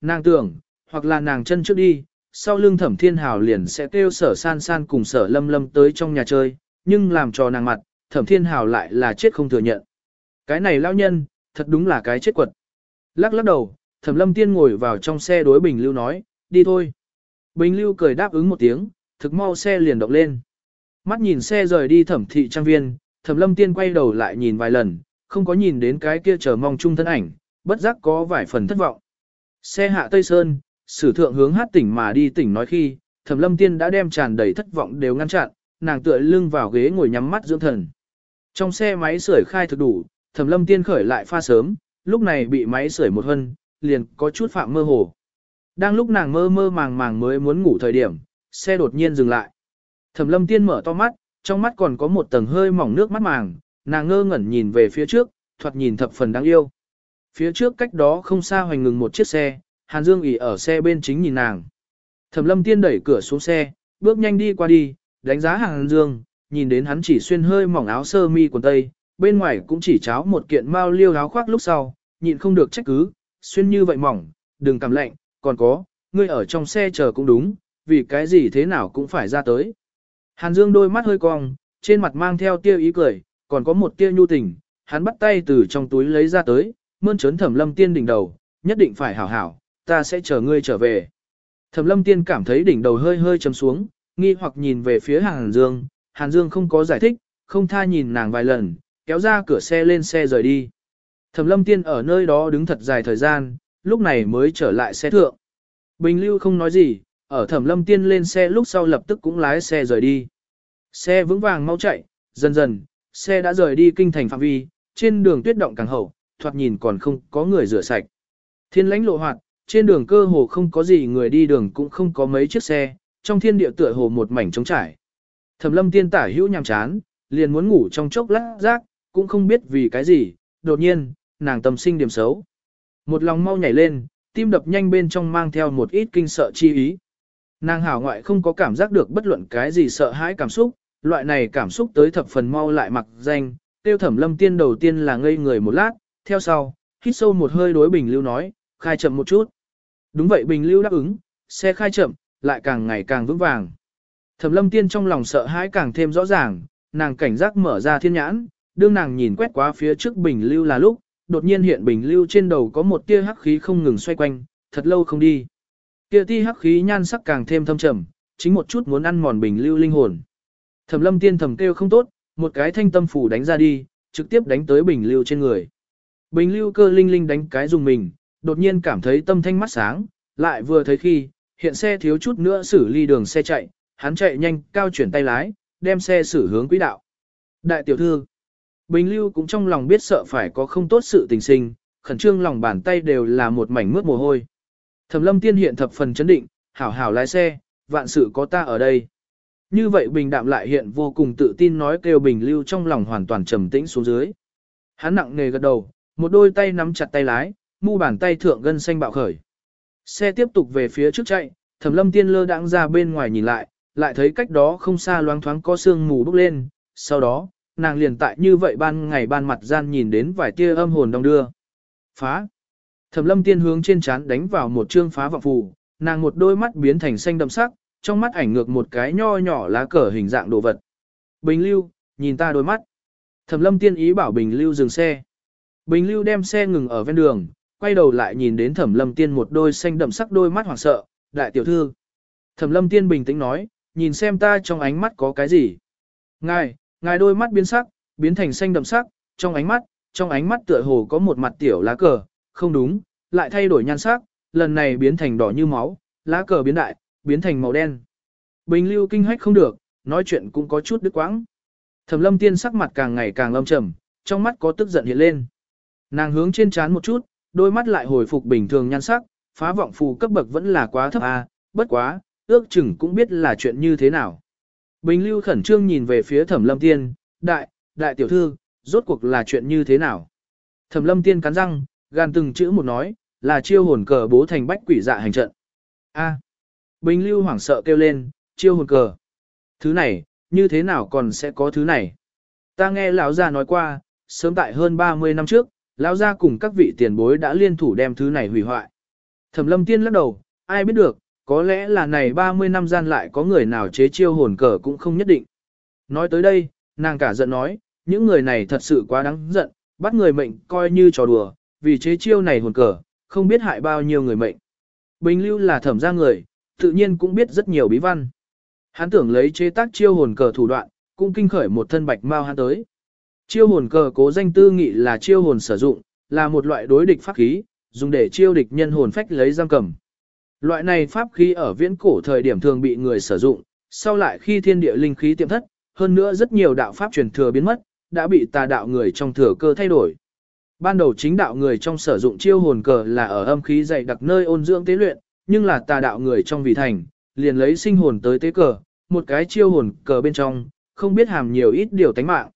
Nàng tưởng, hoặc là nàng chân trước đi, sau lưng thẩm thiên hào liền sẽ kêu sở san san cùng sở lâm lâm tới trong nhà chơi, nhưng làm cho nàng mặt, thẩm thiên hào lại là chết không thừa nhận. Cái này lão nhân, thật đúng là cái chết quật. Lắc lắc đầu, thẩm lâm tiên ngồi vào trong xe đối Bình Lưu nói, đi thôi. Bình Lưu cười đáp ứng một tiếng, thực mau xe liền động lên. Mắt nhìn xe rời đi thẩm thị trang viên, thẩm lâm tiên quay đầu lại nhìn vài lần, không có nhìn đến cái kia chờ mong chung thân ảnh, bất giác có vài phần thất vọng. Xe hạ Tây Sơn, sử thượng hướng hát tỉnh mà đi tỉnh nói khi, thẩm lâm tiên đã đem tràn đầy thất vọng đều ngăn chặn, nàng tựa lưng vào ghế ngồi nhắm mắt dưỡng thần. Trong xe máy sưởi khai thực đủ, thẩm lâm tiên khởi lại pha sớm, lúc này bị máy sưởi một hân, liền có chút phạm mơ hồ. Đang lúc nàng mơ mơ màng màng mới muốn ngủ thời điểm, xe đột nhiên dừng lại. Thẩm lâm tiên mở to mắt, trong mắt còn có một tầng hơi mỏng nước mắt màng, nàng ngơ ngẩn nhìn về phía trước, thoạt nhìn thập phần đáng yêu. Phía trước cách đó không xa hoành ngừng một chiếc xe, Hàn Dương ỉ ở xe bên chính nhìn nàng. Thẩm lâm tiên đẩy cửa xuống xe, bước nhanh đi qua đi, đánh giá Hàn Dương, nhìn đến hắn chỉ xuyên hơi mỏng áo sơ mi quần tây, bên ngoài cũng chỉ cháo một kiện mao liêu áo khoác lúc sau, nhịn không được trách cứ, xuyên như vậy mỏng, đừng cảm lạnh, còn có, ngươi ở trong xe chờ cũng đúng, vì cái gì thế nào cũng phải ra tới. Hàn Dương đôi mắt hơi cong, trên mặt mang theo tia ý cười, còn có một tia nhu tình, hắn bắt tay từ trong túi lấy ra tới, mơn trớn thẩm lâm tiên đỉnh đầu, nhất định phải hảo hảo, ta sẽ chờ ngươi trở về. Thẩm lâm tiên cảm thấy đỉnh đầu hơi hơi chấm xuống, nghi hoặc nhìn về phía Hàn Dương, Hàn Dương không có giải thích, không tha nhìn nàng vài lần, kéo ra cửa xe lên xe rời đi. Thẩm lâm tiên ở nơi đó đứng thật dài thời gian, lúc này mới trở lại xe thượng. Bình lưu không nói gì, ở thẩm lâm tiên lên xe lúc sau lập tức cũng lái xe rời đi. Xe vững vàng mau chạy, dần dần, xe đã rời đi kinh thành phạm vi, trên đường tuyết động càng hậu, thoạt nhìn còn không có người rửa sạch. Thiên lãnh lộ hoạt, trên đường cơ hồ không có gì người đi đường cũng không có mấy chiếc xe, trong thiên địa tựa hồ một mảnh trống trải. Thẩm lâm tiên tả hữu nhàm chán, liền muốn ngủ trong chốc lát rác, cũng không biết vì cái gì, đột nhiên, nàng tâm sinh điểm xấu. Một lòng mau nhảy lên, tim đập nhanh bên trong mang theo một ít kinh sợ chi ý. Nàng hảo ngoại không có cảm giác được bất luận cái gì sợ hãi cảm xúc, loại này cảm xúc tới thập phần mau lại mặc danh, tiêu thẩm lâm tiên đầu tiên là ngây người một lát, theo sau, hít sâu một hơi đối Bình Lưu nói, khai chậm một chút. Đúng vậy Bình Lưu đáp ứng, xe khai chậm, lại càng ngày càng vững vàng. Thẩm lâm tiên trong lòng sợ hãi càng thêm rõ ràng, nàng cảnh giác mở ra thiên nhãn, đương nàng nhìn quét qua phía trước Bình Lưu là lúc, đột nhiên hiện Bình Lưu trên đầu có một tia hắc khí không ngừng xoay quanh, thật lâu không đi. Kia tia hắc khí nhan sắc càng thêm thâm trầm, chính một chút muốn ăn mòn Bình Lưu linh hồn. Thẩm lâm tiên thầm kêu không tốt, một cái thanh tâm phủ đánh ra đi, trực tiếp đánh tới Bình Lưu trên người. Bình lưu cơ linh linh đánh cái dùng mình, đột nhiên cảm thấy tâm thanh mắt sáng, lại vừa thấy khi, hiện xe thiếu chút nữa xử ly đường xe chạy, hắn chạy nhanh, cao chuyển tay lái, đem xe xử hướng quỹ đạo. Đại tiểu thư, Bình lưu cũng trong lòng biết sợ phải có không tốt sự tình sinh, khẩn trương lòng bàn tay đều là một mảnh mướt mồ hôi. Thẩm lâm tiên hiện thập phần chấn định, hảo hảo lái xe, vạn sự có ta ở đây. Như vậy bình đạm lại hiện vô cùng tự tin nói kêu bình lưu trong lòng hoàn toàn trầm tĩnh xuống dưới. Hắn nặng nề gật đầu, một đôi tay nắm chặt tay lái, mu bàn tay thượng gân xanh bạo khởi. Xe tiếp tục về phía trước chạy, Thẩm Lâm Tiên lơ đãng ra bên ngoài nhìn lại, lại thấy cách đó không xa loáng thoáng có sương mù bốc lên, sau đó, nàng liền tại như vậy ban ngày ban mặt gian nhìn đến vài tia âm hồn đông đưa. Phá! Thẩm Lâm Tiên hướng trên trán đánh vào một chương phá vọng phù, nàng một đôi mắt biến thành xanh đậm sắc, trong mắt ảnh ngược một cái nho nhỏ lá cờ hình dạng đồ vật. Bình Lưu, nhìn ta đôi mắt. Thẩm Lâm Tiên ý bảo Bình Lưu dừng xe. Bình Lưu đem xe ngừng ở ven đường, quay đầu lại nhìn đến Thẩm Lâm Tiên một đôi xanh đậm sắc đôi mắt hoảng sợ, đại tiểu thư. Thẩm Lâm Tiên bình tĩnh nói, nhìn xem ta trong ánh mắt có cái gì. Ngài, ngài đôi mắt biến sắc, biến thành xanh đậm sắc, trong ánh mắt, trong ánh mắt tựa hồ có một mặt tiểu lá cờ, không đúng, lại thay đổi nhan sắc, lần này biến thành đỏ như máu, lá cờ biến đại, biến thành màu đen. Bình Lưu kinh hách không được, nói chuyện cũng có chút đứt quãng. Thẩm Lâm Tiên sắc mặt càng ngày càng âm trầm, trong mắt có tức giận hiện lên. Nàng hướng trên chán một chút, đôi mắt lại hồi phục bình thường nhan sắc, phá vọng phù cấp bậc vẫn là quá thấp à, bất quá, ước chừng cũng biết là chuyện như thế nào. Bình lưu khẩn trương nhìn về phía thẩm lâm tiên, đại, đại tiểu thư, rốt cuộc là chuyện như thế nào. Thẩm lâm tiên cắn răng, gan từng chữ một nói, là chiêu hồn cờ bố thành bách quỷ dạ hành trận. A. Bình lưu hoảng sợ kêu lên, chiêu hồn cờ. Thứ này, như thế nào còn sẽ có thứ này? Ta nghe lão già nói qua, sớm tại hơn 30 năm trước, Lão gia cùng các vị tiền bối đã liên thủ đem thứ này hủy hoại. Thẩm lâm tiên lắc đầu, ai biết được, có lẽ là này 30 năm gian lại có người nào chế chiêu hồn cờ cũng không nhất định. Nói tới đây, nàng cả giận nói, những người này thật sự quá đáng giận, bắt người mệnh coi như trò đùa, vì chế chiêu này hồn cờ, không biết hại bao nhiêu người mệnh. Bình lưu là thẩm gia người, tự nhiên cũng biết rất nhiều bí văn. Hắn tưởng lấy chế tác chiêu hồn cờ thủ đoạn, cũng kinh khởi một thân bạch mau hắn tới. Chiêu hồn cờ cố danh tư nghị là chiêu hồn sử dụng, là một loại đối địch pháp khí, dùng để chiêu địch nhân hồn phách lấy giam cầm. Loại này pháp khí ở viễn cổ thời điểm thường bị người sử dụng, sau lại khi thiên địa linh khí tiệm thất, hơn nữa rất nhiều đạo pháp truyền thừa biến mất, đã bị tà đạo người trong thừa cơ thay đổi. Ban đầu chính đạo người trong sử dụng chiêu hồn cờ là ở âm khí dày đặc nơi ôn dưỡng tế luyện, nhưng là tà đạo người trong vị thành, liền lấy sinh hồn tới tế cờ, một cái chiêu hồn cờ bên trong, không biết hàm nhiều ít điều tánh mạng.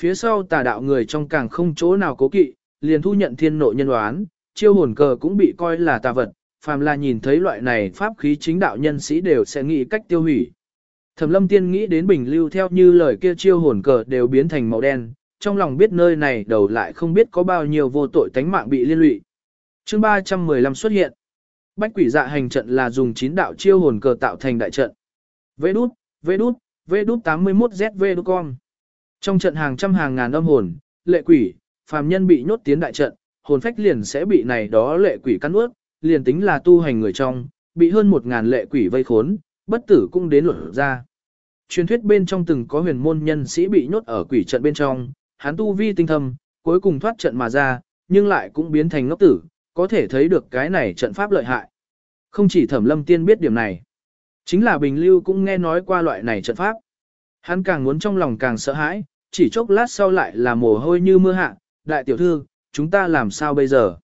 Phía sau tà đạo người trong càng không chỗ nào cố kỵ, liền thu nhận thiên nội nhân đoán, chiêu hồn cờ cũng bị coi là tà vật, phàm là nhìn thấy loại này pháp khí chính đạo nhân sĩ đều sẽ nghĩ cách tiêu hủy. Thẩm lâm tiên nghĩ đến bình lưu theo như lời kia chiêu hồn cờ đều biến thành màu đen, trong lòng biết nơi này đầu lại không biết có bao nhiêu vô tội tánh mạng bị liên lụy. chương 315 xuất hiện. Bách quỷ dạ hành trận là dùng chín đạo chiêu hồn cờ tạo thành đại trận. Vê đút, vê đút, vê đút 81ZV đút con. Trong trận hàng trăm hàng ngàn âm hồn, lệ quỷ, phàm nhân bị nhốt tiến đại trận, hồn phách liền sẽ bị này đó lệ quỷ cắn ướt, liền tính là tu hành người trong, bị hơn một ngàn lệ quỷ vây khốn, bất tử cũng đến luật ra. Truyền thuyết bên trong từng có huyền môn nhân sĩ bị nhốt ở quỷ trận bên trong, hắn tu vi tinh thâm, cuối cùng thoát trận mà ra, nhưng lại cũng biến thành ngốc tử, có thể thấy được cái này trận pháp lợi hại. Không chỉ thẩm lâm tiên biết điểm này, chính là Bình Lưu cũng nghe nói qua loại này trận pháp. Hắn càng muốn trong lòng càng sợ hãi, chỉ chốc lát sau lại là mồ hôi như mưa hạ, đại tiểu thư, chúng ta làm sao bây giờ?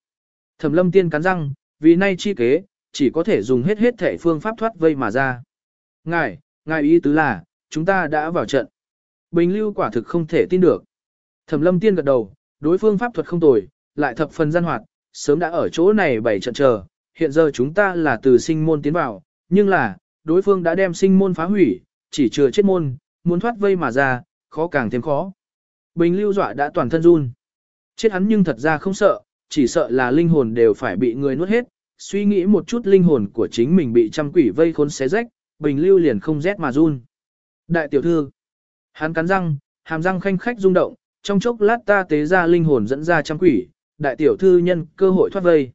Thẩm lâm tiên cắn răng, vì nay chi kế, chỉ có thể dùng hết hết thể phương pháp thoát vây mà ra. Ngài, ngài ý tứ là, chúng ta đã vào trận. Bình lưu quả thực không thể tin được. Thẩm lâm tiên gật đầu, đối phương pháp thuật không tồi, lại thập phần gian hoạt, sớm đã ở chỗ này bảy trận chờ, hiện giờ chúng ta là từ sinh môn tiến vào, nhưng là, đối phương đã đem sinh môn phá hủy, chỉ chừa chết môn, muốn thoát vây mà ra, khó càng thêm khó. Bình lưu dọa đã toàn thân run. Chết hắn nhưng thật ra không sợ, chỉ sợ là linh hồn đều phải bị người nuốt hết, suy nghĩ một chút linh hồn của chính mình bị trăm quỷ vây khốn xé rách, bình lưu liền không rét mà run. Đại tiểu thư, hắn cắn răng, hàm răng khanh khách rung động, trong chốc lát ta tế ra linh hồn dẫn ra trăm quỷ, đại tiểu thư nhân cơ hội thoát vây.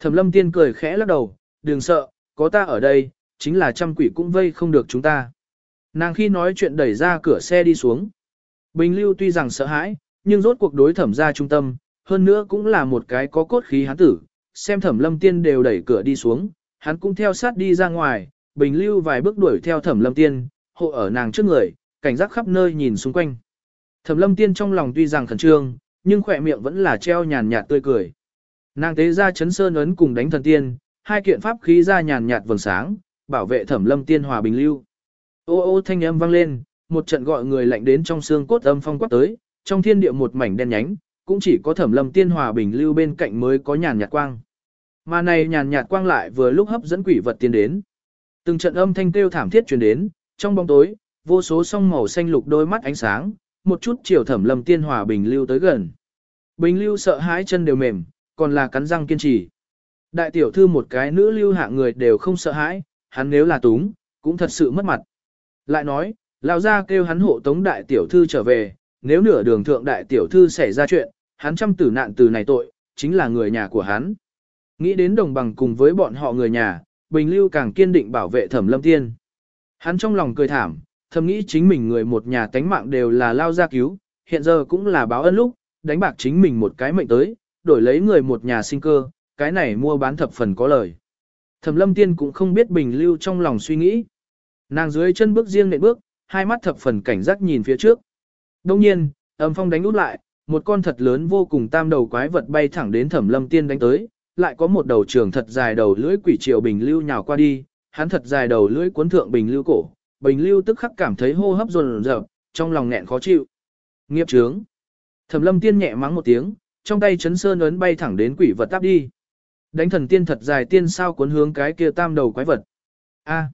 Thẩm lâm tiên cười khẽ lắc đầu, đừng sợ, có ta ở đây, chính là trăm quỷ cũng vây không được chúng ta. Nàng khi nói chuyện đẩy ra cửa xe đi xuống. Bình lưu tuy rằng sợ hãi, nhưng rốt cuộc đối thẩm ra trung tâm, hơn nữa cũng là một cái có cốt khí hắn tử, xem thẩm lâm tiên đều đẩy cửa đi xuống, hắn cũng theo sát đi ra ngoài, bình lưu vài bước đuổi theo thẩm lâm tiên, hộ ở nàng trước người, cảnh giác khắp nơi nhìn xung quanh. Thẩm lâm tiên trong lòng tuy rằng khẩn trương, nhưng khỏe miệng vẫn là treo nhàn nhạt tươi cười. Nàng tế ra chấn sơn ấn cùng đánh thần tiên, hai kiện pháp khí ra nhàn nhạt vầng sáng, bảo vệ thẩm lâm tiên hòa bình lưu. Ô ô thanh âm vang lên, một trận gọi người lạnh đến trong xương cốt âm phong quát tới, trong thiên địa một mảnh đen nhánh, cũng chỉ có thẩm lâm tiên hòa bình lưu bên cạnh mới có nhàn nhạt quang. Mà này nhàn nhạt quang lại vừa lúc hấp dẫn quỷ vật tiến đến. Từng trận âm thanh kêu thảm thiết truyền đến, trong bóng tối, vô số song màu xanh lục đôi mắt ánh sáng, một chút chiều thẩm lâm tiên hòa bình lưu tới gần. Bình lưu sợ hãi chân đều mềm, còn là cắn răng kiên trì. Đại tiểu thư một cái nữ lưu hạ người đều không sợ hãi, hắn nếu là túng, cũng thật sự mất mặt. Lại nói, lão gia kêu hắn hộ tống đại tiểu thư trở về, nếu nửa đường thượng đại tiểu thư xảy ra chuyện, hắn trăm tử nạn từ này tội, chính là người nhà của hắn. Nghĩ đến đồng bằng cùng với bọn họ người nhà, Bình Lưu càng kiên định bảo vệ Thẩm Lâm Tiên. Hắn trong lòng cười thảm, thầm nghĩ chính mình người một nhà tánh mạng đều là lao ra cứu, hiện giờ cũng là báo ân lúc, đánh bạc chính mình một cái mệnh tới, đổi lấy người một nhà sinh cơ, cái này mua bán thập phần có lời. Thẩm Lâm Tiên cũng không biết Bình Lưu trong lòng suy nghĩ. Nàng dưới chân bước riêng nện bước, hai mắt thập phần cảnh giác nhìn phía trước. Đông nhiên, âm phong đánh út lại, một con thật lớn vô cùng tam đầu quái vật bay thẳng đến thẩm lâm tiên đánh tới, lại có một đầu trường thật dài đầu lưỡi quỷ triệu bình lưu nhào qua đi, hắn thật dài đầu lưỡi cuốn thượng bình lưu cổ, bình lưu tức khắc cảm thấy hô hấp rồn rợp, trong lòng nghẹn khó chịu. Nghiệp trướng. Thẩm lâm tiên nhẹ mắng một tiếng, trong tay chấn sơn ấn bay thẳng đến quỷ vật táp đi. Đánh thần tiên thật dài tiên sao cuốn hướng cái kia tam đầu quái vật. A.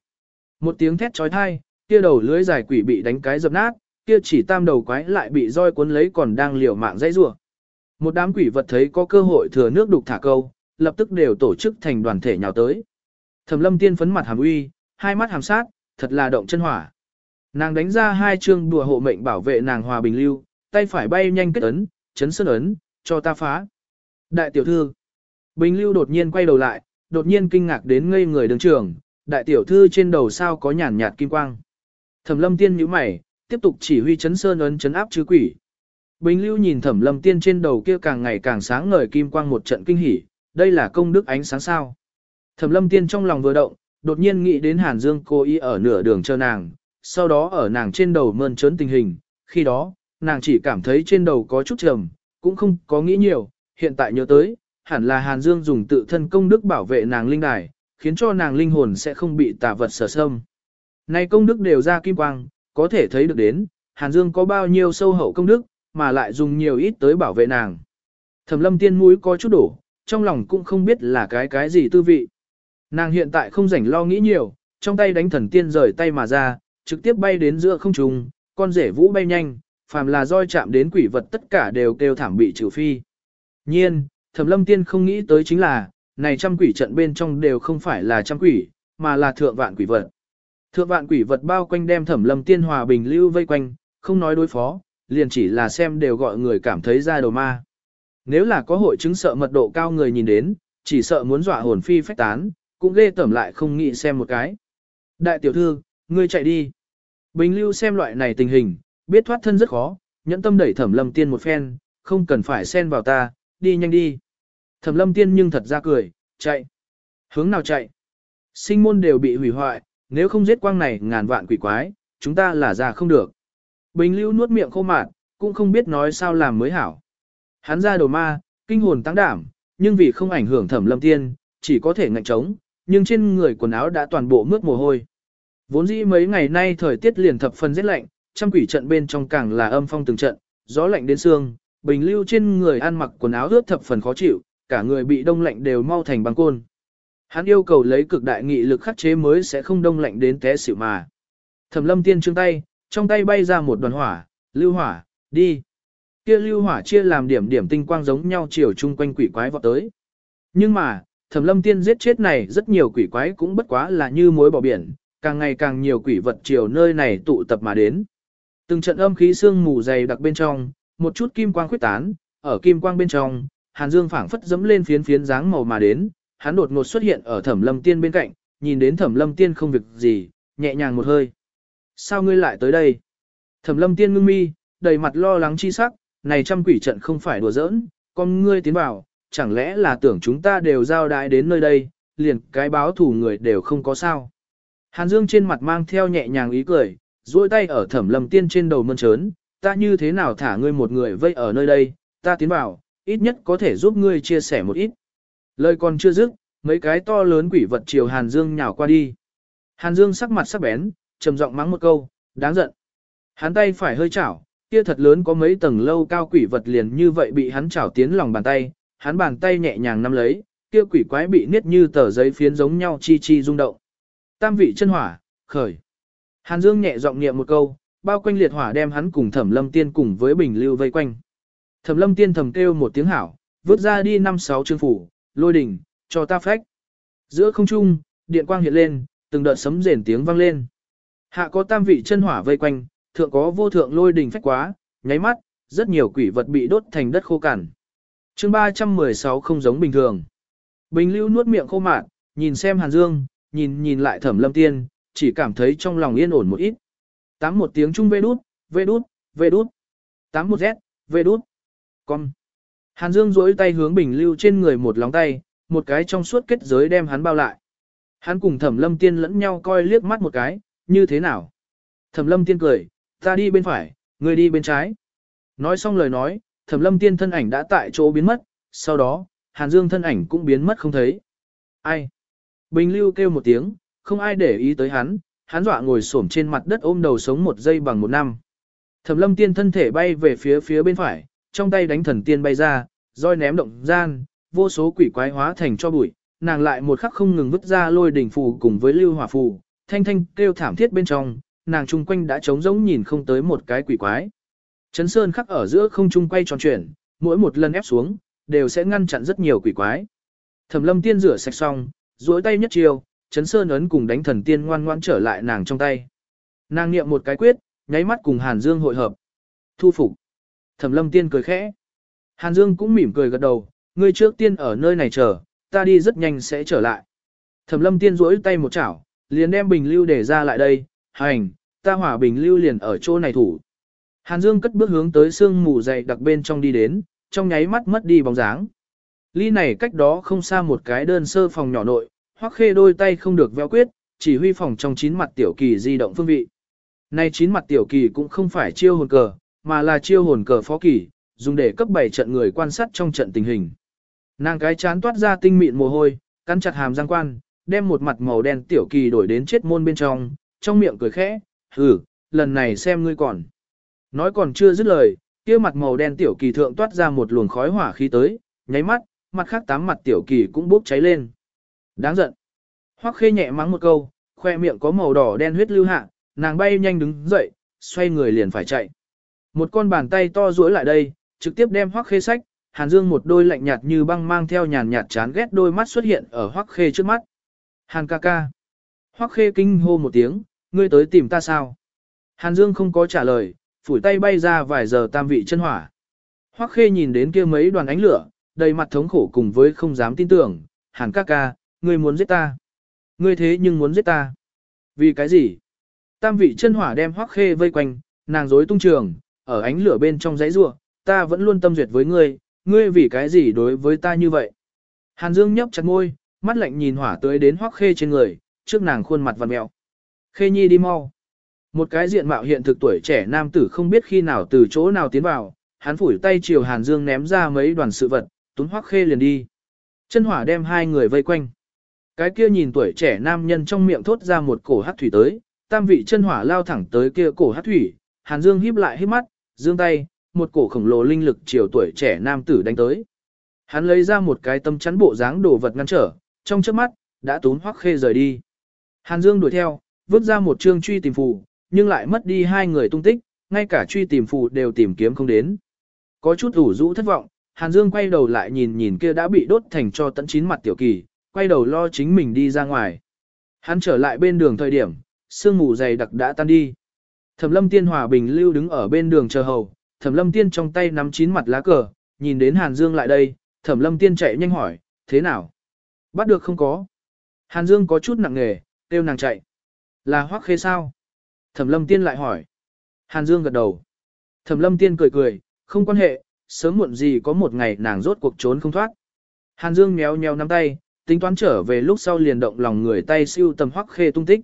Một tiếng thét chói tai, kia đầu lưới dài quỷ bị đánh cái dập nát, kia chỉ tam đầu quái lại bị roi cuốn lấy còn đang liều mạng dãy rủa. Một đám quỷ vật thấy có cơ hội thừa nước đục thả câu, lập tức đều tổ chức thành đoàn thể nhào tới. Thẩm lâm tiên phấn mặt hàm uy, hai mắt hàm sát, thật là động chân hỏa. Nàng đánh ra hai chương đùa hộ mệnh bảo vệ nàng hòa bình lưu, tay phải bay nhanh kết ấn, chấn sơn ấn, cho ta phá. Đại tiểu thư. Bình lưu đột nhiên quay đầu lại, đột nhiên kinh ngạc đến ngây người đường trường, đại tiểu thư trên đầu sao có nhàn nhạt kim quang. Thẩm lâm tiên nhíu mày, tiếp tục chỉ huy chấn sơn ấn chấn áp chứ quỷ. Bình lưu nhìn thẩm lâm tiên trên đầu kia càng ngày càng sáng ngời kim quang một trận kinh hỉ, đây là công đức ánh sáng sao. Thẩm lâm tiên trong lòng vừa động, đột nhiên nghĩ đến Hàn Dương cô Y ở nửa đường chờ nàng, sau đó ở nàng trên đầu mơn trớn tình hình, khi đó, nàng chỉ cảm thấy trên đầu có chút trầm, cũng không có nghĩ nhiều, hiện tại nhớ tới, hẳn là Hàn Dương dùng tự thân công đức bảo vệ nàng linh đài, khiến cho nàng linh hồn sẽ không bị tà vật sở xâm. Này công đức đều ra kim quang, có thể thấy được đến, Hàn Dương có bao nhiêu sâu hậu công đức, mà lại dùng nhiều ít tới bảo vệ nàng. Thẩm lâm tiên mũi có chút đổ, trong lòng cũng không biết là cái cái gì tư vị. Nàng hiện tại không rảnh lo nghĩ nhiều, trong tay đánh thần tiên rời tay mà ra, trực tiếp bay đến giữa không trung, con rể vũ bay nhanh, phàm là roi chạm đến quỷ vật tất cả đều kêu thảm bị trừ phi. Nhiên, Thẩm Lâm Tiên không nghĩ tới chính là, này trăm quỷ trận bên trong đều không phải là trăm quỷ, mà là thượng vạn quỷ vật. Thượng vạn quỷ vật bao quanh đem Thẩm Lâm Tiên hòa bình lưu vây quanh, không nói đối phó, liền chỉ là xem đều gọi người cảm thấy ra đầu ma. Nếu là có hội chứng sợ mật độ cao người nhìn đến, chỉ sợ muốn dọa hồn phi phách tán, cũng ghê tẩm lại không nghĩ xem một cái. Đại tiểu thư, ngươi chạy đi. Bình lưu xem loại này tình hình, biết thoát thân rất khó, nhẫn tâm đẩy thẩm lâm tiên một phen, không cần phải xen vào ta, đi nhanh đi. Thẩm lâm tiên nhưng thật ra cười, chạy. Hướng nào chạy? Sinh môn đều bị hủy hoại, nếu không giết quang này ngàn vạn quỷ quái, chúng ta là ra không được. Bình lưu nuốt miệng khô mạt, cũng không biết nói sao làm mới hảo. Hắn ra đầu ma, kinh hồn tăng đảm, nhưng vì không ảnh hưởng thẩm lâm tiên, chỉ có thể ngạnh trống, nhưng trên người quần áo đã toàn bộ mướt mồ hôi. Vốn dĩ mấy ngày nay thời tiết liền thập phần rất lạnh, trăm quỷ trận bên trong càng là âm phong từng trận, gió lạnh đến xương, bình lưu trên người ăn mặc quần áo ướt thập phần khó chịu, cả người bị đông lạnh đều mau thành băng côn. Hắn yêu cầu lấy cực đại nghị lực khắc chế mới sẽ không đông lạnh đến té xỉu mà. Thẩm lâm tiên trương tay, trong tay bay ra một đoàn hỏa, lưu hỏa, đi. Kia lưu hỏa chia làm điểm điểm tinh quang giống nhau chiều chung quanh quỷ quái vọt tới. Nhưng mà, thẩm lâm tiên giết chết này rất nhiều quỷ quái cũng bất quá là như mối bỏ biển, càng ngày càng nhiều quỷ vật chiều nơi này tụ tập mà đến. Từng trận âm khí sương mù dày đặc bên trong, một chút kim quang khuyết tán, ở kim quang bên trong, Hàn Dương phảng phất dẫm lên phiến phiến dáng màu mà đến, hắn đột ngột xuất hiện ở Thẩm Lâm Tiên bên cạnh, nhìn đến Thẩm Lâm Tiên không việc gì, nhẹ nhàng một hơi. Sao ngươi lại tới đây? Thẩm Lâm Tiên ngưng mi, đầy mặt lo lắng chi sắc, này trăm quỷ trận không phải đùa giỡn, con ngươi tiến vào, chẳng lẽ là tưởng chúng ta đều giao đại đến nơi đây, liền cái báo thủ người đều không có sao. Hàn Dương trên mặt mang theo nhẹ nhàng ý cười, duỗi tay ở thẩm lâm tiên trên đầu mơn trớn, ta như thế nào thả ngươi một người vây ở nơi đây, ta tiến vào, ít nhất có thể giúp ngươi chia sẻ một ít. Lời còn chưa dứt, mấy cái to lớn quỷ vật chiều Hàn Dương nhào qua đi. Hàn Dương sắc mặt sắc bén, trầm giọng mắng một câu, đáng giận. Hắn tay phải hơi chảo, kia thật lớn có mấy tầng lâu cao quỷ vật liền như vậy bị hắn chảo tiến lòng bàn tay, hắn bàn tay nhẹ nhàng nắm lấy, kia quỷ quái bị niết như tờ giấy phiến giống nhau chi chi rung động. Tam vị chân hỏa, khởi. Hàn Dương nhẹ giọng niệm một câu, bao quanh liệt hỏa đem hắn cùng Thẩm Lâm Tiên cùng với Bình Lưu vây quanh. Thẩm Lâm Tiên thầm kêu một tiếng hảo, vứt ra đi năm sáu chương phủ, lôi đỉnh, cho ta phách. Giữa không trung, điện quang hiện lên, từng đợt sấm rền tiếng vang lên. Hạ có tam vị chân hỏa vây quanh, thượng có vô thượng lôi đỉnh phách quá, nháy mắt, rất nhiều quỷ vật bị đốt thành đất khô cằn. Chương 316 không giống bình thường. Bình Lưu nuốt miệng khô mạn, nhìn xem Hàn Dương, nhìn nhìn lại thẩm lâm tiên, chỉ cảm thấy trong lòng yên ổn một ít. Tám một tiếng trung vê đút, vê đút, vê đút. Tám một z, vê đút. Con. Hàn Dương duỗi tay hướng bình lưu trên người một lóng tay, một cái trong suốt kết giới đem hắn bao lại. Hắn cùng thẩm lâm tiên lẫn nhau coi liếc mắt một cái, như thế nào? Thẩm lâm tiên cười, ta đi bên phải, người đi bên trái. Nói xong lời nói, thẩm lâm tiên thân ảnh đã tại chỗ biến mất, sau đó, Hàn Dương thân ảnh cũng biến mất không thấy. Ai? Bình lưu kêu một tiếng, không ai để ý tới hắn, hắn dọa ngồi xổm trên mặt đất ôm đầu sống một giây bằng một năm. Thẩm lâm tiên thân thể bay về phía phía bên phải, trong tay đánh thần tiên bay ra, roi ném động gian, vô số quỷ quái hóa thành cho bụi, nàng lại một khắc không ngừng vứt ra lôi đỉnh phù cùng với lưu hỏa phù, thanh thanh kêu thảm thiết bên trong, nàng chung quanh đã trống rỗng nhìn không tới một cái quỷ quái. Chấn sơn khắc ở giữa không trung quay tròn chuyển, mỗi một lần ép xuống, đều sẽ ngăn chặn rất nhiều quỷ quái. Thẩm lâm tiên rửa sạch xong, duỗi tay nhất chiều, chấn sơn ấn cùng đánh thần tiên ngoan ngoãn trở lại nàng trong tay. Nàng niệm một cái quyết, nháy mắt cùng Hàn Dương hội hợp. Thu phục. Thẩm lâm tiên cười khẽ. Hàn Dương cũng mỉm cười gật đầu, ngươi trước tiên ở nơi này chờ, ta đi rất nhanh sẽ trở lại. Thẩm lâm tiên duỗi tay một chảo, liền đem bình lưu để ra lại đây, hành, ta hỏa bình lưu liền ở chỗ này thủ. Hàn Dương cất bước hướng tới sương mù dày đặc bên trong đi đến, trong nháy mắt mất đi bóng dáng. Ly này cách đó không xa một cái đơn sơ phòng nhỏ nội, hoắc khê đôi tay không được véo quyết, chỉ huy phòng trong chín mặt tiểu kỳ di động phương vị. Nay chín mặt tiểu kỳ cũng không phải chiêu hồn cờ, mà là chiêu hồn cờ phó kỳ, dùng để cấp 7 trận người quan sát trong trận tình hình. Nàng cái chán toát ra tinh mịn mồ hôi, cắn chặt hàm răng quan, đem một mặt màu đen tiểu kỳ đổi đến chết môn bên trong, trong miệng cười khẽ, hừ, lần này xem ngươi còn. Nói còn chưa dứt lời, kia mặt màu đen tiểu kỳ thượng toát ra một luồng khói hỏa khí tới, nháy mắt, mặt khác tám mặt tiểu kỳ cũng bốc cháy lên. Đáng giận. Hoắc khê nhẹ mắng một câu, khoe miệng có màu đỏ đen huyết lưu hạ, nàng bay nhanh đứng dậy, xoay người liền phải chạy. Một con bàn tay to duỗi lại đây, trực tiếp đem Hoắc khê sách, Hàn Dương một đôi lạnh nhạt như băng mang theo nhàn nhạt chán ghét đôi mắt xuất hiện ở Hoắc khê trước mắt. Hàn ca ca. Hoắc khê kinh hô một tiếng, ngươi tới tìm ta sao? Hàn Dương không có trả lời, phủi tay bay ra vài giờ tam vị chân hỏa. Hoắc khê nhìn đến kia mấy đoàn ánh lửa, đầy mặt thống khổ cùng với không dám tin tưởng, Hàn ca ca, ngươi muốn giết ta. Ngươi thế nhưng muốn giết ta. Vì cái gì? Tam vị chân hỏa đem Hoắc khê vây quanh, nàng rối tung trường, ở ánh lửa bên trong giấy rua, ta vẫn luôn tâm duyệt với ngươi, ngươi vì cái gì đối với ta như vậy? Hàn Dương nhấp chặt môi, mắt lạnh nhìn hỏa tới đến Hoắc khê trên người, trước nàng khuôn mặt vằn mèo. Khê Nhi đi mau. Một cái diện mạo hiện thực tuổi trẻ nam tử không biết khi nào từ chỗ nào tiến vào, hắn phủi tay chiều Hàn Dương ném ra mấy đoàn sự vật, tún hoắc khê liền đi. Chân hỏa đem hai người vây quanh. Cái kia nhìn tuổi trẻ nam nhân trong miệng thốt ra một cổ hắc thủy tới, tam vị chân hỏa lao thẳng tới kia cổ hắc thủy, Hàn Dương híp lại híp mắt, dương tay, một cổ khổng lồ linh lực chiều tuổi trẻ nam tử đánh tới. Hắn lấy ra một cái tâm chắn bộ dáng đồ vật ngăn trở, trong chớp mắt, đã tún hoắc khê rời đi. Hàn Dương đuổi theo, vứt ra một chương truy tìm phù, nhưng lại mất đi hai người tung tích, ngay cả truy tìm phù đều tìm kiếm không đến. Có chút ủ rũ thất vọng, Hàn Dương quay đầu lại nhìn nhìn kia đã bị đốt thành cho tận chín mặt tiểu kỳ, quay đầu lo chính mình đi ra ngoài. Hắn trở lại bên đường thời điểm, sương mù dày đặc đã tan đi. Thẩm Lâm Tiên hòa bình lưu đứng ở bên đường chờ hầu, Thẩm Lâm Tiên trong tay nắm chín mặt lá cờ, nhìn đến Hàn Dương lại đây, Thẩm Lâm Tiên chạy nhanh hỏi, thế nào? Bắt được không có? Hàn Dương có chút nặng nề, kêu nàng chạy. Là hoắc khê sao? Thẩm lâm tiên lại hỏi. Hàn Dương gật đầu. Thẩm lâm tiên cười cười, không quan hệ, sớm muộn gì có một ngày nàng rốt cuộc trốn không thoát. Hàn Dương méo méo nắm tay, tính toán trở về lúc sau liền động lòng người tay siêu tầm hoắc khê tung tích.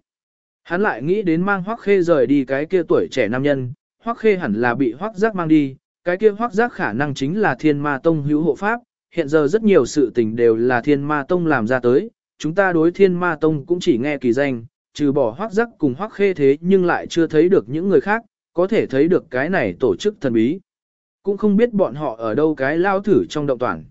Hắn lại nghĩ đến mang hoắc khê rời đi cái kia tuổi trẻ nam nhân, hoắc khê hẳn là bị hoắc giác mang đi, cái kia hoắc giác khả năng chính là thiên ma tông hữu hộ pháp, hiện giờ rất nhiều sự tình đều là thiên ma tông làm ra tới, chúng ta đối thiên ma tông cũng chỉ nghe kỳ danh, trừ bỏ hoác giác cùng hoác khê thế nhưng lại chưa thấy được những người khác, có thể thấy được cái này tổ chức thần bí. Cũng không biết bọn họ ở đâu cái lao thử trong động toàn.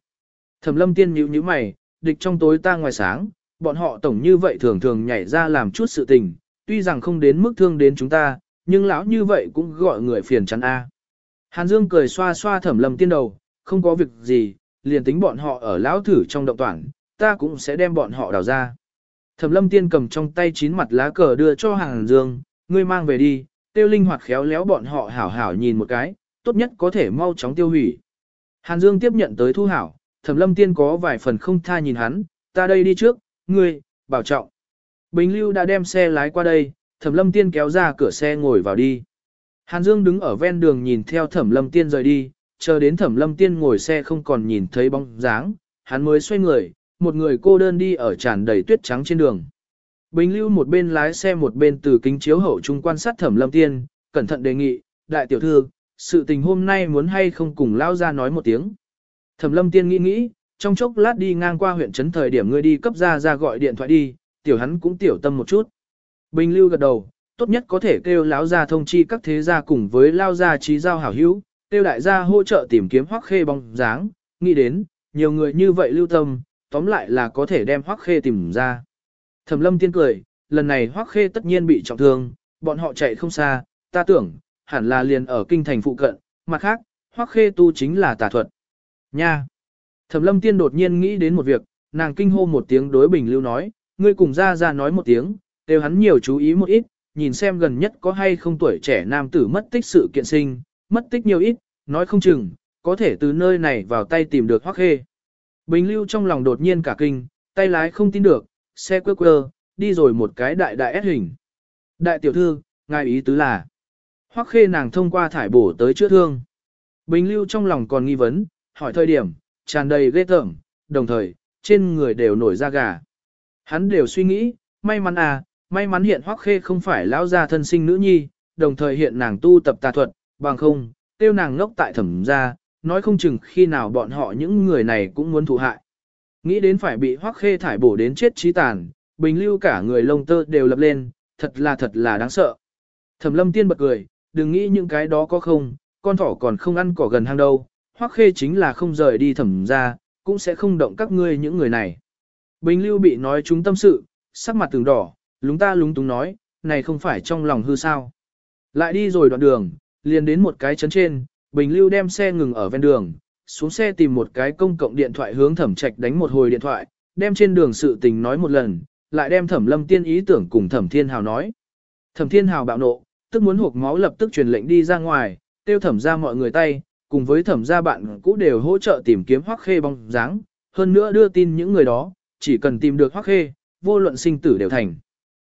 Thẩm lâm tiên nhíu nhíu mày, địch trong tối ta ngoài sáng, bọn họ tổng như vậy thường thường nhảy ra làm chút sự tình, tuy rằng không đến mức thương đến chúng ta, nhưng lão như vậy cũng gọi người phiền chắn a. Hàn Dương cười xoa xoa thẩm lâm tiên đầu, không có việc gì, liền tính bọn họ ở lão thử trong động toàn, ta cũng sẽ đem bọn họ đào ra. Thẩm lâm tiên cầm trong tay chín mặt lá cờ đưa cho Hàn dương, ngươi mang về đi, tiêu linh hoạt khéo léo bọn họ hảo hảo nhìn một cái, tốt nhất có thể mau chóng tiêu hủy. Hàn Dương tiếp nhận tới thu hảo, thẩm lâm tiên có vài phần không tha nhìn hắn, ta đây đi trước, ngươi, bảo trọng. Bình lưu đã đem xe lái qua đây, thẩm lâm tiên kéo ra cửa xe ngồi vào đi. Hàn Dương đứng ở ven đường nhìn theo thẩm lâm tiên rời đi, chờ đến thẩm lâm tiên ngồi xe không còn nhìn thấy bóng dáng, hắn mới xoay người, một người cô đơn đi ở tràn đầy tuyết trắng trên đường. Bình lưu một bên lái xe một bên từ kính chiếu hậu trung quan sát thẩm lâm tiên, cẩn thận đề nghị, đại tiểu thư, sự tình hôm nay muốn hay không cùng lao ra nói một tiếng. Thẩm lâm tiên nghĩ nghĩ, trong chốc lát đi ngang qua huyện trấn thời điểm ngươi đi cấp ra ra gọi điện thoại đi, tiểu hắn cũng tiểu tâm một chút. Bình lưu gật đầu, tốt nhất có thể kêu lão gia thông chi các thế gia cùng với lao gia trí giao hảo hữu, kêu đại gia hỗ trợ tìm kiếm hoắc khê bóng dáng, nghĩ đến, nhiều người như vậy lưu tâm, tóm lại là có thể đem Hoắc Khê tìm ra. Thẩm Lâm Tiên cười, lần này Hoắc Khê tất nhiên bị trọng thương, bọn họ chạy không xa, ta tưởng, hẳn là liền ở kinh thành phụ cận, mặt khác, Hoắc Khê tu chính là tà thuật. Nha! Thẩm Lâm Tiên đột nhiên nghĩ đến một việc, nàng kinh hô một tiếng đối Bình Lưu nói, ngươi cùng ra ra nói một tiếng, đều hắn nhiều chú ý một ít, nhìn xem gần nhất có hay không tuổi trẻ nam tử mất tích sự kiện sinh, mất tích nhiều ít, nói không chừng, có thể từ nơi này vào tay tìm được hoắc khê. Bình Lưu trong lòng đột nhiên cả kinh, tay lái không tin được, xe quơ quơ, đi rồi một cái đại đại ép hình. Đại tiểu thư, ngài ý tứ là, hoắc khê nàng thông qua thải bổ tới chữa thương. Bình lưu trong lòng còn nghi vấn, hỏi thời điểm, tràn đầy ghê tởm, đồng thời, trên người đều nổi da gà. Hắn đều suy nghĩ, may mắn à, may mắn hiện hoắc khê không phải lão gia thân sinh nữ nhi, đồng thời hiện nàng tu tập tà thuật, bằng không, tiêu nàng ngốc tại thẩm gia, nói không chừng khi nào bọn họ những người này cũng muốn thụ hại. Nghĩ đến phải bị hoắc khê thải bổ đến chết trí tàn, bình lưu cả người lông tơ đều lập lên, thật là thật là đáng sợ. Thẩm lâm tiên bật cười, đừng nghĩ những cái đó có không, con thỏ còn không ăn cỏ gần hang đâu, hoắc khê chính là không rời đi thẩm gia, cũng sẽ không động các ngươi những người này. Bình lưu bị nói chúng tâm sự, sắc mặt từng đỏ, lúng ta lúng túng nói, này không phải trong lòng hư sao. Lại đi rồi đoạn đường, liền đến một cái chấn trên, Bình lưu đem xe ngừng ở ven đường, xuống xe tìm một cái công cộng điện thoại hướng thẩm trạch đánh một hồi điện thoại, đem trên đường sự tình nói một lần, lại đem thẩm lâm tiên ý tưởng cùng thẩm thiên hào nói. Thẩm thiên hào bạo nộ, tức muốn hộp máu lập tức truyền lệnh đi ra ngoài, tiêu thẩm ra mọi người tay, cùng với thẩm gia bạn cũ đều hỗ trợ tìm kiếm hoắc khê bóng dáng, hơn nữa đưa tin những người đó, chỉ cần tìm được hoắc khê, vô luận sinh tử đều thành.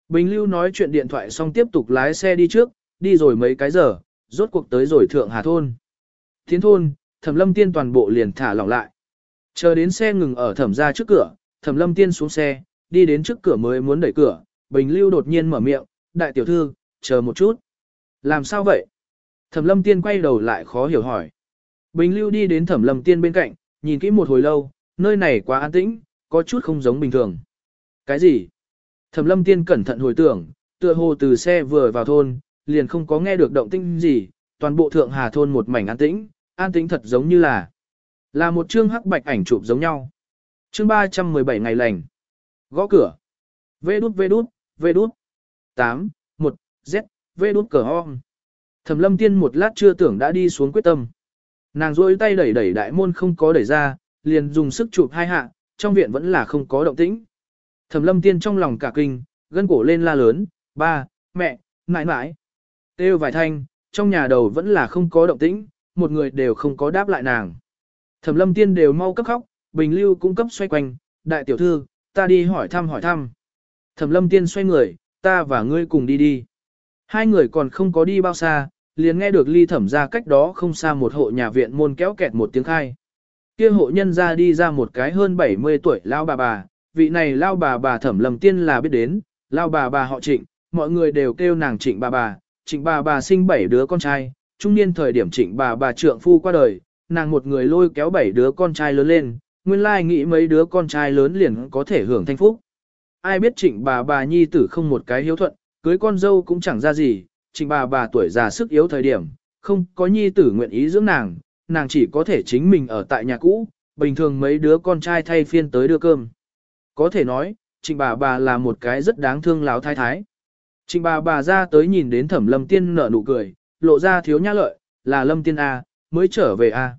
Bình Lưu nói chuyện điện thoại xong tiếp tục lái xe đi trước, đi rồi mấy cái giờ, rốt cuộc tới rồi Thượng Hà Thôn. thiến thôn, thẩm lâm tiên toàn bộ liền thả lỏng lại. Chờ đến xe ngừng ở thẩm ra trước cửa, thẩm lâm tiên xuống xe, đi đến trước cửa mới muốn đẩy cửa, Bình Lưu đột nhiên mở miệng, đại tiểu thư, chờ một chút. Làm sao vậy? Thẩm lâm tiên quay đầu lại khó hiểu hỏi. Bình lưu đi đến thẩm lâm tiên bên cạnh, nhìn kỹ một hồi lâu, nơi này quá an tĩnh, có chút không giống bình thường. Cái gì? Thẩm lâm tiên cẩn thận hồi tưởng, tựa hồ từ xe vừa vào thôn, liền không có nghe được động tĩnh gì, toàn bộ thượng hà thôn một mảnh an tĩnh, an tĩnh thật giống như là là một chương hắc bạch ảnh chụp giống nhau. Chương 317 ngày lành. Gõ cửa. Vê đút vê đút, vê đút. 8, 1, Z, vê đút cờ hom. Thẩm lâm tiên một lát chưa tưởng đã đi xuống quyết tâm. Nàng rôi tay đẩy đẩy đại môn không có đẩy ra, liền dùng sức chụp hai hạ, trong viện vẫn là không có động tĩnh. Thẩm lâm tiên trong lòng cả kinh, gân cổ lên la lớn, ba, mẹ, mãi mãi. Têu vài thanh, trong nhà đầu vẫn là không có động tĩnh, một người đều không có đáp lại nàng. Thẩm lâm tiên đều mau cấp khóc, bình lưu cũng cấp xoay quanh, đại tiểu thư, ta đi hỏi thăm hỏi thăm. Thẩm lâm tiên xoay người, ta và ngươi cùng đi đi. Hai người còn không có đi bao xa, liền nghe được ly thẩm ra cách đó không xa một hộ nhà viện môn kéo kẹt một tiếng khai. Kia hộ nhân ra đi ra một cái hơn 70 tuổi lao bà bà, vị này lao bà bà thẩm lầm tiên là biết đến, lao bà bà họ trịnh, mọi người đều kêu nàng trịnh bà bà, trịnh bà bà sinh 7 đứa con trai, trung niên thời điểm trịnh bà bà trượng phu qua đời, nàng một người lôi kéo 7 đứa con trai lớn lên, nguyên lai nghĩ mấy đứa con trai lớn liền có thể hưởng thanh phúc. Ai biết trịnh bà bà nhi tử không một cái hiếu thuận, cưới con dâu cũng chẳng ra gì, trịnh bà bà tuổi già sức yếu thời điểm, không có nhi tử nguyện ý dưỡng nàng, nàng chỉ có thể chính mình ở tại nhà cũ, bình thường mấy đứa con trai thay phiên tới đưa cơm. Có thể nói, trịnh bà bà là một cái rất đáng thương láo thái thái. Trịnh bà bà ra tới nhìn đến thẩm lâm tiên nở nụ cười, lộ ra thiếu nhã lợi, là lâm tiên A, mới trở về A.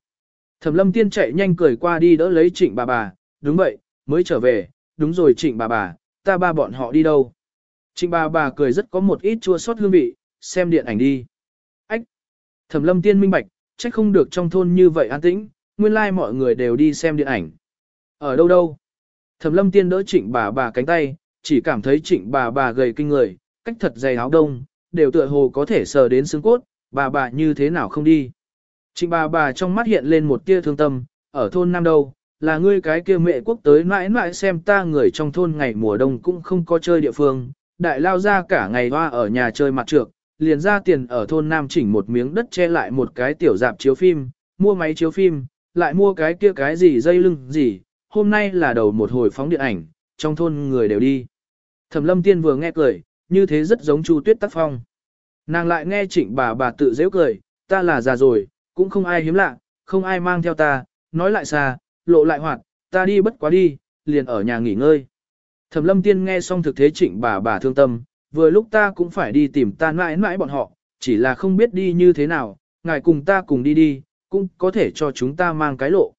Thẩm lâm tiên chạy nhanh cười qua đi đỡ lấy trịnh bà bà, đúng vậy, mới trở về, đúng rồi trịnh bà bà, ta ba bọn họ đi đâu. Trịnh bà bà cười rất có một ít chua sót hương vị, xem điện ảnh đi. Ách! Thẩm lâm tiên minh bạch, trách không được trong thôn như vậy an tĩnh, nguyên lai like mọi người đều đi xem điện ảnh. Ở đâu đâu? Thẩm lâm tiên đỡ trịnh bà bà cánh tay, chỉ cảm thấy trịnh bà bà gầy kinh người, cách thật dày áo đông, đều tựa hồ có thể sờ đến xương cốt, bà bà như thế nào không đi. Trịnh bà bà trong mắt hiện lên một tia thương tâm, ở thôn Nam đâu, là ngươi cái kia mẹ quốc tới mãi mãi xem ta người trong thôn ngày mùa đông cũng không có chơi địa phương, đại lao ra cả ngày hoa ở nhà chơi mặt trược, liền ra tiền ở thôn Nam chỉnh một miếng đất che lại một cái tiểu dạp chiếu phim, mua máy chiếu phim, lại mua cái kia cái gì dây lưng gì, hôm nay là đầu một hồi phóng điện ảnh, trong thôn người đều đi. Thẩm lâm tiên vừa nghe cười, như thế rất giống Chu Tuyết tác phong. Nàng lại nghe trịnh bà bà tự dễ cười, ta là già rồi, cũng không ai hiếm lạ, không ai mang theo ta, nói lại xa, lộ lại hoạt, ta đi bất quá đi, liền ở nhà nghỉ ngơi. Thẩm lâm tiên nghe xong thực thế trịnh bà bà thương tâm, vừa lúc ta cũng phải đi tìm ta mãi mãi bọn họ, chỉ là không biết đi như thế nào, ngài cùng ta cùng đi đi, cũng có thể cho chúng ta mang cái lộ.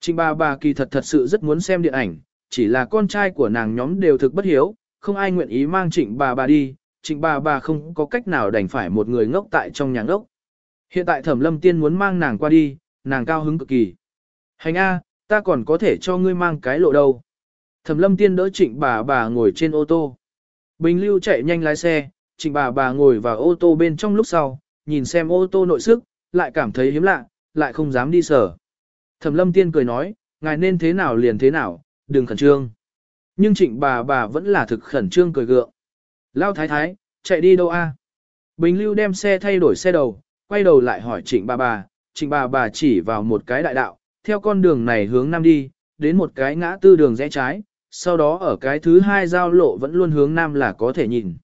Trịnh bà bà kỳ thật thật sự rất muốn xem điện ảnh, chỉ là con trai của nàng nhóm đều thực bất hiếu, không ai nguyện ý mang trịnh bà bà đi, trịnh bà bà không có cách nào đành phải một người ngốc tại trong nhà ngốc. Hiện tại thẩm lâm tiên muốn mang nàng qua đi, nàng cao hứng cực kỳ. Hành A, ta còn có thể cho ngươi mang cái lộ đâu. Thẩm lâm tiên đỡ trịnh bà bà ngồi trên ô tô. Bình lưu chạy nhanh lái xe, trịnh bà bà ngồi vào ô tô bên trong lúc sau, nhìn xem ô tô nội sức, lại cảm thấy hiếm lạ, lại không dám đi sở. Thẩm lâm tiên cười nói, ngài nên thế nào liền thế nào, đừng khẩn trương. Nhưng trịnh bà bà vẫn là thực khẩn trương cười gượng. Lao thái thái, chạy đi đâu a? Bình lưu đem xe thay đổi xe đầu, quay đầu lại hỏi trịnh bà bà, trịnh bà bà chỉ vào một cái đại đạo, theo con đường này hướng nam đi, đến một cái ngã tư đường rẽ trái, sau đó ở cái thứ hai giao lộ vẫn luôn hướng nam là có thể nhìn.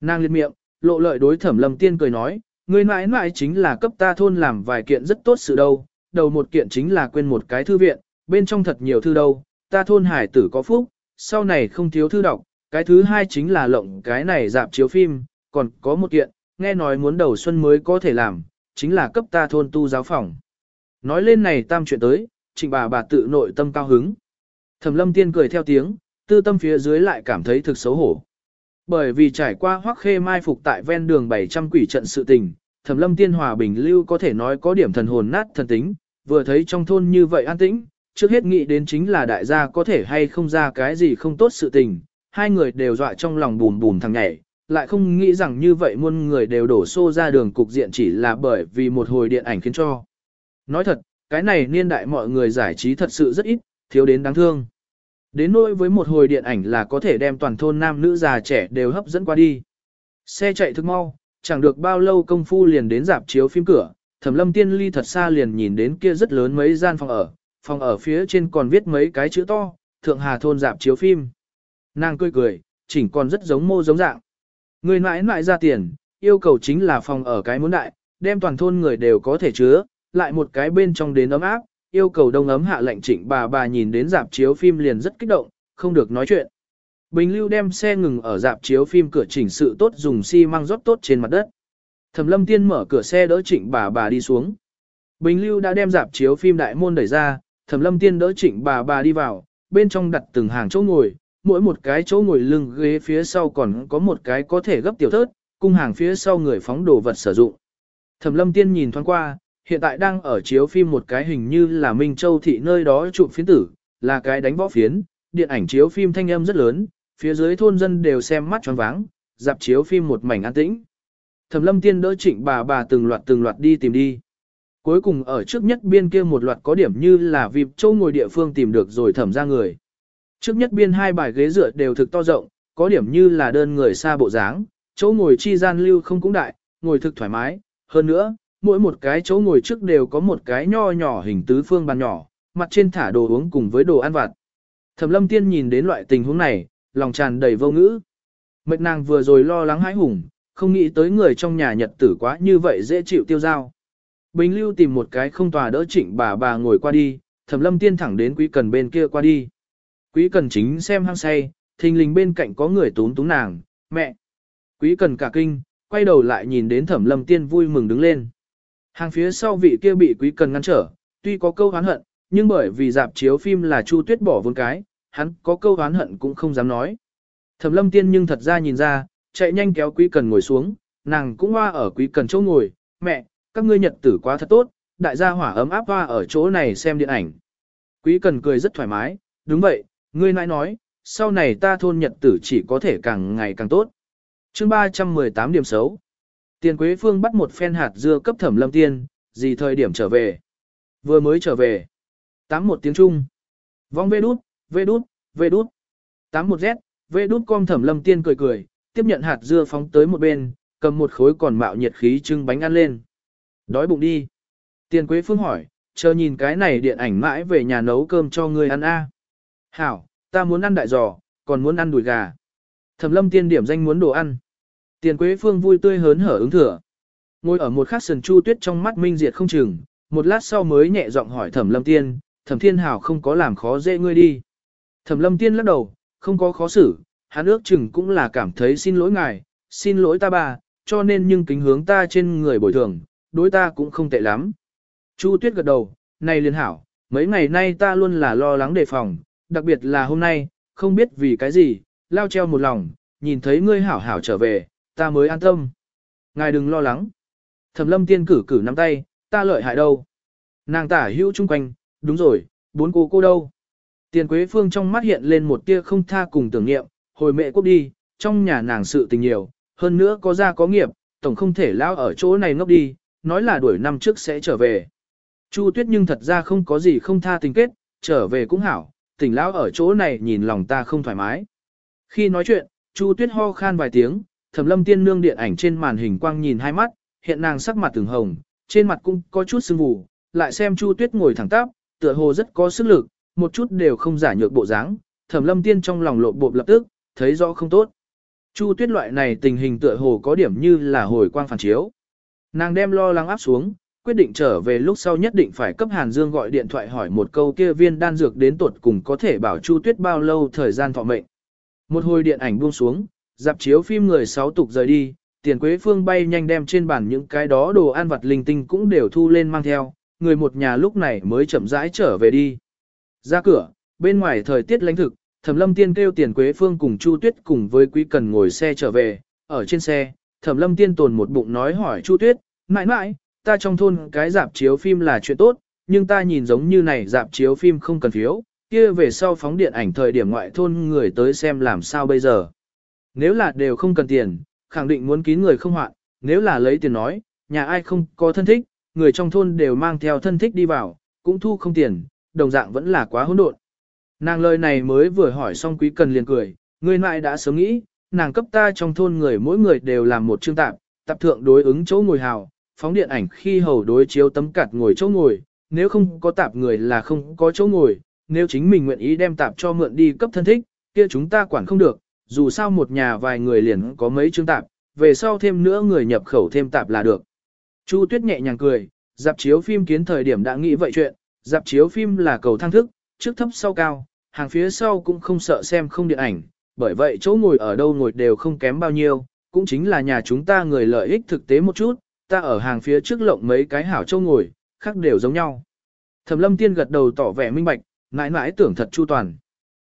Nàng liệt miệng, lộ lợi đối thẩm lâm tiên cười nói, người mãi mãi chính là cấp ta thôn làm vài kiện rất tốt sự đâu, đầu một kiện chính là quên một cái thư viện, bên trong thật nhiều thư đâu, ta thôn hải tử có phúc, sau này không thiếu thư đọc, cái thứ hai chính là lộng cái này dạp chiếu phim, còn có một kiện, nghe nói muốn đầu xuân mới có thể làm, chính là cấp ta thôn tu giáo phòng. Nói lên này tam chuyện tới, trịnh bà bà tự nội tâm cao hứng. Thẩm lâm tiên cười theo tiếng, tư tâm phía dưới lại cảm thấy thực xấu hổ. Bởi vì trải qua hoắc khê mai phục tại ven đường 700 quỷ trận sự tình, thẩm lâm tiên hòa bình lưu có thể nói có điểm thần hồn nát thần tính, vừa thấy trong thôn như vậy an tĩnh, trước hết nghĩ đến chính là đại gia có thể hay không ra cái gì không tốt sự tình, hai người đều dọa trong lòng bùn bùn thằng nhảy, lại không nghĩ rằng như vậy muôn người đều đổ xô ra đường cục diện chỉ là bởi vì một hồi điện ảnh khiến cho. Nói thật, cái này niên đại mọi người giải trí thật sự rất ít, thiếu đến đáng thương. Đến nỗi với một hồi điện ảnh là có thể đem toàn thôn nam nữ già trẻ đều hấp dẫn qua đi. Xe chạy thức mau, chẳng được bao lâu công phu liền đến dạp chiếu phim cửa, thẩm lâm tiên ly thật xa liền nhìn đến kia rất lớn mấy gian phòng ở, phòng ở phía trên còn viết mấy cái chữ to, thượng hà thôn dạp chiếu phim. Nàng cười cười, chỉnh còn rất giống mô giống dạng. Người mãi mãi ra tiền, yêu cầu chính là phòng ở cái muốn đại, đem toàn thôn người đều có thể chứa, lại một cái bên trong đến ấm áp, yêu cầu đông ấm hạ lệnh trịnh bà bà nhìn đến dạp chiếu phim liền rất kích động, không được nói chuyện. Bình lưu đem xe ngừng ở dạp chiếu phim cửa chỉnh sự tốt dùng xi măng rót tốt trên mặt đất. Thẩm lâm tiên mở cửa xe đỡ trịnh bà bà đi xuống. Bình lưu đã đem dạp chiếu phim đại môn đẩy ra, thẩm lâm tiên đỡ trịnh bà bà đi vào, bên trong đặt từng hàng chỗ ngồi, mỗi một cái chỗ ngồi lưng ghế phía sau còn có một cái có thể gấp tiểu thớt, cung hàng phía sau người phóng đồ vật sử dụng. Thẩm lâm tiên nhìn thoáng qua, hiện tại đang ở chiếu phim một cái hình như là Minh Châu thị nơi đó chụp phiến tử, là cái đánh võ phiến, điện ảnh chiếu phim thanh âm rất lớn, phía dưới thôn dân đều xem mắt tròn váng, dạp chiếu phim một mảnh an tĩnh. Thẩm lâm tiên đỡ trịnh bà bà từng loạt từng loạt đi tìm đi. Cuối cùng ở trước nhất biên kia một loạt có điểm như là vịp châu ngồi địa phương tìm được rồi thẩm ra người. Trước nhất biên hai bài ghế dựa đều thực to rộng, có điểm như là đơn người xa bộ dáng, chỗ ngồi chi gian lưu không cũng đại, ngồi thực thoải mái. Hơn nữa, mỗi một cái chỗ ngồi trước đều có một cái nho nhỏ hình tứ phương bàn nhỏ, mặt trên thả đồ uống cùng với đồ ăn vặt. Thẩm lâm tiên nhìn đến loại tình huống này, lòng tràn đầy vô ngữ. Mệt nàng vừa rồi lo lắng hãi hùng, không nghĩ tới người trong nhà nhật tử quá như vậy dễ chịu tiêu dao. Bình lưu tìm một cái không tòa đỡ trịnh bà bà ngồi qua đi, thẩm lâm tiên thẳng đến quý cần bên kia qua đi. Quý cần chính xem hăng say, thình lình bên cạnh có người tún túm nàng, mẹ. Quý cần cả kinh, quay đầu lại nhìn đến thẩm lâm tiên vui mừng đứng lên. Hàng phía sau vị kia bị quý cần ngăn trở, tuy có câu hán hận, nhưng bởi vì dạp chiếu phim là Chu Tuyết bỏ vốn cái, hắn có câu hán hận cũng không dám nói. Thẩm lâm tiên nhưng thật ra nhìn ra, chạy nhanh kéo quý cần ngồi xuống, nàng cũng hoa ở quý cần chỗ ngồi, mẹ, các ngươi nhật tử quá thật tốt, đại gia hỏa ấm áp hoa ở chỗ này xem điện ảnh. Quý cần cười rất thoải mái, đúng vậy, ngươi nãi nói, sau này ta thôn nhật tử chỉ có thể càng ngày càng tốt. chương 318 điểm xấu. Tiền Quế Phương bắt một phen hạt dưa cấp thẩm lâm tiên, gì thời điểm trở về. Vừa mới trở về. Tám một tiếng Trung. Vong vê đút, vê đút, vê đút. Tám một z, vê đút con thẩm lâm tiên cười cười, tiếp nhận hạt dưa phóng tới một bên, cầm một khối còn mạo nhiệt khí trưng bánh ăn lên. Đói bụng đi. Tiền Quế Phương hỏi, chờ nhìn cái này điện ảnh mãi về nhà nấu cơm cho người ăn a. Hảo, ta muốn ăn đại giò, còn muốn ăn đùi gà. Thẩm lâm tiên điểm danh muốn đồ ăn. Tiền Quế Phương vui tươi hớn hở ứng thừa. Ngồi ở một khắc sườn chu tuyết trong mắt minh diệt không chừng, một lát sau mới nhẹ giọng hỏi Thẩm Lâm Tiên, Thẩm Thiên Hảo không có làm khó dễ ngươi đi. Thẩm Lâm Tiên lắc đầu, không có khó xử, hắn ước chừng cũng là cảm thấy xin lỗi ngài, xin lỗi ta bà, cho nên nhưng kính hướng ta trên người bồi thường, đối ta cũng không tệ lắm. Chu Tuyết gật đầu, này liên hảo, mấy ngày nay ta luôn là lo lắng đề phòng, đặc biệt là hôm nay, không biết vì cái gì, lao treo một lòng, nhìn thấy ngươi hảo hảo trở về, ta mới an tâm. Ngài đừng lo lắng. Thẩm lâm tiên cử cử nắm tay, ta lợi hại đâu. Nàng tả hữu chung quanh, đúng rồi, bốn cô cô đâu. Tiền Quế Phương trong mắt hiện lên một tia không tha cùng tưởng niệm, hồi mẹ quốc đi, trong nhà nàng sự tình nhiều, hơn nữa có gia có nghiệp, tổng không thể lao ở chỗ này ngốc đi, nói là đuổi năm trước sẽ trở về. Chu Tuyết nhưng thật ra không có gì không tha tình kết, trở về cũng hảo, tỉnh lão ở chỗ này nhìn lòng ta không thoải mái. Khi nói chuyện, Chu Tuyết ho khan vài tiếng, Thẩm Lâm Tiên nương điện ảnh trên màn hình quang nhìn hai mắt, hiện nàng sắc mặt từng hồng, trên mặt cũng có chút sưng vù, lại xem Chu Tuyết ngồi thẳng tắp, tựa hồ rất có sức lực, một chút đều không giả nhược bộ dáng, Thẩm Lâm Tiên trong lòng lộ bộp lập tức, thấy rõ không tốt. Chu Tuyết loại này tình hình tựa hồ có điểm như là hồi quang phản chiếu. Nàng đem lo lắng áp xuống, quyết định trở về lúc sau nhất định phải cấp Hàn Dương gọi điện thoại hỏi một câu kia viên đan dược đến tuột cùng có thể bảo Chu Tuyết bao lâu thời gian thọ mệnh. Một hồi điện ảnh buông xuống, dạp chiếu phim người sáu tục rời đi, tiền quế phương bay nhanh đem trên bàn những cái đó đồ ăn vặt linh tinh cũng đều thu lên mang theo, người một nhà lúc này mới chậm rãi trở về đi. Ra cửa, bên ngoài thời tiết lãnh thực, Thẩm Lâm Tiên kêu Tiền Quế Phương cùng Chu Tuyết cùng với Quý Cần ngồi xe trở về, ở trên xe, Thẩm Lâm Tiên tồn một bụng nói hỏi Chu Tuyết, mãi mãi, ta trong thôn cái dạp chiếu phim là chuyện tốt, nhưng ta nhìn giống như này dạp chiếu phim không cần phiếu, kia về sau phóng điện ảnh thời điểm ngoại thôn người tới xem làm sao bây giờ. Nếu là đều không cần tiền, khẳng định muốn kín người không hoạn, nếu là lấy tiền nói, nhà ai không có thân thích, người trong thôn đều mang theo thân thích đi vào, cũng thu không tiền, đồng dạng vẫn là quá hỗn độn. Nàng lời này mới vừa hỏi xong quý cần liền cười, người ngoại đã sớm nghĩ, nàng cấp ta trong thôn người mỗi người đều làm một chương tạp, tập thượng đối ứng chỗ ngồi hào, phóng điện ảnh khi hầu đối chiếu tấm cặt ngồi chỗ ngồi, nếu không có tạp người là không có chỗ ngồi, nếu chính mình nguyện ý đem tạp cho mượn đi cấp thân thích, kia chúng ta quản không được, dù sao một nhà vài người liền có mấy chương tạp, về sau thêm nữa người nhập khẩu thêm tạp là được. Chu Tuyết nhẹ nhàng cười, dạp chiếu phim kiến thời điểm đã nghĩ vậy chuyện, dạp chiếu phim là cầu thang thức, trước thấp sau cao, hàng phía sau cũng không sợ xem không điện ảnh, bởi vậy chỗ ngồi ở đâu ngồi đều không kém bao nhiêu, cũng chính là nhà chúng ta người lợi ích thực tế một chút, ta ở hàng phía trước lộng mấy cái hảo châu ngồi, khác đều giống nhau. Thẩm lâm tiên gật đầu tỏ vẻ minh bạch, mãi mãi tưởng thật chu toàn.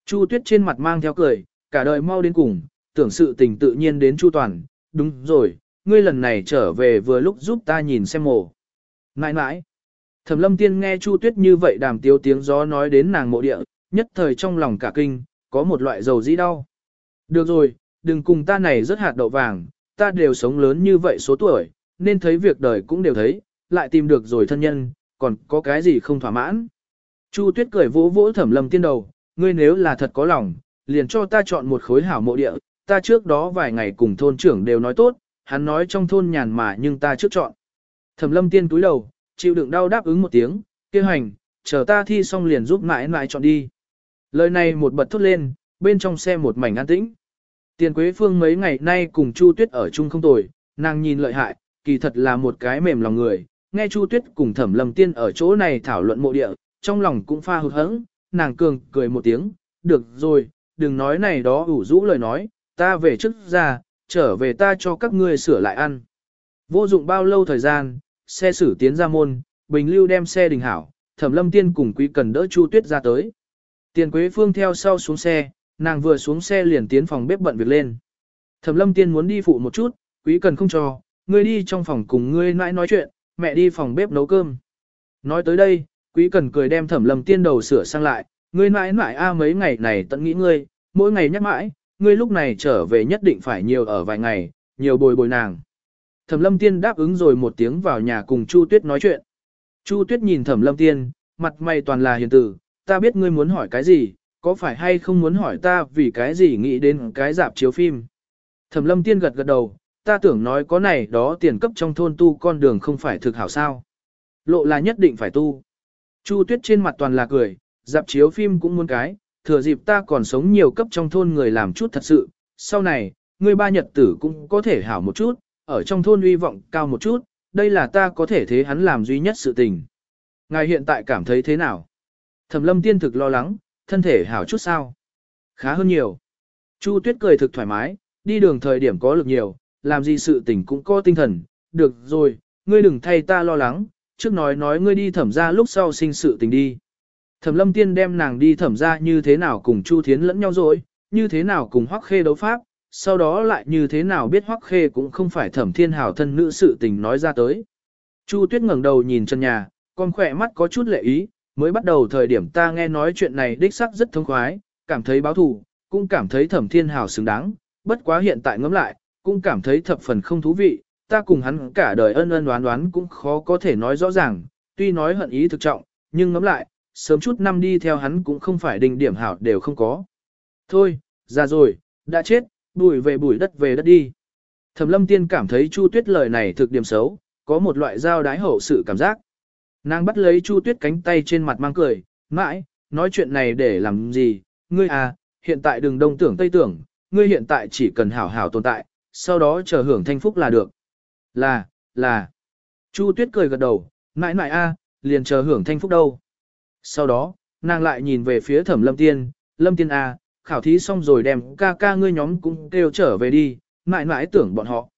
Chu tuyết trên mặt mang theo cười, cả đời mau đến cùng, tưởng sự tình tự nhiên đến chu toàn, đúng rồi, ngươi lần này trở về vừa lúc giúp ta nhìn xem mộ. Mãi mãi, thẩm lâm tiên nghe chu tuyết như vậy đàm tiếu tiếng gió nói đến nàng mộ địa, nhất thời trong lòng cả kinh, có một loại dầu dĩ đau. Được rồi, đừng cùng ta này rất hạt đậu vàng, ta đều sống lớn như vậy số tuổi, nên thấy việc đời cũng đều thấy, lại tìm được rồi thân nhân, còn có cái gì không thỏa mãn. Chu tuyết cười vỗ vỗ thẩm lâm tiên đầu, ngươi nếu là thật có lòng, liền cho ta chọn một khối hảo mộ địa, ta trước đó vài ngày cùng thôn trưởng đều nói tốt, hắn nói trong thôn nhàn mà nhưng ta trước chọn. Thẩm lâm tiên túi đầu, chịu đựng đau đáp ứng một tiếng, kêu hành, chờ ta thi xong liền giúp mãi mãi chọn đi. Lời này một bật thốt lên, bên trong xe một mảnh an tĩnh. Tiền Quế Phương mấy ngày nay cùng Chu Tuyết ở chung không tồi, nàng nhìn lợi hại, kỳ thật là một cái mềm lòng người, nghe Chu Tuyết cùng Thẩm Lâm Tiên ở chỗ này thảo luận mộ địa, trong lòng cũng pha hụt hẫng, nàng cường cười một tiếng, "Được rồi, đừng nói này đó ủ rũ lời nói, ta về trước ra, trở về ta cho các ngươi sửa lại ăn." Vô dụng bao lâu thời gian, xe xử tiến ra môn, Bình Lưu đem xe đình hảo, Thẩm Lâm Tiên cùng Quý Cần đỡ Chu Tuyết ra tới. Tiền Quế Phương theo sau xuống xe, nàng vừa xuống xe liền tiến phòng bếp bận việc lên. Thẩm Lâm Tiên muốn đi phụ một chút, Quý Cần không cho, ngươi đi trong phòng cùng ngươi nãi nói chuyện, mẹ đi phòng bếp nấu cơm. Nói tới đây, Quý Cần cười đem Thẩm Lâm Tiên đầu sửa sang lại, ngươi mãi mãi a mấy ngày này tận nghĩ ngươi, mỗi ngày nhắc mãi, ngươi lúc này trở về nhất định phải nhiều ở vài ngày, nhiều bồi bồi nàng. Thẩm Lâm Tiên đáp ứng rồi một tiếng vào nhà cùng Chu Tuyết nói chuyện. Chu Tuyết nhìn Thẩm Lâm Tiên, mặt mày toàn là hiền tử, ta biết ngươi muốn hỏi cái gì, có phải hay không muốn hỏi ta vì cái gì nghĩ đến cái dạp chiếu phim. Thẩm lâm tiên gật gật đầu, ta tưởng nói có này đó tiền cấp trong thôn tu con đường không phải thực hảo sao. Lộ là nhất định phải tu. Chu tuyết trên mặt toàn là cười, dạp chiếu phim cũng muốn cái, thừa dịp ta còn sống nhiều cấp trong thôn người làm chút thật sự, sau này, ngươi ba nhật tử cũng có thể hảo một chút, ở trong thôn uy vọng cao một chút, đây là ta có thể thế hắn làm duy nhất sự tình. Ngài hiện tại cảm thấy thế nào? Thẩm lâm tiên thực lo lắng, thân thể hảo chút sao. Khá hơn nhiều. Chu tuyết cười thực thoải mái, đi đường thời điểm có lực nhiều, làm gì sự tình cũng có tinh thần. Được rồi, ngươi đừng thay ta lo lắng, trước nói nói ngươi đi thẩm ra lúc sau sinh sự tình đi. Thẩm lâm tiên đem nàng đi thẩm ra như thế nào cùng Chu Thiến lẫn nhau rồi, như thế nào cùng Hoắc Khê đấu pháp, sau đó lại như thế nào biết Hoắc Khê cũng không phải thẩm thiên hảo thân nữ sự tình nói ra tới. Chu Tuyết ngẩng đầu nhìn chân nhà, con khỏe mắt có chút lệ ý, mới bắt đầu thời điểm ta nghe nói chuyện này đích sắc rất thông khoái, cảm thấy báo thù, cũng cảm thấy thẩm thiên hảo xứng đáng, bất quá hiện tại ngẫm lại, cũng cảm thấy thập phần không thú vị, ta cùng hắn cả đời ân ân đoán đoán cũng khó có thể nói rõ ràng, tuy nói hận ý thực trọng, nhưng ngẫm lại, sớm chút năm đi theo hắn cũng không phải đình điểm hảo đều không có. Thôi, ra rồi, đã chết, bùi về bùi đất về đất đi. Thẩm lâm tiên cảm thấy Chu Tuyết lời này thực điểm xấu, có một loại giao đái hậu sự cảm giác. Nàng bắt lấy Chu Tuyết cánh tay trên mặt mang cười, mãi, nói chuyện này để làm gì, ngươi à, hiện tại đừng đông tưởng tây tưởng, ngươi hiện tại chỉ cần hảo hảo tồn tại, sau đó chờ hưởng thanh phúc là được. Là, là. Chu Tuyết cười gật đầu, mãi mãi a, liền chờ hưởng thanh phúc đâu. Sau đó, nàng lại nhìn về phía thẩm lâm tiên, lâm tiên a, khảo thí xong rồi đem ca ca ngươi nhóm cũng kêu trở về đi, mãi mãi tưởng bọn họ.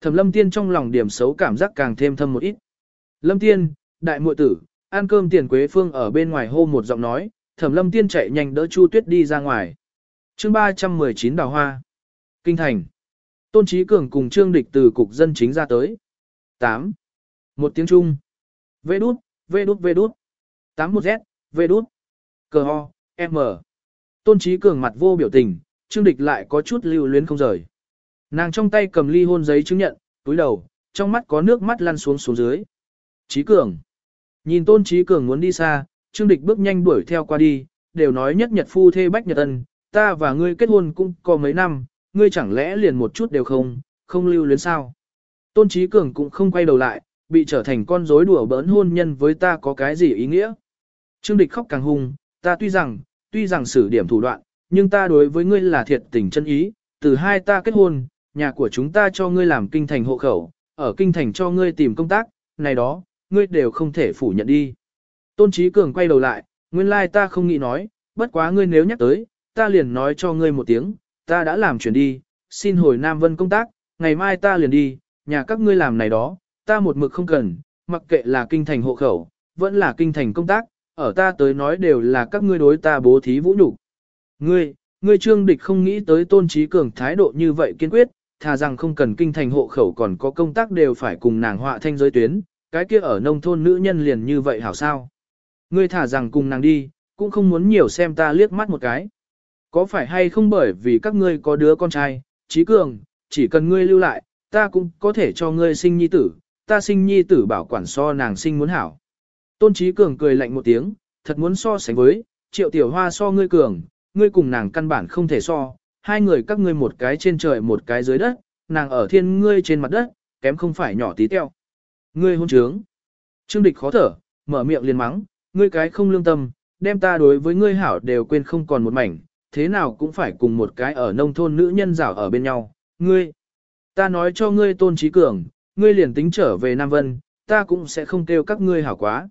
Thẩm lâm tiên trong lòng điểm xấu cảm giác càng thêm thâm một ít. Lâm tiên, đại muội tử, ăn cơm tiền quế phương ở bên ngoài hô một giọng nói, thẩm lâm tiên chạy nhanh đỡ Chu Tuyết đi ra ngoài. chương 319 đào hoa. Kinh thành. Tôn Trí Cường cùng Trương Địch từ cục dân chính ra tới. 8. Một tiếng Trung. Vê đút, vê đút vê đút. 81Z, V đút. Cờ ho, M. Tôn Trí Cường mặt vô biểu tình, Trương Địch lại có chút lưu luyến không rời. Nàng trong tay cầm ly hôn giấy chứng nhận, túi đầu, trong mắt có nước mắt lăn xuống xuống dưới. Trí Cường. Nhìn Tôn Trí Cường muốn đi xa, Trương Địch bước nhanh đuổi theo qua đi, đều nói nhất nhật phu thê bách nhật ân, ta và ngươi kết hôn cũng có mấy năm, ngươi chẳng lẽ liền một chút đều không, không lưu luyến sao. Tôn Trí Cường cũng không quay đầu lại, bị trở thành con rối đùa bỡn hôn nhân với ta có cái gì ý nghĩa. Trương Địch khóc càng hung, ta tuy rằng, tuy rằng xử điểm thủ đoạn, nhưng ta đối với ngươi là thiệt tình chân ý, từ hai ta kết hôn, nhà của chúng ta cho ngươi làm kinh thành hộ khẩu, ở kinh thành cho ngươi tìm công tác, này đó, ngươi đều không thể phủ nhận đi. Tôn Trí Cường quay đầu lại, nguyên lai ta không nghĩ nói, bất quá ngươi nếu nhắc tới, ta liền nói cho ngươi một tiếng, ta đã làm chuyển đi, xin hồi Nam Vân công tác, ngày mai ta liền đi, nhà các ngươi làm này đó, ta một mực không cần, mặc kệ là kinh thành hộ khẩu, vẫn là kinh thành công tác, ở ta tới nói đều là các ngươi đối ta bố thí vũ nhục. Ngươi, ngươi trương địch không nghĩ tới tôn trí cường thái độ như vậy kiên quyết, thà rằng không cần kinh thành hộ khẩu còn có công tác đều phải cùng nàng họa thanh giới tuyến, cái kia ở nông thôn nữ nhân liền như vậy hảo sao. Ngươi thả rằng cùng nàng đi, cũng không muốn nhiều xem ta liếc mắt một cái. Có phải hay không bởi vì các ngươi có đứa con trai, trí cường, chỉ cần ngươi lưu lại, ta cũng có thể cho ngươi sinh nhi tử, ta sinh nhi tử bảo quản so nàng sinh muốn hảo. Tôn trí cường cười lạnh một tiếng, thật muốn so sánh với, triệu tiểu hoa so ngươi cường, ngươi cùng nàng căn bản không thể so, hai người các ngươi một cái trên trời một cái dưới đất, nàng ở thiên ngươi trên mặt đất, kém không phải nhỏ tí teo. Ngươi hôn trướng. Trương địch khó thở, mở miệng liền mắng, ngươi cái không lương tâm, đem ta đối với ngươi hảo đều quên không còn một mảnh, thế nào cũng phải cùng một cái ở nông thôn nữ nhân rảo ở bên nhau, ngươi. Ta nói cho ngươi tôn trí cường, ngươi liền tính trở về Nam Vân, ta cũng sẽ không kêu các ngươi hảo quá.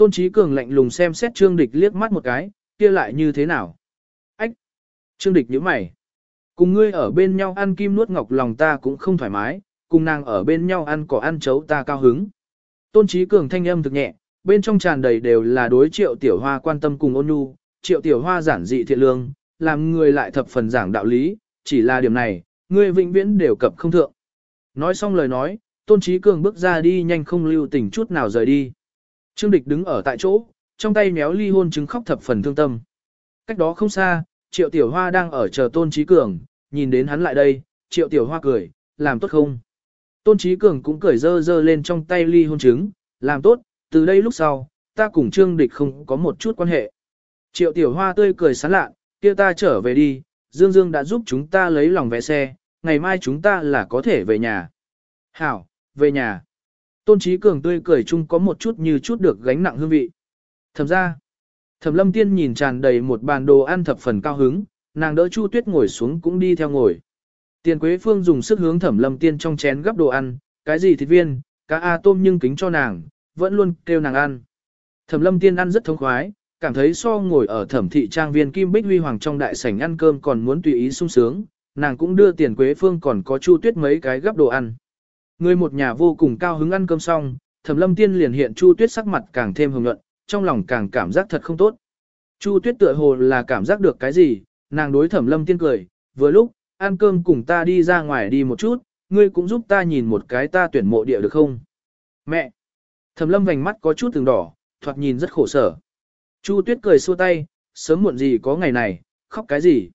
Tôn trí cường lạnh lùng xem xét trương địch liếc mắt một cái, kia lại như thế nào? Ách! Trương địch nhíu mày. Cùng ngươi ở bên nhau ăn kim nuốt ngọc lòng ta cũng không thoải mái, cùng nàng ở bên nhau ăn cỏ ăn chấu ta cao hứng. Tôn trí cường thanh âm thực nhẹ, bên trong tràn đầy đều là đối triệu tiểu hoa quan tâm cùng ôn nhu, triệu tiểu hoa giản dị thiện lương, làm người lại thập phần giảng đạo lý, chỉ là điểm này, ngươi vĩnh viễn đều cập không thượng. Nói xong lời nói, tôn trí cường bước ra đi nhanh không lưu tình chút nào rời đi. Trương địch đứng ở tại chỗ, trong tay méo ly hôn chứng khóc thập phần thương tâm. Cách đó không xa, triệu tiểu hoa đang ở chờ tôn trí cường, nhìn đến hắn lại đây, triệu tiểu hoa cười, làm tốt không? Tôn trí cường cũng cười dơ dơ lên trong tay ly hôn chứng, làm tốt, từ đây lúc sau, ta cùng trương địch không có một chút quan hệ. Triệu tiểu hoa tươi cười sán lạ, kia ta trở về đi, Dương Dương đã giúp chúng ta lấy lòng vé xe, ngày mai chúng ta là có thể về nhà. Hảo, về nhà. Tôn Trí Cường tươi cười chung có một chút như chút được gánh nặng hương vị. Thẩm ra, Thẩm Lâm Tiên nhìn tràn đầy một bàn đồ ăn thập phần cao hứng, nàng đỡ Chu Tuyết ngồi xuống cũng đi theo ngồi. Tiền Quế Phương dùng sức hướng Thẩm Lâm Tiên trong chén gấp đồ ăn, cái gì thịt viên, cá a tôm nhưng kính cho nàng, vẫn luôn kêu nàng ăn. Thẩm Lâm Tiên ăn rất thống khoái, cảm thấy so ngồi ở thẩm thị trang viên Kim Bích Huy Hoàng trong đại sảnh ăn cơm còn muốn tùy ý sung sướng, nàng cũng đưa tiền quế phương còn có chu tuyết mấy cái gấp đồ ăn. Người một nhà vô cùng cao hứng ăn cơm xong, thẩm lâm tiên liền hiện chu tuyết sắc mặt càng thêm hồng nhuận, trong lòng càng cảm giác thật không tốt. Chu tuyết tựa hồ là cảm giác được cái gì, nàng đối thẩm lâm tiên cười, vừa lúc, ăn cơm cùng ta đi ra ngoài đi một chút, ngươi cũng giúp ta nhìn một cái ta tuyển mộ địa được không? Mẹ! Thẩm lâm vành mắt có chút từng đỏ, thoạt nhìn rất khổ sở. Chu tuyết cười xua tay, sớm muộn gì có ngày này, khóc cái gì?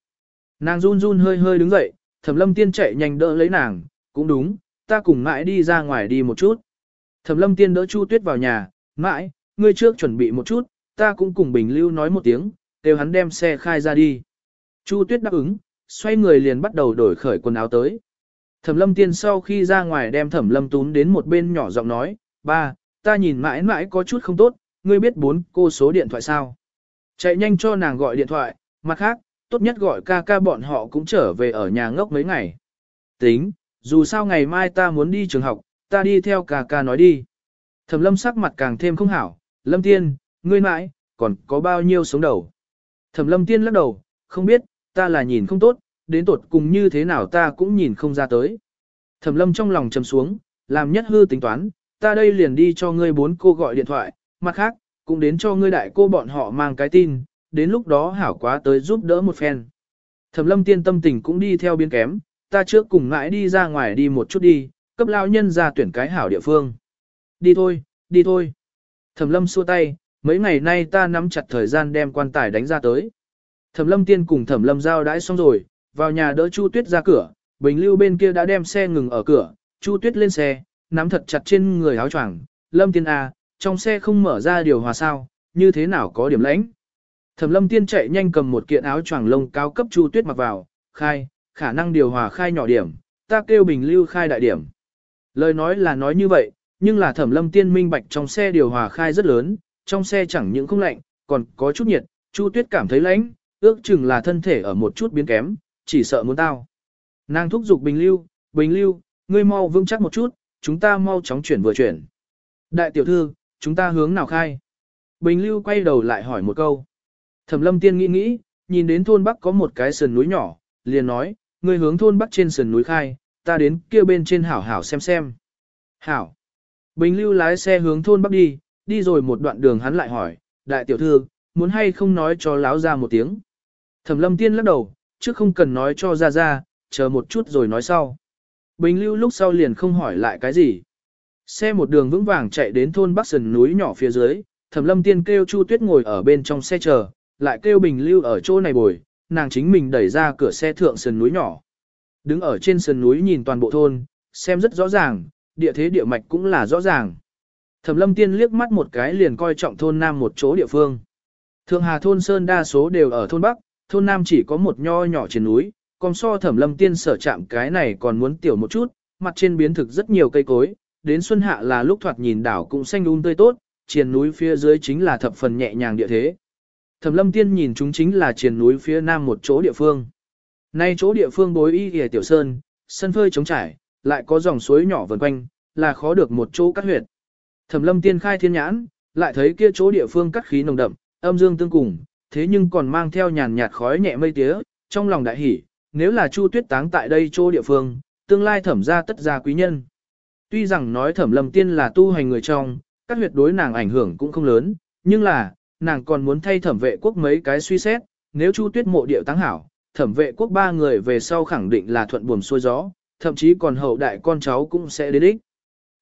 Nàng run run hơi hơi đứng dậy, thẩm lâm tiên chạy nhanh đỡ lấy nàng, cũng đúng, ta cùng mãi đi ra ngoài đi một chút. Thẩm lâm tiên đỡ Chu tuyết vào nhà, mãi, ngươi trước chuẩn bị một chút, ta cũng cùng Bình Lưu nói một tiếng, đều hắn đem xe khai ra đi. Chu tuyết đáp ứng, xoay người liền bắt đầu đổi khởi quần áo tới. Thẩm lâm tiên sau khi ra ngoài đem thẩm lâm tún đến một bên nhỏ giọng nói, ba, ta nhìn mãi mãi có chút không tốt, ngươi biết bốn cô số điện thoại sao. Chạy nhanh cho nàng gọi điện thoại, mặt khác, tốt nhất gọi ca ca bọn họ cũng trở về ở nhà ngốc mấy ngày. Tính, dù sao ngày mai ta muốn đi trường học, ta đi theo ca ca nói đi. Thẩm lâm sắc mặt càng thêm không hảo, lâm tiên, ngươi mãi, còn có bao nhiêu sống đầu. Thẩm lâm tiên lắc đầu, không biết, ta là nhìn không tốt, đến tột cùng như thế nào ta cũng nhìn không ra tới. Thẩm lâm trong lòng trầm xuống, làm nhất hư tính toán, ta đây liền đi cho ngươi bốn cô gọi điện thoại, mặt khác, cũng đến cho ngươi đại cô bọn họ mang cái tin, đến lúc đó hảo quá tới giúp đỡ một phen. Thẩm lâm tiên tâm tình cũng đi theo biến kém, ta trước cùng ngãi đi ra ngoài đi một chút đi, cấp lao nhân ra tuyển cái hảo địa phương. Đi thôi, đi thôi. Thẩm lâm xua tay, mấy ngày nay ta nắm chặt thời gian đem quan tài đánh ra tới. Thẩm lâm tiên cùng thẩm lâm giao đãi xong rồi, vào nhà đỡ Chu Tuyết ra cửa, Bình Lưu bên kia đã đem xe ngừng ở cửa, Chu Tuyết lên xe, nắm thật chặt trên người áo choàng, Lâm Tiên A, trong xe không mở ra điều hòa sao, như thế nào có điểm lãnh. Thẩm Lâm Tiên chạy nhanh cầm một kiện áo choàng lông cao cấp Chu Tuyết mặc vào, khai, khả năng điều hòa khai nhỏ điểm, ta kêu Bình Lưu khai đại điểm. Lời nói là nói như vậy, nhưng là Thẩm Lâm Tiên minh bạch trong xe điều hòa khai rất lớn, trong xe chẳng những không lạnh, còn có chút nhiệt, Chu Tuyết cảm thấy lạnh, ước chừng là thân thể ở một chút biến kém, chỉ sợ muốn tao. Nàng thúc giục Bình Lưu, Bình Lưu, ngươi mau vững chắc một chút, chúng ta mau chóng chuyển vừa chuyển. Đại tiểu thư, chúng ta hướng nào khai? Bình Lưu quay đầu lại hỏi một câu. Thẩm lâm tiên nghĩ nghĩ, nhìn đến thôn Bắc có một cái sườn núi nhỏ, liền nói, ngươi hướng thôn Bắc trên sườn núi khai, ta đến kia bên trên hảo hảo xem xem. Hảo. Bình Lưu lái xe hướng thôn Bắc đi, đi rồi một đoạn đường hắn lại hỏi, đại tiểu thư, muốn hay không nói cho láo ra một tiếng. Thẩm lâm tiên lắc đầu, chứ không cần nói cho ra ra, chờ một chút rồi nói sau. Bình lưu lúc sau liền không hỏi lại cái gì. Xe một đường vững vàng chạy đến thôn Bắc sườn núi nhỏ phía dưới, Thẩm Lâm Tiên kêu Chu Tuyết ngồi ở bên trong xe chờ, lại kêu Bình Lưu ở chỗ này bồi, nàng chính mình đẩy ra cửa xe thượng sườn núi nhỏ. Đứng ở trên sườn núi nhìn toàn bộ thôn, xem rất rõ ràng, địa thế địa mạch cũng là rõ ràng. Thẩm Lâm Tiên liếc mắt một cái liền coi trọng thôn Nam một chỗ địa phương. Thượng Hà thôn Sơn đa số đều ở thôn Bắc, thôn Nam chỉ có một nho nhỏ trên núi, còn so thẩm lâm tiên sở chạm cái này còn muốn tiểu một chút, mặt trên biến thực rất nhiều cây cối, đến xuân hạ là lúc thoạt nhìn đảo cũng xanh um tươi tốt, triền núi phía dưới chính là thập phần nhẹ nhàng địa thế. Thẩm lâm tiên nhìn chúng chính là triền núi phía nam một chỗ địa phương. Nay chỗ địa phương bối y hề tiểu sơn, sân phơi trống trải, lại có dòng suối nhỏ vần quanh, là khó được một chỗ cắt huyệt. Thẩm lâm tiên khai thiên nhãn, lại thấy kia chỗ địa phương cắt khí nồng đậm, âm dương tương cùng, thế nhưng còn mang theo nhàn nhạt khói nhẹ mây tía, trong lòng đại hỉ, nếu là Chu Tuyết táng tại đây chỗ địa phương, tương lai thẩm ra tất ra quý nhân. Tuy rằng nói thẩm lâm tiên là tu hành người trong, các huyệt đối nàng ảnh hưởng cũng không lớn, nhưng là, nàng còn muốn thay thẩm vệ quốc mấy cái suy xét, nếu Chu Tuyết mộ địa tăng hảo, thẩm vệ quốc ba người về sau khẳng định là thuận buồm xuôi gió, thậm chí còn hậu đại con cháu cũng sẽ đến ích.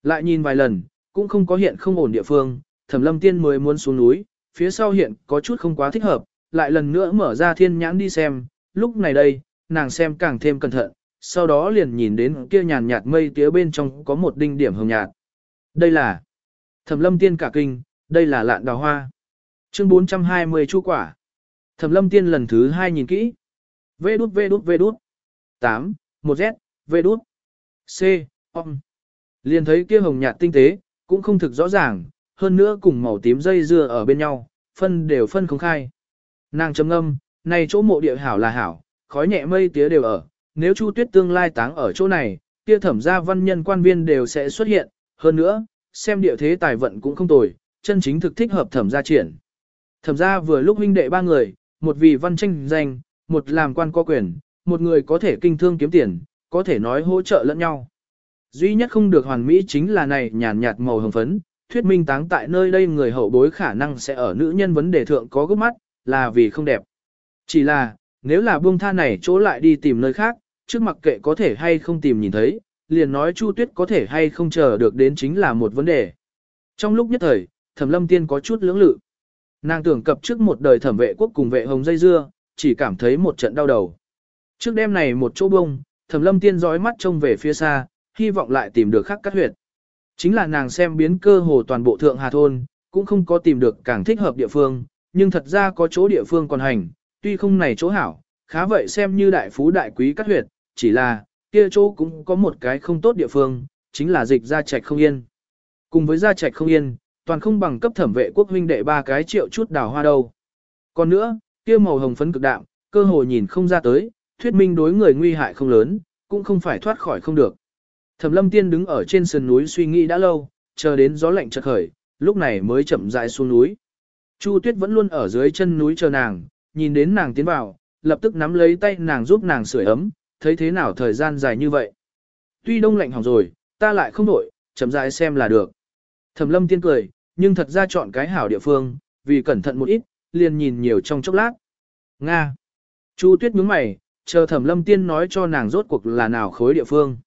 Lại nhìn vài lần, cũng không có hiện không ổn địa phương, thẩm lâm tiên mới muốn xuống núi, phía sau hiện có chút không quá thích hợp, lại lần nữa mở ra thiên nhãn đi xem, lúc này đây, nàng xem càng thêm cẩn thận, sau đó liền nhìn đến kia nhàn nhạt mây tía bên trong có một đinh điểm hồng nhạt. Đây là Thẩm Lâm Tiên cả kinh, đây là lạn đào hoa. Chương 420 chu quả. Thẩm Lâm Tiên lần thứ hai nhìn kỹ. Vê đút vê đút vê đút. 8, 1 Z, vê đút. C, om. Liền thấy kia hồng nhạt tinh tế, cũng không thực rõ ràng, hơn nữa cùng màu tím dây dưa ở bên nhau, phân đều phân không khai. Nàng trầm ngâm này chỗ mộ địa hảo là hảo, khói nhẹ mây tía đều ở, nếu Chu Tuyết tương lai táng ở chỗ này, kia thẩm gia văn nhân quan viên đều sẽ xuất hiện, hơn nữa, xem địa thế tài vận cũng không tồi, chân chính thực thích hợp thẩm gia triển. Thẩm gia vừa lúc huynh đệ ba người, một vì văn tranh danh, một làm quan có quyền, một người có thể kinh thương kiếm tiền, có thể nói hỗ trợ lẫn nhau. Duy nhất không được hoàn mỹ chính là này nhàn nhạt màu hồng phấn, thuyết minh táng tại nơi đây người hậu bối khả năng sẽ ở nữ nhân vấn đề thượng có gốc mắt, là vì không đẹp. Chỉ là, nếu là buông tha này chỗ lại đi tìm nơi khác, trước mặc kệ có thể hay không tìm nhìn thấy, liền nói Chu Tuyết có thể hay không chờ được đến chính là một vấn đề. Trong lúc nhất thời, Thẩm Lâm Tiên có chút lưỡng lự. Nàng tưởng cập trước một đời thẩm vệ quốc cùng vệ hồng dây dưa, chỉ cảm thấy một trận đau đầu. Trước đêm này một chỗ bông, Thẩm Lâm Tiên dõi mắt trông về phía xa, hy vọng lại tìm được khắc cắt huyệt. Chính là nàng xem biến cơ hồ toàn bộ thượng hà thôn, cũng không có tìm được càng thích hợp địa phương, nhưng thật ra có chỗ địa phương còn hành, tuy không này chỗ hảo, khá vậy xem như đại phú đại quý cắt huyệt, chỉ là, kia chỗ cũng có một cái không tốt địa phương, chính là dịch ra trạch không yên. Cùng với gia trạch không yên, toàn không bằng cấp thẩm vệ quốc huynh đệ ba cái triệu chút đào hoa đâu. Còn nữa, kia màu hồng phấn cực đạm, cơ hồ nhìn không ra tới, thuyết minh đối người nguy hại không lớn, cũng không phải thoát khỏi không được. Thẩm lâm tiên đứng ở trên sườn núi suy nghĩ đã lâu, chờ đến gió lạnh chợt khởi, lúc này mới chậm rãi xuống núi. Chu tuyết vẫn luôn ở dưới chân núi chờ nàng, nhìn đến nàng tiến vào, lập tức nắm lấy tay nàng giúp nàng sưởi ấm, thấy thế nào thời gian dài như vậy. Tuy đông lạnh hỏng rồi, ta lại không đổi, chậm rãi xem là được. Thẩm lâm tiên cười, nhưng thật ra chọn cái hảo địa phương, vì cẩn thận một ít, liền nhìn nhiều trong chốc lát. Nga. Chu tuyết nhướng mày, chờ thẩm lâm tiên nói cho nàng rốt cuộc là nào khối địa phương.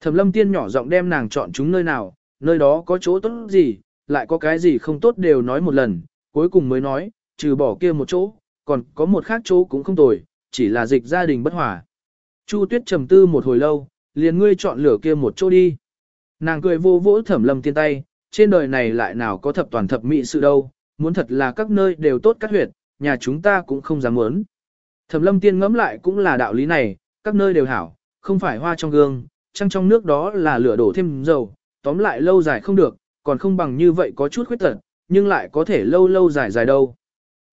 Thẩm lâm tiên nhỏ giọng đem nàng chọn chúng nơi nào, nơi đó có chỗ tốt gì, lại có cái gì không tốt đều nói một lần, cuối cùng mới nói, trừ bỏ kia một chỗ, còn có một khác chỗ cũng không tồi, chỉ là dịch gia đình bất hòa. Chu tuyết trầm tư một hồi lâu, liền ngươi chọn lửa kia một chỗ đi. Nàng cười vô vỗ thẩm lâm tiên tay, trên đời này lại nào có thập toàn thập mỹ sự đâu, muốn thật là các nơi đều tốt các huyệt, nhà chúng ta cũng không dám muốn. Thẩm lâm tiên ngẫm lại cũng là đạo lý này, các nơi đều hảo, không phải hoa trong gương, trăng trong nước đó là lửa đổ thêm dầu, tóm lại lâu dài không được, còn không bằng như vậy có chút khuyết tật, nhưng lại có thể lâu lâu dài dài đâu.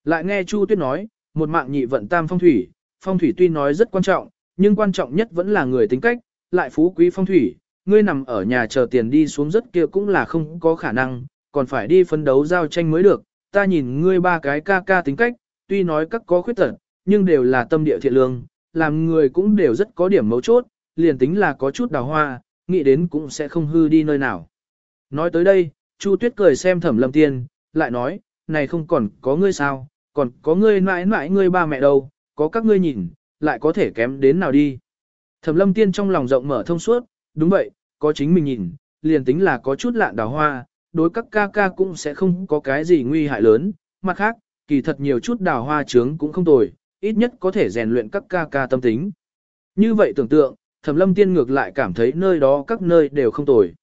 Lại nghe Chu Tuyết nói, một mạng nhị vận tam phong thủy, phong thủy tuy nói rất quan trọng, nhưng quan trọng nhất vẫn là người tính cách, lại phú quý phong thủy, ngươi nằm ở nhà chờ tiền đi xuống rất kia cũng là không có khả năng, còn phải đi phân đấu giao tranh mới được, ta nhìn ngươi ba cái ca ca tính cách, tuy nói các có khuyết tật, nhưng đều là tâm địa thiện lương, làm người cũng đều rất có điểm mấu chốt, liền tính là có chút đào hoa, nghĩ đến cũng sẽ không hư đi nơi nào. Nói tới đây, Chu Tuyết cười xem Thẩm Lâm Tiên, lại nói, này không còn có ngươi sao, còn có ngươi mãi mãi ngươi ba mẹ đâu, có các ngươi nhìn, lại có thể kém đến nào đi. Thẩm Lâm Tiên trong lòng rộng mở thông suốt, đúng vậy, có chính mình nhìn, liền tính là có chút lạn đào hoa, đối các ca ca cũng sẽ không có cái gì nguy hại lớn, mặt khác, kỳ thật nhiều chút đào hoa trướng cũng không tồi, ít nhất có thể rèn luyện các ca ca tâm tính. Như vậy tưởng tượng, Thẩm Lâm Tiên ngược lại cảm thấy nơi đó các nơi đều không tồi.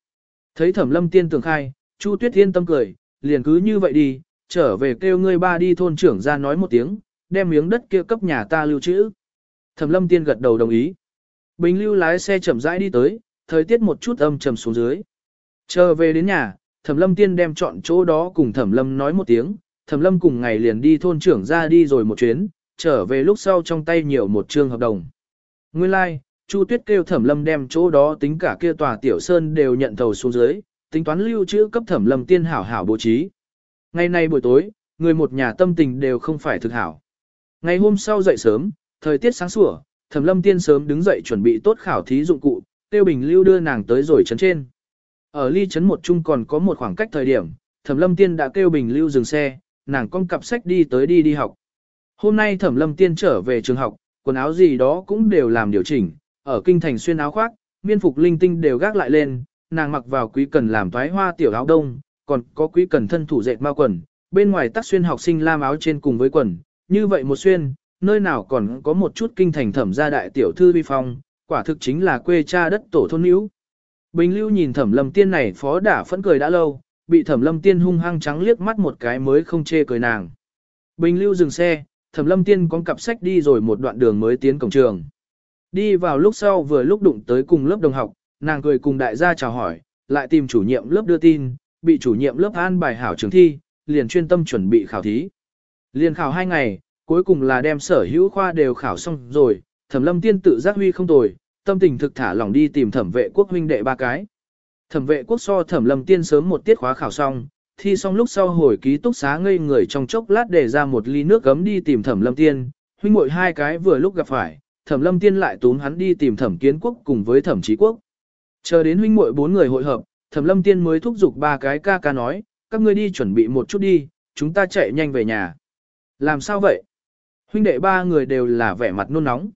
Thấy Thẩm Lâm Tiên tưởng khai, Chu Tuyết Thiên tâm cười, liền cứ như vậy đi, trở về kêu ngươi ba đi thôn trưởng ra nói một tiếng, đem miếng đất kia cấp nhà ta lưu trữ. Thẩm Lâm Tiên gật đầu đồng ý. Bình lưu lái xe chậm rãi đi tới, thời tiết một chút âm trầm xuống dưới. Chờ về đến nhà, Thẩm Lâm Tiên đem chọn chỗ đó cùng Thẩm Lâm nói một tiếng, Thẩm Lâm cùng ngày liền đi thôn trưởng ra đi rồi một chuyến, trở về lúc sau trong tay nhiều một chương hợp đồng. Nguyên lai, like, Chu Tuyết kêu Thẩm Lâm đem chỗ đó tính cả kia tòa tiểu sơn đều nhận thầu xuống dưới, tính toán lưu trữ cấp Thẩm Lâm tiên hảo hảo bố trí. Ngày nay buổi tối, người một nhà tâm tình đều không phải thực hảo. Ngày hôm sau dậy sớm, thời tiết sáng sủa, Thẩm Lâm tiên sớm đứng dậy chuẩn bị tốt khảo thí dụng cụ, Tiêu Bình Lưu đưa nàng tới rồi chấn trên. Ở ly chấn một chung còn có một khoảng cách thời điểm, Thẩm Lâm Tiên đã kêu Bình Lưu dừng xe, nàng con cặp sách đi tới đi đi học. Hôm nay Thẩm Lâm Tiên trở về trường học, quần áo gì đó cũng đều làm điều chỉnh, ở kinh thành xuyên áo khoác, miên phục linh tinh đều gác lại lên, nàng mặc vào quý cần làm toái hoa tiểu áo đông, còn có quý cần thân thủ dệt ma quần, bên ngoài tắt xuyên học sinh lam áo trên cùng với quần, như vậy một xuyên, nơi nào còn có một chút kinh thành thẩm gia đại tiểu thư vi phong, quả thực chính là quê cha đất tổ thôn nữ. Bình lưu nhìn thẩm lâm tiên này phó đả phẫn cười đã lâu, bị thẩm lâm tiên hung hăng trắng liếc mắt một cái mới không chê cười nàng. Bình lưu dừng xe, thẩm lâm tiên con cặp sách đi rồi một đoạn đường mới tiến cổng trường. Đi vào lúc sau vừa lúc đụng tới cùng lớp đồng học, nàng cười cùng đại gia chào hỏi, lại tìm chủ nhiệm lớp đưa tin, bị chủ nhiệm lớp an bài hảo trường thi, liền chuyên tâm chuẩn bị khảo thí. Liền khảo hai ngày, cuối cùng là đem sở hữu khoa đều khảo xong rồi, thẩm lâm tiên tự giác huy không tồi, tâm tình thực thả lỏng đi tìm thẩm vệ quốc huynh đệ ba cái. Thẩm vệ quốc so thẩm lâm tiên sớm một tiết khóa khảo xong, thi xong lúc sau hồi ký túc xá ngây người trong chốc lát để ra một ly nước gấm đi tìm thẩm lâm tiên, huynh muội hai cái vừa lúc gặp phải, thẩm lâm tiên lại tốn hắn đi tìm thẩm kiến quốc cùng với thẩm trí quốc. Chờ đến huynh muội bốn người hội hợp, Thẩm lâm tiên mới thúc giục ba cái ca ca nói, các ngươi đi chuẩn bị một chút đi, chúng ta chạy nhanh về nhà. Làm sao vậy? Huynh đệ ba người đều là vẻ mặt nôn nóng.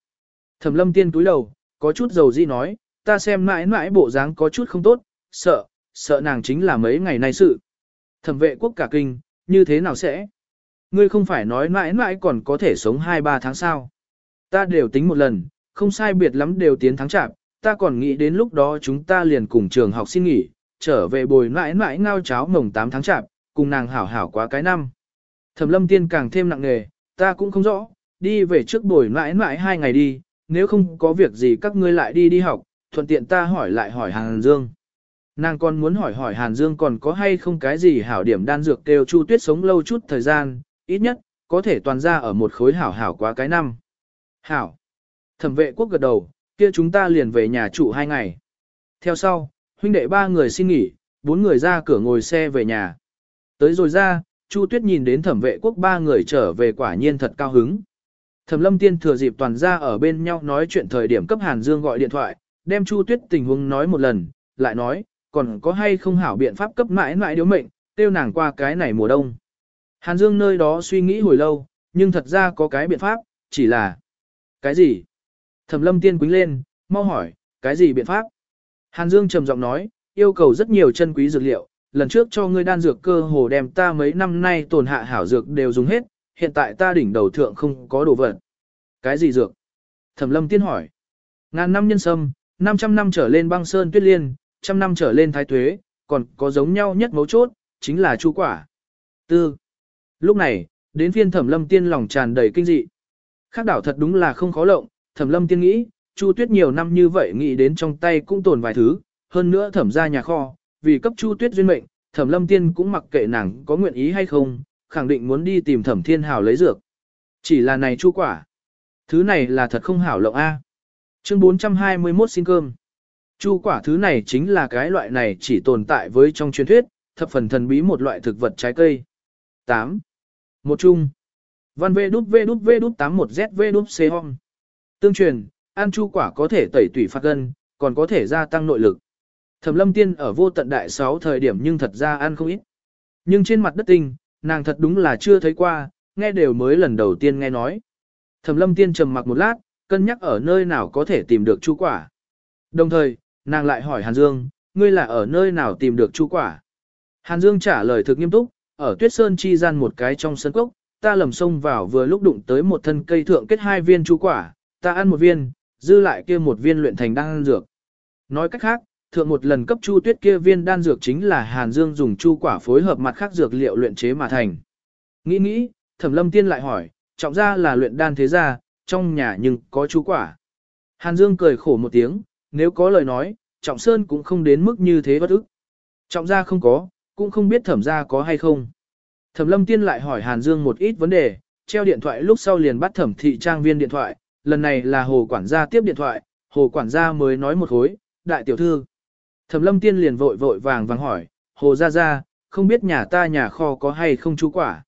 Thẩm lâm tiên túi đầu, có chút dầu di nói, ta xem mãi mãi bộ dáng có chút không tốt, sợ, sợ nàng chính là mấy ngày nay sự. Thẩm vệ quốc cả kinh, như thế nào sẽ? Ngươi không phải nói mãi mãi còn có thể sống 2-3 tháng sao? Ta đều tính một lần, không sai biệt lắm đều tiến tháng chạp, ta còn nghĩ đến lúc đó chúng ta liền cùng trường học xin nghỉ, trở về bồi mãi mãi ngao cháo mồng 8 tháng chạp, cùng nàng hảo hảo quá cái năm. Thẩm lâm tiên càng thêm nặng nề, ta cũng không rõ, đi về trước bồi mãi mãi hai ngày đi, nếu không có việc gì các ngươi lại đi đi học, thuận tiện ta hỏi lại hỏi Hàn Dương. Nàng còn muốn hỏi hỏi Hàn Dương còn có hay không cái gì hảo điểm đan dược kêu Chu Tuyết sống lâu chút thời gian, ít nhất, có thể toàn ra ở một khối hảo hảo quá cái năm. Hảo. Thẩm vệ quốc gật đầu, kia chúng ta liền về nhà trụ hai ngày. Theo sau, huynh đệ ba người xin nghỉ, bốn người ra cửa ngồi xe về nhà. Tới rồi ra, Chu Tuyết nhìn đến thẩm vệ quốc ba người trở về quả nhiên thật cao hứng. Thẩm lâm tiên thừa dịp toàn ra ở bên nhau nói chuyện thời điểm cấp Hàn Dương gọi điện thoại, đem Chu Tuyết tình huống nói một lần, lại nói, còn có hay không hảo biện pháp cấp mãi mãi điếu mệnh, tiêu nàng qua cái này mùa đông. Hàn Dương nơi đó suy nghĩ hồi lâu, nhưng thật ra có cái biện pháp, chỉ là... Cái gì? Thẩm lâm tiên quính lên, mau hỏi, cái gì biện pháp? Hàn Dương trầm giọng nói, yêu cầu rất nhiều chân quý dược liệu, lần trước cho ngươi đan dược cơ hồ đem ta mấy năm nay tổn hạ hảo dược đều dùng hết, hiện tại ta đỉnh đầu thượng không có đồ vật. Cái gì dược? Thẩm lâm tiên hỏi. Ngàn năm nhân sâm, 500 năm trở lên băng sơn tuyết liên, trăm năm trở lên thái tuế, còn có giống nhau nhất mấu chốt, chính là chu quả. Tư. Lúc này, đến phiên thẩm lâm tiên lòng tràn đầy kinh dị. Khác đảo thật đúng là không khó lộng, thẩm lâm tiên nghĩ, chu tuyết nhiều năm như vậy nghĩ đến trong tay cũng tồn vài thứ, hơn nữa thẩm ra nhà kho, vì cấp chu tuyết duyên mệnh, thẩm lâm tiên cũng mặc kệ nàng có nguyện ý hay không, khẳng định muốn đi tìm thẩm thiên hào lấy dược. Chỉ là này chu quả. Thứ này là thật không hảo lộng A. Chương 421 xin cơm. Chu quả thứ này chính là cái loại này chỉ tồn tại với trong truyền thuyết, thập phần thần bí một loại thực vật trái cây. 8. Một chung. Văn V đút V đút V đút 81 Z V đút C hong Tương truyền, ăn chu quả có thể tẩy tủy phát gân, còn có thể gia tăng nội lực. Thẩm lâm tiên ở vô tận đại sáu thời điểm nhưng thật ra ăn không ít. Nhưng trên mặt đất tinh, nàng thật đúng là chưa thấy qua, nghe đều mới lần đầu tiên nghe nói. Thẩm lâm tiên trầm mặc một lát, cân nhắc ở nơi nào có thể tìm được chu quả. Đồng thời, nàng lại hỏi Hàn Dương, ngươi là ở nơi nào tìm được chu quả. Hàn Dương trả lời thực nghiêm túc, ở tuyết sơn chi gian một cái trong sân cốc, ta lầm sông vào vừa lúc đụng tới một thân cây thượng kết hai viên chu quả, ta ăn một viên, dư lại kia một viên luyện thành đan dược. Nói cách khác, thượng một lần cấp chu tuyết kia viên đan dược chính là Hàn Dương dùng chu quả phối hợp mặt khác dược liệu luyện chế mà thành. Nghĩ nghĩ, Thẩm Lâm Tiên lại hỏi, trọng ra là luyện đan thế gia, trong nhà nhưng có chu quả. Hàn Dương cười khổ một tiếng, nếu có lời nói, Trọng Sơn cũng không đến mức như thế bất ức. Trọng gia không có, cũng không biết thẩm gia có hay không. Thẩm Lâm Tiên lại hỏi Hàn Dương một ít vấn đề, treo điện thoại lúc sau liền bắt thẩm thị trang viên điện thoại, lần này là hồ quản gia tiếp điện thoại, hồ quản gia mới nói một hối, đại tiểu thư. Thẩm Lâm Tiên liền vội vội vàng vàng hỏi, hồ gia gia, không biết nhà ta nhà kho có hay không chú quả.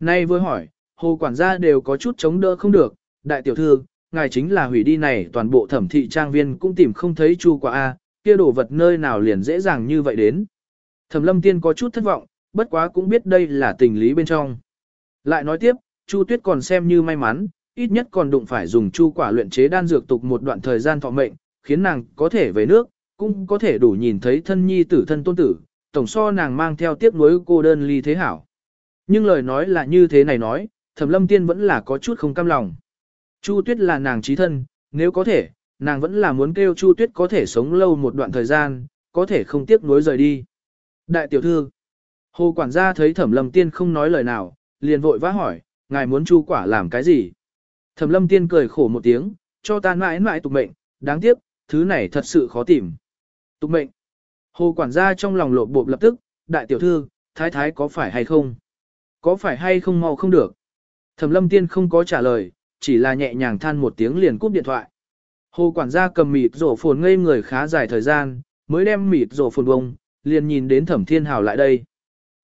Nay vừa hỏi, hồ quản gia đều có chút chống đỡ không được, đại tiểu thư, ngài chính là hủy đi này toàn bộ thẩm thị trang viên cũng tìm không thấy chu quả A, kia đồ vật nơi nào liền dễ dàng như vậy đến. Thẩm lâm tiên có chút thất vọng, bất quá cũng biết đây là tình lý bên trong. Lại nói tiếp, chu tuyết còn xem như may mắn, ít nhất còn đụng phải dùng chu quả luyện chế đan dược tục một đoạn thời gian thọ mệnh, khiến nàng có thể về nước, cũng có thể đủ nhìn thấy thân nhi tử thân tôn tử, tổng so nàng mang theo tiếc nuối cô đơn ly thế hảo. Nhưng lời nói là như thế này nói, thẩm lâm tiên vẫn là có chút không cam lòng. Chu Tuyết là nàng trí thân, nếu có thể, nàng vẫn là muốn kêu Chu Tuyết có thể sống lâu một đoạn thời gian, có thể không tiếc nuối rời đi. Đại tiểu thư, hồ quản gia thấy thẩm lâm tiên không nói lời nào, liền vội vã hỏi, ngài muốn chu quả làm cái gì? Thẩm lâm tiên cười khổ một tiếng, cho ta mãi mãi tục mệnh, đáng tiếc, thứ này thật sự khó tìm. Tục mệnh. Hồ quản gia trong lòng lộ bộp lập tức, đại tiểu thư, thái thái có phải hay không? Có phải hay không mau không được? Thẩm lâm tiên không có trả lời, chỉ là nhẹ nhàng than một tiếng liền cúp điện thoại. Hồ quản gia cầm mịt rổ phồn ngây người khá dài thời gian, mới đem mịt rổ phồn bông, liền nhìn đến thẩm thiên hào lại đây.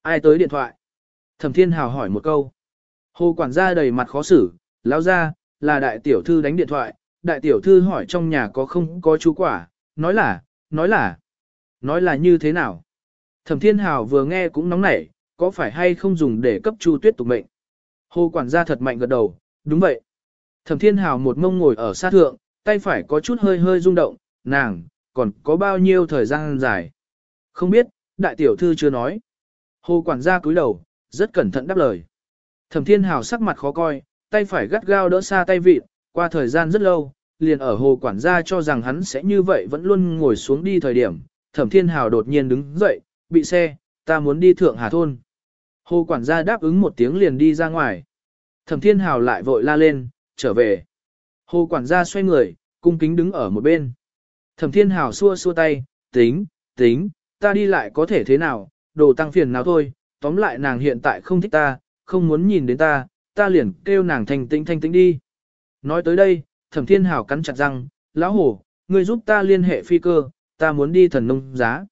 Ai tới điện thoại? Thẩm thiên hào hỏi một câu. Hồ quản gia đầy mặt khó xử, lão ra, là đại tiểu thư đánh điện thoại, đại tiểu thư hỏi trong nhà có không có chú quả, nói là, nói là. Nói là như thế nào? Thẩm Thiên Hào vừa nghe cũng nóng nảy, có phải hay không dùng để cấp Chu Tuyết tục mệnh? Hồ quản gia thật mạnh gật đầu, đúng vậy. Thẩm Thiên Hào một mông ngồi ở sát thượng, tay phải có chút hơi hơi rung động, nàng, còn có bao nhiêu thời gian dài? Không biết, đại tiểu thư chưa nói. Hồ quản gia cúi đầu, rất cẩn thận đáp lời. Thẩm Thiên Hào sắc mặt khó coi, tay phải gắt gao đỡ xa tay vịt, qua thời gian rất lâu, liền ở hồ quản gia cho rằng hắn sẽ như vậy vẫn luôn ngồi xuống đi thời điểm. Thẩm Thiên Hào đột nhiên đứng dậy, bị xe, ta muốn đi thượng Hà Thôn. Hồ quản gia đáp ứng một tiếng liền đi ra ngoài. Thẩm Thiên Hào lại vội la lên, trở về. Hồ quản gia xoay người, cung kính đứng ở một bên. Thẩm Thiên Hào xua xua tay, tính, tính, ta đi lại có thể thế nào, đồ tăng phiền nào thôi, tóm lại nàng hiện tại không thích ta, không muốn nhìn đến ta, ta liền kêu nàng thành tĩnh thanh tĩnh đi. Nói tới đây, Thẩm Thiên Hào cắn chặt răng, lão hồ, ngươi giúp ta liên hệ phi cơ, ta muốn đi thần nông giá.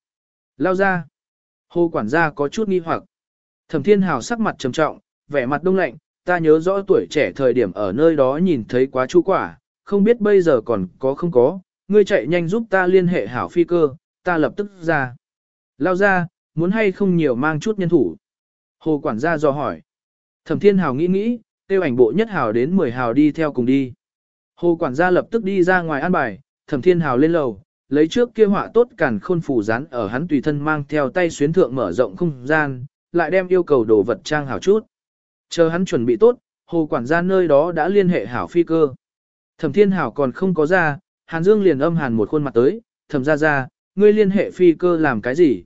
Lao ra. Hồ quản gia có chút nghi hoặc. Thẩm Thiên Hào sắc mặt trầm trọng, vẻ mặt đông lạnh, ta nhớ rõ tuổi trẻ thời điểm ở nơi đó nhìn thấy quá chú quả, không biết bây giờ còn có không có, ngươi chạy nhanh giúp ta liên hệ hảo phi cơ, ta lập tức ra. Lao ra, muốn hay không nhiều mang chút nhân thủ. Hồ quản gia dò hỏi. Thẩm Thiên Hào nghĩ nghĩ, tiêu ảnh bộ nhất hào đến 10 hào đi theo cùng đi. Hồ quản gia lập tức đi ra ngoài an bài, Thẩm Thiên Hào lên lầu, lấy trước kia họa tốt cản khôn phủ rán ở hắn tùy thân mang theo tay xuyến thượng mở rộng không gian, lại đem yêu cầu đồ vật trang hảo chút. Chờ hắn chuẩn bị tốt, hồ quản gia nơi đó đã liên hệ hảo phi cơ. Thẩm thiên hảo còn không có ra, Hàn Dương liền âm hàn một khuôn mặt tới, thẩm ra ra, ngươi liên hệ phi cơ làm cái gì?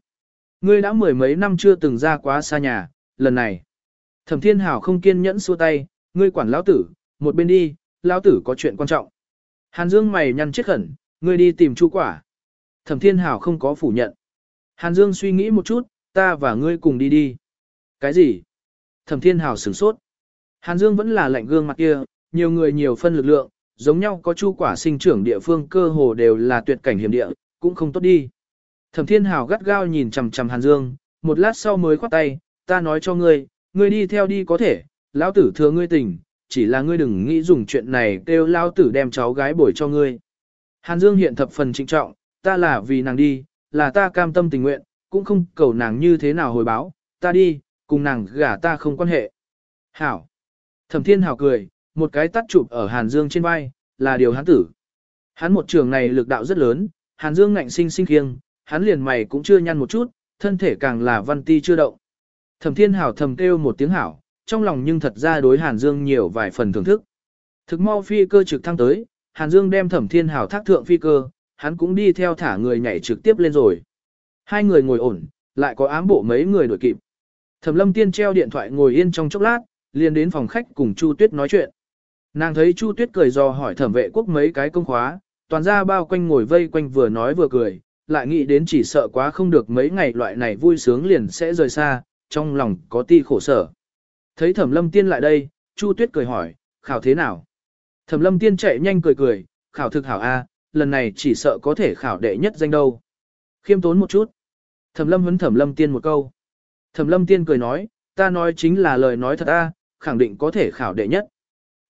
Ngươi đã mười mấy năm chưa từng ra quá xa nhà, lần này. Thẩm thiên hảo không kiên nhẫn xua tay, ngươi quản lão tử, một bên đi, lão tử có chuyện quan trọng. Hàn Dương mày nhăn chết khẩn, ngươi đi tìm chu quả. Thẩm thiên hảo không có phủ nhận. Hàn Dương suy nghĩ một chút, ta và ngươi cùng đi đi. Cái gì? Thẩm Thiên Hảo sửng sốt. Hàn Dương vẫn là lạnh gương mặt kia, nhiều người nhiều phân lực lượng, giống nhau có chu quả sinh trưởng địa phương cơ hồ đều là tuyệt cảnh hiểm địa, cũng không tốt đi. Thẩm Thiên Hảo gắt gao nhìn chằm chằm Hàn Dương, một lát sau mới khoát tay, ta nói cho ngươi, ngươi đi theo đi có thể, lão tử thừa ngươi tỉnh chỉ là ngươi đừng nghĩ dùng chuyện này kêu lao tử đem cháu gái bồi cho ngươi. Hàn Dương hiện thập phần trịnh trọng, ta là vì nàng đi, là ta cam tâm tình nguyện, cũng không cầu nàng như thế nào hồi báo, ta đi, cùng nàng gả ta không quan hệ. Hảo. Thẩm thiên hảo cười, một cái tắt chụp ở Hàn Dương trên vai, là điều hắn tử. Hắn một trường này lực đạo rất lớn, Hàn Dương ngạnh sinh sinh khiêng, hắn liền mày cũng chưa nhăn một chút, thân thể càng là văn ti chưa động. Thẩm thiên hảo thầm kêu một tiếng hảo, trong lòng nhưng thật ra đối Hàn Dương nhiều vài phần thưởng thức. Thực mau phi cơ trực thăng tới, Hàn Dương đem thẩm thiên hảo thác thượng phi cơ, hắn cũng đi theo thả người nhảy trực tiếp lên rồi. Hai người ngồi ổn, lại có ám bộ mấy người đuổi kịp. Thẩm lâm tiên treo điện thoại ngồi yên trong chốc lát, liền đến phòng khách cùng Chu Tuyết nói chuyện. Nàng thấy Chu Tuyết cười do hỏi thẩm vệ quốc mấy cái công khóa, toàn ra bao quanh ngồi vây quanh vừa nói vừa cười, lại nghĩ đến chỉ sợ quá không được mấy ngày loại này vui sướng liền sẽ rời xa, trong lòng có ti khổ sở. Thấy thẩm lâm tiên lại đây, Chu Tuyết cười hỏi, khảo thế nào? Thẩm lâm tiên chạy nhanh cười cười, khảo thực hảo A, lần này chỉ sợ có thể khảo đệ nhất danh đâu. Khiêm tốn một chút. Thẩm lâm huấn thẩm lâm tiên một câu. Thẩm lâm tiên cười nói, ta nói chính là lời nói thật a, khẳng định có thể khảo đệ nhất.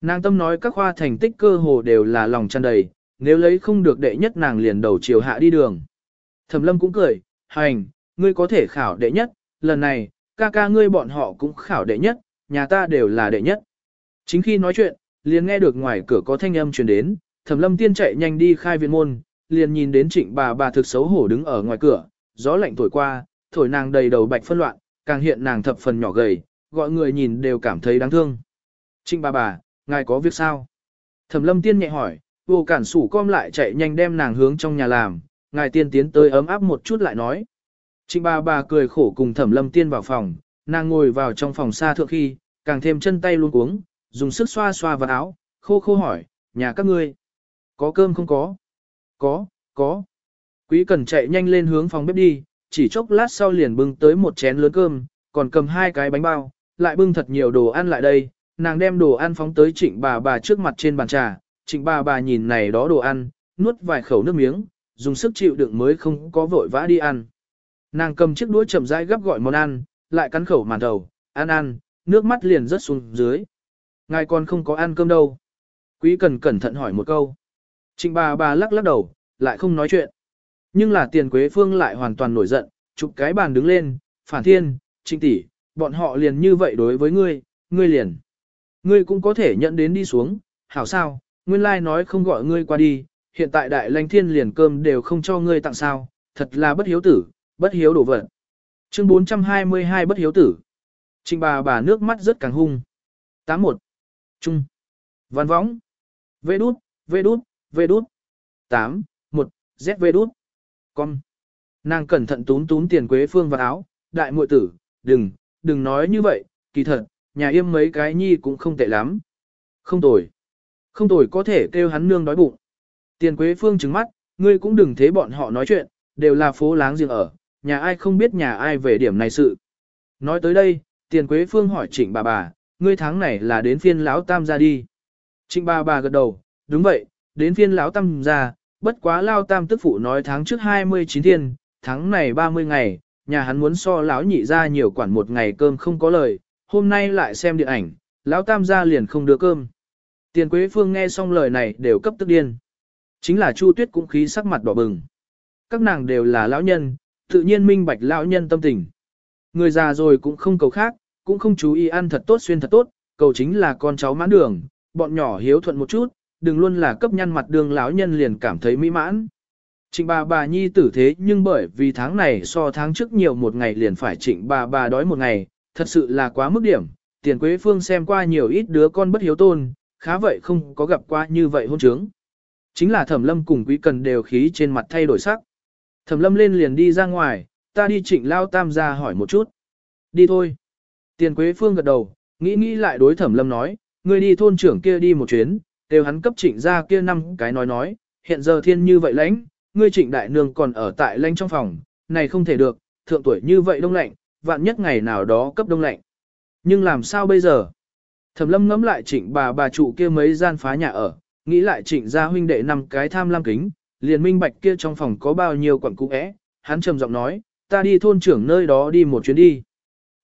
Nàng tâm nói các khoa thành tích cơ hồ đều là lòng tràn đầy, nếu lấy không được đệ nhất nàng liền đầu chiều hạ đi đường. Thẩm lâm cũng cười, hành, ngươi có thể khảo đệ nhất, lần này, ca ca ngươi bọn họ cũng khảo đệ nhất, nhà ta đều là đệ nhất. Chính khi nói chuyện, liền nghe được ngoài cửa có thanh âm truyền đến, thẩm lâm tiên chạy nhanh đi khai viện môn, liền nhìn đến trịnh bà bà thực xấu hổ đứng ở ngoài cửa, gió lạnh thổi qua, thổi nàng đầy đầu bạch phân loạn, càng hiện nàng thập phần nhỏ gầy, gọi người nhìn đều cảm thấy đáng thương. Trịnh bà bà, ngài có việc sao? Thẩm lâm tiên nhẹ hỏi, vô cản sủ com lại chạy nhanh đem nàng hướng trong nhà làm, ngài tiên tiến tới ấm áp một chút lại nói. Trịnh bà bà cười khổ cùng thẩm lâm tiên vào phòng, nàng ngồi vào trong phòng xa thượng khi, càng thêm chân tay luôn cuống, dùng sức xoa xoa vào áo, khô khô hỏi, nhà các ngươi, có cơm không có? Có, có. Quý cần chạy nhanh lên hướng phòng bếp đi, chỉ chốc lát sau liền bưng tới một chén lớn cơm, còn cầm hai cái bánh bao, lại bưng thật nhiều đồ ăn lại đây, nàng đem đồ ăn phóng tới trịnh bà bà trước mặt trên bàn trà, trịnh bà bà nhìn này đó đồ ăn, nuốt vài khẩu nước miếng, dùng sức chịu đựng mới không có vội vã đi ăn. Nàng cầm chiếc đũa chậm rãi gấp gọi món ăn, lại cắn khẩu màn đầu, ăn ăn, nước mắt liền rớt xuống dưới. Ngài còn không có ăn cơm đâu. Quý cần cẩn thận hỏi một câu. Trịnh bà bà lắc lắc đầu, lại không nói chuyện. Nhưng là tiền quế phương lại hoàn toàn nổi giận, chụp cái bàn đứng lên, phản thiên, trịnh tỷ, bọn họ liền như vậy đối với ngươi, ngươi liền. Ngươi cũng có thể nhận đến đi xuống, hảo sao, nguyên lai nói không gọi ngươi qua đi, hiện tại đại lãnh thiên liền cơm đều không cho ngươi tặng sao, thật là bất hiếu tử, bất hiếu đổ vật. Chương 422 bất hiếu tử. Trình bà bà nước mắt rất càng hung. 81. Trung. Văn võng. Vê đút, vê đút, vê đút. 8. 1. Z vê đút. Con. Nàng cẩn thận túm túm tiền quế phương vào áo, đại muội tử, đừng, đừng nói như vậy, kỳ thật, nhà yêm mấy cái nhi cũng không tệ lắm. Không tồi. Không tồi có thể kêu hắn nương đói bụng. Tiền quế phương trứng mắt, ngươi cũng đừng thế bọn họ nói chuyện, đều là phố láng giềng ở, nhà ai không biết nhà ai về điểm này sự. Nói tới đây, tiền quế phương hỏi trịnh bà bà, ngươi tháng này là đến phiên lão tam ra đi. Trịnh bà bà gật đầu, đúng vậy, đến phiên lão tam ra, bất quá lao tam tức phụ nói tháng trước 29 thiên, tháng này 30 ngày, nhà hắn muốn so lão nhị ra nhiều quản một ngày cơm không có lời, hôm nay lại xem điện ảnh, lão tam ra liền không đưa cơm. Tiền Quế Phương nghe xong lời này đều cấp tức điên. Chính là Chu Tuyết cũng khí sắc mặt đỏ bừng. Các nàng đều là lão nhân, tự nhiên minh bạch lão nhân tâm tình. Người già rồi cũng không cầu khác, cũng không chú ý ăn thật tốt xuyên thật tốt, cầu chính là con cháu mãn đường, bọn nhỏ hiếu thuận một chút, đừng luôn là cấp nhăn mặt đường lão nhân liền cảm thấy mỹ mãn. Trịnh bà bà nhi tử thế nhưng bởi vì tháng này so tháng trước nhiều một ngày liền phải trịnh bà bà đói một ngày, thật sự là quá mức điểm. Tiền Quế Phương xem qua nhiều ít đứa con bất hiếu tôn, khá vậy không có gặp qua như vậy hôn trướng. Chính là Thẩm Lâm cùng Quý Cần đều khí trên mặt thay đổi sắc. Thẩm Lâm lên liền đi ra ngoài, ta đi trịnh lao tam ra hỏi một chút. Đi thôi. Tiền Quế Phương gật đầu, nghĩ nghĩ lại đối Thẩm Lâm nói, ngươi đi thôn trưởng kia đi một chuyến, đều hắn cấp trịnh ra kia năm cái nói nói, hiện giờ thiên như vậy lãnh, ngươi trịnh đại nương còn ở tại lãnh trong phòng, này không thể được, thượng tuổi như vậy đông lạnh, vạn nhất ngày nào đó cấp đông lạnh. Nhưng làm sao bây giờ? Thẩm lâm ngẫm lại trịnh bà bà trụ kia mấy gian phá nhà ở, nghĩ lại trịnh gia huynh đệ năm cái tham lam kính, liền minh bạch kia trong phòng có bao nhiêu quặng cũ é, hắn trầm giọng nói, ta đi thôn trưởng nơi đó đi một chuyến đi.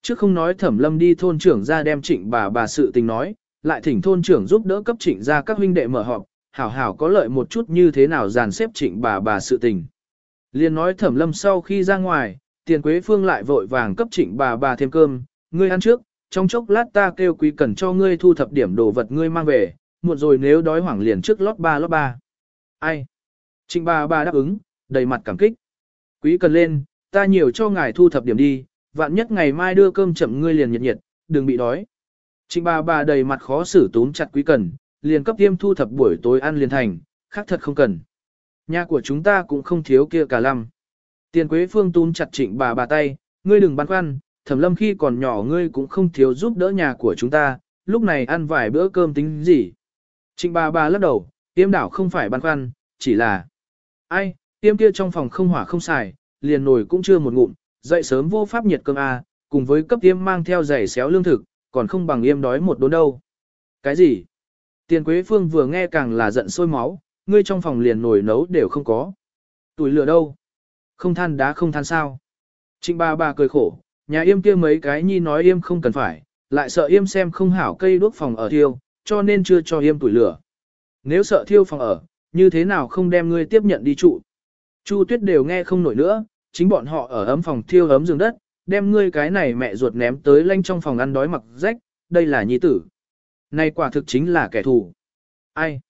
Trước không nói thẩm lâm đi thôn trưởng ra đem trịnh bà bà sự tình nói, lại thỉnh thôn trưởng giúp đỡ cấp trịnh ra các huynh đệ mở họp, hảo hảo có lợi một chút như thế nào dàn xếp trịnh bà bà sự tình. Liên nói thẩm lâm sau khi ra ngoài, tiền quế phương lại vội vàng cấp trịnh bà bà thêm cơm, ngươi ăn trước, trong chốc lát ta kêu quý cần cho ngươi thu thập điểm đồ vật ngươi mang về, muộn rồi nếu đói hoảng liền trước lót ba lót ba. Ai? Trịnh bà bà đáp ứng, đầy mặt cảm kích. Quý cần lên, ta nhiều cho ngài thu thập điểm đi, vạn nhất ngày mai đưa cơm chậm ngươi liền nhiệt nhiệt, đừng bị đói. Trịnh bà bà đầy mặt khó xử túm chặt quý cần, liền cấp tiêm thu thập buổi tối ăn liền thành, khác thật không cần. Nhà của chúng ta cũng không thiếu kia cả lăm. Tiền Quế Phương túm chặt trịnh bà bà tay, ngươi đừng băn khoăn, thẩm lâm khi còn nhỏ ngươi cũng không thiếu giúp đỡ nhà của chúng ta, lúc này ăn vài bữa cơm tính gì. Trịnh bà bà lắc đầu, tiêm đảo không phải băn khoăn, chỉ là... Ai, tiêm kia trong phòng không hỏa không xài, liền nồi cũng chưa một ngụm, dậy sớm vô pháp nhiệt cơm A, cùng với cấp tiêm mang theo giày xéo lương thực, còn không bằng yêm đói một đốn đâu. Cái gì? Tiền Quế Phương vừa nghe càng là giận sôi máu, ngươi trong phòng liền nồi nấu đều không có. Tuổi lửa đâu? Không than đá không than sao? Trịnh bà bà cười khổ, nhà yêm kia mấy cái nhi nói yêm không cần phải, lại sợ yêm xem không hảo cây đuốc phòng ở thiêu, cho nên chưa cho yêm tuổi lửa. Nếu sợ thiêu phòng ở, như thế nào không đem ngươi tiếp nhận đi trụ? Chu Tuyết đều nghe không nổi nữa, chính bọn họ ở ấm phòng thiêu ấm giường đất, đem ngươi cái này mẹ ruột ném tới lanh trong phòng ăn đói mặc rách, đây là nhi tử. Này quả thực chính là kẻ thù. Ai?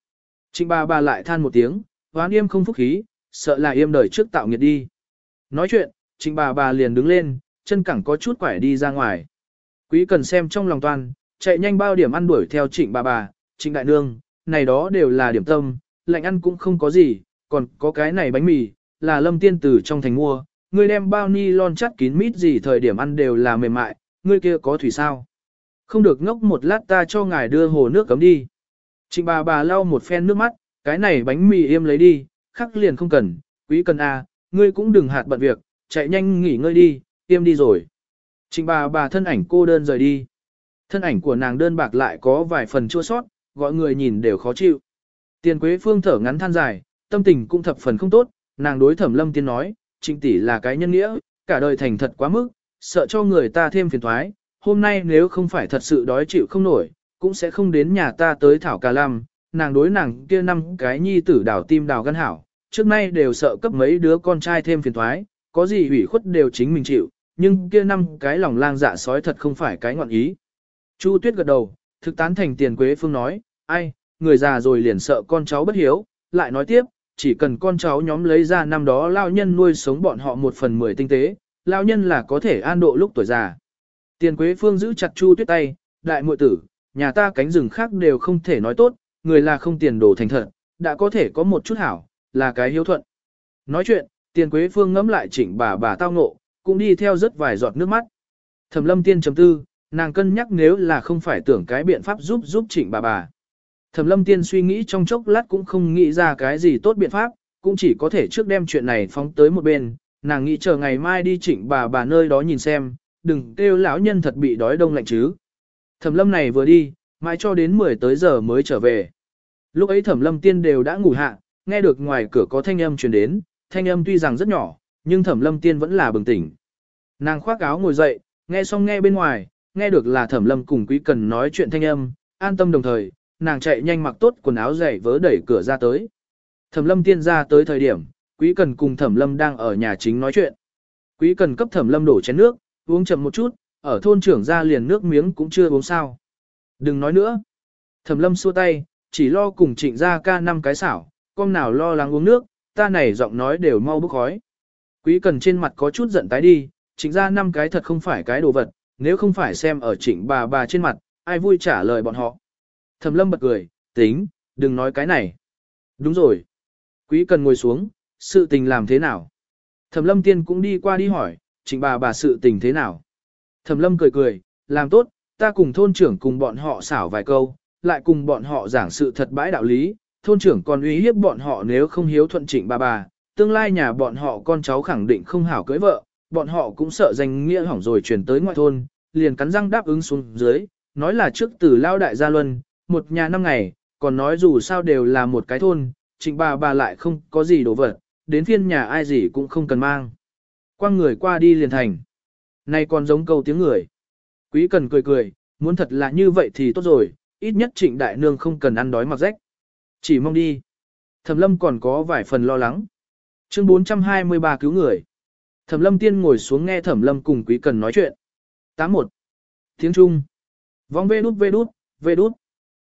Trịnh bà bà lại than một tiếng, hoán yêm không phúc khí, sợ là yêm đời trước tạo nghiệt đi. Nói chuyện, trịnh bà bà liền đứng lên, chân cẳng có chút quải đi ra ngoài. Quý cần xem trong lòng toàn, chạy nhanh bao điểm ăn đuổi theo trịnh bà bà, trịnh đại nương, này đó đều là điểm tâm, lạnh ăn cũng không có gì, còn có cái này bánh mì, là lâm tiên tử trong thành mua, ngươi đem bao ni lon chắt kín mít gì thời điểm ăn đều là mềm mại, ngươi kia có thủy sao. Không được ngốc một lát ta cho ngài đưa hồ nước cấm đi. Trịnh bà bà lau một phen nước mắt, cái này bánh mì im lấy đi, khắc liền không cần, quý cần a, à, ngươi cũng đừng hạt bận việc, chạy nhanh nghỉ ngơi đi, im đi rồi. Trịnh bà bà thân ảnh cô đơn rời đi. Thân ảnh của nàng đơn bạc lại có vài phần chua sót, gọi người nhìn đều khó chịu. Tiền Quế Phương thở ngắn than dài, tâm tình cũng thập phần không tốt, nàng đối Thẩm Lâm Tiên nói, Trịnh tỷ là cái nhân nghĩa, cả đời thành thật quá mức, sợ cho người ta thêm phiền toái, hôm nay nếu không phải thật sự đói chịu không nổi, cũng sẽ không đến nhà ta tới thảo cà lam, nàng đối nàng kia năm cái nhi tử đào tim đào gan hảo, trước nay đều sợ cấp mấy đứa con trai thêm phiền thoái, có gì ủy khuất đều chính mình chịu, nhưng kia năm cái lòng lang dạ sói thật không phải cái ngọn ý. Chu Tuyết gật đầu, thực tán thành tiền quế phương nói, ai, người già rồi liền sợ con cháu bất hiếu, lại nói tiếp, chỉ cần con cháu nhóm lấy ra năm đó lao nhân nuôi sống bọn họ một phần mười tinh tế, lao nhân là có thể an độ lúc tuổi già. Tiền Quế Phương giữ chặt Chu Tuyết tay, đại muội tử, nhà ta cánh rừng khác đều không thể nói tốt, người là không tiền đồ thành thật, đã có thể có một chút hảo, là cái hiếu thuận. Nói chuyện, Tiền Quế Phương ngẫm lại chỉnh bà bà tao ngộ, cũng đi theo rất vài giọt nước mắt. Thẩm Lâm Tiên chấm tư, nàng cân nhắc nếu là không phải tưởng cái biện pháp giúp giúp chỉnh bà bà. Thẩm lâm tiên suy nghĩ trong chốc lát cũng không nghĩ ra cái gì tốt biện pháp, cũng chỉ có thể trước đem chuyện này phóng tới một bên, nàng nghĩ chờ ngày mai đi chỉnh bà bà nơi đó nhìn xem, đừng kêu lão nhân thật bị đói đông lạnh chứ. Thẩm lâm này vừa đi, mãi cho đến 10 tới giờ mới trở về. Lúc ấy thẩm lâm tiên đều đã ngủ hạ, nghe được ngoài cửa có thanh âm truyền đến, thanh âm tuy rằng rất nhỏ, nhưng thẩm lâm tiên vẫn là bừng tỉnh. Nàng khoác áo ngồi dậy, nghe xong nghe bên ngoài, nghe được là thẩm lâm cùng quý cần nói chuyện thanh âm, an tâm đồng thời, nàng chạy nhanh mặc tốt quần áo dày vớ đẩy cửa ra tới. Thẩm lâm tiên ra tới thời điểm, quý cần cùng thẩm lâm đang ở nhà chính nói chuyện. Quý cần cấp thẩm lâm đổ chén nước, uống chậm một chút, ở thôn trưởng ra liền nước miếng cũng chưa uống sao. Đừng nói nữa. Thẩm lâm xua tay, chỉ lo cùng trịnh ra ca năm cái xảo, con nào lo lắng uống nước, ta này giọng nói đều mau bức khói. Quý cần trên mặt có chút giận tái đi, trịnh ra năm cái thật không phải cái đồ vật, nếu không phải xem ở trịnh bà bà trên mặt, ai vui trả lời bọn họ. Thẩm lâm bật cười, tính, đừng nói cái này. Đúng rồi. Quý cần ngồi xuống, sự tình làm thế nào? Thẩm lâm tiên cũng đi qua đi hỏi, trịnh bà bà sự tình thế nào? Thẩm lâm cười cười, làm tốt, ta cùng thôn trưởng cùng bọn họ xảo vài câu, lại cùng bọn họ giảng sự thật bãi đạo lý, thôn trưởng còn uy hiếp bọn họ nếu không hiếu thuận trịnh bà bà, tương lai nhà bọn họ con cháu khẳng định không hảo cưới vợ, bọn họ cũng sợ danh nghĩa hỏng rồi chuyển tới ngoại thôn, liền cắn răng đáp ứng xuống dưới, nói là trước từ lao đại gia luân, một nhà năm ngày, còn nói dù sao đều là một cái thôn, trịnh bà bà lại không có gì đồ vật, đến phiên nhà ai gì cũng không cần mang. Quang người qua đi liền thành. Này còn giống câu tiếng người. Quý cần cười cười, muốn thật là như vậy thì tốt rồi, ít nhất trịnh đại nương không cần ăn đói mặc rách. Chỉ mong đi. Thẩm lâm còn có vài phần lo lắng. Chương 423 cứu người. Thẩm lâm tiên ngồi xuống nghe thẩm lâm cùng quý cần nói chuyện. 81. Tiếng Trung. Vong vê đút vê đút, vê đút.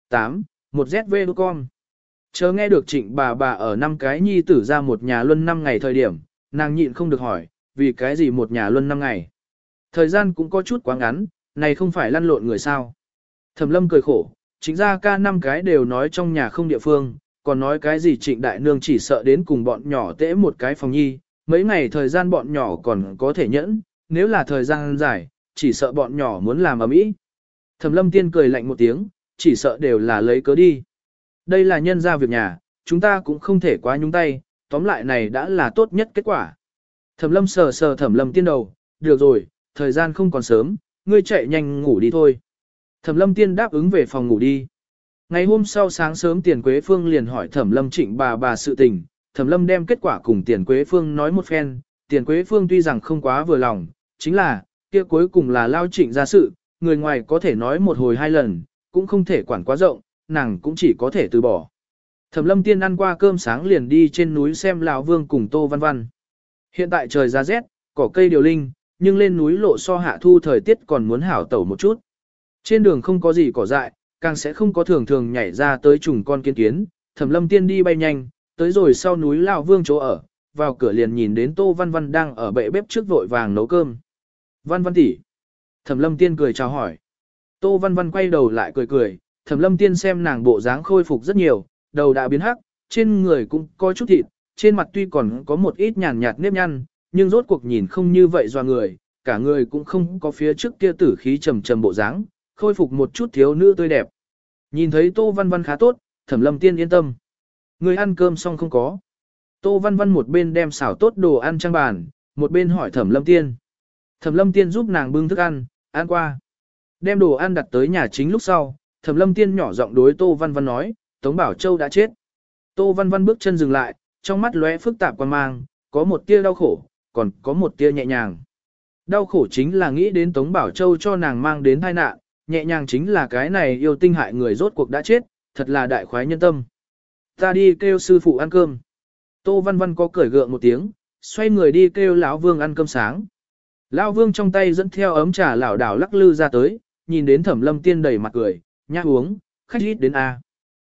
8. Một ZV con. Chờ nghe được trịnh bà bà ở năm cái nhi tử ra một nhà luân năm ngày thời điểm, nàng nhịn không được hỏi, vì cái gì một nhà luân năm ngày. Thời gian cũng có chút quá ngắn, này không phải lăn lộn người sao. Thẩm lâm cười khổ, chính ra ca năm cái đều nói trong nhà không địa phương, còn nói cái gì trịnh đại nương chỉ sợ đến cùng bọn nhỏ tễ một cái phòng nhi, mấy ngày thời gian bọn nhỏ còn có thể nhẫn, nếu là thời gian dài, chỉ sợ bọn nhỏ muốn làm ở mỹ. Thẩm lâm tiên cười lạnh một tiếng, chỉ sợ đều là lấy cớ đi. Đây là nhân ra việc nhà, chúng ta cũng không thể quá nhúng tay, tóm lại này đã là tốt nhất kết quả. Thẩm lâm sờ sờ thẩm lâm tiên đầu, được rồi, thời gian không còn sớm, ngươi chạy nhanh ngủ đi thôi. Thẩm lâm tiên đáp ứng về phòng ngủ đi. Ngày hôm sau sáng sớm Tiền Quế Phương liền hỏi Thẩm Lâm Trịnh bà bà sự tình, Thẩm Lâm đem kết quả cùng Tiền Quế Phương nói một phen, Tiền Quế Phương tuy rằng không quá vừa lòng, chính là, kia cuối cùng là lao trịnh ra sự, người ngoài có thể nói một hồi hai lần, cũng không thể quản quá rộng, nàng cũng chỉ có thể từ bỏ. Thẩm lâm tiên ăn qua cơm sáng liền đi trên núi xem lão vương cùng tô văn văn. Hiện tại trời ra rét, cỏ cây điều linh, nhưng lên núi lộ so hạ thu thời tiết còn muốn hảo tẩu một chút. Trên đường không có gì cỏ dại, càng sẽ không có thường thường nhảy ra tới trùng con kiến kiến. Thẩm lâm tiên đi bay nhanh, tới rồi sau núi lão vương chỗ ở, vào cửa liền nhìn đến tô văn văn đang ở bệ bếp trước vội vàng nấu cơm. Văn văn tỷ. Thẩm lâm tiên cười chào hỏi. Tô Văn Văn quay đầu lại cười cười, Thẩm Lâm Tiên xem nàng bộ dáng khôi phục rất nhiều, đầu đã biến hắc, trên người cũng có chút thịt, trên mặt tuy còn có một ít nhàn nhạt nếp nhăn, nhưng rốt cuộc nhìn không như vậy do người, cả người cũng không có phía trước kia tử khí trầm trầm bộ dáng, khôi phục một chút thiếu nữ tươi đẹp. Nhìn thấy Tô Văn Văn khá tốt, Thẩm Lâm Tiên yên tâm. Người ăn cơm xong không có. Tô Văn Văn một bên đem xào tốt đồ ăn trang bàn, một bên hỏi Thẩm Lâm Tiên. Thẩm Lâm Tiên giúp nàng bưng thức ăn, ăn qua. Đem đồ ăn đặt tới nhà chính lúc sau, Thẩm Lâm Tiên nhỏ giọng đối Tô Văn Văn nói, Tống Bảo Châu đã chết. Tô Văn Văn bước chân dừng lại, trong mắt lóe phức tạp quan mang, có một tia đau khổ, còn có một tia nhẹ nhàng. Đau khổ chính là nghĩ đến Tống Bảo Châu cho nàng mang đến tai nạn, nhẹ nhàng chính là cái này yêu tinh hại người rốt cuộc đã chết, thật là đại khoái nhân tâm. Ta đi kêu sư phụ ăn cơm. Tô Văn Văn có cười gượng một tiếng, xoay người đi kêu lão Vương ăn cơm sáng. Lão Vương trong tay dẫn theo ấm trà lão đảo lắc lư ra tới, nhìn đến Thẩm Lâm Tiên đầy mặt cười, nhã uống, khách ít đến a.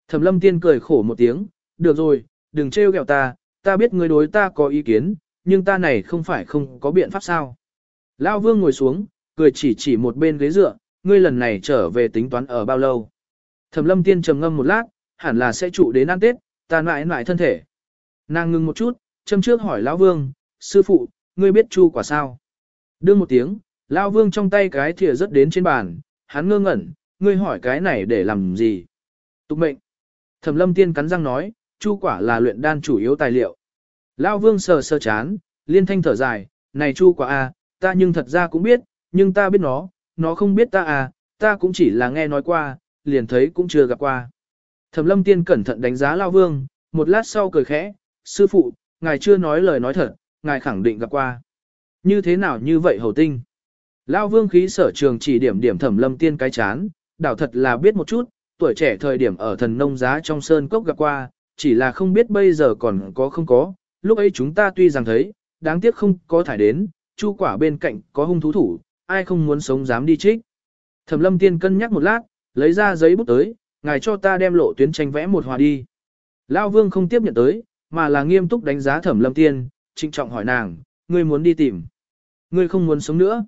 Thẩm Lâm Tiên cười khổ một tiếng, được rồi, đừng trêu ghẹo ta, ta biết ngươi đối ta có ý kiến, nhưng ta này không phải không có biện pháp sao. Lão Vương ngồi xuống, cười chỉ chỉ một bên ghế dựa, ngươi lần này trở về tính toán ở bao lâu. Thẩm Lâm Tiên trầm ngâm một lát, hẳn là sẽ trụ đến ăn Tết, ta mãi mãi thân thể. Nàng ngừng một chút, châm trước hỏi Lão Vương, sư phụ, ngươi biết chu quả sao? Đương một tiếng, Lão Vương trong tay cái thìa rất đến trên bàn, hắn ngơ ngẩn, ngươi hỏi cái này để làm gì? Tục mệnh. Thẩm lâm tiên cắn răng nói, chu quả là luyện đan chủ yếu tài liệu. Lão Vương sờ sờ chán, liên thanh thở dài, này chu quả a, à, ta nhưng thật ra cũng biết, nhưng ta biết nó, nó không biết ta à, ta cũng chỉ là nghe nói qua, liền thấy cũng chưa gặp qua. Thẩm lâm tiên cẩn thận đánh giá Lão Vương, một lát sau cười khẽ, sư phụ, ngài chưa nói lời nói thật, ngài khẳng định gặp qua. Như thế nào như vậy hầu tinh? Lão vương khí sở trường chỉ điểm điểm thẩm lâm tiên cái chán, đảo thật là biết một chút, tuổi trẻ thời điểm ở thần nông giá trong sơn cốc gặp qua, chỉ là không biết bây giờ còn có không có, lúc ấy chúng ta tuy rằng thấy, đáng tiếc không có thải đến, chu quả bên cạnh có hung thú thủ, ai không muốn sống dám đi trích. Thẩm lâm tiên cân nhắc một lát, lấy ra giấy bút tới, ngài cho ta đem lộ tuyến tranh vẽ một hòa đi. Lão vương không tiếp nhận tới, mà là nghiêm túc đánh giá thẩm lâm tiên, trịnh trọng hỏi nàng, ngươi muốn đi tìm. Ngươi không muốn sống nữa.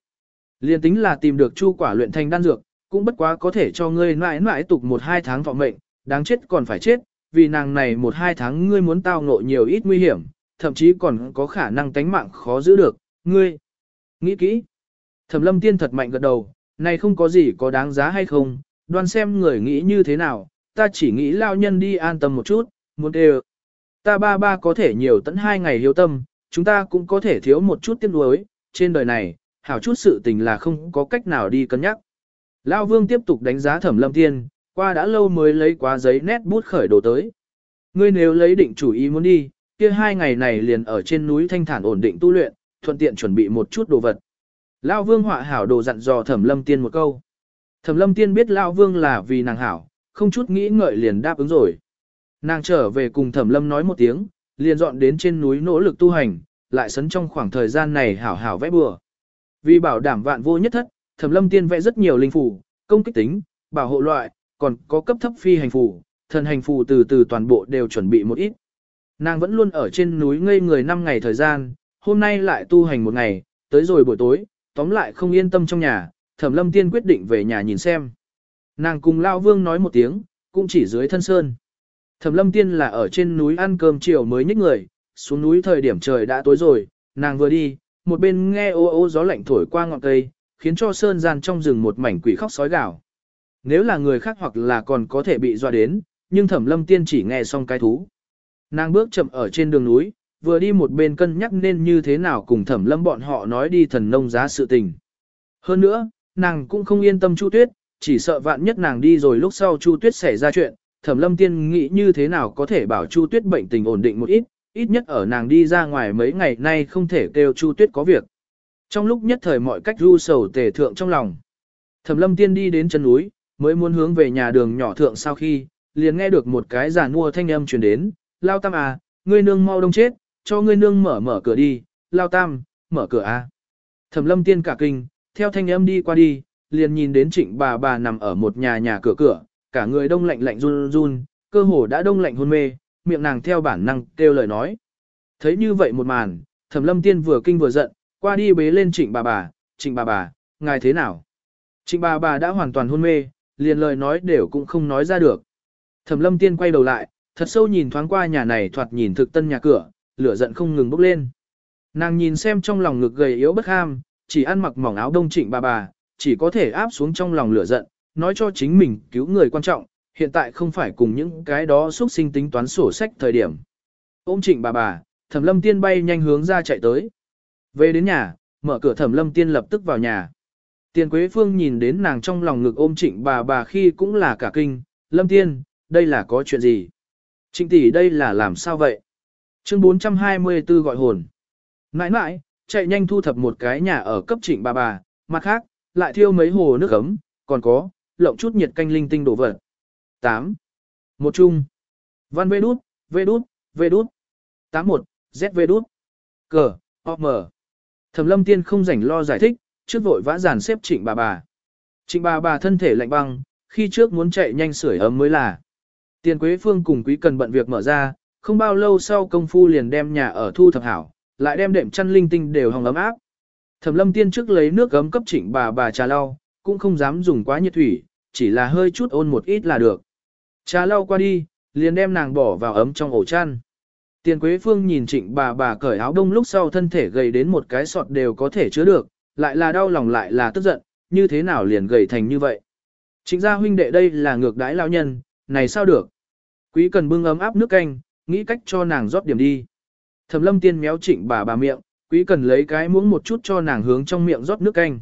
Liên tính là tìm được chu quả luyện thành đan dược, cũng bất quá có thể cho ngươi mãi mãi tục một hai tháng vọng mệnh, đáng chết còn phải chết, vì nàng này một hai tháng ngươi muốn tao ngộ nhiều ít nguy hiểm, thậm chí còn có khả năng tánh mạng khó giữ được, ngươi. Nghĩ kỹ. Thẩm lâm tiên thật mạnh gật đầu, này không có gì có đáng giá hay không, đoan xem người nghĩ như thế nào, ta chỉ nghĩ lao nhân đi an tâm một chút, muốn đều. Ta ba ba có thể nhiều tận hai ngày hiếu tâm, chúng ta cũng có thể thiếu một chút tiếc nuối, trên đời này, hảo chút sự tình là không có cách nào đi cân nhắc. Lao vương tiếp tục đánh giá thẩm lâm tiên, qua đã lâu mới lấy quá giấy nét bút khởi đồ tới. Ngươi nếu lấy định chủ ý muốn đi, kia hai ngày này liền ở trên núi thanh thản ổn định tu luyện, thuận tiện chuẩn bị một chút đồ vật. Lao vương họa hảo đồ dặn dò thẩm lâm tiên một câu. Thẩm lâm tiên biết Lao vương là vì nàng hảo, không chút nghĩ ngợi liền đáp ứng rồi. Nàng trở về cùng thẩm lâm nói một tiếng, liền dọn đến trên núi nỗ lực tu hành, lại sấn trong khoảng thời gian này hảo hảo vẽ bừa. Vì bảo đảm vạn vô nhất thất, thẩm lâm tiên vẽ rất nhiều linh phù, công kích tính, bảo hộ loại, còn có cấp thấp phi hành phù, thần hành phù từ từ toàn bộ đều chuẩn bị một ít. Nàng vẫn luôn ở trên núi ngây người 5 ngày thời gian, hôm nay lại tu hành một ngày, tới rồi buổi tối, tóm lại không yên tâm trong nhà, thẩm lâm tiên quyết định về nhà nhìn xem. Nàng cùng Lao Vương nói một tiếng, cũng chỉ dưới thân sơn. Thẩm lâm tiên là ở trên núi ăn cơm chiều mới nhích người, xuống núi thời điểm trời đã tối rồi, nàng vừa đi, một bên nghe ô ô gió lạnh thổi qua ngọn cây, khiến cho sơn gian trong rừng một mảnh quỷ khóc sói gào. Nếu là người khác hoặc là còn có thể bị dọa đến, nhưng thẩm lâm tiên chỉ nghe xong cái thú. Nàng bước chậm ở trên đường núi, vừa đi một bên cân nhắc nên như thế nào cùng thẩm lâm bọn họ nói đi thần nông giá sự tình. Hơn nữa, nàng cũng không yên tâm Chu Tuyết, chỉ sợ vạn nhất nàng đi rồi lúc sau Chu Tuyết xảy ra chuyện, Thẩm Lâm Tiên nghĩ như thế nào có thể bảo Chu Tuyết bệnh tình ổn định một ít, ít nhất ở nàng đi ra ngoài mấy ngày nay không thể kêu Chu Tuyết có việc. Trong lúc nhất thời mọi cách ru sầu tề thượng trong lòng. Thẩm Lâm Tiên đi đến chân núi, mới muốn hướng về nhà đường nhỏ thượng sau khi, liền nghe được một cái giàn mua thanh âm truyền đến, "Lao Tam à, ngươi nương mau đông chết, cho ngươi nương mở mở cửa đi, Lao Tam, mở cửa à." Thẩm Lâm Tiên cả kinh, theo thanh âm đi qua đi, liền nhìn đến Trịnh bà bà nằm ở một nhà nhà cửa cửa, cả người đông lạnh lạnh run run, cơ hồ đã đông lạnh hôn mê, miệng nàng theo bản năng kêu lời nói. Thấy như vậy một màn, Thẩm Lâm Tiên vừa kinh vừa giận, qua đi bế lên Trịnh bà bà, "Trịnh bà bà, ngài thế nào?" Trịnh bà bà đã hoàn toàn hôn mê, liền lời nói đều cũng không nói ra được. Thẩm Lâm Tiên quay đầu lại, thật sâu nhìn thoáng qua nhà này thoạt nhìn thực tân nhà cửa, lửa giận không ngừng bốc lên. Nàng nhìn xem trong lòng ngực gầy yếu bất ham, chỉ ăn mặc mỏng áo đông Trịnh bà bà, chỉ có thể áp xuống trong lòng lửa giận, nói cho chính mình cứu người quan trọng, hiện tại không phải cùng những cái đó xuất sinh tính toán sổ sách thời điểm. Ôm trịnh bà bà, thẩm lâm tiên bay nhanh hướng ra chạy tới. Về đến nhà, mở cửa thẩm lâm tiên lập tức vào nhà. Tiền Quế Phương nhìn đến nàng trong lòng ngực ôm trịnh bà bà khi cũng là cả kinh, lâm tiên, đây là có chuyện gì? Trịnh tỷ đây là làm sao vậy? Chương 424 gọi hồn. Nãi nãi, chạy nhanh thu thập một cái nhà ở cấp trịnh bà bà, mặt khác, lại thiêu mấy hồ nước ấm, còn có, lộng chút nhiệt canh linh tinh đổ vật. 8. Một chung. Văn vê đút, vê đút, vê đút. 81, ZV đút. Cờ, OM. Thẩm lâm tiên không rảnh lo giải thích, trước vội vã giàn xếp trịnh bà bà. Trịnh bà bà thân thể lạnh băng, khi trước muốn chạy nhanh sưởi ấm mới là. Tiền Quế Phương cùng Quý Cần bận việc mở ra, không bao lâu sau công phu liền đem nhà ở thu thập hảo, lại đem đệm chăn linh tinh đều hồng ấm áp. Thẩm Lâm Tiên trước lấy nước gấm cấp Trịnh bà bà trà lau, cũng không dám dùng quá nhiệt thủy, chỉ là hơi chút ôn một ít là được. Trà lau qua đi, liền đem nàng bỏ vào ấm trong ổ chăn. Tiền Quế Phương nhìn Trịnh bà bà cởi áo đông lúc sau thân thể gầy đến một cái sọt đều có thể chứa được, lại là đau lòng lại là tức giận, như thế nào liền gầy thành như vậy. Trịnh gia huynh đệ đây là ngược đãi lão nhân, này sao được. Quý cần bưng ấm áp nước canh, nghĩ cách cho nàng rót điểm đi. Thẩm lâm tiên méo trịnh bà bà miệng, quý cần lấy cái muỗng một chút cho nàng hướng trong miệng rót nước canh.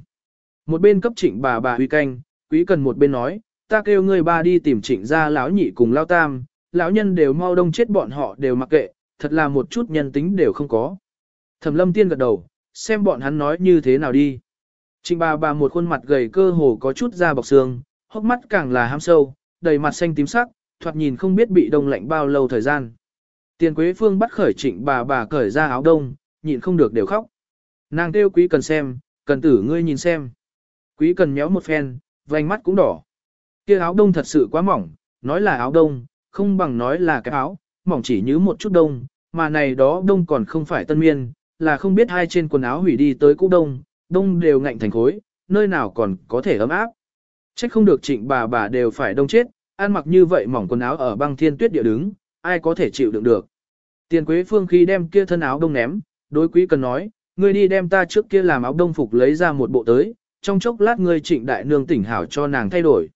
Một bên cấp trịnh bà bà huy canh, quý cần một bên nói, ta kêu người ba đi tìm trịnh gia lão nhị cùng lao tam, lão nhân đều mau đông chết bọn họ đều mặc kệ, thật là một chút nhân tính đều không có. Thẩm lâm tiên gật đầu, xem bọn hắn nói như thế nào đi. Trịnh bà bà một khuôn mặt gầy cơ hồ có chút da bọc xương, hốc mắt càng là ham sâu, đầy mặt xanh tím sắc, thoạt nhìn không biết bị đông lạnh bao lâu thời gian. Tiền Quế Phương bắt khởi trịnh bà bà cởi ra áo đông, nhịn không được đều khóc. Nàng kêu quý cần xem, cần tử ngươi nhìn xem. Quý cần méo một phen, vành mắt cũng đỏ. Kia áo đông thật sự quá mỏng, nói là áo đông, không bằng nói là cái áo, mỏng chỉ như một chút đông, mà này đó đông còn không phải tân miên, là không biết hai trên quần áo hủy đi tới cũ đông, đông đều ngạnh thành khối, nơi nào còn có thể ấm áp. Trách không được trịnh bà bà đều phải đông chết, ăn mặc như vậy mỏng quần áo ở băng thiên tuyết địa đứng, ai có thể chịu đựng được. Tiền Quế Phương khi đem kia thân áo đông ném, đối quý cần nói, ngươi đi đem ta trước kia làm áo đông phục lấy ra một bộ tới, trong chốc lát ngươi trịnh đại nương tỉnh hảo cho nàng thay đổi.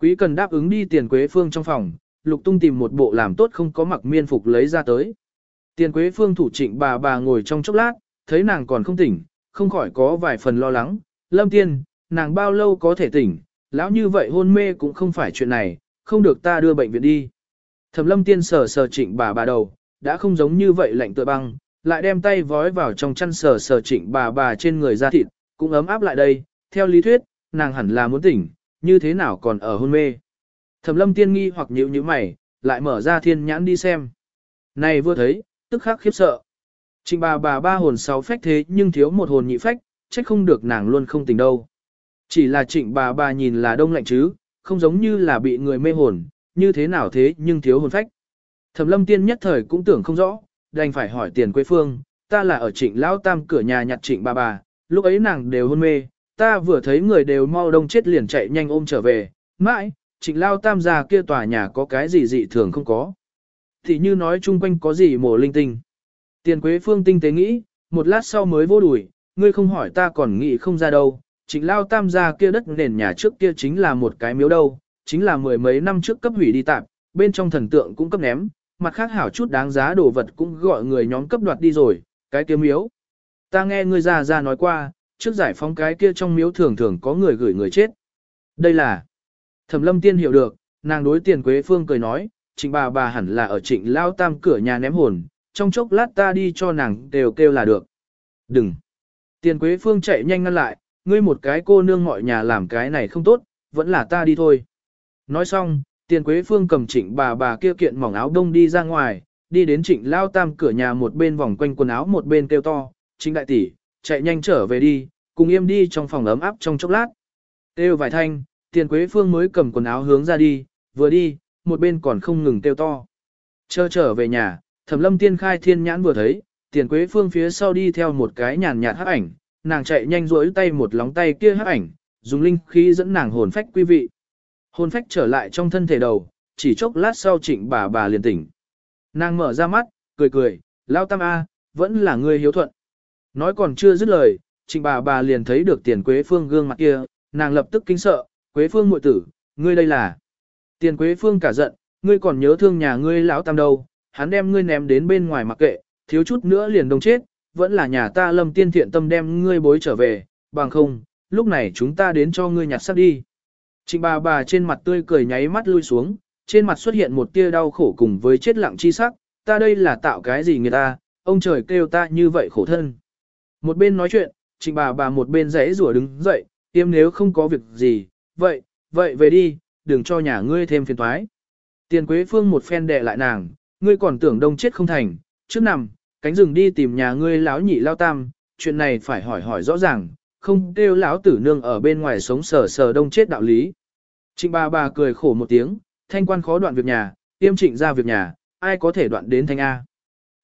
Quý cần đáp ứng đi tiền Quế Phương trong phòng, lục tung tìm một bộ làm tốt không có mặc miên phục lấy ra tới. Tiền Quế Phương thủ trịnh bà bà ngồi trong chốc lát, thấy nàng còn không tỉnh, không khỏi có vài phần lo lắng. Lâm Tiên, nàng bao lâu có thể tỉnh, lão như vậy hôn mê cũng không phải chuyện này, không được ta đưa bệnh viện đi. Thẩm Lâm Tiên sờ sờ trịnh bà bà đầu, đã không giống như vậy lạnh tựa băng, lại đem tay vói vào trong chăn sờ sờ trịnh bà bà trên người da thịt, cũng ấm áp lại đây, theo lý thuyết, nàng hẳn là muốn tỉnh, như thế nào còn ở hôn mê. Thẩm lâm tiên nghi hoặc nhíu nhíu mày, lại mở ra thiên nhãn đi xem. Này vừa thấy, tức khắc khiếp sợ. Trịnh bà bà ba hồn sáu phách thế nhưng thiếu một hồn nhị phách, trách không được nàng luôn không tỉnh đâu. Chỉ là trịnh bà bà nhìn là đông lạnh chứ, không giống như là bị người mê hồn, như thế nào thế nhưng thiếu hồn phách. Thẩm lâm tiên nhất thời cũng tưởng không rõ, đành phải hỏi tiền quê phương, ta là ở trịnh lão tam cửa nhà nhặt trịnh bà bà, lúc ấy nàng đều hôn mê, ta vừa thấy người đều mau đông chết liền chạy nhanh ôm trở về, mãi, trịnh lao tam gia kia tòa nhà có cái gì dị thường không có. Thì như nói chung quanh có gì mổ linh tinh. Tiền quế phương tinh tế nghĩ, một lát sau mới vô đuổi, ngươi không hỏi ta còn nghĩ không ra đâu, trịnh lao tam gia kia đất nền nhà trước kia chính là một cái miếu đâu, chính là mười mấy năm trước cấp hủy đi tạp, bên trong thần tượng cũng cấp ném, mặt khác hảo chút đáng giá đồ vật cũng gọi người nhóm cấp đoạt đi rồi, cái kia miếu. Ta nghe ngươi già già nói qua, trước giải phóng cái kia trong miếu thường thường có người gửi người chết. Đây là Thẩm lâm tiên hiểu được, nàng đối tiền quế phương cười nói, trịnh bà bà hẳn là ở trịnh lao tam cửa nhà ném hồn, trong chốc lát ta đi cho nàng đều kêu là được. Đừng! Tiền quế phương chạy nhanh ngăn lại, ngươi một cái cô nương mọi nhà làm cái này không tốt, vẫn là ta đi thôi. Nói xong, tiền quế phương cầm trịnh bà bà kia kiện mỏng áo đông đi ra ngoài, đi đến trịnh lao tam cửa nhà một bên vòng quanh quần áo một bên kêu to, trịnh đại tỷ, chạy nhanh trở về đi, cùng im đi trong phòng ấm áp trong chốc lát. Têu vài thanh, tiền quế phương mới cầm quần áo hướng ra đi, vừa đi, một bên còn không ngừng têu to. Chờ trở về nhà, thẩm lâm tiên khai thiên nhãn vừa thấy, tiền quế phương phía sau đi theo một cái nhàn nhạt hắc ảnh, nàng chạy nhanh rỗi tay một lóng tay kia hắc ảnh, dùng linh khí dẫn nàng hồn phách quý vị. Hồn phách trở lại trong thân thể đầu, chỉ chốc lát sau trịnh bà bà liền tỉnh. Nàng mở ra mắt, cười cười, lao tam A, vẫn là người hiếu thuận. Nói còn chưa dứt lời, trịnh bà bà liền thấy được tiền quế phương gương mặt kia, nàng lập tức kinh sợ, quế phương muội tử, ngươi đây là. Tiền quế phương cả giận, ngươi còn nhớ thương nhà ngươi lão tam đâu, hắn đem ngươi ném đến bên ngoài mặc kệ, thiếu chút nữa liền đông chết, vẫn là nhà ta lâm tiên thiện tâm đem ngươi bối trở về, bằng không, lúc này chúng ta đến cho ngươi nhặt xác đi. Trịnh bà bà trên mặt tươi cười nháy mắt lui xuống, trên mặt xuất hiện một tia đau khổ cùng với chết lặng chi sắc, ta đây là tạo cái gì người ta, ông trời kêu ta như vậy khổ thân. Một bên nói chuyện, trịnh bà bà một bên rẽ rủa đứng dậy, tiêm nếu không có việc gì, vậy, vậy về đi, đừng cho nhà ngươi thêm phiền toái. Tiền Quế Phương một phen đè lại nàng, ngươi còn tưởng đông chết không thành, trước nằm, cánh rừng đi tìm nhà ngươi lão nhị lao tam, chuyện này phải hỏi hỏi rõ ràng, không kêu lão tử nương ở bên ngoài sống sờ sờ đông chết đạo lý. Trịnh bà bà cười khổ một tiếng, thanh quan khó đoạn việc nhà, tiêm trịnh ra việc nhà, ai có thể đoạn đến thanh A.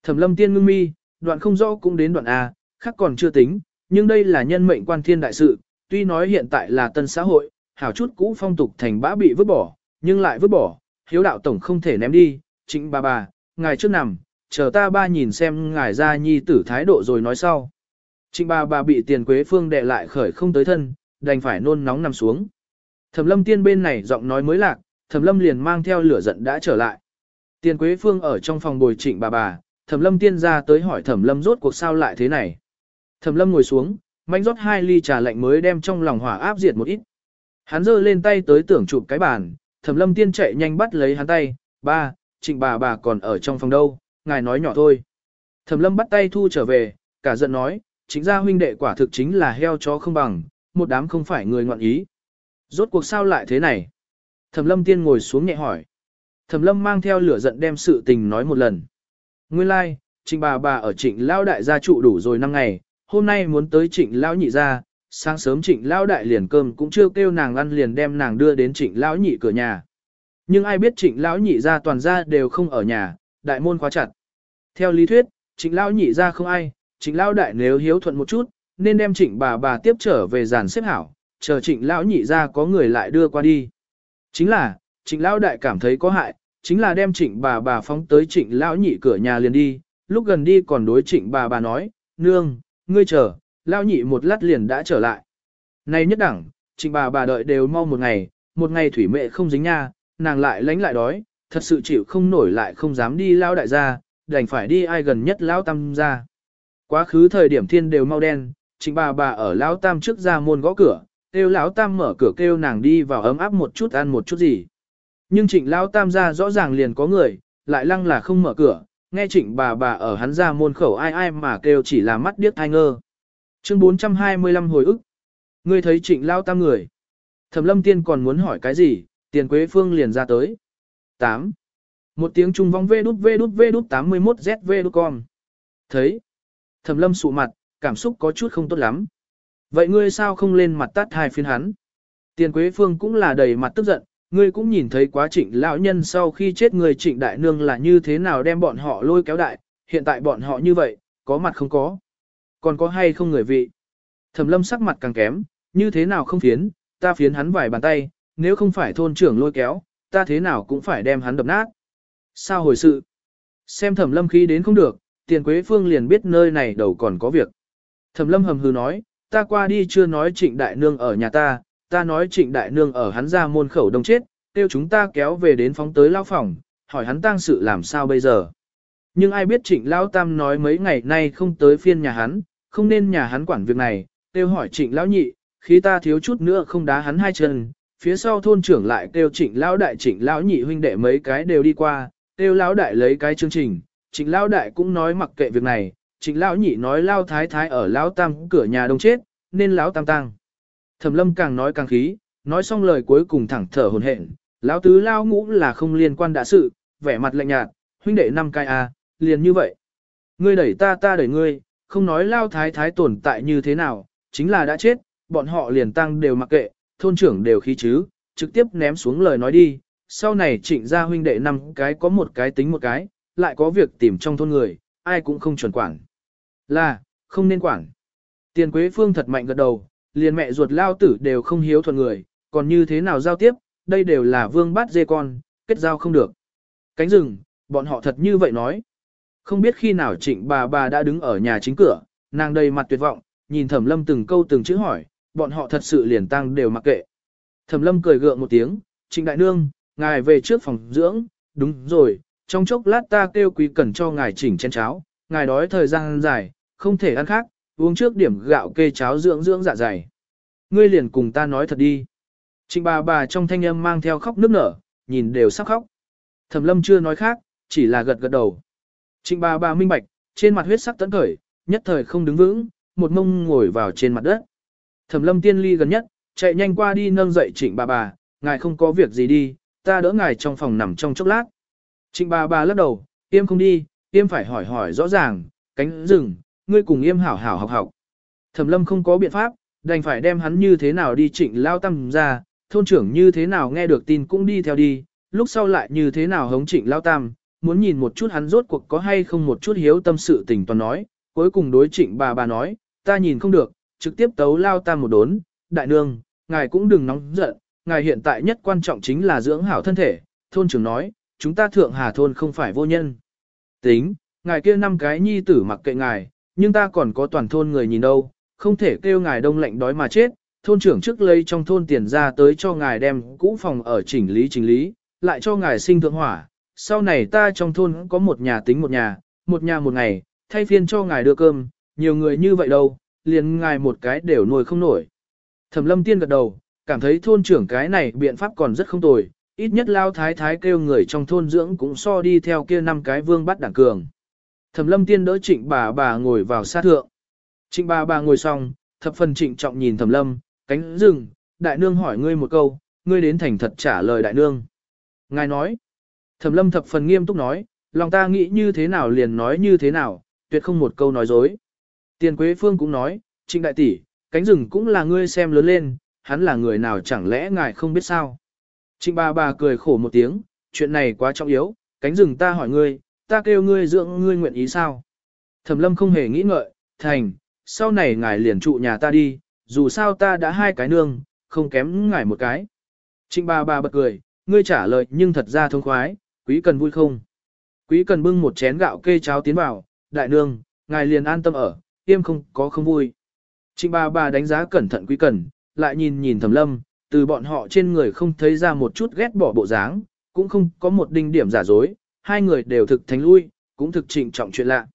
Thẩm lâm tiên ngưng mi, đoạn không rõ cũng đến đoạn A, khác còn chưa tính, nhưng đây là nhân mệnh quan thiên đại sự, tuy nói hiện tại là tân xã hội, hảo chút cũ phong tục thành bã bị vứt bỏ, nhưng lại vứt bỏ, hiếu đạo tổng không thể ném đi, trịnh bà bà, ngài trước nằm, chờ ta ba nhìn xem ngài ra nhi tử thái độ rồi nói sau. Trịnh bà bà bị tiền quế phương đệ lại khởi không tới thân, đành phải nôn nóng nằm xuống. Thẩm lâm tiên bên này giọng nói mới lạc, thẩm lâm liền mang theo lửa giận đã trở lại. Tiền quế phương ở trong phòng bồi trịnh bà bà, thẩm lâm tiên ra tới hỏi thẩm lâm rốt cuộc sao lại thế này. Thẩm lâm ngồi xuống, mạnh rót hai ly trà lạnh mới đem trong lòng hỏa áp diệt một ít. Hắn giơ lên tay tới tưởng chụp cái bàn, thẩm lâm tiên chạy nhanh bắt lấy hắn tay, ba, trịnh bà bà còn ở trong phòng đâu, ngài nói nhỏ thôi. Thẩm lâm bắt tay thu trở về, cả giận nói, chính ra huynh đệ quả thực chính là heo chó không bằng, một đám không phải người ngoạn ý. Rốt cuộc sao lại thế này? Thẩm lâm tiên ngồi xuống nhẹ hỏi. Thẩm lâm mang theo lửa giận đem sự tình nói một lần. Nguyên lai, like, trịnh bà bà ở trịnh lao đại gia trụ đủ rồi năm ngày, hôm nay muốn tới trịnh Lão nhị ra, sáng sớm trịnh Lão đại liền cơm cũng chưa kêu nàng ăn liền đem nàng đưa đến trịnh lão nhị cửa nhà. Nhưng ai biết trịnh lão nhị ra toàn ra đều không ở nhà, đại môn khóa chặt. Theo lý thuyết, trịnh lão nhị ra không ai, trịnh lão đại nếu hiếu thuận một chút, nên đem trịnh bà bà tiếp trở về giàn xếp hảo, chờ trịnh lão nhị ra có người lại đưa qua đi. Chính là, trịnh lão đại cảm thấy có hại, chính là đem trịnh bà bà phóng tới trịnh lão nhị cửa nhà liền đi, lúc gần đi còn đối trịnh bà bà nói, nương, ngươi chờ, lão nhị một lát liền đã trở lại. Này nhất đẳng, trịnh bà bà đợi đều mau một ngày, một ngày thủy mẹ không dính nha, nàng lại lánh lại đói, thật sự chịu không nổi lại không dám đi lao đại gia, đành phải đi ai gần nhất lão tam gia. Quá khứ thời điểm thiên đều mau đen, trịnh bà bà ở lão tam trước ra môn gõ cửa, kêu lão tam mở cửa kêu nàng đi vào ấm áp một chút ăn một chút gì. Nhưng trịnh lão tam gia rõ ràng liền có người, lại lăng là không mở cửa, nghe trịnh bà bà ở hắn ra môn khẩu ai ai mà kêu chỉ là mắt điếc thai ngơ. Chương 425 hồi ức. Ngươi thấy trịnh lao tam người. Thẩm lâm tiên còn muốn hỏi cái gì, tiền quế phương liền ra tới. 8. Một tiếng trung vong vê đút vê đút vê đút 81 ZV đút con. Thấy. Thẩm lâm sụ mặt, cảm xúc có chút không tốt lắm. Vậy ngươi sao không lên mặt tắt hai phiên hắn? Tiền Quế Phương cũng là đầy mặt tức giận, ngươi cũng nhìn thấy quá trịnh lão nhân sau khi chết người trịnh đại nương là như thế nào đem bọn họ lôi kéo đại, hiện tại bọn họ như vậy, có mặt không có. Còn có hay không người vị? Thẩm lâm sắc mặt càng kém, như thế nào không phiến, ta phiến hắn vài bàn tay, nếu không phải thôn trưởng lôi kéo, ta thế nào cũng phải đem hắn đập nát. Sao hồi sự? Xem thẩm lâm khí đến không được, tiền quế phương liền biết nơi này đầu còn có việc. Thẩm lâm hầm hừ nói, ta qua đi chưa nói trịnh đại nương ở nhà ta, ta nói trịnh đại nương ở hắn ra môn khẩu đông chết, tiêu chúng ta kéo về đến phóng tới lao phòng, hỏi hắn tang sự làm sao bây giờ. Nhưng ai biết trịnh lão tam nói mấy ngày nay không tới phiên nhà hắn, không nên nhà hắn quản việc này, tiêu hỏi trịnh lão nhị, khi ta thiếu chút nữa không đá hắn hai chân, phía sau thôn trưởng lại kêu trịnh lão đại trịnh lão nhị huynh đệ mấy cái đều đi qua, kêu lão đại lấy cái chương trình, trịnh lão đại cũng nói mặc kệ việc này, trịnh lão nhị nói lao thái thái ở lão tam cửa nhà đông chết, nên lão tam tăng. Thẩm lâm càng nói càng khí, nói xong lời cuối cùng thẳng thở hồn hển, lão tứ lao ngũ là không liên quan đã sự, vẻ mặt lạnh nhạt, huynh đệ năm cai a, à, liền như vậy. Ngươi đẩy ta ta đẩy ngươi, không nói lao thái thái tồn tại như thế nào, chính là đã chết, bọn họ liền tăng đều mặc kệ, thôn trưởng đều khí chứ, trực tiếp ném xuống lời nói đi, sau này trịnh gia huynh đệ năm cái có một cái tính một cái, lại có việc tìm trong thôn người, ai cũng không chuẩn quản. Là, không nên quản. Tiền Quế Phương thật mạnh gật đầu, liền mẹ ruột lao tử đều không hiếu thuận người, còn như thế nào giao tiếp, đây đều là vương bát dê con, kết giao không được. Cánh rừng, bọn họ thật như vậy nói. Không biết khi nào trịnh bà bà đã đứng ở nhà chính cửa, nàng đầy mặt tuyệt vọng, nhìn thẩm lâm từng câu từng chữ hỏi, bọn họ thật sự liền tăng đều mặc kệ. Thẩm lâm cười gượng một tiếng, trịnh đại nương, ngài về trước phòng dưỡng, đúng rồi, trong chốc lát ta kêu quý cần cho ngài chỉnh chén cháo, ngài đói thời gian dài, không thể ăn khác, uống trước điểm gạo kê cháo dưỡng dưỡng dạ dày. Ngươi liền cùng ta nói thật đi. Trịnh bà bà trong thanh âm mang theo khóc nước nở, nhìn đều sắp khóc. Thẩm lâm chưa nói khác, chỉ là gật gật đầu. Trịnh bà bà minh bạch, trên mặt huyết sắc tấn khởi, nhất thời không đứng vững, một mông ngồi vào trên mặt đất. Thẩm lâm tiên ly gần nhất, chạy nhanh qua đi nâng dậy trịnh bà bà, ngài không có việc gì đi, ta đỡ ngài trong phòng nằm trong chốc lát. Trịnh bà bà lắc đầu, tiêm không đi, yêm phải hỏi hỏi rõ ràng, cánh rừng, ngươi cùng yêm hảo hảo học học. Thẩm lâm không có biện pháp, đành phải đem hắn như thế nào đi trịnh lao tam ra, thôn trưởng như thế nào nghe được tin cũng đi theo đi, lúc sau lại như thế nào hống trịnh lao tam, muốn nhìn một chút hắn rốt cuộc có hay không một chút hiếu tâm sự tình toàn nói, cuối cùng đối trịnh bà bà nói, ta nhìn không được, trực tiếp tấu lao tam một đốn, đại nương, ngài cũng đừng nóng giận, ngài hiện tại nhất quan trọng chính là dưỡng hảo thân thể, thôn trưởng nói, chúng ta thượng hà thôn không phải vô nhân. Tính, ngài kia năm cái nhi tử mặc kệ ngài, nhưng ta còn có toàn thôn người nhìn đâu, không thể kêu ngài đông lạnh đói mà chết, thôn trưởng trước lấy trong thôn tiền ra tới cho ngài đem cũ phòng ở chỉnh lý chỉnh lý, lại cho ngài sinh thượng hỏa, sau này ta trong thôn có một nhà tính một nhà, một nhà một ngày, thay phiên cho ngài đưa cơm, nhiều người như vậy đâu, liền ngài một cái đều nuôi không nổi. Thẩm lâm tiên gật đầu, cảm thấy thôn trưởng cái này biện pháp còn rất không tồi, ít nhất lao thái thái kêu người trong thôn dưỡng cũng so đi theo kia năm cái vương bắt đảng cường. Thẩm lâm tiên đỡ trịnh bà bà ngồi vào sát thượng. Trịnh bà bà ngồi xong, thập phần trịnh trọng nhìn thẩm lâm, cánh rừng, đại nương hỏi ngươi một câu, ngươi đến thành thật trả lời đại nương. Ngài nói, thẩm lâm thập phần nghiêm túc nói, lòng ta nghĩ như thế nào liền nói như thế nào, tuyệt không một câu nói dối. Tiền Quế Phương cũng nói, trịnh đại tỷ, cánh rừng cũng là ngươi xem lớn lên, hắn là người nào chẳng lẽ ngài không biết sao. Trịnh bà bà cười khổ một tiếng, chuyện này quá trọng yếu, cánh rừng ta hỏi ngươi, ta kêu ngươi dưỡng ngươi nguyện ý sao. Thẩm lâm không hề nghĩ ngợi, thành, sau này ngài liền trụ nhà ta đi, dù sao ta đã hai cái nương, không kém ngài một cái. Trịnh bà bà bật cười, ngươi trả lời nhưng thật ra thông khoái, quý cần vui không? Quý cần bưng một chén gạo kê cháo tiến vào, đại nương, ngài liền an tâm ở, tiêm không có không vui. Trịnh bà bà đánh giá cẩn thận quý cần, lại nhìn nhìn thẩm lâm, từ bọn họ trên người không thấy ra một chút ghét bỏ bộ dáng, cũng không có một đinh điểm giả dối, hai người đều thực thánh lui, cũng thực trịnh trọng chuyện lạ.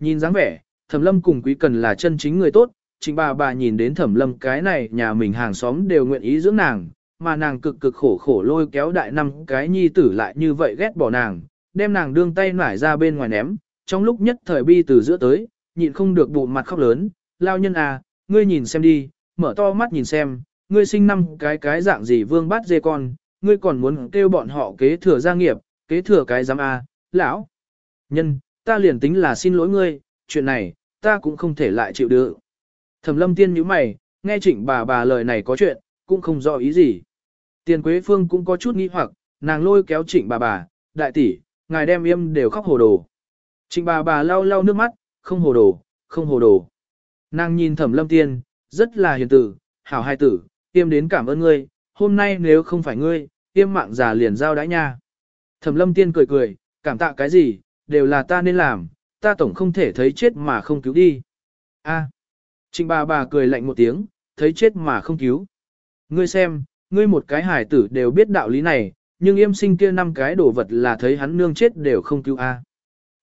Nhìn dáng vẻ, thẩm lâm cùng quý cần là chân chính người tốt, trịnh bà bà nhìn đến thẩm lâm cái này nhà mình hàng xóm đều nguyện ý dưỡng nàng, mà nàng cực cực khổ khổ lôi kéo đại năm cái nhi tử lại như vậy ghét bỏ nàng, đem nàng đương tay nải ra bên ngoài ném, trong lúc nhất thời bi từ giữa tới, nhịn không được bụng mặt khóc lớn, lao nhân à, ngươi nhìn xem đi, mở to mắt nhìn xem, ngươi sinh năm cái cái dạng gì vương bát dê con, ngươi còn muốn kêu bọn họ kế thừa gia nghiệp, kế thừa cái giám A, lão. Nhân, ta liền tính là xin lỗi ngươi, chuyện này, ta cũng không thể lại chịu được. Thẩm lâm tiên nhíu mày, nghe trịnh bà bà lời này có chuyện, cũng không rõ ý gì. Tiền Quế Phương cũng có chút nghi hoặc, nàng lôi kéo trịnh bà bà, đại tỷ, ngài đem im đều khóc hồ đồ. Trịnh bà bà lau lau nước mắt, không hồ đồ, không hồ đồ. Nàng nhìn thẩm lâm tiên, rất là hiền tử, hảo hai tử, yêm đến cảm ơn ngươi, hôm nay nếu không phải ngươi, yêm mạng già liền giao đãi nha. Thẩm lâm tiên cười cười, cảm tạ cái gì, đều là ta nên làm, ta tổng không thể thấy chết mà không cứu đi. A. À. Trịnh bà bà cười lạnh một tiếng, thấy chết mà không cứu. Ngươi xem, ngươi một cái hải tử đều biết đạo lý này, nhưng yêm sinh kia năm cái đồ vật là thấy hắn nương chết đều không cứu a.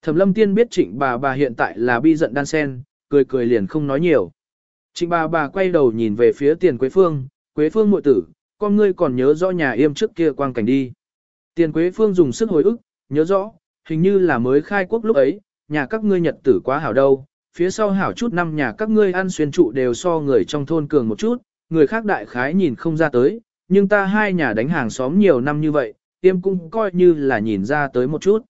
Thẩm lâm tiên biết trịnh bà bà hiện tại là bi giận đan sen, cười cười liền không nói nhiều. Trịnh bà bà quay đầu nhìn về phía tiền Quế Phương, Quế Phương muội tử, con ngươi còn nhớ rõ nhà yêm trước kia quang cảnh đi. Tiền Quế Phương dùng sức hồi ức, nhớ rõ, hình như là mới khai quốc lúc ấy, nhà các ngươi nhật tử quá hảo đâu, phía sau hảo chút năm nhà các ngươi ăn xuyên trụ đều so người trong thôn cường một chút, người khác đại khái nhìn không ra tới, nhưng ta hai nhà đánh hàng xóm nhiều năm như vậy, tiêm cũng coi như là nhìn ra tới một chút.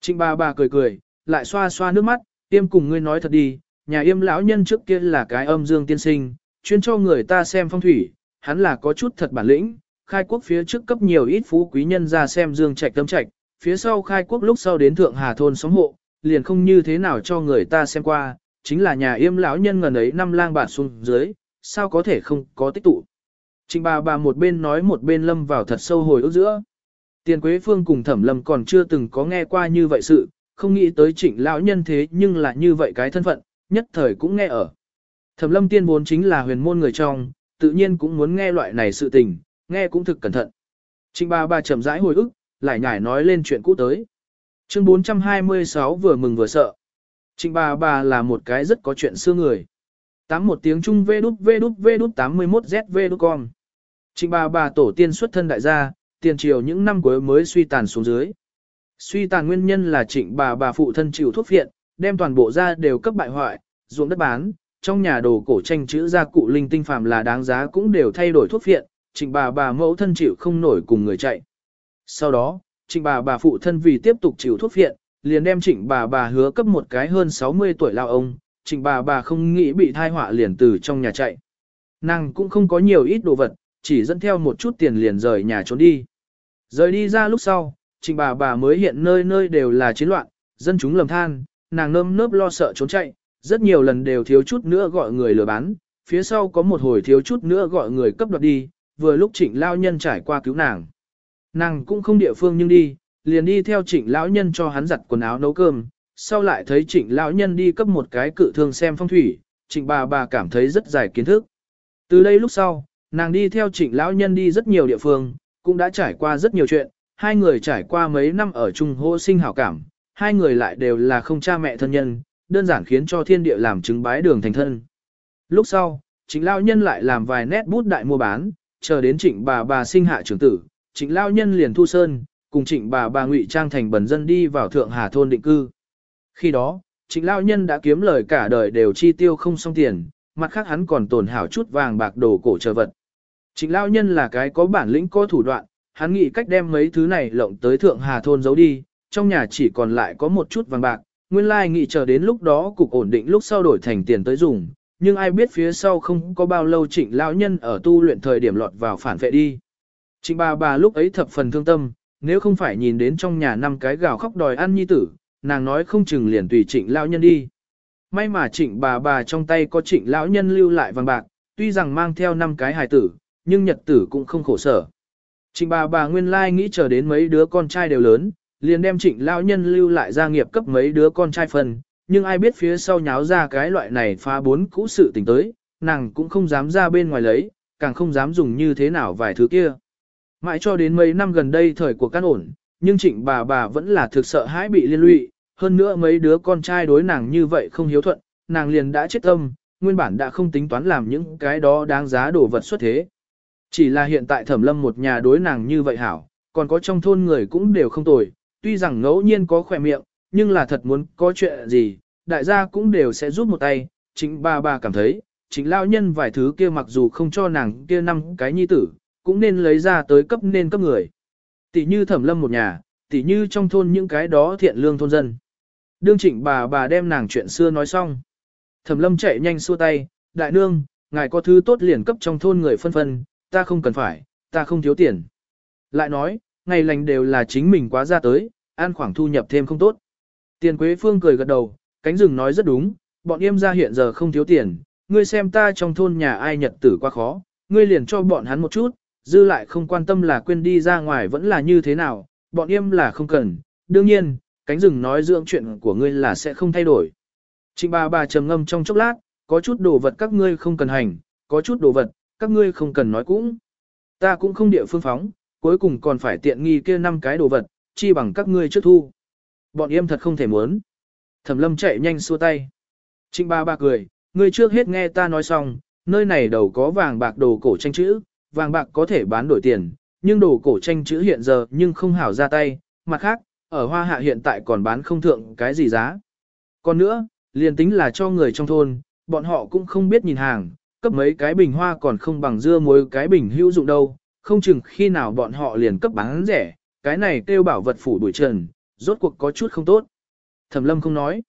Trịnh bà bà cười cười, lại xoa xoa nước mắt, tiêm cùng ngươi nói thật đi, nhà yêm lão nhân trước kia là cái âm dương tiên sinh, chuyên cho người ta xem phong thủy, hắn là có chút thật bản lĩnh, khai quốc phía trước cấp nhiều ít phú quý nhân ra xem dương trạch tâm trạch, phía sau khai quốc lúc sau đến thượng hà thôn sống hộ, liền không như thế nào cho người ta xem qua, chính là nhà yêm lão nhân ngần ấy năm lang bản xuống dưới, sao có thể không có tích tụ. Trình bà bà một bên nói một bên lâm vào thật sâu hồi ước giữa. Tiền Quế Phương cùng Thẩm Lâm còn chưa từng có nghe qua như vậy sự, không nghĩ tới trịnh lão nhân thế nhưng là như vậy cái thân phận, nhất thời cũng nghe ở. Thẩm lâm tiên vốn chính là huyền môn người trong, tự nhiên cũng muốn nghe loại này sự tình, nghe cũng thực cẩn thận. Trịnh bà bà chậm rãi hồi ức, lại nhải nói lên chuyện cũ tới. Chương 426 vừa mừng vừa sợ. Trịnh bà bà là một cái rất có chuyện xưa người. Tám một tiếng Trung vê đút vê đút vê đút 81 ZV đút con. Trịnh bà bà tổ tiên xuất thân đại gia, tiền triều những năm cuối mới suy tàn xuống dưới. Suy tàn nguyên nhân là trịnh bà bà phụ thân chịu thuốc phiện, đem toàn bộ ra đều cấp bại hoại, ruộng đất bán, trong nhà đồ cổ tranh chữ gia cụ linh tinh phàm là đáng giá cũng đều thay đổi thuốc phiện, trịnh bà bà mẫu thân chịu không nổi cùng người chạy. Sau đó, trịnh bà bà phụ thân vì tiếp tục chịu thuốc viện, liền đem trịnh bà bà hứa cấp một cái hơn 60 tuổi lao ông, trịnh bà bà không nghĩ bị thai họa liền từ trong nhà chạy. Nàng cũng không có nhiều ít đồ vật, chỉ dẫn theo một chút tiền liền rời nhà trốn đi. Rời đi ra lúc sau, trịnh bà bà mới hiện nơi nơi đều là chiến loạn, dân chúng lầm than, nàng nơm nớp lo sợ trốn chạy, rất nhiều lần đều thiếu chút nữa gọi người lừa bán, phía sau có một hồi thiếu chút nữa gọi người cấp đoạt đi, vừa lúc trịnh Lão nhân trải qua cứu nàng. Nàng cũng không địa phương nhưng đi, liền đi theo trịnh lão nhân cho hắn giặt quần áo nấu cơm, sau lại thấy trịnh lão nhân đi cấp một cái cự thương xem phong thủy, trịnh bà bà cảm thấy rất dài kiến thức. Từ đây lúc sau, nàng đi theo trịnh lão nhân đi rất nhiều địa phương, cũng đã trải qua rất nhiều chuyện, hai người trải qua mấy năm ở chung hô sinh hảo cảm, hai người lại đều là không cha mẹ thân nhân, đơn giản khiến cho thiên địa làm chứng bái đường thành thân. Lúc sau, trịnh lão nhân lại làm vài nét bút đại mua bán, chờ đến trịnh bà bà sinh hạ trưởng tử, trịnh lao nhân liền thu sơn, cùng trịnh bà bà ngụy trang thành bần dân đi vào thượng hà thôn định cư. Khi đó, trịnh lao nhân đã kiếm lời cả đời đều chi tiêu không xong tiền, mặt khác hắn còn tồn hảo chút vàng bạc đồ cổ chờ vật. Trịnh lao nhân là cái có bản lĩnh có thủ đoạn, hắn nghĩ cách đem mấy thứ này lộng tới thượng hà thôn giấu đi, trong nhà chỉ còn lại có một chút vàng bạc, nguyên lai nghĩ chờ đến lúc đó cục ổn định lúc sau đổi thành tiền tới dùng, nhưng ai biết phía sau không có bao lâu trịnh lão nhân ở tu luyện thời điểm lọt vào phản vệ đi. Trịnh bà bà lúc ấy thập phần thương tâm, nếu không phải nhìn đến trong nhà năm cái gào khóc đòi ăn nhi tử, nàng nói không chừng liền tùy trịnh lão nhân đi. May mà trịnh bà bà trong tay có trịnh lão nhân lưu lại vàng bạc, tuy rằng mang theo năm cái hài tử, nhưng nhật tử cũng không khổ sở. Trịnh bà bà nguyên lai nghĩ chờ đến mấy đứa con trai đều lớn, liền đem trịnh lão nhân lưu lại gia nghiệp cấp mấy đứa con trai phần, nhưng ai biết phía sau nháo ra cái loại này phá bốn cũ sự tình tới, nàng cũng không dám ra bên ngoài lấy, càng không dám dùng như thế nào vài thứ kia. Mãi cho đến mấy năm gần đây thời của căn ổn, nhưng trịnh bà bà vẫn là thực sợ hãi bị liên lụy, hơn nữa mấy đứa con trai đối nàng như vậy không hiếu thuận, nàng liền đã chết tâm, nguyên bản đã không tính toán làm những cái đó đáng giá đồ vật xuất thế. Chỉ là hiện tại thẩm lâm một nhà đối nàng như vậy hảo, còn có trong thôn người cũng đều không tồi, tuy rằng ngẫu nhiên có khỏe miệng, nhưng là thật muốn có chuyện gì, đại gia cũng đều sẽ giúp một tay, chính bà bà cảm thấy, chính lao nhân vài thứ kia mặc dù không cho nàng kia năm cái nhi tử, cũng nên lấy ra tới cấp nên cấp người. Tỷ như thẩm lâm một nhà, tỷ như trong thôn những cái đó thiện lương thôn dân. Đương trịnh bà bà đem nàng chuyện xưa nói xong. Thẩm lâm chạy nhanh xua tay, đại nương, ngài có thứ tốt liền cấp trong thôn người phân phân, ta không cần phải, ta không thiếu tiền. Lại nói, ngày lành đều là chính mình quá ra tới, ăn khoảng thu nhập thêm không tốt. Tiền Quế Phương cười gật đầu, cánh rừng nói rất đúng, bọn em ra hiện giờ không thiếu tiền, ngươi xem ta trong thôn nhà ai nhật tử quá khó, ngươi liền cho bọn hắn một chút, dư lại không quan tâm là quên đi ra ngoài vẫn là như thế nào, bọn em là không cần, đương nhiên, cánh rừng nói dưỡng chuyện của ngươi là sẽ không thay đổi. Trịnh bà bà trầm ngâm trong chốc lát, có chút đồ vật các ngươi không cần hành, có chút đồ vật, các ngươi không cần nói cũng. Ta cũng không địa phương phóng, cuối cùng còn phải tiện nghi kia năm cái đồ vật, chi bằng các ngươi trước thu. Bọn em thật không thể muốn. Thẩm lâm chạy nhanh xua tay. Trịnh Ba ba cười, ngươi trước hết nghe ta nói xong, nơi này đầu có vàng bạc đồ cổ tranh chữ, vàng bạc có thể bán đổi tiền, nhưng đồ cổ tranh chữ hiện giờ nhưng không hảo ra tay, mặt khác, ở hoa hạ hiện tại còn bán không thượng cái gì giá. Còn nữa, liền tính là cho người trong thôn, bọn họ cũng không biết nhìn hàng, cấp mấy cái bình hoa còn không bằng dưa muối cái bình hữu dụng đâu, không chừng khi nào bọn họ liền cấp bán rẻ, cái này kêu bảo vật phủ đuổi trần, rốt cuộc có chút không tốt. Thẩm lâm không nói.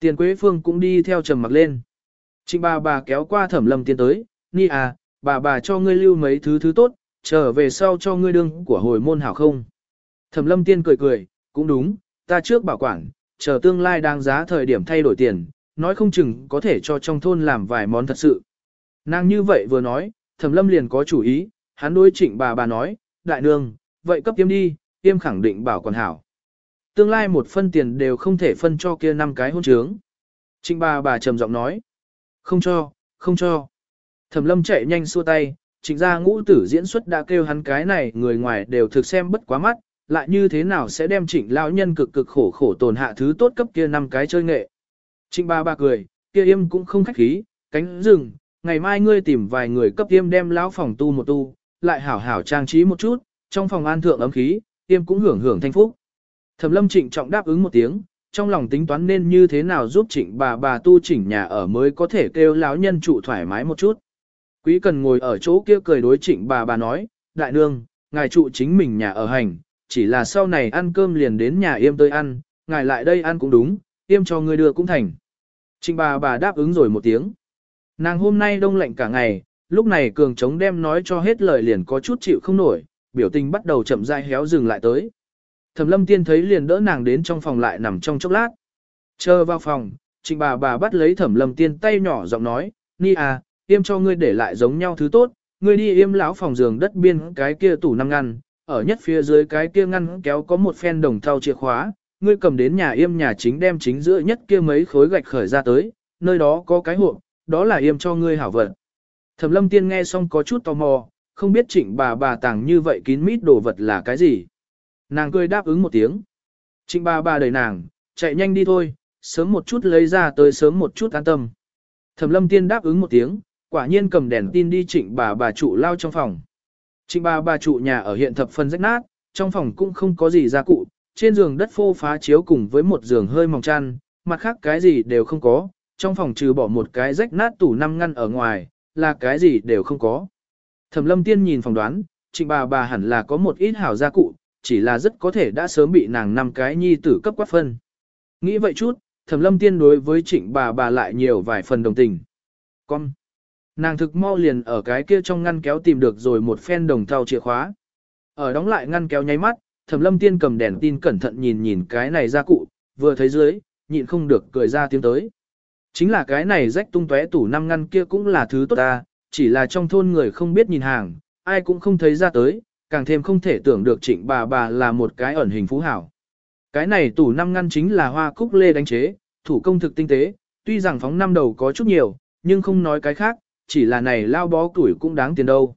Tiền Quế Phương cũng đi theo trầm mặc lên. Trịnh bà bà kéo qua thẩm lâm tiến tới, Ni à, bà bà cho ngươi lưu mấy thứ thứ tốt, trở về sau cho ngươi đương của hồi môn hảo không. Thẩm lâm tiên cười cười, cũng đúng, ta trước bảo quản, chờ tương lai đang giá thời điểm thay đổi tiền, nói không chừng có thể cho trong thôn làm vài món thật sự. Nàng như vậy vừa nói, thẩm lâm liền có chủ ý, hắn đối trịnh bà bà nói, đại nương, vậy cấp tiêm đi, tiêm khẳng định bảo quản hảo. Tương lai một phân tiền đều không thể phân cho kia năm cái hôn trướng. Trịnh bà bà trầm giọng nói, không cho, không cho. Thẩm lâm chạy nhanh xua tay, trịnh gia ngũ tử diễn xuất đã kêu hắn cái này người ngoài đều thực xem bất quá mắt, lại như thế nào sẽ đem trịnh lão nhân cực cực khổ khổ tồn hạ thứ tốt cấp kia năm cái chơi nghệ. Trịnh ba ba cười, kia im cũng không khách khí, cánh rừng, ngày mai ngươi tìm vài người cấp im đem lão phòng tu một tu, lại hảo hảo trang trí một chút, trong phòng an thượng ấm khí, im cũng hưởng hưởng thanh phúc. Thẩm lâm trịnh trọng đáp ứng một tiếng, trong lòng tính toán nên như thế nào giúp trịnh bà bà tu chỉnh nhà ở mới có thể kêu lão nhân trụ thoải mái một chút. Quý cần ngồi ở chỗ kia cười đối trịnh bà bà nói, đại nương, ngài trụ chính mình nhà ở hành, chỉ là sau này ăn cơm liền đến nhà yêm tới ăn, ngài lại đây ăn cũng đúng, Yêm cho ngươi đưa cũng thành. Trịnh bà bà đáp ứng rồi một tiếng. Nàng hôm nay đông lạnh cả ngày, lúc này cường trống đem nói cho hết lời liền có chút chịu không nổi, biểu tình bắt đầu chậm rãi héo dừng lại tới. Thẩm lâm tiên thấy liền đỡ nàng đến trong phòng lại nằm trong chốc lát. Chờ vào phòng, trịnh bà bà bắt lấy thẩm lâm tiên tay nhỏ giọng nói, Ni à, yêm cho ngươi để lại giống nhau thứ tốt, ngươi đi yêm lão phòng giường đất biên cái kia tủ năm ngăn, ở nhất phía dưới cái kia ngăn kéo có một phen đồng thau chìa khóa, ngươi cầm đến nhà yêm nhà chính đem chính giữa nhất kia mấy khối gạch khởi ra tới, nơi đó có cái hộp, đó là yêm cho ngươi hảo vật. Thẩm lâm tiên nghe xong có chút tò mò, không biết trịnh bà bà tàng như vậy kín mít đồ vật là cái gì. Nàng cười đáp ứng một tiếng. Trịnh bà bà đẩy nàng, chạy nhanh đi thôi, sớm một chút lấy ra tới sớm một chút an tâm. Thẩm lâm tiên đáp ứng một tiếng, quả nhiên cầm đèn tin đi trịnh bà bà trụ lao trong phòng. Trịnh bà bà trụ nhà ở hiện thập phân rách nát, trong phòng cũng không có gì gia cụ, trên giường đất phô phá chiếu cùng với một giường hơi mỏng chăn, mặt khác cái gì đều không có, trong phòng trừ bỏ một cái rách nát tủ năm ngăn ở ngoài, là cái gì đều không có. Thẩm lâm tiên nhìn phòng đoán, trịnh bà bà hẳn là có một ít hảo gia cụ, chỉ là rất có thể đã sớm bị nàng năm cái nhi tử cấp quát phân. Nghĩ vậy chút, thẩm lâm tiên đối với trịnh bà bà lại nhiều vài phần đồng tình. Con! Nàng thực mau liền ở cái kia trong ngăn kéo tìm được rồi một phen đồng thau chìa khóa. Ở đóng lại ngăn kéo nháy mắt, thẩm lâm tiên cầm đèn tin cẩn thận nhìn nhìn cái này gia cụ, vừa thấy dưới, nhịn không được cười ra tiếng tới. Chính là cái này rách tung tóe tủ năm ngăn kia cũng là thứ tốt ta, chỉ là trong thôn người không biết nhìn hàng, ai cũng không thấy ra tới, càng thêm không thể tưởng được trịnh bà bà là một cái ẩn hình phú hảo. Cái này tủ năm ngăn chính là hoa cúc lê đánh chế, thủ công thực tinh tế, tuy rằng phóng năm đầu có chút nhiều, nhưng không nói cái khác, chỉ là này lao bó tuổi cũng đáng tiền đâu.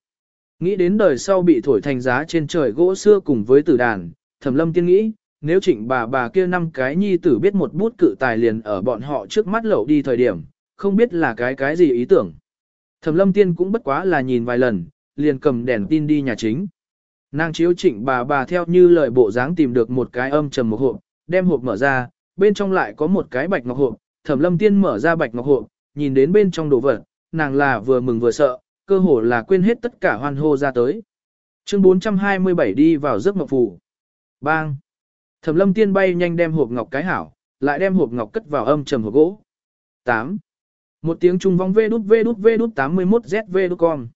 Nghĩ đến đời sau bị thổi thành giá trên trời gỗ xưa cùng với tử đàn, thẩm lâm tiên nghĩ, nếu trịnh bà bà kia năm cái nhi tử biết một bút cự tài liền ở bọn họ trước mắt lậu đi thời điểm, không biết là cái cái gì ý tưởng. Thẩm lâm tiên cũng bất quá là nhìn vài lần, liền cầm đèn tin đi nhà chính. Nàng chiếu trịnh bà bà theo như lời bộ dáng tìm được một cái âm trầm một hộp, đem hộp mở ra, bên trong lại có một cái bạch ngọc hộp, thẩm lâm tiên mở ra bạch ngọc hộp, nhìn đến bên trong đồ vật, nàng là vừa mừng vừa sợ, cơ hồ là quên hết tất cả hoan hô ra tới. Chương 427 đi vào giấc mộng phủ. Bang! Thẩm lâm tiên bay nhanh đem hộp ngọc cái hảo, lại đem hộp ngọc cất vào âm trầm hộp gỗ. 8. Một tiếng trung vong vê đút vê đút vê đút 81 vê đút con.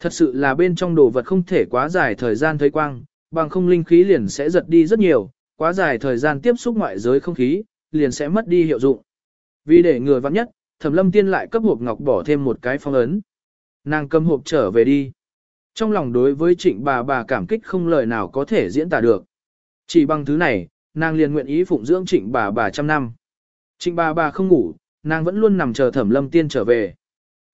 Thật sự là bên trong đồ vật không thể quá dài thời gian thấy quang, bằng không linh khí liền sẽ giật đi rất nhiều, quá dài thời gian tiếp xúc ngoại giới không khí, liền sẽ mất đi hiệu dụng. Vì để ngừa vắng nhất, Thẩm Lâm Tiên lại cấp hộp ngọc bỏ thêm một cái phong ấn. Nàng cầm hộp trở về đi. Trong lòng đối với trịnh bà bà cảm kích không lời nào có thể diễn tả được. Chỉ bằng thứ này, nàng liền nguyện ý phụng dưỡng trịnh bà bà trăm năm. Trịnh bà bà không ngủ, nàng vẫn luôn nằm chờ thẩm lâm tiên trở về.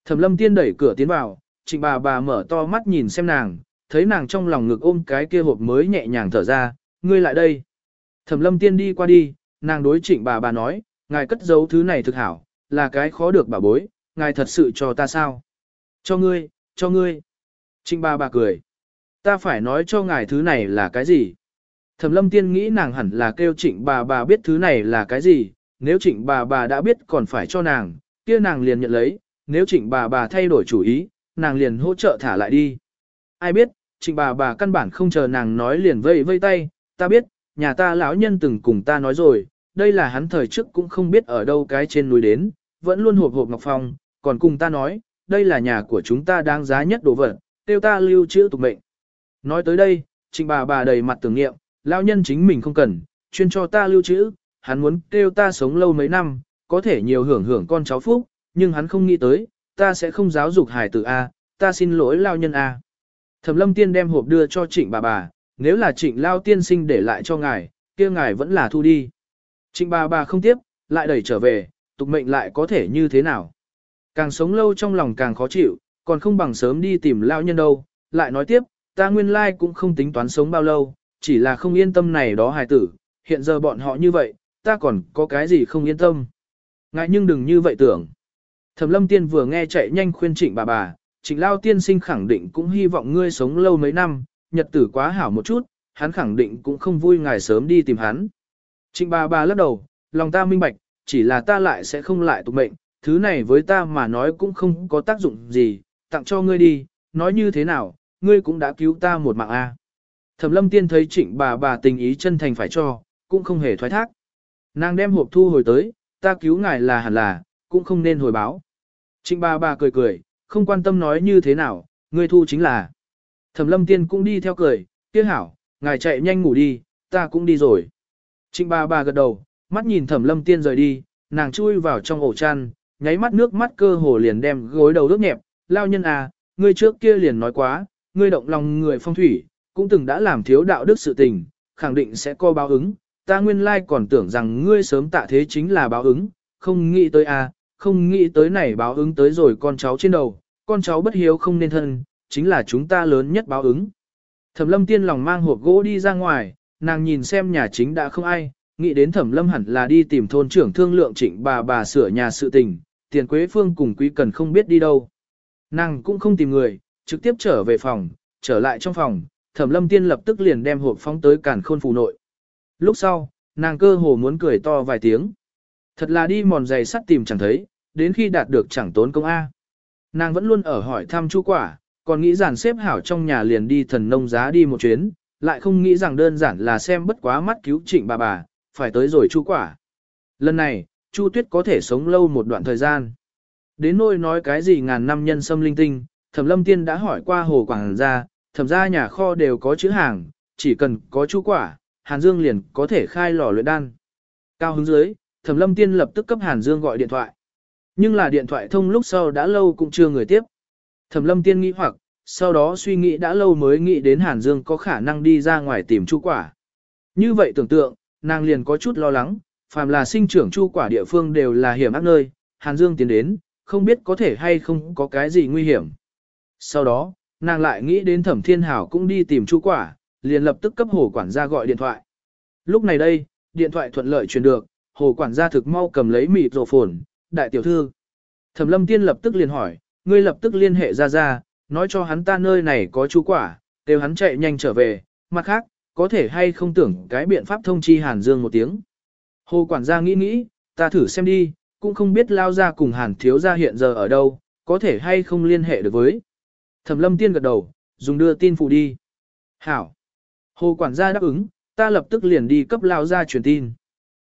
Thẩm lâm tiên đẩy cửa tiến vào, trịnh bà bà mở to mắt nhìn xem nàng, thấy nàng trong lòng ngực ôm cái kia hộp mới nhẹ nhàng thở ra, ngươi lại đây. Thẩm lâm tiên đi qua đi, nàng đối trịnh bà bà nói, ngài cất giấu thứ này thực hảo, là cái khó được bà bối, ngài thật sự cho ta sao? Cho ngươi, cho ngươi. Trịnh bà bà cười. Ta phải nói cho ngài thứ này là cái gì? Thẩm lâm tiên nghĩ nàng hẳn là kêu trịnh bà bà biết thứ này là cái gì, nếu trịnh bà bà đã biết còn phải cho nàng, kia nàng liền nhận lấy, nếu trịnh bà bà thay đổi chủ ý, nàng liền hỗ trợ thả lại đi. Ai biết, trịnh bà bà căn bản không chờ nàng nói liền vây vây tay, ta biết, nhà ta lão nhân từng cùng ta nói rồi, đây là hắn thời trước cũng không biết ở đâu cái trên núi đến, vẫn luôn hộp hộp ngọc phong, còn cùng ta nói, đây là nhà của chúng ta đáng giá nhất đồ vật, tiêu ta lưu trữ tục mệnh. Nói tới đây, trịnh bà bà đầy mặt tưởng nghiệm, lão nhân chính mình không cần, chuyên cho ta lưu trữ, hắn muốn kêu ta sống lâu mấy năm, có thể nhiều hưởng hưởng con cháu phúc, nhưng hắn không nghĩ tới, ta sẽ không giáo dục hài tử A, ta xin lỗi lao nhân A. Thẩm lâm tiên đem hộp đưa cho trịnh bà bà, nếu là trịnh lao tiên sinh để lại cho ngài, kia ngài vẫn là thu đi. Trịnh bà bà không tiếp, lại đẩy trở về, tục mệnh lại có thể như thế nào. Càng sống lâu trong lòng càng khó chịu, còn không bằng sớm đi tìm lao nhân đâu, lại nói tiếp, ta nguyên lai cũng không tính toán sống bao lâu, chỉ là không yên tâm này đó hài tử, hiện giờ bọn họ như vậy, ta còn có cái gì không yên tâm. Ngại nhưng đừng như vậy tưởng. Thẩm lâm tiên vừa nghe chạy nhanh khuyên trịnh bà bà, trịnh lao tiên sinh khẳng định cũng hy vọng ngươi sống lâu mấy năm, nhật tử quá hảo một chút, hắn khẳng định cũng không vui ngài sớm đi tìm hắn. Trịnh bà bà lắc đầu, lòng ta minh bạch, chỉ là ta lại sẽ không lại tục mệnh, thứ này với ta mà nói cũng không có tác dụng gì, tặng cho ngươi đi, nói như thế nào, ngươi cũng đã cứu ta một mạng a. Thẩm lâm tiên thấy trịnh bà bà tình ý chân thành phải cho, cũng không hề thoái thác. Nàng đem hộp thu hồi tới, ta cứu ngài là hẳn là, cũng không nên hồi báo. Trịnh bà bà cười cười, không quan tâm nói như thế nào, ngươi thu chính là. Thẩm lâm tiên cũng đi theo cười, tiếc hảo, ngài chạy nhanh ngủ đi, ta cũng đi rồi. Trịnh bà bà gật đầu, mắt nhìn thẩm lâm tiên rời đi, nàng chui vào trong ổ chăn, nháy mắt nước mắt cơ hồ liền đem gối đầu đốt nhẹp, lao nhân à, ngươi trước kia liền nói quá, ngươi động lòng người phong thủy, cũng từng đã làm thiếu đạo đức sự tình, khẳng định sẽ có báo ứng, ta nguyên lai còn tưởng rằng ngươi sớm tạ thế chính là báo ứng, không nghĩ tới à, không nghĩ tới này báo ứng tới rồi con cháu trên đầu, con cháu bất hiếu không nên thân, chính là chúng ta lớn nhất báo ứng. Thẩm lâm tiên lòng mang hộp gỗ đi ra ngoài, nàng nhìn xem nhà chính đã không ai, nghĩ đến thẩm lâm hẳn là đi tìm thôn trưởng thương lượng trịnh bà bà sửa nhà sự tình, tiền quế phương cùng quý cần không biết đi đâu. Nàng cũng không tìm người, trực tiếp trở về phòng, trở lại trong phòng, thẩm lâm tiên lập tức liền đem hộp phóng tới cản khôn phù nội. Lúc sau, nàng cơ hồ muốn cười to vài tiếng. Thật là đi mòn giày sắt tìm chẳng thấy, đến khi đạt được chẳng tốn công A. Nàng vẫn luôn ở hỏi thăm chu quả, còn nghĩ rằng xếp hảo trong nhà liền đi thần nông giá đi một chuyến, lại không nghĩ rằng đơn giản là xem bất quá mắt cứu trịnh bà bà, phải tới rồi chu quả. Lần này, chu tuyết có thể sống lâu một đoạn thời gian. Đến nôi nói cái gì ngàn năm nhân sâm linh tinh, thẩm lâm tiên đã hỏi qua hồ quảng gia, thẩm ra nhà kho đều có chữ hàng, chỉ cần có chu quả, Hàn Dương liền có thể khai lò luyện đan. Cao hứng dưới, thẩm lâm tiên lập tức cấp Hàn Dương gọi điện thoại. Nhưng là điện thoại thông lúc sau đã lâu cũng chưa người tiếp. Thẩm lâm tiên nghĩ hoặc, sau đó suy nghĩ đã lâu mới nghĩ đến Hàn Dương có khả năng đi ra ngoài tìm chu quả. Như vậy tưởng tượng, nàng liền có chút lo lắng, phàm là sinh trưởng chu quả địa phương đều là hiểm ác nơi, Hàn Dương tiến đến, không biết có thể hay không có cái gì nguy hiểm. Sau đó, nàng lại nghĩ đến thẩm thiên hảo cũng đi tìm chu quả, liền lập tức cấp hồ quản gia gọi điện thoại. Lúc này đây, điện thoại thuận lợi truyền được, hồ quản gia thực mau cầm lấy mịt rổ phồn, đại tiểu thư. Thẩm lâm tiên lập tức liền hỏi, ngươi lập tức liên hệ ra ra, nói cho hắn ta nơi này có chú quả, đều hắn chạy nhanh trở về, mặt khác, có thể hay không tưởng cái biện pháp thông chi Hàn Dương một tiếng. Hồ quản gia nghĩ nghĩ, ta thử xem đi, cũng không biết lao ra cùng Hàn thiếu gia hiện giờ ở đâu, có thể hay không liên hệ được với. Thẩm lâm tiên gật đầu, dùng đưa tin phụ đi. Hảo. Hồ quản gia đáp ứng, ta lập tức liền đi cấp lao ra truyền tin.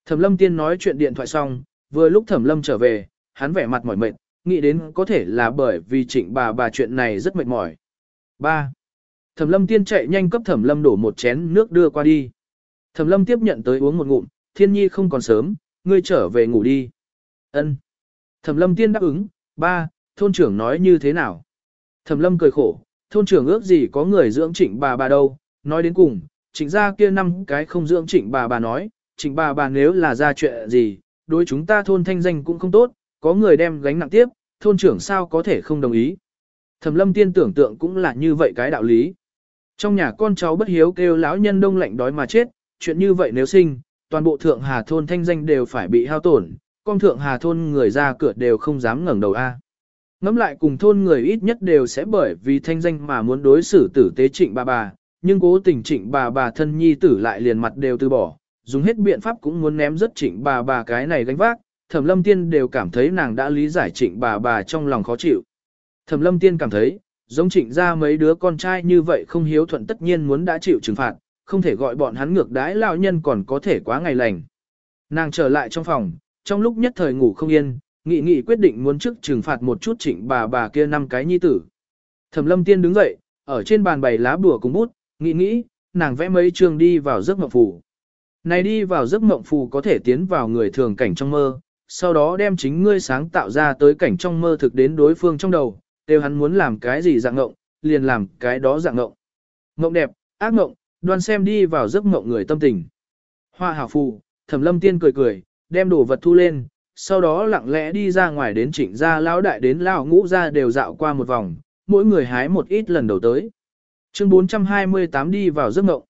Thẩm lâm tiên nói chuyện điện thoại xong, vừa lúc thẩm lâm trở về, hắn vẻ mặt mỏi mệt, nghĩ đến có thể là bởi vì trịnh bà bà chuyện này rất mệt mỏi. 3. Thẩm lâm tiên chạy nhanh cấp thẩm lâm đổ một chén nước đưa qua đi. Thẩm lâm tiếp nhận tới uống một ngụm, thiên nhi không còn sớm, ngươi trở về ngủ đi. Ân. Thẩm lâm tiên đáp ứng, ba, thôn trưởng nói như thế nào? Thẩm lâm cười khổ, thôn trưởng ước gì có người dưỡng trịnh bà bà đâu, nói đến cùng, trịnh gia kia năm cái không dưỡng trịnh bà bà nói, trịnh bà bà nếu là ra chuyện gì, đối chúng ta thôn thanh danh cũng không tốt, có người đem gánh nặng tiếp, thôn trưởng sao có thể không đồng ý. Thẩm lâm tiên tưởng tượng cũng là như vậy cái đạo lý. Trong nhà con cháu bất hiếu kêu lão nhân đông lạnh đói mà chết, chuyện như vậy nếu sinh, toàn bộ thượng hà thôn thanh danh đều phải bị hao tổn, con thượng hà thôn người ra cửa đều không dám ngẩng đầu a. Ngắm lại cùng thôn người ít nhất đều sẽ bởi vì thanh danh mà muốn đối xử tử tế trịnh bà bà, nhưng cố tình trịnh bà bà thân nhi tử lại liền mặt đều từ bỏ, dùng hết biện pháp cũng muốn ném rất trịnh bà bà cái này gánh vác, thẩm lâm tiên đều cảm thấy nàng đã lý giải trịnh bà bà trong lòng khó chịu. Thẩm lâm tiên cảm thấy, giống trịnh ra mấy đứa con trai như vậy không hiếu thuận tất nhiên muốn đã chịu trừng phạt, không thể gọi bọn hắn ngược đãi lão nhân còn có thể quá ngày lành. Nàng trở lại trong phòng, trong lúc nhất thời ngủ không yên, nghị nghị quyết định muốn trước trừng phạt một chút trịnh bà bà kia năm cái nhi tử. Thẩm lâm tiên đứng dậy, ở trên bàn bày lá bùa cùng bút, nghĩ nghĩ, nàng vẽ mấy chương đi vào giấc mộng phù. Này đi vào giấc mộng phù có thể tiến vào người thường cảnh trong mơ, sau đó đem chính ngươi sáng tạo ra tới cảnh trong mơ thực đến đối phương trong đầu, đều hắn muốn làm cái gì dạng ngộng, liền làm cái đó dạng ngộng. Ngộng đẹp, ác ngộng, đoan xem đi vào giấc ngộng người tâm tình. Hoa hảo phù, thẩm lâm tiên cười cười, đem đồ vật thu lên, sau đó lặng lẽ đi ra ngoài đến trịnh gia lão đại đến lão ngũ gia đều dạo qua một vòng, mỗi người hái một ít lần đầu tới. Chương 428 đi vào giấc ngộng.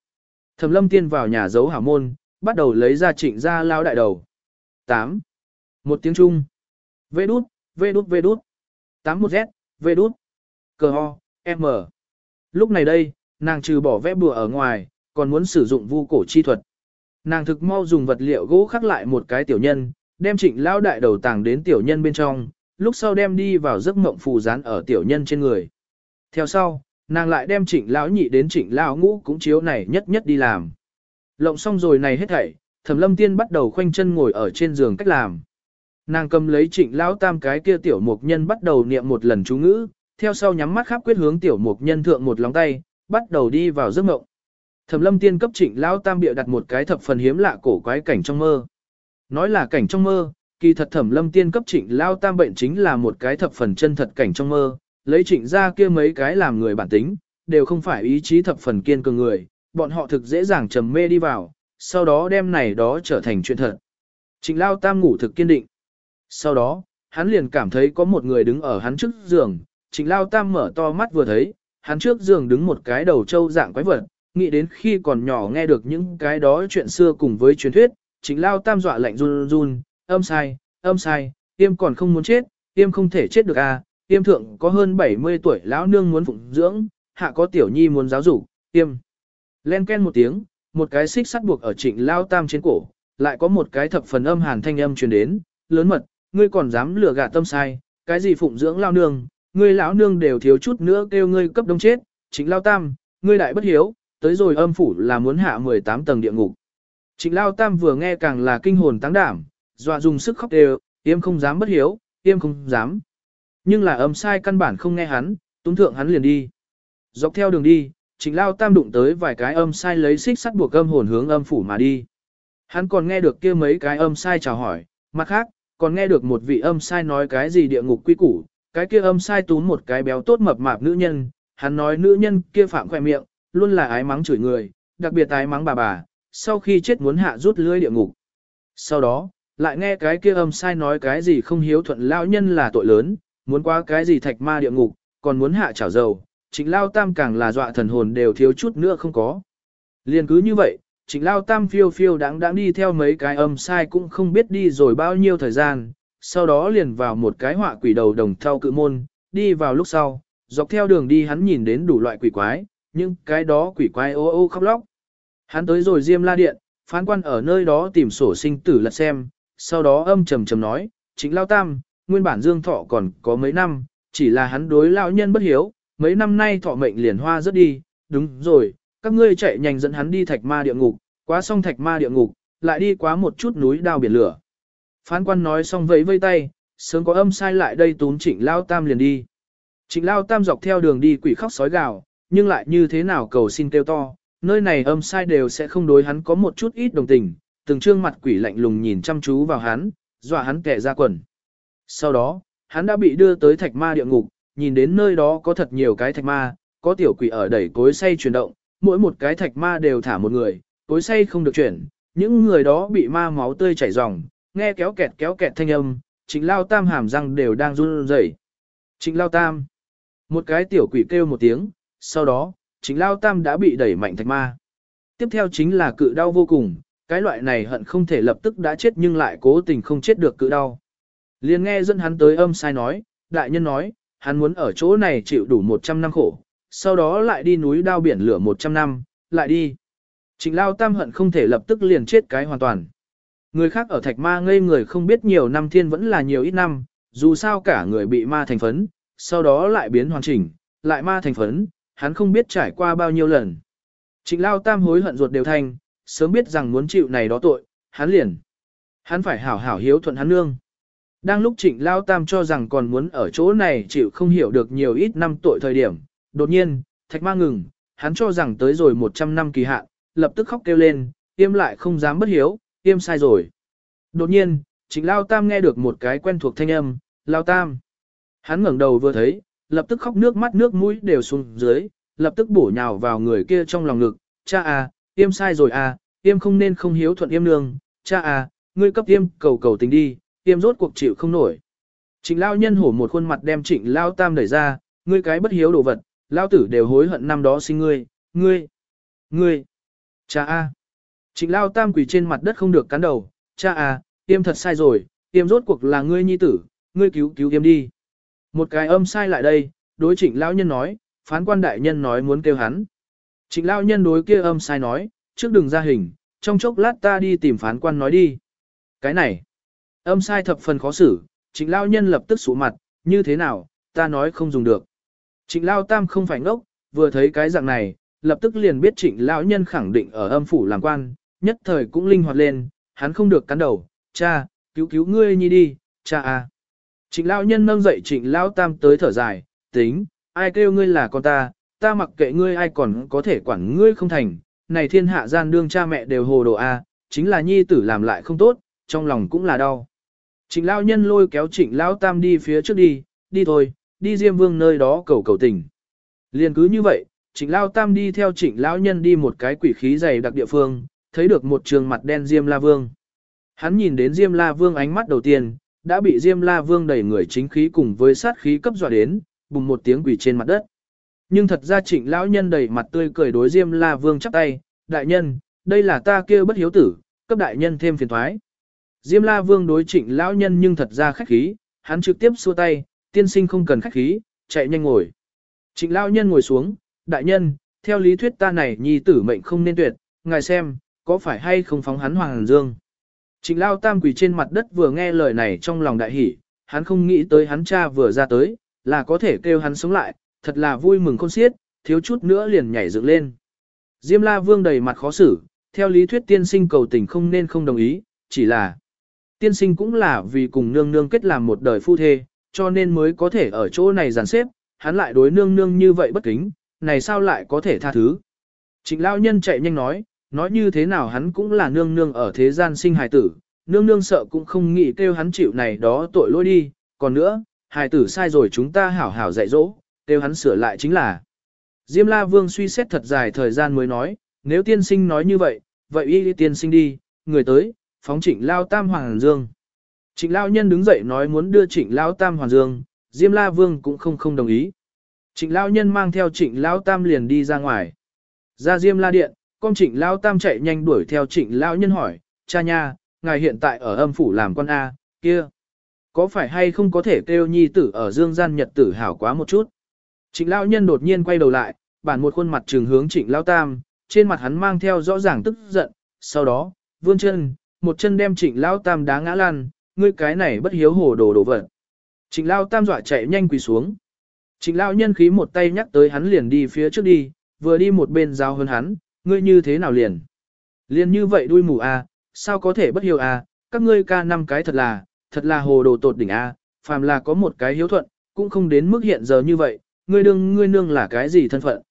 Thẩm lâm tiên vào nhà giấu hảo môn, bắt đầu lấy ra trịnh ra lao đại đầu. 8. Một tiếng Trung. Vê đút, vê đút vê đút. 81Z, vê đút. Cờ ho, M. Lúc này đây, nàng trừ bỏ vẽ bùa ở ngoài, còn muốn sử dụng vu cổ chi thuật. Nàng thực mau dùng vật liệu gỗ khắc lại một cái tiểu nhân, đem trịnh lao đại đầu tàng đến tiểu nhân bên trong, lúc sau đem đi vào giấc mộng phù dán ở tiểu nhân trên người. Theo sau, nàng lại đem trịnh lão nhị đến trịnh lão ngũ cũng chiếu này nhất nhất đi làm. Lộng xong rồi này hết thảy, thẩm lâm tiên bắt đầu khoanh chân ngồi ở trên giường cách làm. Nàng cầm lấy trịnh lão tam cái kia tiểu mục nhân bắt đầu niệm một lần chú ngữ, theo sau nhắm mắt khắp quyết hướng tiểu mục nhân thượng một lòng tay, bắt đầu đi vào giấc mộng. Thẩm lâm tiên cấp trịnh lão tam bịa đặt một cái thập phần hiếm lạ cổ quái cảnh trong mơ. Nói là cảnh trong mơ, kỳ thật thẩm lâm tiên cấp trịnh lão tam bệnh chính là một cái thập phần chân thật cảnh trong mơ, lấy trịnh ra kia mấy cái làm người bản tính, đều không phải ý chí thập phần kiên cường người, bọn họ thực dễ dàng trầm mê đi vào, sau đó đem này đó trở thành chuyện thật. Trịnh Lao Tam ngủ thực kiên định. Sau đó, hắn liền cảm thấy có một người đứng ở hắn trước giường, Trịnh Lao Tam mở to mắt vừa thấy, hắn trước giường đứng một cái đầu trâu dạng quái vật, nghĩ đến khi còn nhỏ nghe được những cái đó chuyện xưa cùng với truyền thuyết, Trịnh Lao Tam dọa lạnh run run, âm sai, âm sai, tiêm còn không muốn chết, tiêm không thể chết được à, tiêm thượng có hơn 70 tuổi lão nương muốn phụng dưỡng, hạ có tiểu nhi muốn giáo dục, tiêm. Len ken một tiếng, một cái xích sắt buộc ở trịnh lao tam trên cổ, lại có một cái thập phần âm hàn thanh âm truyền đến, lớn mật, ngươi còn dám lừa gạt tâm sai, cái gì phụng dưỡng lao nương, ngươi lão nương đều thiếu chút nữa kêu ngươi cấp đông chết, trịnh lao tam, ngươi đại bất hiếu, tới rồi âm phủ là muốn hạ 18 tầng địa ngục. Trịnh lao tam vừa nghe càng là kinh hồn tăng đảm, dọa dùng sức khóc đều, yêm không dám bất hiếu, yêm không dám. Nhưng là âm sai căn bản không nghe hắn, túng thượng hắn liền đi. Dọc theo đường đi, Trịnh Lao Tam đụng tới vài cái âm sai lấy xích sắt buộc âm hồn hướng âm phủ mà đi. Hắn còn nghe được kia mấy cái âm sai chào hỏi, mặt khác, còn nghe được một vị âm sai nói cái gì địa ngục quy củ, cái kia âm sai túm một cái béo tốt mập mạp nữ nhân, hắn nói nữ nhân kia phạm khỏe miệng, luôn là ái mắng chửi người, đặc biệt ái mắng bà bà, sau khi chết muốn hạ rút lưới địa ngục. Sau đó, lại nghe cái kia âm sai nói cái gì không hiếu thuận lão nhân là tội lớn, muốn qua cái gì thạch ma địa ngục, còn muốn hạ chảo dầu, trịnh lao tam càng là dọa thần hồn đều thiếu chút nữa không có. Liên cứ như vậy, trịnh lao tam phiêu phiêu đáng đáng đi theo mấy cái âm sai cũng không biết đi rồi bao nhiêu thời gian, sau đó liền vào một cái họa quỷ đầu đồng theo cự môn, đi vào lúc sau, dọc theo đường đi hắn nhìn đến đủ loại quỷ quái, nhưng cái đó quỷ quái ô ô khóc lóc. Hắn tới rồi diêm la điện, phán quan ở nơi đó tìm sổ sinh tử lật xem, sau đó âm trầm trầm nói, trịnh lao tam, nguyên bản dương thọ còn có mấy năm, chỉ là hắn đối lao nhân bất hiếu, mấy năm nay thọ mệnh liền hoa rất đi, đúng rồi, các ngươi chạy nhanh dẫn hắn đi thạch ma địa ngục, quá xong thạch ma địa ngục, lại đi quá một chút núi đao biển lửa. Phán quan nói xong vẫy vây tay, sớm có âm sai lại đây túm trịnh lao tam liền đi. Trịnh lao tam dọc theo đường đi quỷ khóc sói gào, nhưng lại như thế nào cầu xin kêu to, nơi này âm sai đều sẽ không đối hắn có một chút ít đồng tình, từng trương mặt quỷ lạnh lùng nhìn chăm chú vào hắn, dọa hắn kẻ ra quần. Sau đó, hắn đã bị đưa tới thạch ma địa ngục, nhìn đến nơi đó có thật nhiều cái thạch ma, có tiểu quỷ ở đẩy cối xay chuyển động, mỗi một cái thạch ma đều thả một người, cối xay không được chuyển, những người đó bị ma máu tươi chảy ròng, nghe kéo kẹt kéo kẹt thanh âm, trịnh lao tam hàm răng đều đang run rẩy. Trịnh lao tam, một cái tiểu quỷ kêu một tiếng, sau đó, trịnh lao tam đã bị đẩy mạnh thạch ma. Tiếp theo chính là cự đau vô cùng, cái loại này hận không thể lập tức đã chết nhưng lại cố tình không chết được cự đau. Liền nghe dẫn hắn tới âm sai nói, đại nhân nói, hắn muốn ở chỗ này chịu đủ 100 năm khổ, sau đó lại đi núi đao biển lửa 100 năm, lại đi. Trịnh Lao Tam hận không thể lập tức liền chết cái hoàn toàn. Người khác ở thạch ma ngây người không biết nhiều năm thiên vẫn là nhiều ít năm, dù sao cả người bị ma thành phấn, sau đó lại biến hoàn chỉnh, lại ma thành phấn, hắn không biết trải qua bao nhiêu lần. Trịnh Lao Tam hối hận ruột đều thành, sớm biết rằng muốn chịu này đó tội, hắn liền. Hắn phải hảo hảo hiếu thuận hắn nương. Đang lúc trịnh Lao Tam cho rằng còn muốn ở chỗ này chịu không hiểu được nhiều ít năm tội thời điểm, đột nhiên, thạch ma ngừng, hắn cho rằng tới rồi 100 năm kỳ hạn, lập tức khóc kêu lên, tiêm lại không dám bất hiếu, tiêm sai rồi. Đột nhiên, trịnh Lao Tam nghe được một cái quen thuộc thanh âm, Lao Tam. Hắn ngẩng đầu vừa thấy, lập tức khóc nước mắt nước mũi đều xuống dưới, lập tức bổ nhào vào người kia trong lòng ngực, cha à, tiêm sai rồi à, tiêm không nên không hiếu thuận yêm nương, cha à, ngươi cấp tiêm cầu cầu tình đi, tiêm rốt cuộc chịu không nổi. Trịnh lao nhân hổ một khuôn mặt đem trịnh lao tam đẩy ra, ngươi cái bất hiếu đồ vật, lao tử đều hối hận năm đó sinh ngươi, ngươi, ngươi, cha a. Trịnh lao tam quỳ trên mặt đất không được cắn đầu, cha a, tiêm thật sai rồi, tiêm rốt cuộc là ngươi nhi tử, ngươi cứu cứu tiêm đi. Một cái âm sai lại đây, đối trịnh lao nhân nói, phán quan đại nhân nói muốn kêu hắn. Trịnh lao nhân đối kia âm sai nói, trước đừng ra hình, trong chốc lát ta đi tìm phán quan nói đi. Cái này, Âm sai thập phần khó xử, trịnh lao nhân lập tức sụ mặt, như thế nào, ta nói không dùng được. Trịnh lao tam không phải ngốc, vừa thấy cái dạng này, lập tức liền biết trịnh lao nhân khẳng định ở âm phủ làm quan, nhất thời cũng linh hoạt lên, hắn không được cắn đầu, cha, cứu cứu ngươi nhi đi, cha à. Trịnh lão nhân nâng dậy trịnh lão tam tới thở dài, tính, ai kêu ngươi là con ta, ta mặc kệ ngươi ai còn có thể quản ngươi không thành, này thiên hạ gian đương cha mẹ đều hồ đồ a, à, chính là nhi tử làm lại không tốt, trong lòng cũng là đau. Trịnh lão nhân lôi kéo trịnh lão tam đi phía trước đi, đi thôi, đi Diêm Vương nơi đó cầu cầu tình. Liền cứ như vậy, trịnh lão tam đi theo trịnh lão nhân đi một cái quỷ khí dày đặc địa phương, thấy được một trường mặt đen Diêm La Vương. Hắn nhìn đến Diêm La Vương ánh mắt đầu tiên, đã bị Diêm La Vương đẩy người chính khí cùng với sát khí cấp dọa đến, bùng một tiếng quỷ trên mặt đất. Nhưng thật ra trịnh lão nhân đầy mặt tươi cười đối Diêm La Vương chắp tay, đại nhân, đây là ta kia bất hiếu tử, cấp đại nhân thêm phiền thoái. Diêm La Vương đối trịnh lão nhân nhưng thật ra khách khí, hắn trực tiếp xua tay, tiên sinh không cần khách khí, chạy nhanh ngồi. Trịnh lão nhân ngồi xuống, đại nhân, theo lý thuyết ta này nhi tử mệnh không nên tuyệt, ngài xem, có phải hay không phóng hắn hoàng dương. Trịnh Lão Tam quỳ trên mặt đất vừa nghe lời này trong lòng đại hỉ, hắn không nghĩ tới hắn cha vừa ra tới, là có thể kêu hắn sống lại, thật là vui mừng khôn xiết, thiếu chút nữa liền nhảy dựng lên. Diêm La Vương đầy mặt khó xử, theo lý thuyết tiên sinh cầu tình không nên không đồng ý, chỉ là tiên sinh cũng là vì cùng nương nương kết làm một đời phu thê, cho nên mới có thể ở chỗ này giàn xếp, hắn lại đối nương nương như vậy bất kính, này sao lại có thể tha thứ. Trịnh Lao Nhân chạy nhanh nói, nói như thế nào hắn cũng là nương nương ở thế gian sinh hài tử, nương nương sợ cũng không nghĩ kêu hắn chịu này đó tội lỗi đi, còn nữa, hài tử sai rồi chúng ta hảo hảo dạy dỗ, kêu hắn sửa lại chính là. Diêm La Vương suy xét thật dài thời gian mới nói, nếu tiên sinh nói như vậy, vậy y tiên sinh đi, người tới, phóng trịnh Lao Tam Hoàng Dương. Trịnh Lao Nhân đứng dậy nói muốn đưa trịnh Lao Tam Hoàng Dương, Diêm La Vương cũng không không đồng ý. Trịnh Lao Nhân mang theo trịnh Lao Tam liền đi ra ngoài. Ra Diêm La Điện, con trịnh lao tam chạy nhanh đuổi theo trịnh lao nhân hỏi, cha nha, ngài hiện tại ở âm phủ làm con A, kia. Có phải hay không có thể kêu nhi tử ở dương gian nhật tử hảo quá một chút? Trịnh lao nhân đột nhiên quay đầu lại, bản một khuôn mặt trường hướng trịnh lao tam, trên mặt hắn mang theo rõ ràng tức giận, sau đó, vươn chân, một chân đem trịnh lao tam đá ngã lăn, ngươi cái này bất hiếu hồ đồ đồ vật. Trịnh lao tam dọa chạy nhanh quỳ xuống. Trịnh lao nhân khí một tay nhắc tới hắn liền đi phía trước đi, vừa đi một bên giao hơn hắn, ngươi như thế nào liền? Liền như vậy đuôi mù à, sao có thể bất hiếu à? các ngươi ca năm cái thật là, thật là hồ đồ tột đỉnh à? phàm là có một cái hiếu thuận, cũng không đến mức hiện giờ như vậy, ngươi đương ngươi nương là cái gì thân phận?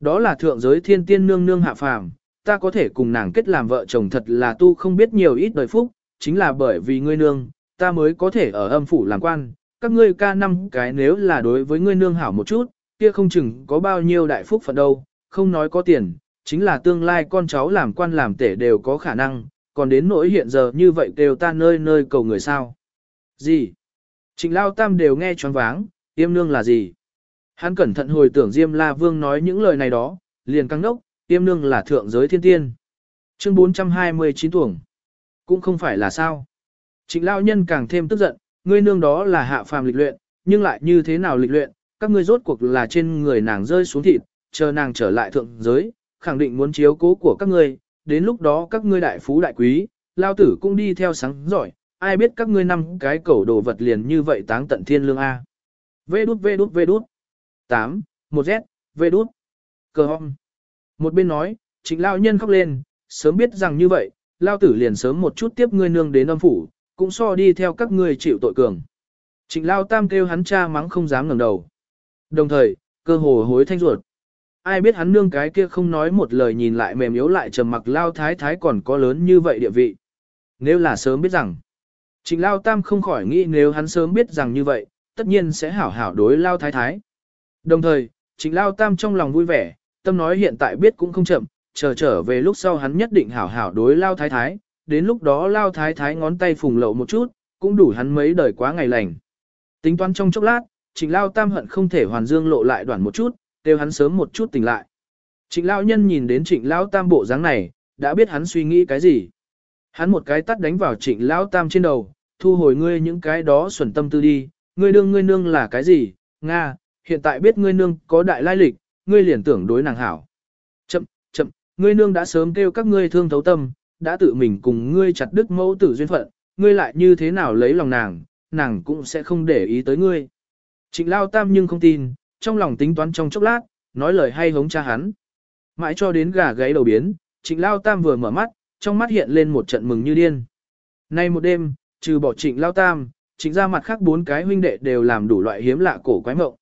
Đó là thượng giới thiên tiên nương nương hạ phàm, ta có thể cùng nàng kết làm vợ chồng thật là tu không biết nhiều ít đời phúc, chính là bởi vì ngươi nương, ta mới có thể ở âm phủ làm quan, các ngươi ca năm cái nếu là đối với ngươi nương hảo một chút, kia không chừng có bao nhiêu đại phúc phận đâu, không nói có tiền, chính là tương lai con cháu làm quan làm tể đều có khả năng, còn đến nỗi hiện giờ như vậy đều ta nơi nơi cầu người sao. Gì? Trịnh Lao Tam đều nghe choáng váng, tiêm nương là gì? Hắn cẩn thận hồi tưởng Diêm La Vương nói những lời này đó, liền căng đốc, tiêm nương là thượng giới thiên tiên. Chương 429 tuồng. Cũng không phải là sao. Trịnh Lao Nhân càng thêm tức giận, ngươi nương đó là hạ phàm lịch luyện, nhưng lại như thế nào lịch luyện, các ngươi rốt cuộc là trên người nàng rơi xuống thịt, chờ nàng trở lại thượng giới, khẳng định muốn chiếu cố của các ngươi, đến lúc đó các ngươi đại phú đại quý, lao tử cũng đi theo sáng giỏi, ai biết các ngươi năm cái cẩu đồ vật liền như vậy táng tận thiên lương A. Vê đút vê đút vê đút. 8, 1 Z, vê đút. Cờ hong. Một bên nói, trịnh lao nhân khóc lên, sớm biết rằng như vậy, lao tử liền sớm một chút tiếp ngươi nương đến âm phủ, cũng so đi theo các ngươi chịu tội cường. Trịnh lao tam kêu hắn cha mắng không dám ngẩng đầu. Đồng thời, cơ hồ hối thanh ruột ai biết hắn nương cái kia không nói một lời nhìn lại mềm yếu lại trầm mặc lao thái thái còn có lớn như vậy địa vị. Nếu là sớm biết rằng, trịnh lao tam không khỏi nghĩ nếu hắn sớm biết rằng như vậy, tất nhiên sẽ hảo hảo đối lao thái thái. Đồng thời, trịnh lao tam trong lòng vui vẻ, tâm nói hiện tại biết cũng không chậm, chờ trở về lúc sau hắn nhất định hảo hảo đối lao thái thái, đến lúc đó lao thái thái ngón tay phùng lậu một chút, cũng đủ hắn mấy đời quá ngày lành. Tính toán trong chốc lát, trịnh lao tam hận không thể hoàn dương lộ lại đoạn một chút, kêu hắn sớm một chút tỉnh lại. Trịnh lão nhân nhìn đến trịnh lão tam bộ dáng này, đã biết hắn suy nghĩ cái gì. Hắn một cái tắt đánh vào trịnh lão tam trên đầu, thu hồi ngươi những cái đó xuẩn tâm tư đi, ngươi đương ngươi nương là cái gì, Nga, hiện tại biết ngươi nương có đại lai lịch, ngươi liền tưởng đối nàng hảo. Chậm, chậm, ngươi nương đã sớm kêu các ngươi thương thấu tâm, đã tự mình cùng ngươi chặt đứt mẫu tử duyên phận, ngươi lại như thế nào lấy lòng nàng, nàng cũng sẽ không để ý tới ngươi. Trịnh Lao Tam nhưng không tin, trong lòng tính toán trong chốc lát, nói lời hay hống cha hắn. Mãi cho đến gà gáy đầu biến, trịnh lao tam vừa mở mắt, trong mắt hiện lên một trận mừng như điên. Nay một đêm, trừ bỏ trịnh lao tam, Trịnh ra mặt khác bốn cái huynh đệ đều làm đủ loại hiếm lạ cổ quái mộng.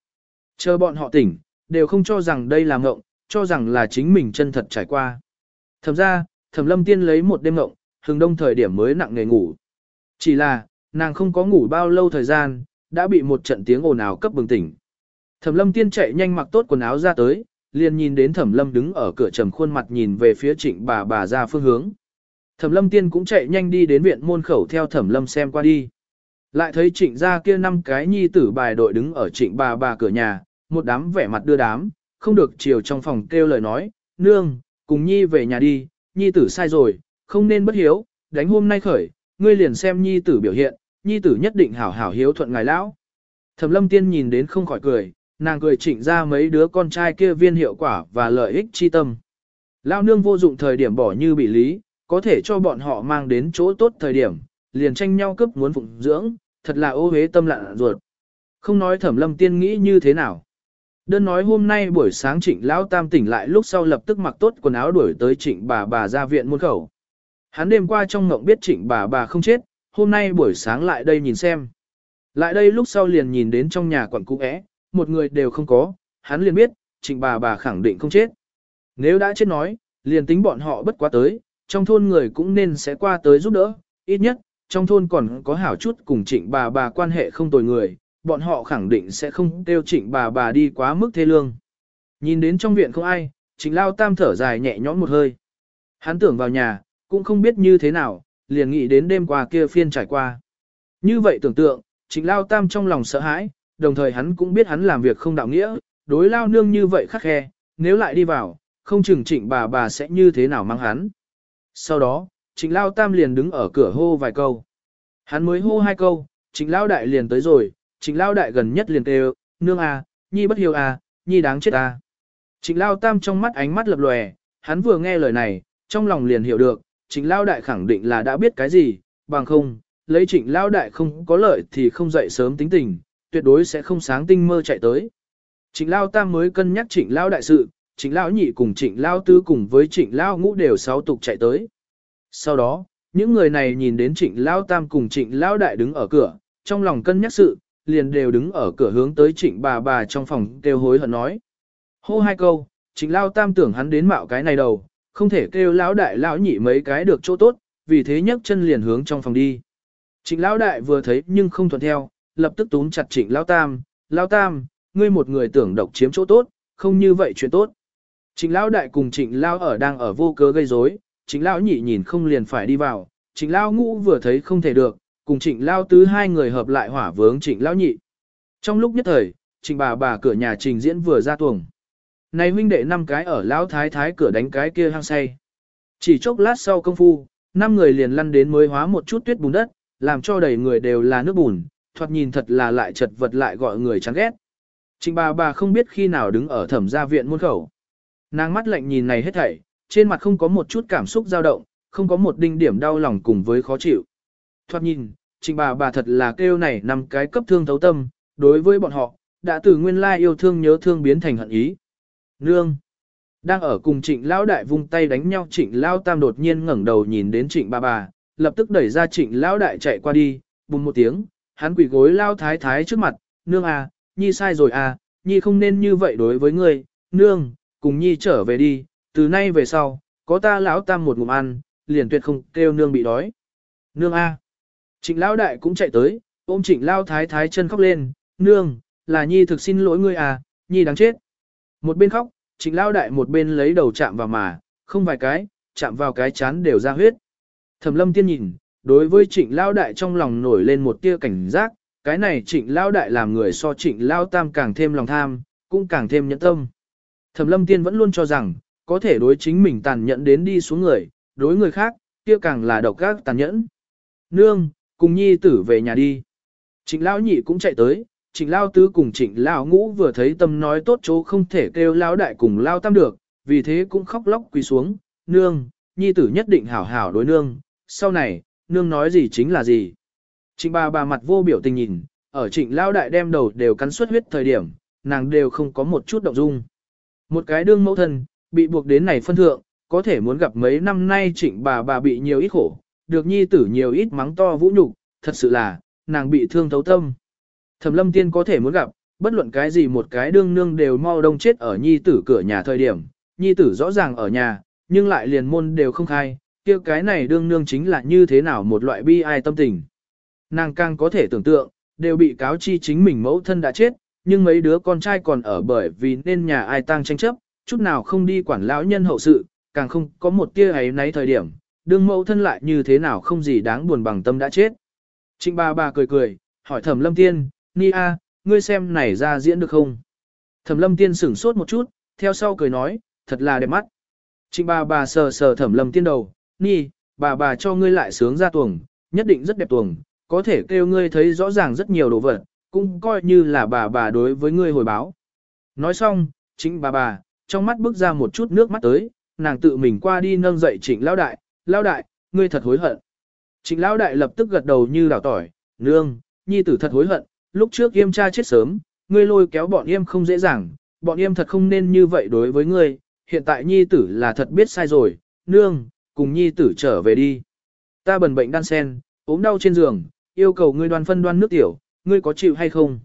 Chờ bọn họ tỉnh, đều không cho rằng đây là mộng, cho rằng là chính mình chân thật trải qua. Thẩm ra, thẩm lâm tiên lấy một đêm mộng, hừng đông thời điểm mới nặng nghề ngủ. Chỉ là, nàng không có ngủ bao lâu thời gian, đã bị một trận tiếng ồn ào cấp bừng tỉnh. Thẩm lâm tiên chạy nhanh mặc tốt quần áo ra tới, liền nhìn đến thẩm lâm đứng ở cửa trầm khuôn mặt nhìn về phía trịnh bà bà ra phương hướng. Thẩm lâm tiên cũng chạy nhanh đi đến viện môn khẩu theo thẩm lâm xem qua đi. Lại thấy trịnh ra kia năm cái nhi tử bài đội đứng ở trịnh bà bà cửa nhà, một đám vẻ mặt đưa đám, không được chiều trong phòng kêu lời nói, nương, cùng nhi về nhà đi, nhi tử sai rồi, không nên bất hiếu, đánh hôm nay khởi, ngươi liền xem nhi tử biểu hiện, nhi tử nhất định hảo hảo hiếu thuận ngài lão. Thẩm lâm tiên nhìn đến không khỏi cười, nàng cười chỉnh ra mấy đứa con trai kia viên hiệu quả và lợi ích chi tâm. Lao nương vô dụng thời điểm bỏ như bị lý, có thể cho bọn họ mang đến chỗ tốt thời điểm, liền tranh nhau cướp muốn phụng dưỡng, thật là ô hế tâm lạ ruột. Không nói thẩm lâm tiên nghĩ như thế nào. Đơn nói hôm nay buổi sáng trịnh lão tam tỉnh lại lúc sau lập tức mặc tốt quần áo đuổi tới trịnh bà bà ra viện môn khẩu. Hắn đêm qua trong ngộng biết trịnh bà bà không chết, hôm nay buổi sáng lại đây nhìn xem. Lại đây lúc sau liền nhìn đến trong nhà quận cũ é, một người đều không có, hắn liền biết, trịnh bà bà khẳng định không chết. Nếu đã chết nói, liền tính bọn họ bất quá tới, trong thôn người cũng nên sẽ qua tới giúp đỡ, ít nhất, trong thôn còn có hảo chút cùng trịnh bà bà quan hệ không tồi người, bọn họ khẳng định sẽ không kêu trịnh bà bà đi quá mức thê lương. Nhìn đến trong viện không ai, trịnh lao tam thở dài nhẹ nhõm một hơi. Hắn tưởng vào nhà, cũng không biết như thế nào, liền nghĩ đến đêm qua kia phiên trải qua. Như vậy tưởng tượng, trịnh lao tam trong lòng sợ hãi, đồng thời hắn cũng biết hắn làm việc không đạo nghĩa, đối lao nương như vậy khắc khe, nếu lại đi vào, không chừng trịnh bà bà sẽ như thế nào mang hắn. Sau đó, trịnh lao tam liền đứng ở cửa hô vài câu. Hắn mới hô hai câu, trịnh lao đại liền tới rồi, trịnh lao đại gần nhất liền kêu, nương à, nhi bất hiếu à, nhi đáng chết à. Trịnh lao tam trong mắt ánh mắt lập lòe, hắn vừa nghe lời này, trong lòng liền hiểu được, trịnh lao đại khẳng định là đã biết cái gì, bằng không, lấy trịnh lao đại không có lợi thì không dậy sớm tính tình, tuyệt đối sẽ không sáng tinh mơ chạy tới. Trịnh lao tam mới cân nhắc trịnh lao đại sự, trịnh lao nhị cùng trịnh lao tứ cùng với trịnh lao ngũ đều sáu tục chạy tới. Sau đó, những người này nhìn đến trịnh lao tam cùng trịnh lao đại đứng ở cửa, trong lòng cân nhắc sự, liền đều đứng ở cửa hướng tới trịnh bà bà trong phòng kêu hối hận nói. Hô hai câu, trịnh lao tam tưởng hắn đến mạo cái này đầu, không thể kêu lão đại lão nhị mấy cái được chỗ tốt, vì thế nhấc chân liền hướng trong phòng đi. Trịnh lão đại vừa thấy nhưng không thuận theo, lập tức túm chặt trịnh lão tam, lão tam, ngươi một người tưởng độc chiếm chỗ tốt, không như vậy chuyện tốt. Trịnh lão đại cùng trịnh lão ở đang ở vô cớ gây rối, trịnh lão nhị nhìn không liền phải đi vào, trịnh lão ngũ vừa thấy không thể được, cùng trịnh lao tứ hai người hợp lại hỏa vướng trịnh lão nhị. Trong lúc nhất thời, trịnh bà bà cửa nhà trình diễn vừa ra tuồng. Này huynh đệ năm cái ở lão thái thái cửa đánh cái kia hang say. Chỉ chốc lát sau công phu, năm người liền lăn đến mới hóa một chút tuyết bùn đất, làm cho đầy người đều là nước bùn, thoạt nhìn thật là lại chật vật lại gọi người chán ghét. trịnh bà bà không biết khi nào đứng ở thẩm gia viện môn khẩu. Nàng mắt lạnh nhìn này hết thảy, trên mặt không có một chút cảm xúc dao động, không có một đinh điểm đau lòng cùng với khó chịu. Thoạt nhìn, Trịnh bà bà thật là kêu này nằm cái cấp thương thấu tâm, đối với bọn họ, đã từ nguyên lai yêu thương nhớ thương biến thành hận ý. Nương! Đang ở cùng trịnh lão đại vung tay đánh nhau trịnh lão tam đột nhiên ngẩng đầu nhìn đến trịnh bà bà, lập tức đẩy ra trịnh lão đại chạy qua đi, bùng một tiếng, hắn quỳ gối lao thái thái trước mặt, nương à, nhi sai rồi à, nhi không nên như vậy đối với ngươi, nương, cùng nhi trở về đi, từ nay về sau, có ta lão tam một ngụm ăn, liền tuyệt không kêu nương bị đói. Nương a. À. Trịnh lão đại cũng chạy tới, ôm trịnh lao thái thái chân khóc lên, nương, là nhi thực xin lỗi ngươi à, nhi đáng chết. Một bên khóc, trịnh lao đại một bên lấy đầu chạm vào mà, không vài cái, chạm vào cái chán đều ra huyết. Thẩm lâm tiên nhìn, đối với trịnh lao đại trong lòng nổi lên một tia cảnh giác, cái này trịnh lao đại làm người so trịnh lao tam càng thêm lòng tham, cũng càng thêm nhẫn tâm. Thẩm lâm tiên vẫn luôn cho rằng, có thể đối chính mình tàn nhẫn đến đi xuống người, đối người khác, kia càng là độc ác tàn nhẫn. Nương, cùng nhi tử về nhà đi. Trịnh Lão nhị cũng chạy tới, trịnh lao tứ cùng trịnh lao ngũ vừa thấy tâm nói tốt chỗ không thể kêu lao đại cùng lao tam được, vì thế cũng khóc lóc quỳ xuống, nương, nhi tử nhất định hảo hảo đối nương, sau này, nương nói gì chính là gì. Trịnh bà bà mặt vô biểu tình nhìn, ở trịnh lao đại đem đầu đều cắn suất huyết thời điểm, nàng đều không có một chút động dung. Một cái đương mẫu thân, bị buộc đến này phân thượng, có thể muốn gặp mấy năm nay trịnh bà bà bị nhiều ít khổ, được nhi tử nhiều ít mắng to vũ nhục, thật sự là, nàng bị thương thấu tâm. Thẩm lâm tiên có thể muốn gặp, bất luận cái gì một cái đương nương đều mau đông chết ở nhi tử cửa nhà thời điểm, nhi tử rõ ràng ở nhà, nhưng lại liền môn đều không khai, kia cái này đương nương chính là như thế nào một loại bi ai tâm tình. Nàng càng có thể tưởng tượng, đều bị cáo chi chính mình mẫu thân đã chết, nhưng mấy đứa con trai còn ở bởi vì nên nhà ai tang tranh chấp, chút nào không đi quản lão nhân hậu sự, càng không có một tia ấy nấy thời điểm, đương mẫu thân lại như thế nào không gì đáng buồn bằng tâm đã chết. Trịnh ba ba cười cười, hỏi thẩm lâm tiên, Ni A, ngươi xem này ra diễn được không? Thẩm lâm tiên sửng sốt một chút, theo sau cười nói, thật là đẹp mắt. Trịnh bà bà sờ sờ thẩm lâm tiên đầu, Ni, bà bà cho ngươi lại sướng ra tuồng, nhất định rất đẹp tuồng, có thể kêu ngươi thấy rõ ràng rất nhiều đồ vật, cũng coi như là bà bà đối với ngươi hồi báo. Nói xong, chính bà bà, trong mắt bước ra một chút nước mắt tới, nàng tự mình qua đi nâng dậy trịnh lão đại, lão đại, ngươi thật hối hận. Trịnh lão đại lập tức gật đầu như đảo tỏi, nương, nhi tử thật hối hận, lúc trước yêm cha chết sớm, ngươi lôi kéo bọn yêm không dễ dàng, bọn yêm thật không nên như vậy đối với ngươi, hiện tại nhi tử là thật biết sai rồi, nương, cùng nhi tử trở về đi. Ta bần bệnh đan sen, ốm đau trên giường, yêu cầu ngươi đoan phân đoan nước tiểu, ngươi có chịu hay không?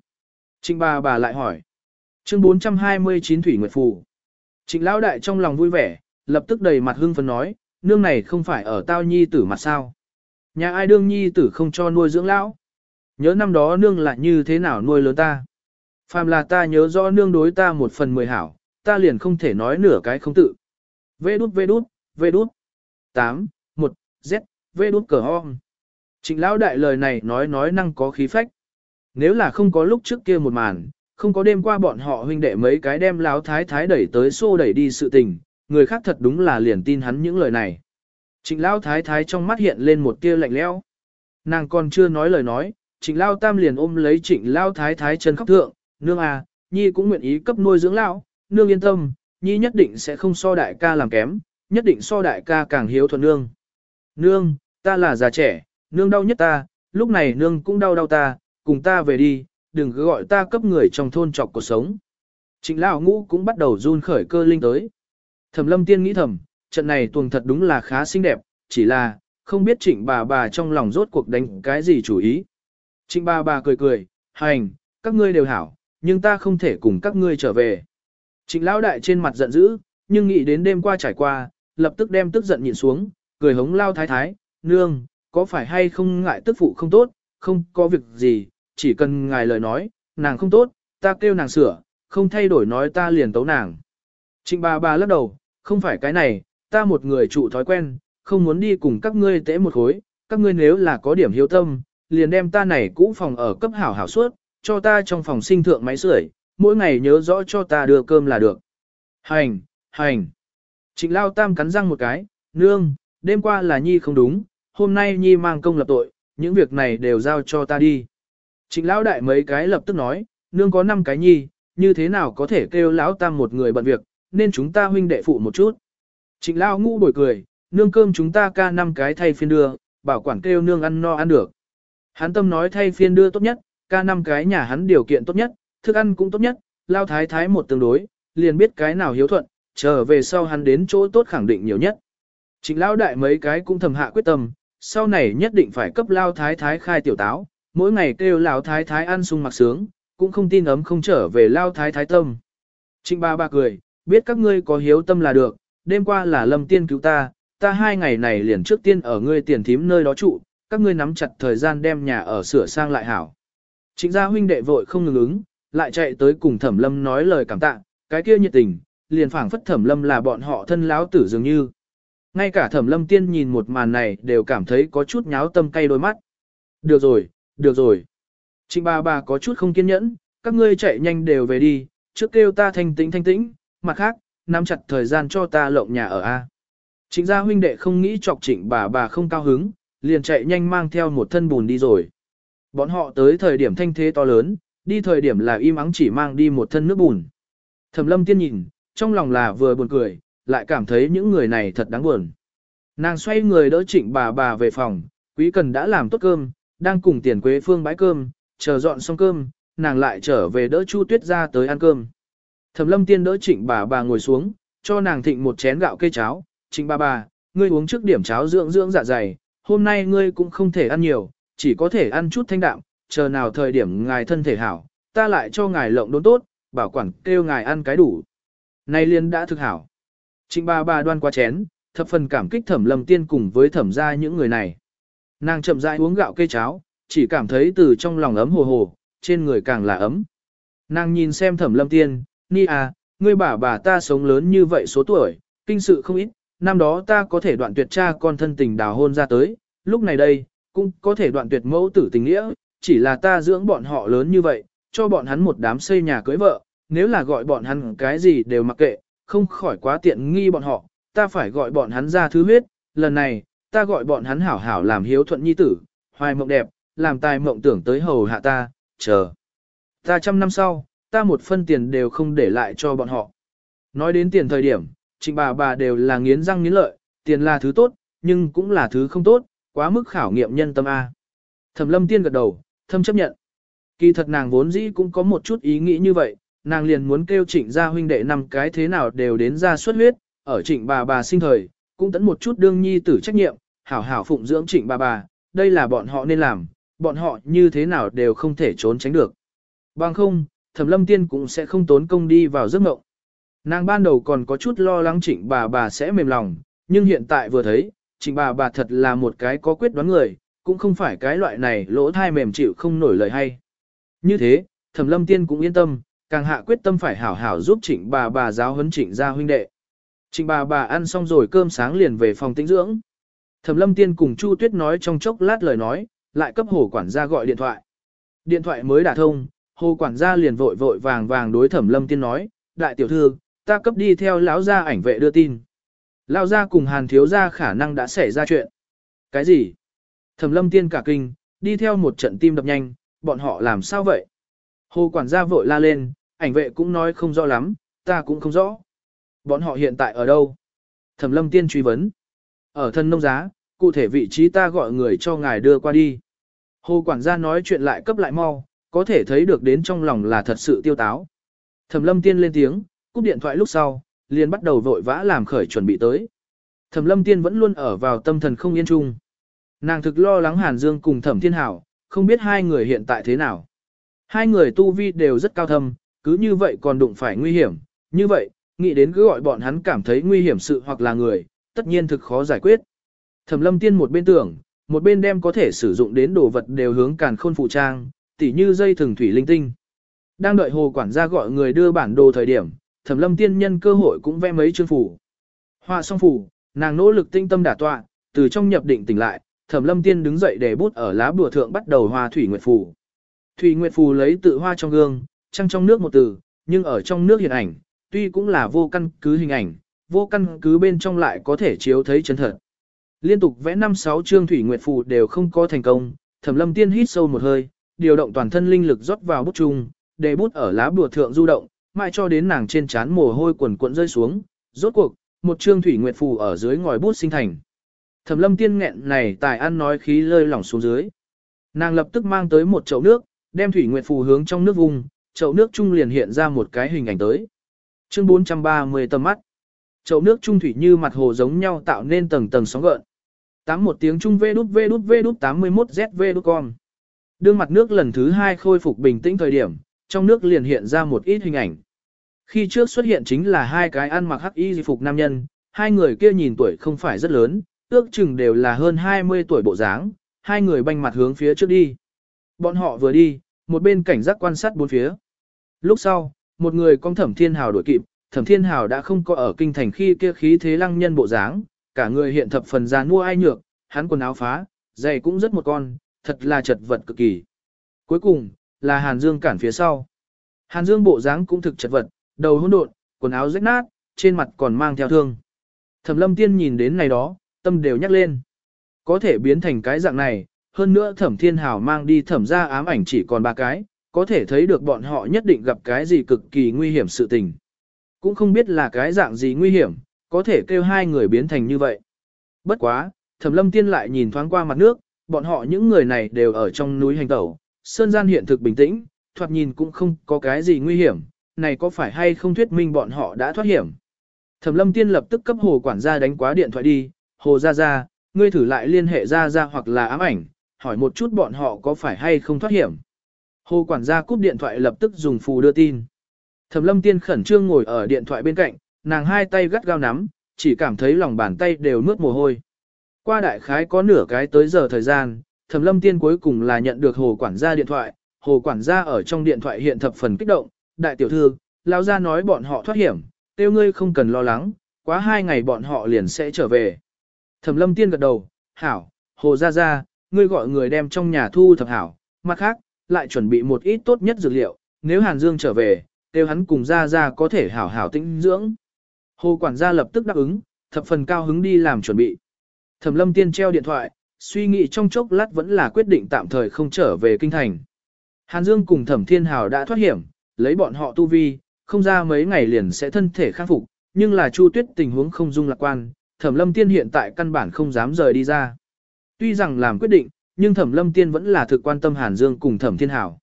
Trịnh bà bà lại hỏi. Chương 429 Thủy Nguyệt Phù. Trịnh lão đại trong lòng vui vẻ, lập tức đầy mặt hưng phấn nói, nương này không phải ở tao nhi tử mặt sao. Nhà ai đương nhi tử không cho nuôi dưỡng lão. Nhớ năm đó nương là như thế nào nuôi lớn ta. Phàm là ta nhớ rõ nương đối ta một phần mười hảo, ta liền không thể nói nửa cái không tự. Vê đút vê đút, vê đút. 8, 1, Z, vê đút cờ hong. Trịnh lão đại lời này nói nói năng có khí phách. Nếu là không có lúc trước kia một màn, không có đêm qua bọn họ huynh đệ mấy cái đem lão thái thái đẩy tới xô đẩy đi sự tình, người khác thật đúng là liền tin hắn những lời này. Trịnh lão thái thái trong mắt hiện lên một tia lạnh lẽo. Nàng còn chưa nói lời nói, trịnh lao tam liền ôm lấy trịnh lao thái thái chân khóc thượng, nương à, nhi cũng nguyện ý cấp nuôi dưỡng lão, nương yên tâm, nhi nhất định sẽ không so đại ca làm kém, nhất định so đại ca càng hiếu thuận nương. Nương, ta là già trẻ, nương đau nhất ta, lúc này nương cũng đau đau ta, cùng ta về đi, đừng cứ gọi ta cấp người trong thôn trọc cuộc sống. Trịnh lão ngũ cũng bắt đầu run khởi cơ linh tới. Thẩm lâm tiên nghĩ thầm, trận này tuồng thật đúng là khá xinh đẹp, chỉ là, không biết trịnh bà bà trong lòng rốt cuộc đánh cái gì chủ ý. Trịnh bà bà cười cười, hành, các ngươi đều hảo, nhưng ta không thể cùng các ngươi trở về. Trịnh lão đại trên mặt giận dữ, nhưng nghĩ đến đêm qua trải qua, lập tức đem tức giận nhìn xuống, cười hống lao thái thái, nương, có phải hay không ngại tức phụ không tốt, không có việc gì, chỉ cần ngài lời nói, nàng không tốt, ta kêu nàng sửa, không thay đổi nói ta liền tấu nàng. Trịnh bà bà lắc đầu, không phải cái này, ta một người trụ thói quen, không muốn đi cùng các ngươi tễ một khối, các ngươi nếu là có điểm hiếu tâm, liền đem ta này cũ phòng ở cấp hảo hảo suốt, cho ta trong phòng sinh thượng máy sưởi, mỗi ngày nhớ rõ cho ta đưa cơm là được. Hành, hành. Trịnh Lao Tam cắn răng một cái, nương, đêm qua là Nhi không đúng, hôm nay Nhi mang công lập tội, những việc này đều giao cho ta đi. Trịnh Lão Đại mấy cái lập tức nói, nương có 5 cái Nhi, như thế nào có thể kêu Lão Tam một người bận việc, nên chúng ta huynh đệ phụ một chút. Trịnh Lao ngũ bồi cười, nương cơm chúng ta ca năm cái thay phiên đưa, bảo quản kêu nương ăn no ăn được. Hắn tâm nói thay phiên đưa tốt nhất, ca năm cái nhà hắn điều kiện tốt nhất, thức ăn cũng tốt nhất, Lao Thái Thái một tương đối, liền biết cái nào hiếu thuận, trở về sau hắn đến chỗ tốt khẳng định nhiều nhất. Trịnh lão đại mấy cái cũng thầm hạ quyết tâm, sau này nhất định phải cấp lao thái thái khai tiểu táo, mỗi ngày kêu lao thái thái ăn sung mặc sướng, cũng không tin ấm không trở về lao thái thái tâm. Trịnh ba ba cười, biết các ngươi có hiếu tâm là được, đêm qua là lâm tiên cứu ta, ta hai ngày này liền trước tiên ở ngươi tiền thím nơi đó trụ, các ngươi nắm chặt thời gian đem nhà ở sửa sang lại hảo. Trịnh gia huynh đệ vội không ngừng ứng, lại chạy tới cùng thẩm lâm nói lời cảm tạ, cái kia nhiệt tình, liền phảng phất thẩm lâm là bọn họ thân láo tử dường như. Ngay cả thẩm lâm tiên nhìn một màn này đều cảm thấy có chút nháo tâm cay đôi mắt. Được rồi, được rồi. Trịnh bà bà có chút không kiên nhẫn, các ngươi chạy nhanh đều về đi, trước kêu ta thanh tĩnh thanh tĩnh, mặt khác, nắm chặt thời gian cho ta lộng nhà ở A. Trịnh gia huynh đệ không nghĩ chọc trịnh bà bà không cao hứng, liền chạy nhanh mang theo một thân bùn đi rồi. Bọn họ tới thời điểm thanh thế to lớn, đi thời điểm là im ắng chỉ mang đi một thân nước bùn. Thẩm lâm tiên nhìn, trong lòng là vừa buồn cười, lại cảm thấy những người này thật đáng buồn. Nàng xoay người đỡ trịnh bà bà về phòng, quý cần đã làm tốt cơm, đang cùng tiền quế phương bãi cơm, chờ dọn xong cơm, nàng lại trở về đỡ Chu Tuyết ra tới ăn cơm. Thẩm lâm tiên đỡ trịnh bà bà ngồi xuống, cho nàng thịnh một chén gạo cây cháo, trịnh bà bà, ngươi uống trước điểm cháo dưỡng dưỡng dạ dày, hôm nay ngươi cũng không thể ăn nhiều, chỉ có thể ăn chút thanh đạm, chờ nào thời điểm ngài thân thể hảo, ta lại cho ngài lộng đốn tốt, bảo quản kêu ngài ăn cái đủ. Nay liên đã thực hảo. Trịnh bà bà đoan qua chén, thập phần cảm kích thẩm lâm tiên cùng với thẩm Gia những người này. Nàng chậm rãi uống gạo cây cháo, chỉ cảm thấy từ trong lòng ấm hồ hồ, trên người càng là ấm. Nàng nhìn xem thẩm lâm tiên, ni à, ngươi bà bà ta sống lớn như vậy số tuổi, kinh sự không ít, năm đó ta có thể đoạn tuyệt cha con thân tình đào hôn ra tới, lúc này đây, cũng có thể đoạn tuyệt mẫu tử tình nghĩa, chỉ là ta dưỡng bọn họ lớn như vậy, cho bọn hắn một đám xây nhà cưới vợ, nếu là gọi bọn hắn cái gì đều mặc kệ, không khỏi quá tiện nghi bọn họ, ta phải gọi bọn hắn ra thứ huyết, lần này, ta gọi bọn hắn hảo hảo làm hiếu thuận nhi tử, hoài mộng đẹp, làm tài mộng tưởng tới hầu hạ ta, chờ. Ta trăm năm sau, ta một phân tiền đều không để lại cho bọn họ. Nói đến tiền thời điểm, trịnh bà bà đều là nghiến răng nghiến lợi, tiền là thứ tốt, nhưng cũng là thứ không tốt, quá mức khảo nghiệm nhân tâm A. Thẩm lâm tiên gật đầu, thâm chấp nhận. Kỳ thật nàng vốn dĩ cũng có một chút ý nghĩ như vậy, nàng liền muốn kêu trịnh gia huynh đệ năm cái thế nào đều đến ra xuất huyết, ở trịnh bà bà sinh thời, cũng tẫn một chút đương nhi tử trách nhiệm, hảo hảo phụng dưỡng trịnh bà bà, đây là bọn họ nên làm, bọn họ như thế nào đều không thể trốn tránh được. Bằng không, thẩm lâm tiên cũng sẽ không tốn công đi vào giấc mộng. Nàng ban đầu còn có chút lo lắng trịnh bà bà sẽ mềm lòng, nhưng hiện tại vừa thấy, trịnh bà bà thật là một cái có quyết đoán người, cũng không phải cái loại này lỗ thai mềm chịu không nổi lời hay. Như thế, thẩm lâm tiên cũng yên tâm, càng hạ quyết tâm phải hảo hảo giúp trịnh bà bà giáo huấn trịnh gia huynh đệ. Trịnh bà bà ăn xong rồi cơm sáng liền về phòng tĩnh dưỡng. Thẩm lâm tiên cùng Chu Tuyết nói trong chốc lát lời nói, lại cấp hồ quản gia gọi điện thoại. Điện thoại mới đả thông, hồ quản gia liền vội vội vàng vàng đối thẩm lâm tiên nói, đại tiểu thư, ta cấp đi theo lão gia ảnh vệ đưa tin. Lão gia cùng hàn thiếu gia khả năng đã xảy ra chuyện. Cái gì? Thẩm lâm tiên cả kinh, đi theo một trận tim đập nhanh, bọn họ làm sao vậy? Hồ quản gia vội la lên, ảnh vệ cũng nói không rõ lắm, ta cũng không rõ. Bọn họ hiện tại ở đâu? Thẩm lâm tiên truy vấn. Ở thân nông giá, cụ thể vị trí ta gọi người cho ngài đưa qua đi. Hồ quản gia nói chuyện lại cấp lại mau, có thể thấy được đến trong lòng là thật sự tiêu táo. Thẩm lâm tiên lên tiếng, cúp điện thoại lúc sau, liền bắt đầu vội vã làm khởi chuẩn bị tới. Thẩm lâm tiên vẫn luôn ở vào tâm thần không yên chung. Nàng thực lo lắng Hàn Dương cùng Thẩm Thiên Hảo, không biết hai người hiện tại thế nào. Hai người tu vi đều rất cao thâm, cứ như vậy còn đụng phải nguy hiểm, như vậy, nghĩ đến cứ gọi bọn hắn cảm thấy nguy hiểm sự hoặc là người, tất nhiên thực khó giải quyết. Thẩm lâm tiên một bên tưởng, một bên đem có thể sử dụng đến đồ vật đều hướng càn khôn phụ trang, tỉ như dây thường thủy linh tinh. Đang đợi hồ quản gia gọi người đưa bản đồ thời điểm, thẩm lâm tiên nhân cơ hội cũng vẽ mấy chương phủ. Họa xong phủ, nàng nỗ lực tinh tâm đả tọa, từ trong nhập định tỉnh lại, thẩm lâm tiên đứng dậy để bút ở lá bùa thượng bắt đầu hoa thủy nguyệt phủ. Thủy nguyệt phù lấy tự hoa trong gương, trăng trong nước một từ, nhưng ở trong nước hiện ảnh, tuy cũng là vô căn cứ hình ảnh, vô căn cứ bên trong lại có thể chiếu thấy chân thật. Liên tục vẽ 5-6 chương thủy nguyệt phù đều không có thành công, Thẩm Lâm Tiên hít sâu một hơi, điều động toàn thân linh lực rót vào bút chung, để bút ở lá bùa thượng du động, mãi cho đến nàng trên trán mồ hôi quần cuộn rơi xuống, rốt cuộc, một chương thủy nguyệt phù ở dưới ngòi bút sinh thành. Thẩm Lâm Tiên nghẹn này tài ăn nói khí lơi lỏng xuống dưới. Nàng lập tức mang tới một chậu nước, đem thủy nguyệt phù hướng trong nước vùng, chậu nước chung liền hiện ra một cái hình ảnh tới. Chương 430 tầm mắt. Chậu nước trung thủy như mặt hồ giống nhau tạo nên tầng tầng sóng gợn. Tám một tiếng trung vê đút vê đút vê đút 81 ZV đút con. Đương mặt nước lần thứ hai khôi phục bình tĩnh thời điểm, trong nước liền hiện ra một ít hình ảnh. Khi trước xuất hiện chính là hai cái ăn mặc hắc y phục nam nhân, hai người kia nhìn tuổi không phải rất lớn, ước chừng đều là hơn 20 tuổi bộ dáng, hai người banh mặt hướng phía trước đi. Bọn họ vừa đi, một bên cảnh giác quan sát bốn phía. Lúc sau, một người con thẩm thiên hào đuổi kịp, thẩm thiên hào đã không có ở kinh thành khi kia khí thế lăng nhân bộ dáng, cả người hiện thập phần già mua ai nhược, hắn quần áo phá, giày cũng rất một con, thật là chật vật cực kỳ. Cuối cùng, là Hàn Dương cản phía sau. Hàn Dương bộ dáng cũng thực chật vật, đầu hỗn độn, quần áo rách nát, trên mặt còn mang theo thương. Thẩm lâm tiên nhìn đến này đó, tâm đều nhắc lên. Có thể biến thành cái dạng này, hơn nữa thẩm thiên hào mang đi thẩm ra ám ảnh chỉ còn ba cái, có thể thấy được bọn họ nhất định gặp cái gì cực kỳ nguy hiểm sự tình. Cũng không biết là cái dạng gì nguy hiểm, có thể kêu hai người biến thành như vậy. Bất quá, thẩm lâm tiên lại nhìn thoáng qua mặt nước, bọn họ những người này đều ở trong núi hành tẩu, sơn gian hiện thực bình tĩnh, thoạt nhìn cũng không có cái gì nguy hiểm, này có phải hay không thuyết minh bọn họ đã thoát hiểm. Thẩm lâm tiên lập tức cấp hồ quản gia đánh quá điện thoại đi, hồ ra ra, ngươi thử lại liên hệ ra ra hoặc là ám ảnh, hỏi một chút bọn họ có phải hay không thoát hiểm. Hồ quản gia cúp điện thoại lập tức dùng phù đưa tin. Thẩm lâm tiên khẩn trương ngồi ở điện thoại bên cạnh, nàng hai tay gắt gao nắm, chỉ cảm thấy lòng bàn tay đều mướt mồ hôi. Qua đại khái có nửa cái tới giờ thời gian, thẩm lâm tiên cuối cùng là nhận được hồ quản gia điện thoại, hồ quản gia ở trong điện thoại hiện thập phần kích động, đại tiểu thư, lão gia nói bọn họ thoát hiểm, tiêu ngươi không cần lo lắng, quá hai ngày bọn họ liền sẽ trở về. Thẩm lâm tiên gật đầu, hảo, hồ gia gia, ngươi gọi người đem trong nhà thu thập hảo, mặt khác, lại chuẩn bị một ít tốt nhất dược liệu, nếu Hàn Dương trở về, tiêu hắn cùng gia gia có thể hảo hảo tĩnh dưỡng. Hồ quản gia lập tức đáp ứng, thập phần cao hứng đi làm chuẩn bị. Thẩm lâm tiên treo điện thoại, suy nghĩ trong chốc lát vẫn là quyết định tạm thời không trở về kinh thành. Hàn Dương cùng Thẩm Thiên Hào đã thoát hiểm, lấy bọn họ tu vi, không ra mấy ngày liền sẽ thân thể khắc phục, nhưng là Chu Tuyết tình huống không dung lạc quan, Thẩm Lâm Tiên hiện tại căn bản không dám rời đi ra. Tuy rằng làm quyết định, nhưng Thẩm Lâm Tiên vẫn là thực quan tâm Hàn Dương cùng Thẩm Thiên Hảo.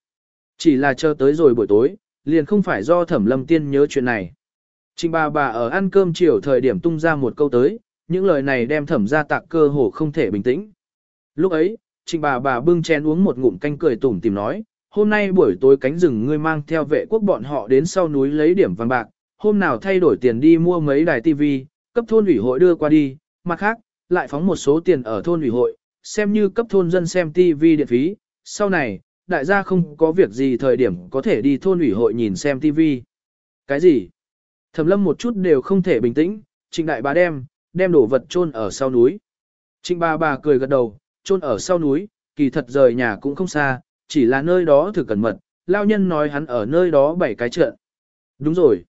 Chỉ là chờ tới rồi buổi tối, liền không phải do Thẩm Lâm Tiên nhớ chuyện này. Trình bà bà ở ăn cơm chiều thời điểm tung ra một câu tới, những lời này đem Thẩm ra tạc cơ hồ không thể bình tĩnh. Lúc ấy, trịnh bà bà bưng chén uống một ngụm canh cười tủm tìm nói, hôm nay buổi tối cánh rừng ngươi mang theo vệ quốc bọn họ đến sau núi lấy điểm vàng bạc, hôm nào thay đổi tiền đi mua mấy đài tivi, cấp thôn ủy hội đưa qua đi, mặt khác, lại phóng một số tiền ở thôn ủy hội, xem như cấp thôn dân xem tivi điện phí, sau này, đại gia không có việc gì thời điểm có thể đi thôn ủy hội nhìn xem tivi. Cái gì? Thẩm lâm một chút đều không thể bình tĩnh, trịnh đại bà đem, đem đổ vật chôn ở sau núi. Trịnh bà bà cười gật đầu, chôn ở sau núi, kỳ thật rời nhà cũng không xa, chỉ là nơi đó thử cẩn mật, lao nhân nói hắn ở nơi đó bảy cái trận. Đúng rồi.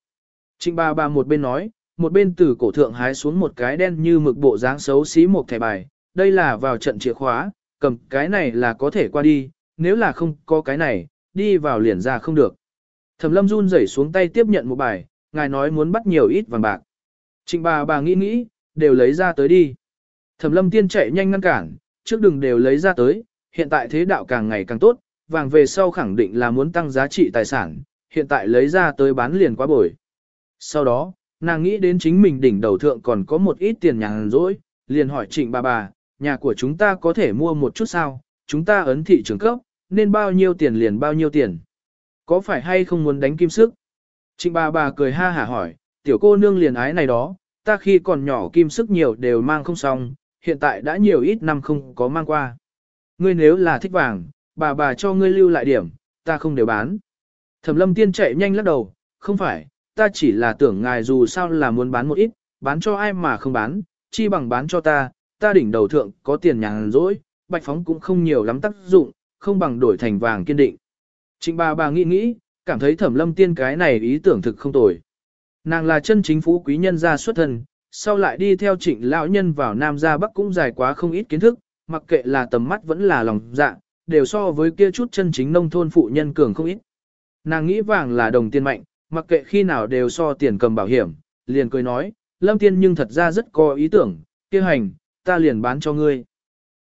Trịnh bà bà một bên nói, một bên từ cổ thượng hái xuống một cái đen như mực bộ dáng xấu xí một thẻ bài, đây là vào trận chìa khóa, cầm cái này là có thể qua đi, nếu là không có cái này, đi vào liền ra không được. Thẩm lâm run rẩy xuống tay tiếp nhận một bài, ngài nói muốn bắt nhiều ít vàng bạc. Trịnh bà bà nghĩ nghĩ, đều lấy ra tới đi. Thẩm lâm tiên chạy nhanh ngăn cản, trước đừng đều lấy ra tới, hiện tại thế đạo càng ngày càng tốt, vàng về sau khẳng định là muốn tăng giá trị tài sản, hiện tại lấy ra tới bán liền quá bồi. Sau đó, nàng nghĩ đến chính mình đỉnh đầu thượng còn có một ít tiền nhàn rỗi, liền hỏi trịnh bà bà, nhà của chúng ta có thể mua một chút sao, chúng ta ấn thị trường cấp, nên bao nhiêu tiền liền bao nhiêu tiền. Có phải hay không muốn đánh kim sức? Trịnh bà bà cười ha hả hỏi, tiểu cô nương liền ái này đó, ta khi còn nhỏ kim sức nhiều đều mang không xong, hiện tại đã nhiều ít năm không có mang qua. Ngươi nếu là thích vàng, bà bà cho ngươi lưu lại điểm, ta không đều bán. Thẩm lâm tiên chạy nhanh lắc đầu, không phải, ta chỉ là tưởng ngài dù sao là muốn bán một ít, bán cho ai mà không bán, chi bằng bán cho ta, ta đỉnh đầu thượng có tiền nhàn rỗi, bạch phóng cũng không nhiều lắm tác dụng, không bằng đổi thành vàng kiên định. Trịnh bà bà nghĩ nghĩ, cảm thấy thẩm lâm tiên cái này ý tưởng thực không tồi. Nàng là chân chính phú quý nhân gia xuất thân, sau lại đi theo trịnh lão nhân vào Nam gia Bắc cũng dài quá không ít kiến thức, mặc kệ là tầm mắt vẫn là lòng dạ, đều so với kia chút chân chính nông thôn phụ nhân cường không ít. Nàng nghĩ vàng là đồng tiền mạnh, mặc kệ khi nào đều so tiền cầm bảo hiểm, liền cười nói, Lâm Tiên nhưng thật ra rất có ý tưởng, kia hành, ta liền bán cho ngươi.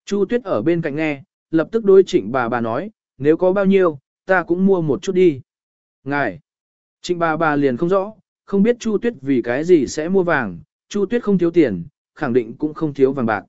Chu Tuyết ở bên cạnh nghe, lập tức đối trịnh bà bà nói, nếu có bao nhiêu, ta cũng mua một chút đi. Ngài, trịnh bà bà liền không rõ, không biết Chu Tuyết vì cái gì sẽ mua vàng, Chu Tuyết không thiếu tiền, khẳng định cũng không thiếu vàng bạc.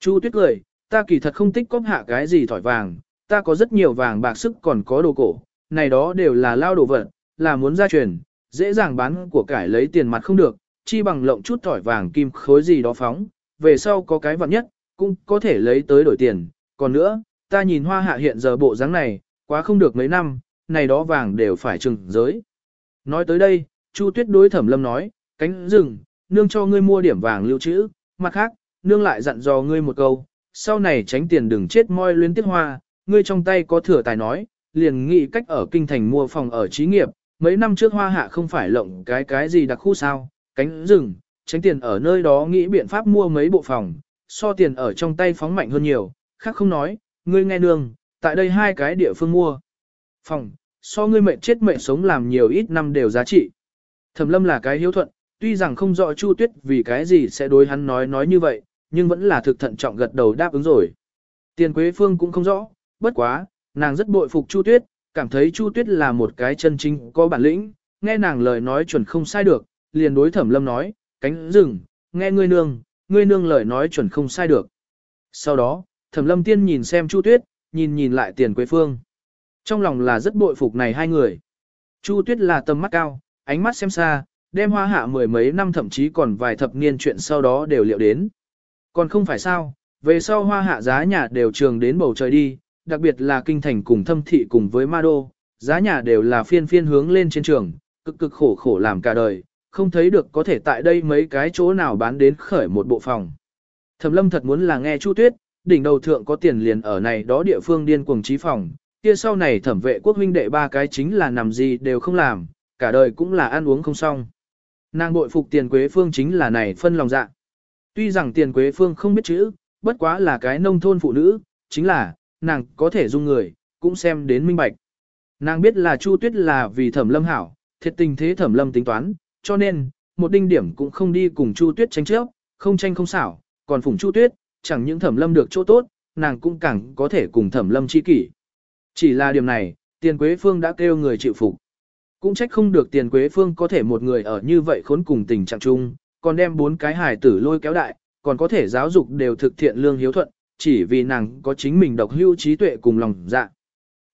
Chu Tuyết cười, ta kỳ thật không tích cóp hạ cái gì thỏi vàng, ta có rất nhiều vàng bạc sức còn có đồ cổ, này đó đều là lao đồ vật, là muốn gia truyền, dễ dàng bán của cải lấy tiền mặt không được, chi bằng lộng chút thỏi vàng kim khối gì đó phóng, về sau có cái vật nhất, cũng có thể lấy tới đổi tiền, còn nữa, ta nhìn hoa hạ hiện giờ bộ dáng này, quá không được mấy năm, này đó vàng đều phải trừng giới. Nói tới đây, Chu Tuyết đối Thẩm Lâm nói, cánh rừng, nương cho ngươi mua điểm vàng lưu trữ, mặt khác, nương lại dặn dò ngươi một câu, sau này tránh tiền đừng chết moi luyến tiết hoa, ngươi trong tay có thừa tài nói, liền nghĩ cách ở kinh thành mua phòng ở trí nghiệp, mấy năm trước hoa hạ không phải lộng cái cái gì đặc khu sao, cánh rừng, tránh tiền ở nơi đó nghĩ biện pháp mua mấy bộ phòng, so tiền ở trong tay phóng mạnh hơn nhiều, khác không nói, ngươi nghe nương, tại đây hai cái địa phương mua. Phòng, so ngươi mệnh chết mệnh sống làm nhiều ít năm đều giá trị. Thẩm lâm là cái hiếu thuận, tuy rằng không rõ Chu Tuyết vì cái gì sẽ đối hắn nói nói như vậy, nhưng vẫn là thực thận trọng gật đầu đáp ứng rồi. Tiền Quế Phương cũng không rõ, bất quá, nàng rất bội phục Chu Tuyết, cảm thấy Chu Tuyết là một cái chân chính có bản lĩnh, nghe nàng lời nói chuẩn không sai được, liền đối Thẩm Lâm nói, cánh rừng, nghe ngươi nương, ngươi nương lời nói chuẩn không sai được. Sau đó, thẩm lâm tiên nhìn xem Chu Tuyết, nhìn nhìn lại tiền quế phương. Trong lòng là rất bội phục này hai người. Chu Tuyết là tầm mắt cao, ánh mắt xem xa, đem hoa hạ mười mấy năm thậm chí còn vài thập niên chuyện sau đó đều liệu đến. Còn không phải sao, về sau hoa hạ giá nhà đều trường đến bầu trời đi, đặc biệt là kinh thành cùng thâm thị cùng với ma đô, giá nhà đều là phiên phiên hướng lên trên trường, cực cực khổ khổ làm cả đời, không thấy được có thể tại đây mấy cái chỗ nào bán đến khởi một bộ phòng. Thẩm lâm thật muốn là nghe Chu Tuyết, đỉnh đầu thượng có tiền liền ở này đó địa phương điên cuồng trí phòng, kia sau này thẩm vệ quốc huynh đệ ba cái chính là nằm gì đều không làm, cả đời cũng là ăn uống không xong. Nàng bội phục tiền quế phương chính là này phân lòng dạ. Tuy rằng tiền quế phương không biết chữ, bất quá là cái nông thôn phụ nữ, chính là, nàng có thể dung người, cũng xem đến minh bạch. Nàng biết là Chu Tuyết là vì thẩm lâm hảo, thiệt tình thế thẩm lâm tính toán, cho nên, một đinh điểm cũng không đi cùng Chu Tuyết tranh chấp, không tranh không xảo, còn phụng Chu Tuyết, chẳng những thẩm lâm được chỗ tốt, nàng cũng càng có thể cùng thẩm lâm chi kỷ. Chỉ là điểm này, tiền quế phương đã kêu người chịu phục. Cũng trách không được tiền quế phương có thể một người ở như vậy khốn cùng tình trạng chung, còn đem bốn cái hài tử lôi kéo đại, còn có thể giáo dục đều thực thiện lương hiếu thuận, chỉ vì nàng có chính mình độc hưu trí tuệ cùng lòng dạ.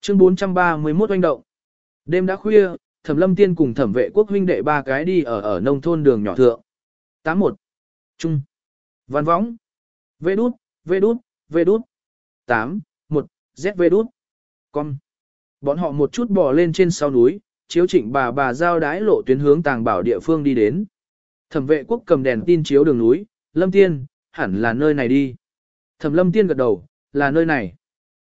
Chương 431 oanh động. Đêm đã khuya, Thẩm Lâm Tiên cùng Thẩm Vệ Quốc huynh đệ ba cái đi ở ở nông thôn đường nhỏ thượng. 81. Trung. Văn võng. Vê đút, vê đút, vê đút. 8. 1. Z vê đút. Con. Bọn họ một chút bò lên trên sau núi, chiếu chỉnh bà bà giao đái lộ tuyến hướng tàng bảo địa phương đi đến. Thẩm vệ quốc cầm đèn tin chiếu đường núi, Lâm Tiên, hẳn là nơi này đi. Thẩm Lâm Tiên gật đầu, là nơi này.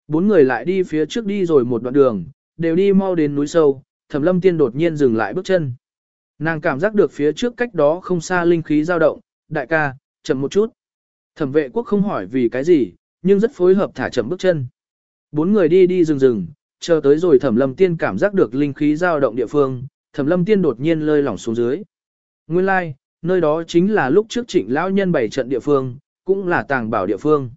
Bốn người lại đi phía trước đi rồi một đoạn đường, đều đi mau đến núi sâu, Thẩm Lâm Tiên đột nhiên dừng lại bước chân. Nàng cảm giác được phía trước cách đó không xa linh khí dao động, đại ca, chậm một chút. Thẩm vệ quốc không hỏi vì cái gì, nhưng rất phối hợp thả chậm bước chân. Bốn người đi đi rừng rừng, chờ tới rồi Thẩm Lâm Tiên cảm giác được linh khí dao động địa phương, Thẩm Lâm Tiên đột nhiên lơi lỏng xuống dưới. Nguyên lai, like, nơi đó chính là lúc trước Trịnh lão nhân bày trận địa phương, cũng là tàng bảo địa phương.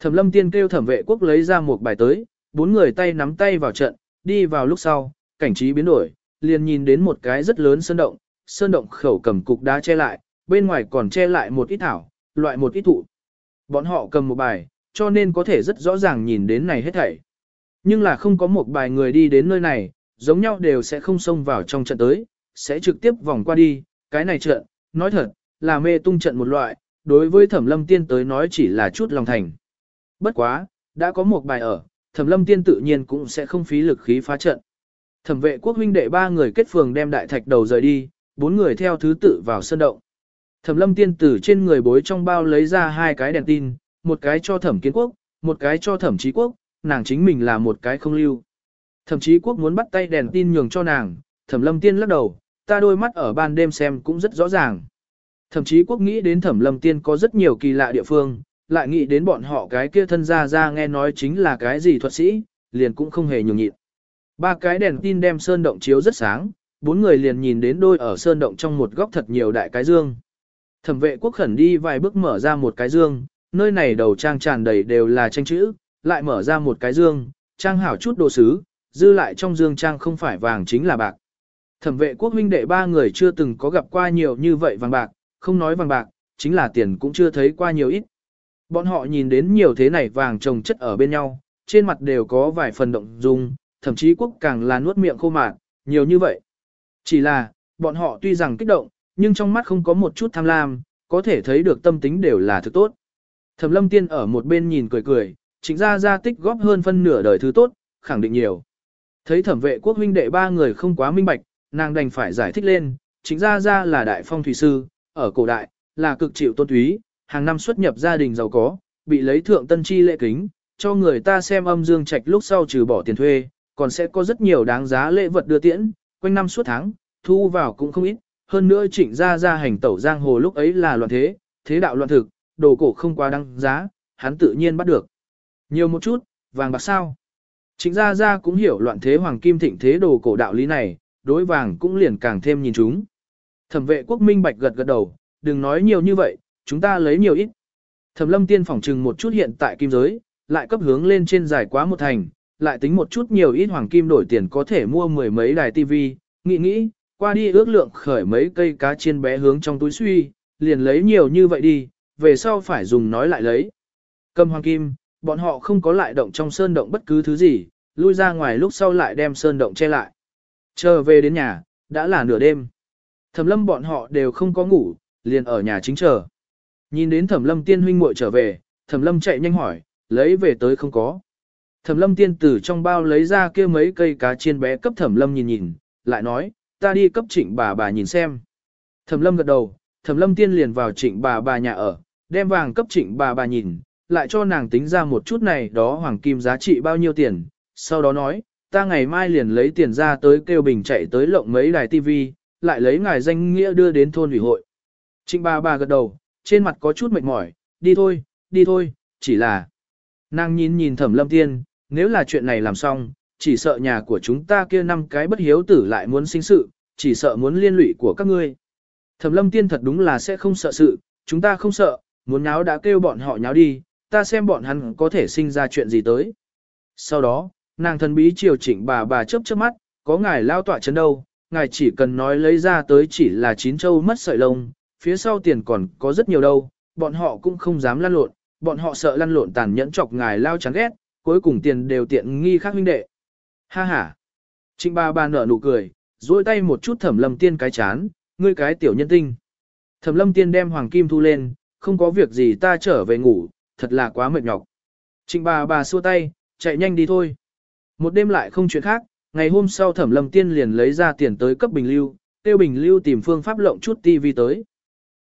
Thẩm Lâm Tiên kêu Thẩm Vệ Quốc lấy ra một bài tới, bốn người tay nắm tay vào trận, đi vào lúc sau, cảnh trí biến đổi, liền nhìn đến một cái rất lớn sơn động, sơn động khẩu cầm cục đá che lại, bên ngoài còn che lại một ít thảo, loại một ít thụ. Bọn họ cầm một bài, cho nên có thể rất rõ ràng nhìn đến này hết thảy. Nhưng là không có một bài người đi đến nơi này, giống nhau đều sẽ không xông vào trong trận tới, sẽ trực tiếp vòng qua đi, cái này trận, nói thật, là mê tung trận một loại, đối với thẩm lâm tiên tới nói chỉ là chút lòng thành. Bất quá, đã có một bài ở, thẩm lâm tiên tự nhiên cũng sẽ không phí lực khí phá trận. Thẩm vệ quốc huynh đệ ba người kết phường đem đại thạch đầu rời đi, bốn người theo thứ tự vào sân động. Thẩm lâm tiên tử trên người bối trong bao lấy ra hai cái đèn tin, một cái cho thẩm kiến quốc, một cái cho thẩm trí quốc, nàng chính mình là một cái không lưu. thậm chí quốc muốn bắt tay đèn tin nhường cho nàng, thẩm lâm tiên lắc đầu, ta đôi mắt ở ban đêm xem cũng rất rõ ràng. thậm chí quốc nghĩ đến thẩm lâm tiên có rất nhiều kỳ lạ địa phương, lại nghĩ đến bọn họ cái kia thân ra ra nghe nói chính là cái gì thuật sĩ, liền cũng không hề nhường nhịn. Ba cái đèn tin đem sơn động chiếu rất sáng, bốn người liền nhìn đến đôi ở sơn động trong một góc thật nhiều đại cái dương. Thẩm vệ quốc khẩn đi vài bước mở ra một cái dương, nơi này đầu trang tràn đầy đều là tranh chữ, lại mở ra một cái dương, trang hảo chút đồ sứ, dư lại trong dương trang không phải vàng chính là bạc. Thẩm vệ quốc huynh đệ ba người chưa từng có gặp qua nhiều như vậy vàng bạc, không nói vàng bạc, chính là tiền cũng chưa thấy qua nhiều ít. Bọn họ nhìn đến nhiều thế này vàng trồng chất ở bên nhau, trên mặt đều có vài phần động dung, thậm chí quốc càng là nuốt miệng khô mạc, nhiều như vậy. Chỉ là, bọn họ tuy rằng kích động, nhưng trong mắt không có một chút tham lam, có thể thấy được tâm tính đều là thứ tốt. Thẩm lâm tiên ở một bên nhìn cười cười, trịnh gia gia tích góp hơn phân nửa đời thứ tốt, khẳng định nhiều. Thấy thẩm vệ quốc huynh đệ ba người không quá minh bạch, nàng đành phải giải thích lên, trịnh gia gia là đại phong thủy sư, ở cổ đại, là cực chịu tôn túy, hàng năm xuất nhập gia đình giàu có, bị lấy thượng tân chi lễ kính, cho người ta xem âm dương trạch lúc sau trừ bỏ tiền thuê, còn sẽ có rất nhiều đáng giá lễ vật đưa tiễn, quanh năm suốt tháng, thu vào cũng không ít, hơn nữa trịnh gia gia hành tẩu giang hồ lúc ấy là loạn thế, thế đạo loạn thực, đồ cổ không quá đăng giá, hắn tự nhiên bắt được. Nhiều một chút, vàng bạc sao. Trịnh gia gia cũng hiểu loạn thế hoàng kim thịnh thế đồ cổ đạo lý này, đối vàng cũng liền càng thêm nhìn chúng. Thẩm vệ quốc minh bạch gật gật đầu, đừng nói nhiều như vậy, chúng ta lấy nhiều ít. Thẩm lâm tiên phỏng trừng một chút hiện tại kim giới, lại cấp hướng lên trên dài quá một thành, lại tính một chút nhiều ít hoàng kim đổi tiền có thể mua mười mấy đài tivi, nghĩ nghĩ, qua đi ước lượng khởi mấy cây cá chiên bé hướng trong túi suy, liền lấy nhiều như vậy đi, về sau phải dùng nói lại lấy. Cầm hoàng kim, bọn họ không có lại động trong sơn động bất cứ thứ gì, lui ra ngoài lúc sau lại đem sơn động che lại. Chờ về đến nhà, đã là nửa đêm. Thẩm lâm bọn họ đều không có ngủ, liền ở nhà chính chờ. Nhìn đến thẩm lâm tiên huynh muội trở về, thẩm lâm chạy nhanh hỏi, lấy về tới không có. Thẩm lâm tiên từ trong bao lấy ra kia mấy cây cá chiên bé cấp thẩm lâm nhìn nhìn, lại nói, ta đi cấp trịnh bà bà nhìn xem. Thẩm lâm gật đầu, thẩm lâm tiên liền vào trịnh bà bà nhà ở, đem vàng cấp trịnh bà bà nhìn, lại cho nàng tính ra một chút này đó hoàng kim giá trị bao nhiêu tiền, sau đó nói, ta ngày mai liền lấy tiền ra tới kêu bình chạy tới lộng mấy đài tivi, lại lấy ngài danh nghĩa đưa đến thôn ủy hội. Trịnh bà bà gật đầu, trên mặt có chút mệt mỏi, đi thôi, đi thôi, chỉ là... Nàng nhìn nhìn thẩm lâm tiên, nếu là chuyện này làm xong, chỉ sợ nhà của chúng ta kia năm cái bất hiếu tử lại muốn sinh sự, chỉ sợ muốn liên lụy của các ngươi. Thẩm lâm tiên thật đúng là sẽ không sợ sự, chúng ta không sợ, muốn nháo đã kêu bọn họ nháo đi, ta xem bọn hắn có thể sinh ra chuyện gì tới. Sau đó, nàng thần bí chiều chỉnh bà bà chớp chớp mắt, có ngài lao tọa chấn đâu, ngài chỉ cần nói lấy ra tới chỉ là chín châu mất sợi lông, phía sau tiền còn có rất nhiều đâu, bọn họ cũng không dám lăn lộn, bọn họ sợ lăn lộn tàn nhẫn chọc ngài lao chán ghét, cuối cùng tiền đều tiện nghi khác huynh đệ. Ha ha. Trịnh bà bà nở nụ cười, duỗi tay một chút thẩm lâm tiên cái chán, ngươi cái tiểu nhân tinh. Thẩm lâm tiên đem hoàng kim thu lên, không có việc gì ta trở về ngủ, thật là quá mệt nhọc. Trịnh bà bà xua tay, chạy nhanh đi thôi. Một đêm lại không chuyện khác, ngày hôm sau thẩm lâm tiên liền lấy ra tiền tới cấp Bình Lưu, tiêu Bình Lưu tìm phương pháp lộng chút tivi tới.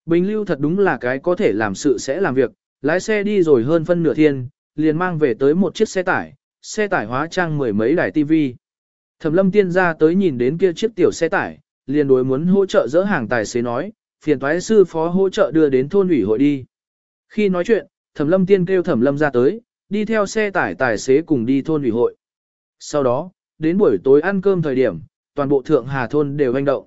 Bình Lưu thật đúng là cái có thể làm sự sẽ làm việc, lái xe đi rồi hơn phân nửa thiên, liền mang về tới một chiếc xe tải, xe tải hóa trang mười mấy đài tivi. Thẩm lâm tiên ra tới nhìn đến kia chiếc tiểu xe tải, liền đối muốn hỗ trợ dỡ hàng tài xế nói, phiền thoái sư phó hỗ trợ đưa đến thôn ủy hội đi. Khi nói chuyện, thẩm lâm tiên kêu thẩm lâm ra tới, đi theo xe tải tài xế cùng đi thôn ủy hội. Sau đó, đến buổi tối ăn cơm thời điểm, toàn bộ Thượng Hà Thôn đều hành động.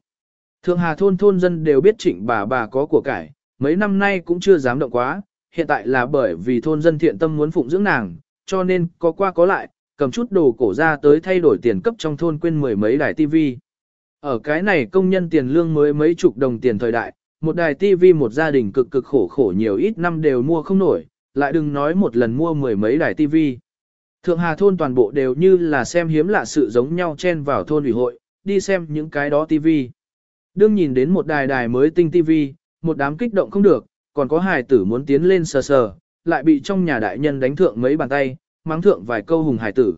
Thượng Hà Thôn thôn dân đều biết trịnh bà bà có của cải, mấy năm nay cũng chưa dám động quá, hiện tại là bởi vì thôn dân thiện tâm muốn phụng dưỡng nàng, cho nên có qua có lại, cầm chút đồ cổ ra tới thay đổi tiền cấp trong thôn quên mười mấy đài tivi. Ở cái này công nhân tiền lương mới mấy chục đồng tiền thời đại, một đài tivi một gia đình cực cực khổ khổ nhiều ít năm đều mua không nổi, lại đừng nói một lần mua mười mấy đài tivi. Thượng Hà thôn toàn bộ đều như là xem hiếm lạ sự giống nhau chen vào thôn ủy hội, đi xem những cái đó tivi. Đương nhìn đến một đài đài mới tinh tivi, một đám kích động không được, còn có hài tử muốn tiến lên sờ sờ, lại bị trong nhà đại nhân đánh thượng mấy bàn tay, mắng thượng vài câu hùng hài tử.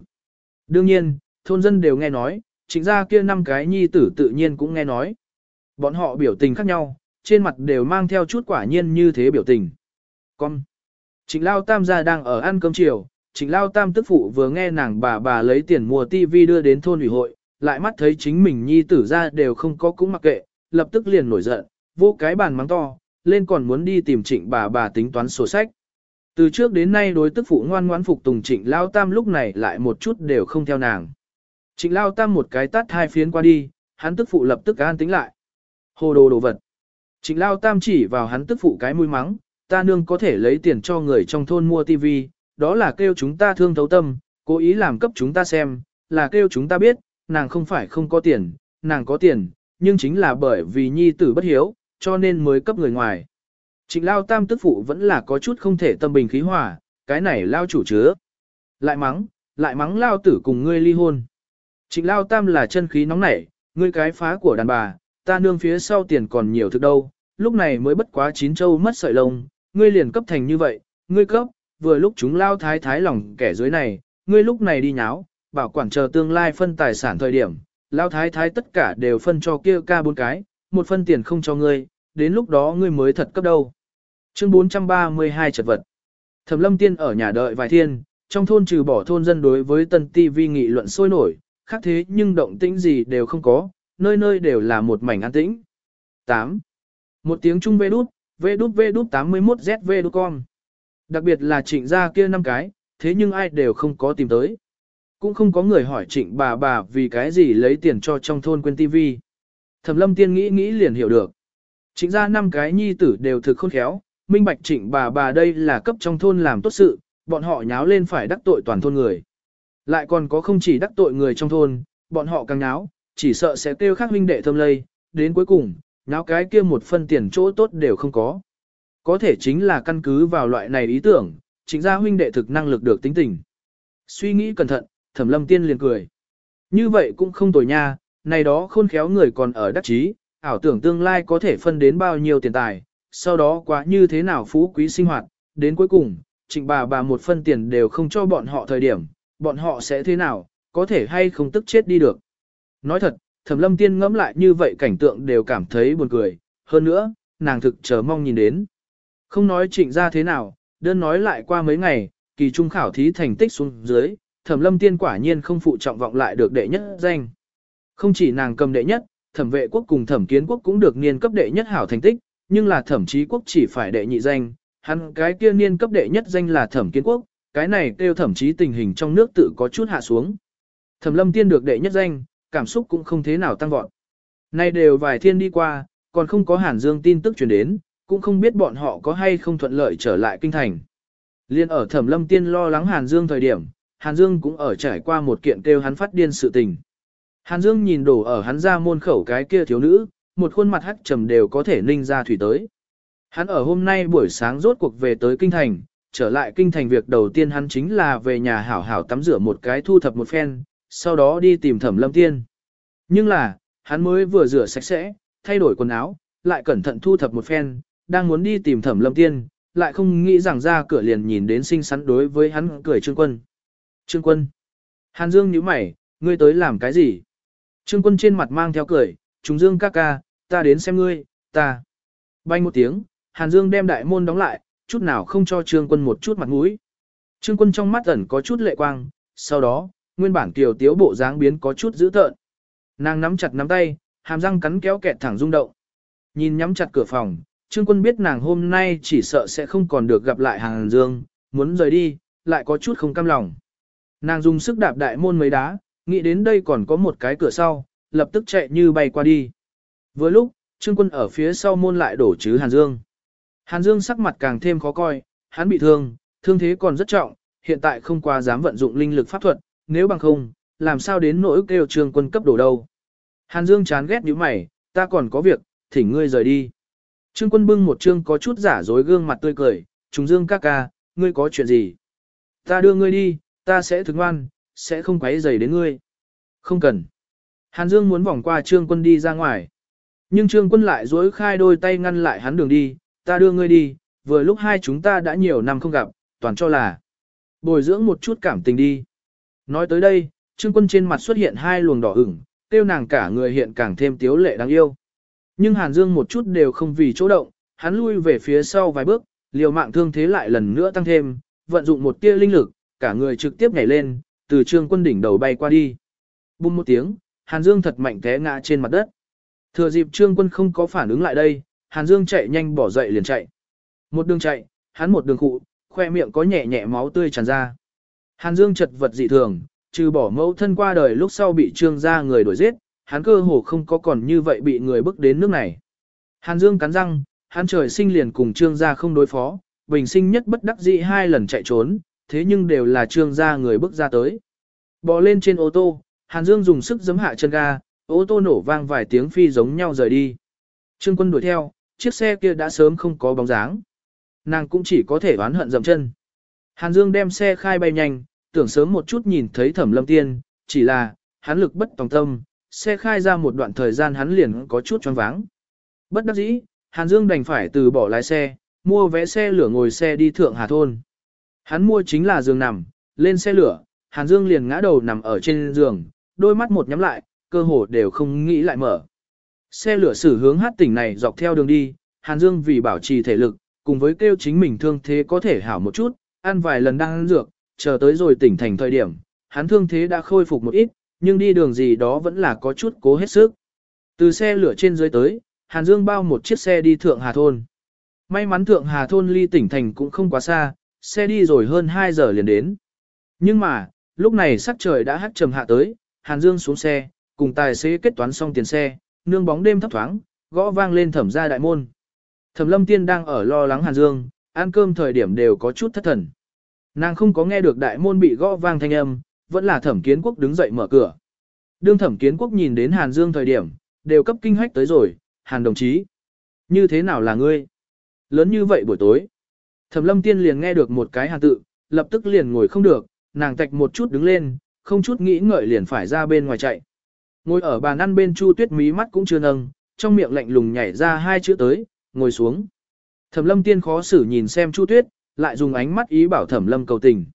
Đương nhiên, thôn dân đều nghe nói, chính ra kia năm cái nhi tử tự nhiên cũng nghe nói. Bọn họ biểu tình khác nhau, trên mặt đều mang theo chút quả nhiên như thế biểu tình. Con! Trịnh Lao Tam gia đang ở ăn cơm chiều, Trịnh Lao Tam tức phụ vừa nghe nàng bà bà lấy tiền mua tivi đưa đến thôn ủy hội, lại mắt thấy chính mình nhi tử ra đều không có cũng mặc kệ, lập tức liền nổi giận, vô cái bàn mắng to, lên còn muốn đi tìm trịnh bà bà tính toán sổ sách. Từ trước đến nay đối tức phụ ngoan ngoãn phục tùng trịnh Lao Tam lúc này lại một chút đều không theo nàng. Trịnh Lao Tam một cái tát hai phiến qua đi, hắn tức phụ lập tức an tính lại. Hồ đồ đồ vật. Trịnh Lao Tam chỉ vào hắn tức phụ cái mũi mắng, ta nương có thể lấy tiền cho người trong thôn mua tivi, đó là kêu chúng ta thương thấu tâm, cố ý làm cấp chúng ta xem, là kêu chúng ta biết, nàng không phải không có tiền, nàng có tiền, nhưng chính là bởi vì nhi tử bất hiếu, cho nên mới cấp người ngoài. Trịnh Lao Tam tức phụ vẫn là có chút không thể tâm bình khí hòa, cái này Lao chủ chứa. Lại mắng, lại mắng Lao tử cùng ngươi ly hôn. Trịnh Lao Tam là chân khí nóng nảy, ngươi cái phá của đàn bà, ta nương phía sau tiền còn nhiều thực đâu, lúc này mới bất quá chín châu mất sợi lông, ngươi liền cấp thành như vậy, ngươi cấp, vừa lúc chúng lao thái thái lòng kẻ dưới này, ngươi lúc này đi nháo, bảo quản chờ tương lai phân tài sản thời điểm, lao thái thái tất cả đều phân cho kia ca bốn cái, một phân tiền không cho ngươi, đến lúc đó ngươi mới thật cấp đâu. Chương 432 trật vật. Thẩm lâm tiên ở nhà đợi vài thiên, trong thôn trừ bỏ thôn dân đối với tân ti vi nghị luận sôi nổi, khác thế nhưng động tĩnh gì đều không có, nơi nơi đều là một mảnh an tĩnh. 8. Một tiếng trung vê đút, vê đút vê đút 81 ZV đút con. Đặc biệt là trịnh gia kia năm cái, thế nhưng ai đều không có tìm tới. Cũng không có người hỏi trịnh bà bà vì cái gì lấy tiền cho trong thôn quên tivi. Thẩm lâm tiên nghĩ nghĩ liền hiểu được. Trịnh gia năm cái nhi tử đều thực khôn khéo, minh bạch trịnh bà bà đây là cấp trong thôn làm tốt sự, bọn họ nháo lên phải đắc tội toàn thôn người. Lại còn có không chỉ đắc tội người trong thôn, bọn họ càng nháo, chỉ sợ sẽ kêu khác huynh đệ thâm lây, đến cuối cùng, nháo cái kia một phân tiền chỗ tốt đều không có. Có thể chính là căn cứ vào loại này ý tưởng, chính gia huynh đệ thực năng lực được tính tình. Suy nghĩ cẩn thận, thẩm lâm tiên liền cười. Như vậy cũng không tồi nha, này đó khôn khéo người còn ở đắc chí, ảo tưởng tương lai có thể phân đến bao nhiêu tiền tài, sau đó quá như thế nào phú quý sinh hoạt, đến cuối cùng, trịnh bà bà một phân tiền đều không cho bọn họ thời điểm, bọn họ sẽ thế nào, có thể hay không tức chết đi được. Nói thật, thẩm lâm tiên ngẫm lại như vậy cảnh tượng đều cảm thấy buồn cười, hơn nữa, nàng thực chờ mong nhìn đến. Không nói trịnh ra thế nào, đơn nói lại qua mấy ngày, kỳ trung khảo thí thành tích xuống dưới, thẩm lâm tiên quả nhiên không phụ trọng vọng lại được đệ nhất danh. Không chỉ nàng cầm đệ nhất, thẩm vệ quốc cùng thẩm kiến quốc cũng được niên cấp đệ nhất hảo thành tích, nhưng là thẩm chí quốc chỉ phải đệ nhị danh, hắn cái kia niên cấp đệ nhất danh là thẩm kiến quốc, cái này kêu thẩm chí tình hình trong nước tự có chút hạ xuống. Thẩm lâm tiên được đệ nhất danh, cảm xúc cũng không thế nào tăng vọt. Nay đều vài thiên đi qua, còn không có Hàn Dương tin tức truyền đến, cũng không biết bọn họ có hay không thuận lợi trở lại kinh thành. Liên ở Thẩm Lâm Tiên lo lắng Hàn Dương thời điểm, Hàn Dương cũng ở trải qua một kiện kêu hắn phát điên sự tình. Hàn Dương nhìn đổ ở hắn ra môn khẩu cái kia thiếu nữ, một khuôn mặt hắc trầm đều có thể ninh ra thủy tới. Hắn ở hôm nay buổi sáng rốt cuộc về tới kinh thành, trở lại kinh thành việc đầu tiên hắn chính là về nhà hảo hảo tắm rửa một cái thu thập một phen, sau đó đi tìm thẩm lâm tiên. Nhưng là, hắn mới vừa rửa sạch sẽ, thay đổi quần áo, lại cẩn thận thu thập một phen, đang muốn đi tìm thẩm lâm tiên, lại không nghĩ rằng ra cửa liền nhìn đến xinh xắn đối với hắn cười trương quân. Trương quân. Hàn Dương nhíu mày, ngươi tới làm cái gì? Trương quân trên mặt mang theo cười, trùng Dương ca ca, ta đến xem ngươi, ta. Bay một tiếng, Hàn Dương đem đại môn đóng lại, chút nào không cho Trương quân một chút mặt mũi. Trương quân trong mắt ẩn có chút lệ quang, sau đó, nguyên bản tiểu tiếu bộ dáng biến có chút dữ tợn. Nàng nắm chặt nắm tay, hàm răng cắn kéo kẹt thẳng rung động. Nhìn nhắm chặt cửa phòng, Trương Quân biết nàng hôm nay chỉ sợ sẽ không còn được gặp lại Hàn Dương, muốn rời đi, lại có chút không cam lòng. Nàng dùng sức đạp đại môn mấy đá, nghĩ đến đây còn có một cái cửa sau, lập tức chạy như bay qua đi. Vừa lúc, Trương Quân ở phía sau môn lại đổ chứ Hàn Dương. Hàn Dương sắc mặt càng thêm khó coi, hắn bị thương, thương thế còn rất trọng, hiện tại không qua dám vận dụng linh lực pháp thuật, nếu bằng không, làm sao đến nỗi kêu Trương Quân cấp đổ đâu. Hàn Dương chán ghét như mày, ta còn có việc, thỉnh ngươi rời đi. Trương quân bưng một trương có chút giả dối gương mặt tươi cười, trùng dương ca ca, ngươi có chuyện gì? Ta đưa ngươi đi, ta sẽ thức ngoan, sẽ không quấy rầy đến ngươi. Không cần. Hàn Dương muốn vòng qua trương quân đi ra ngoài. Nhưng trương quân lại dối khai đôi tay ngăn lại hắn đường đi, ta đưa ngươi đi, vừa lúc hai chúng ta đã nhiều năm không gặp, toàn cho là bồi dưỡng một chút cảm tình đi. Nói tới đây, trương quân trên mặt xuất hiện hai luồng đỏ ửng, tiêu nàng cả người hiện càng thêm tiếu lệ đáng yêu. Nhưng Hàn Dương một chút đều không vì chỗ động, hắn lui về phía sau vài bước, liều mạng thương thế lại lần nữa tăng thêm, vận dụng một tia linh lực, cả người trực tiếp nhảy lên, từ trương quân đỉnh đầu bay qua đi. Bùm một tiếng, Hàn Dương thật mạnh té ngã trên mặt đất. Thừa dịp trương quân không có phản ứng lại đây, Hàn Dương chạy nhanh bỏ dậy liền chạy. Một đường chạy, hắn một đường cụ, khoe miệng có nhẹ nhẹ máu tươi tràn ra. Hàn Dương chật vật dị thường, trừ bỏ mẫu thân qua đời lúc sau bị trương gia người đuổi giết, hắn cơ hồ không có còn như vậy bị người bước đến nước này. Hàn Dương cắn răng, hắn trời sinh liền cùng trương gia không đối phó, bình sinh nhất bất đắc dĩ hai lần chạy trốn, thế nhưng đều là trương gia người bước ra tới. Bò lên trên ô tô, Hàn Dương dùng sức giấm hạ chân ga, ô tô nổ vang vài tiếng phi giống nhau rời đi. Trương quân đuổi theo, chiếc xe kia đã sớm không có bóng dáng. Nàng cũng chỉ có thể oán hận dậm chân. Hàn Dương đem xe khai bay nhanh, tưởng sớm một chút nhìn thấy thẩm lâm tiên, chỉ là, hắn lực bất tòng tâm, xe khai ra một đoạn thời gian hắn liền có chút choáng váng. Bất đắc dĩ, Hàn Dương đành phải từ bỏ lái xe, mua vé xe lửa ngồi xe đi Thượng Hà Thôn. Hắn mua chính là giường nằm, lên xe lửa, Hàn Dương liền ngã đầu nằm ở trên giường, đôi mắt một nhắm lại, cơ hồ đều không nghĩ lại mở. Xe lửa xử hướng hát tỉnh này dọc theo đường đi, Hàn Dương vì bảo trì thể lực, cùng với kêu chính mình thương thế có thể hảo một chút, ăn vài lần đang ăn dược, chờ tới rồi tỉnh thành thời điểm, hắn thương thế đã khôi phục một ít, nhưng đi đường gì đó vẫn là có chút cố hết sức. Từ xe lửa trên dưới tới, Hàn Dương bao một chiếc xe đi Thượng Hà Thôn. May mắn Thượng Hà Thôn ly tỉnh thành cũng không quá xa, xe đi rồi hơn 2 giờ liền đến. Nhưng mà, lúc này sắc trời đã hắt trầm hạ tới, Hàn Dương xuống xe, cùng tài xế kết toán xong tiền xe, nương bóng đêm thấp thoáng, gõ vang lên thẩm ra đại môn. Thẩm lâm tiên đang ở lo lắng Hàn Dương, ăn cơm thời điểm đều có chút thất thần. Nàng không có nghe được đại môn bị gõ vang thanh âm, vẫn là thẩm kiến quốc đứng dậy mở cửa. Đương thẩm kiến quốc nhìn đến Hàn Dương thời điểm, đều cấp kinh hách tới rồi, Hàn đồng chí. Như thế nào là ngươi? Lớn như vậy buổi tối. Thẩm lâm tiên liền nghe được một cái hàn tự, lập tức liền ngồi không được, nàng tạch một chút đứng lên, không chút nghĩ ngợi liền phải ra bên ngoài chạy. Ngồi ở bàn ăn bên Chu Tuyết mí mắt cũng chưa nâng, trong miệng lạnh lùng nhảy ra hai chữ tới, ngồi xuống. Thẩm lâm tiên khó xử nhìn xem Chu Tuyết, lại dùng ánh mắt ý bảo Thẩm lâm cầu tình.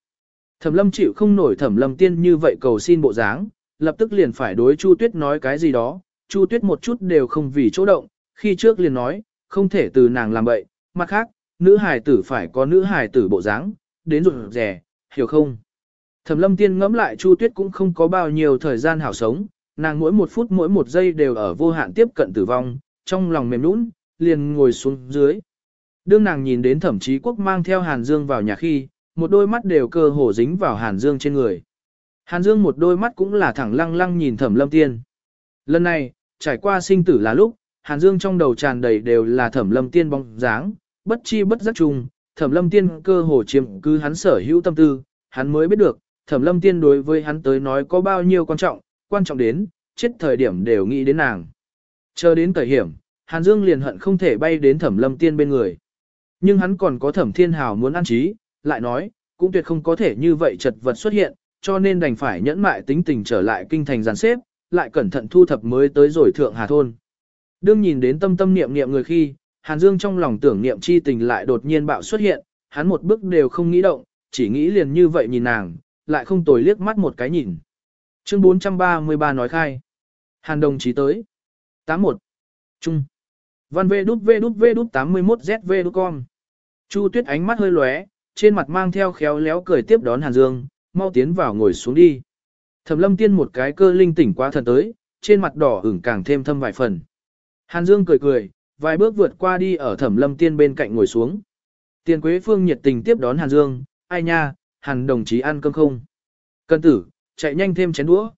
Thẩm lâm chịu không nổi Thẩm lâm tiên như vậy cầu xin bộ dáng, lập tức liền phải đối Chu Tuyết nói cái gì đó, Chu Tuyết một chút đều không vì chỗ động, khi trước liền nói, không thể từ nàng làm bậy, mặt khác, nữ hài tử phải có nữ hài tử bộ dáng, đến rụt rè, hiểu không? Thẩm lâm tiên ngẫm lại Chu Tuyết cũng không có bao nhiêu thời gian hảo sống, nàng mỗi một phút mỗi một giây đều ở vô hạn tiếp cận tử vong, trong lòng mềm nũng, liền ngồi xuống dưới. Đương nàng nhìn đến thẩm chí quốc mang theo Hàn Dương vào nhà khi, một đôi mắt đều cơ hồ dính vào Hàn Dương trên người. Hàn Dương một đôi mắt cũng là thẳng lăng lăng nhìn thẩm lâm tiên. Lần này, trải qua sinh tử là lúc, Hàn Dương trong đầu tràn đầy đều là thẩm lâm tiên bóng dáng, bất chi bất giác chung, thẩm lâm tiên cơ hồ chiếm cứ hắn sở hữu tâm tư, hắn mới biết được, thẩm lâm tiên đối với hắn tới nói có bao nhiêu quan trọng, quan trọng đến, chết thời điểm đều nghĩ đến nàng. Chờ đến thời hiểm, Hàn Dương liền hận không thể bay đến thẩm lâm tiên bên người. Nhưng hắn còn có thẩm thiên hào muốn ăn trí, lại nói, cũng tuyệt không có thể như vậy chật vật xuất hiện, cho nên đành phải nhẫn mại tính tình trở lại kinh thành giàn xếp, lại cẩn thận thu thập mới tới rồi thượng hà thôn. Đương nhìn đến tâm tâm niệm niệm người khi, Hàn Dương trong lòng tưởng niệm chi tình lại đột nhiên bạo xuất hiện, hắn một bước đều không nghĩ động, chỉ nghĩ liền như vậy nhìn nàng, lại không tồi liếc mắt một cái nhìn. Chương 433 nói khai. Hàn đồng chí tới. 81. Trung. Văn V đút V đút V đút 81 ZV đút con. Chu Tuyết ánh mắt hơi lóe, trên mặt mang theo khéo léo cười tiếp đón Hàn Dương, mau tiến vào ngồi xuống đi. Thẩm lâm tiên một cái cơ linh tỉnh quá thần tới, trên mặt đỏ ửng càng thêm thâm vài phần. Hàn Dương cười cười, vài bước vượt qua đi ở thẩm lâm tiên bên cạnh ngồi xuống. Tiền Quế Phương nhiệt tình tiếp đón Hàn Dương, ai nha, Hàn đồng chí ăn cơm không? Cân tử, chạy nhanh thêm chén đũa.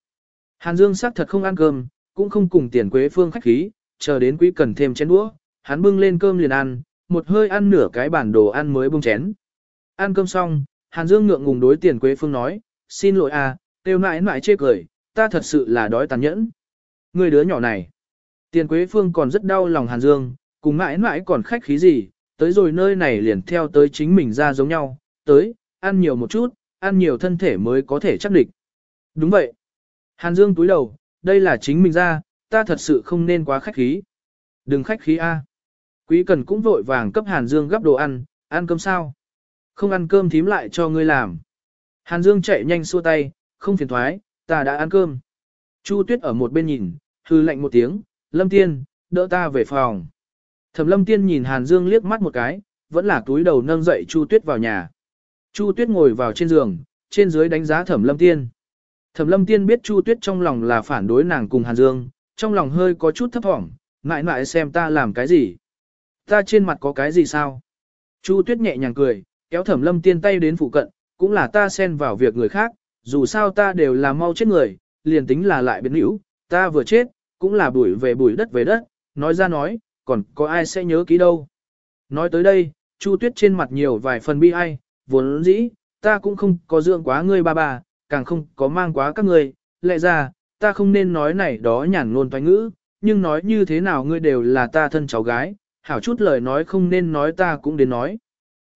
Hàn Dương xác thật không ăn cơm, cũng không cùng Tiền Quế Phương khách khí, chờ đến quý cần thêm chén đũa, hắn bưng lên cơm liền ăn, một hơi ăn nửa cái bản đồ ăn mới bông chén. Ăn cơm xong, Hàn Dương ngượng ngùng đối Tiền Quế Phương nói, xin lỗi à, tiêu nãi nãi chê cười, ta thật sự là đói tàn nhẫn. Người đứa nhỏ này. Tiền Quế Phương còn rất đau lòng Hàn Dương, cùng mãi mãi còn khách khí gì, tới rồi nơi này liền theo tới chính mình ra giống nhau, tới, ăn nhiều một chút, ăn nhiều thân thể mới có thể chắc địch. Đúng vậy. Hàn Dương túi đầu, đây là chính mình ra, ta thật sự không nên quá khách khí. Đừng khách khí A. Quý cần cũng vội vàng cấp Hàn Dương gấp đồ ăn, ăn cơm sao? Không ăn cơm thím lại cho ngươi làm. Hàn Dương chạy nhanh xua tay, không phiền thoái, ta đã ăn cơm. Chu Tuyết ở một bên nhìn, hư lạnh một tiếng, Lâm Tiên, đỡ ta về phòng. Thẩm Lâm Tiên nhìn Hàn Dương liếc mắt một cái, vẫn là túi đầu nâng dậy Chu Tuyết vào nhà. Chu Tuyết ngồi vào trên giường, trên dưới đánh giá Thẩm Lâm Tiên. Thẩm Lâm Tiên biết Chu Tuyết trong lòng là phản đối nàng cùng Hàn Dương, trong lòng hơi có chút thấp thỏm, ngại ngại xem ta làm cái gì. Ta trên mặt có cái gì sao? Chu Tuyết nhẹ nhàng cười, kéo Thẩm Lâm Tiên tay đến phụ cận, cũng là ta xen vào việc người khác, dù sao ta đều là mau chết người, liền tính là lại biến hữu, ta vừa chết, cũng là bụi về bụi đất về đất, nói ra nói, còn có ai sẽ nhớ ký đâu. Nói tới đây, Chu Tuyết trên mặt nhiều vài phần bi ai, vốn dĩ, ta cũng không có dưỡng quá ngươi ba bà, càng không có mang quá các ngươi, lẽ ra, ta không nên nói này đó nhàn ngôn toán ngữ, nhưng nói như thế nào ngươi đều là ta thân cháu gái, hảo chút lời nói không nên nói ta cũng đến nói.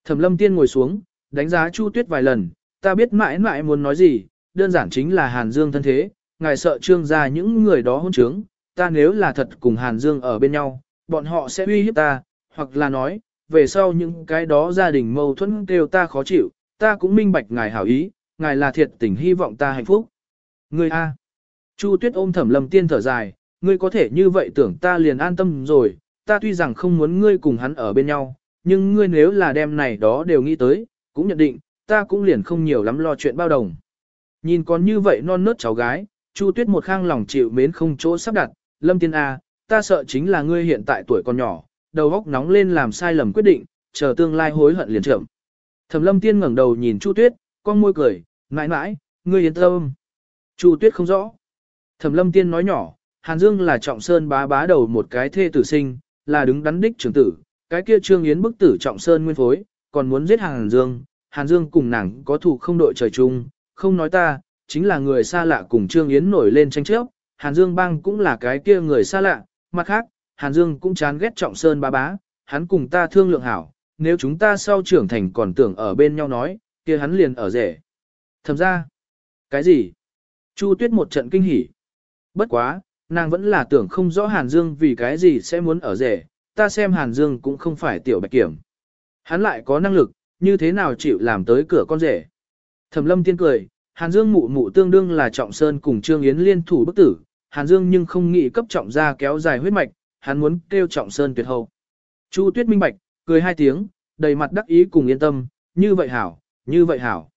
Thẩm lâm tiên ngồi xuống, đánh giá Chu Tuyết vài lần, ta biết mãi mãi muốn nói gì, đơn giản chính là Hàn Dương thân thế, ngài sợ trương ra những người đó hôn trướng, ta nếu là thật cùng Hàn Dương ở bên nhau, bọn họ sẽ uy hiếp ta, hoặc là nói, về sau những cái đó gia đình mâu thuẫn kêu ta khó chịu, ta cũng minh bạch ngài hảo ý, ngài là thiệt tình hy vọng ta hạnh phúc. Ngươi A. Chu Tuyết ôm thẩm lâm tiên thở dài, ngươi có thể như vậy tưởng ta liền an tâm rồi, ta tuy rằng không muốn ngươi cùng hắn ở bên nhau, nhưng ngươi nếu là đem này đó đều nghĩ tới, cũng nhận định, ta cũng liền không nhiều lắm lo chuyện bao đồng. Nhìn con như vậy non nớt cháu gái, Chu Tuyết một khang lòng chịu mến không chỗ sắp đặt, Lâm Tiên A, ta sợ chính là ngươi hiện tại tuổi còn nhỏ, đầu óc nóng lên làm sai lầm quyết định, chờ tương lai hối hận liền trưởng. Thẩm Lâm Tiên ngẩng đầu nhìn Chu Tuyết, con môi cười, mãi mãi, ngươi yên tâm. Chu Tuyết không rõ. Thẩm Lâm Tiên nói nhỏ, Hàn Dương là trọng sơn bá bá đầu một cái thê tử sinh, là đứng đắn đích trưởng tử, cái kia Trương Yến bức tử trọng sơn nguyên phối, còn muốn giết Hàn Dương, Hàn Dương cùng nàng có thù không đội trời chung, không nói ta, chính là người xa lạ cùng Trương Yến nổi lên tranh chấp, Hàn Dương bang cũng là cái kia người xa lạ, mặt khác, Hàn Dương cũng chán ghét trọng sơn ba bá, hắn cùng ta thương lượng hảo, nếu chúng ta sau trưởng thành còn tưởng ở bên nhau nói, kia hắn liền ở rể. Thầm ra, cái gì? Chu Tuyết một trận kinh hỉ. Bất quá, nàng vẫn là tưởng không rõ Hàn Dương vì cái gì sẽ muốn ở rể, ta xem Hàn Dương cũng không phải tiểu bạch kiểm. Hắn lại có năng lực, như thế nào chịu làm tới cửa con rể. Thẩm lâm tiên cười, Hàn Dương mụ mụ tương đương là trọng sơn cùng Trương Yến liên thủ bức tử, Hàn Dương nhưng không nghĩ cấp trọng ra kéo dài huyết mạch, hắn muốn kêu trọng sơn tuyệt hậu. Chu Tuyết minh bạch, cười hai tiếng, đầy mặt đắc ý cùng yên tâm, như vậy hảo, như vậy hảo.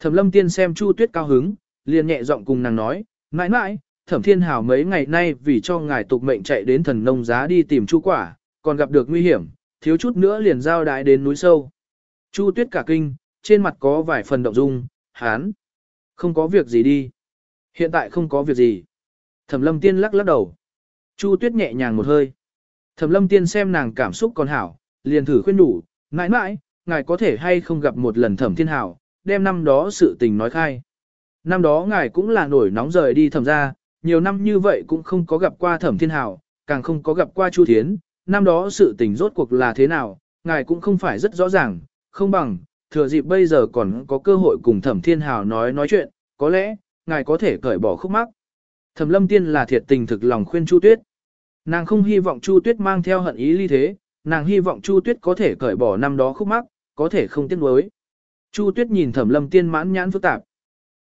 Thẩm lâm tiên xem Chu Tuyết cao hứng, liền nhẹ giọng cùng nàng nói, mãi mãi, thẩm thiên hảo mấy ngày nay vì cho ngài tục mệnh chạy đến thần nông giá đi tìm chu quả, còn gặp được nguy hiểm, thiếu chút nữa liền giao đại đến núi sâu. Chu Tuyết cả kinh, trên mặt có vài phần động dung, hán. Không có việc gì đi. Hiện tại không có việc gì. Thẩm lâm tiên lắc lắc đầu. Chu tuyết nhẹ nhàng một hơi. Thẩm lâm tiên xem nàng cảm xúc còn hảo, liền thử khuyên đủ, mãi mãi, ngài có thể hay không gặp một lần thẩm thiên hảo, đem năm đó sự tình nói khai. Năm đó ngài cũng là nổi nóng rời đi thẩm ra, nhiều năm như vậy cũng không có gặp qua thẩm thiên hảo, càng không có gặp qua chu thiến, năm đó sự tình rốt cuộc là thế nào, ngài cũng không phải rất rõ ràng, không bằng, thừa dịp bây giờ còn có cơ hội cùng thẩm thiên hào nói nói chuyện, có lẽ, ngài có thể cởi bỏ khúc mắc. Thẩm lâm tiên là thiệt tình thực lòng khuyên Chu Tuyết. Nàng không hy vọng Chu Tuyết mang theo hận ý ly thế, nàng hy vọng Chu Tuyết có thể cởi bỏ năm đó khúc mắc, có thể không tiếc nuối. Chu Tuyết nhìn Thẩm Lâm Tiên mãn nhãn phức tạp.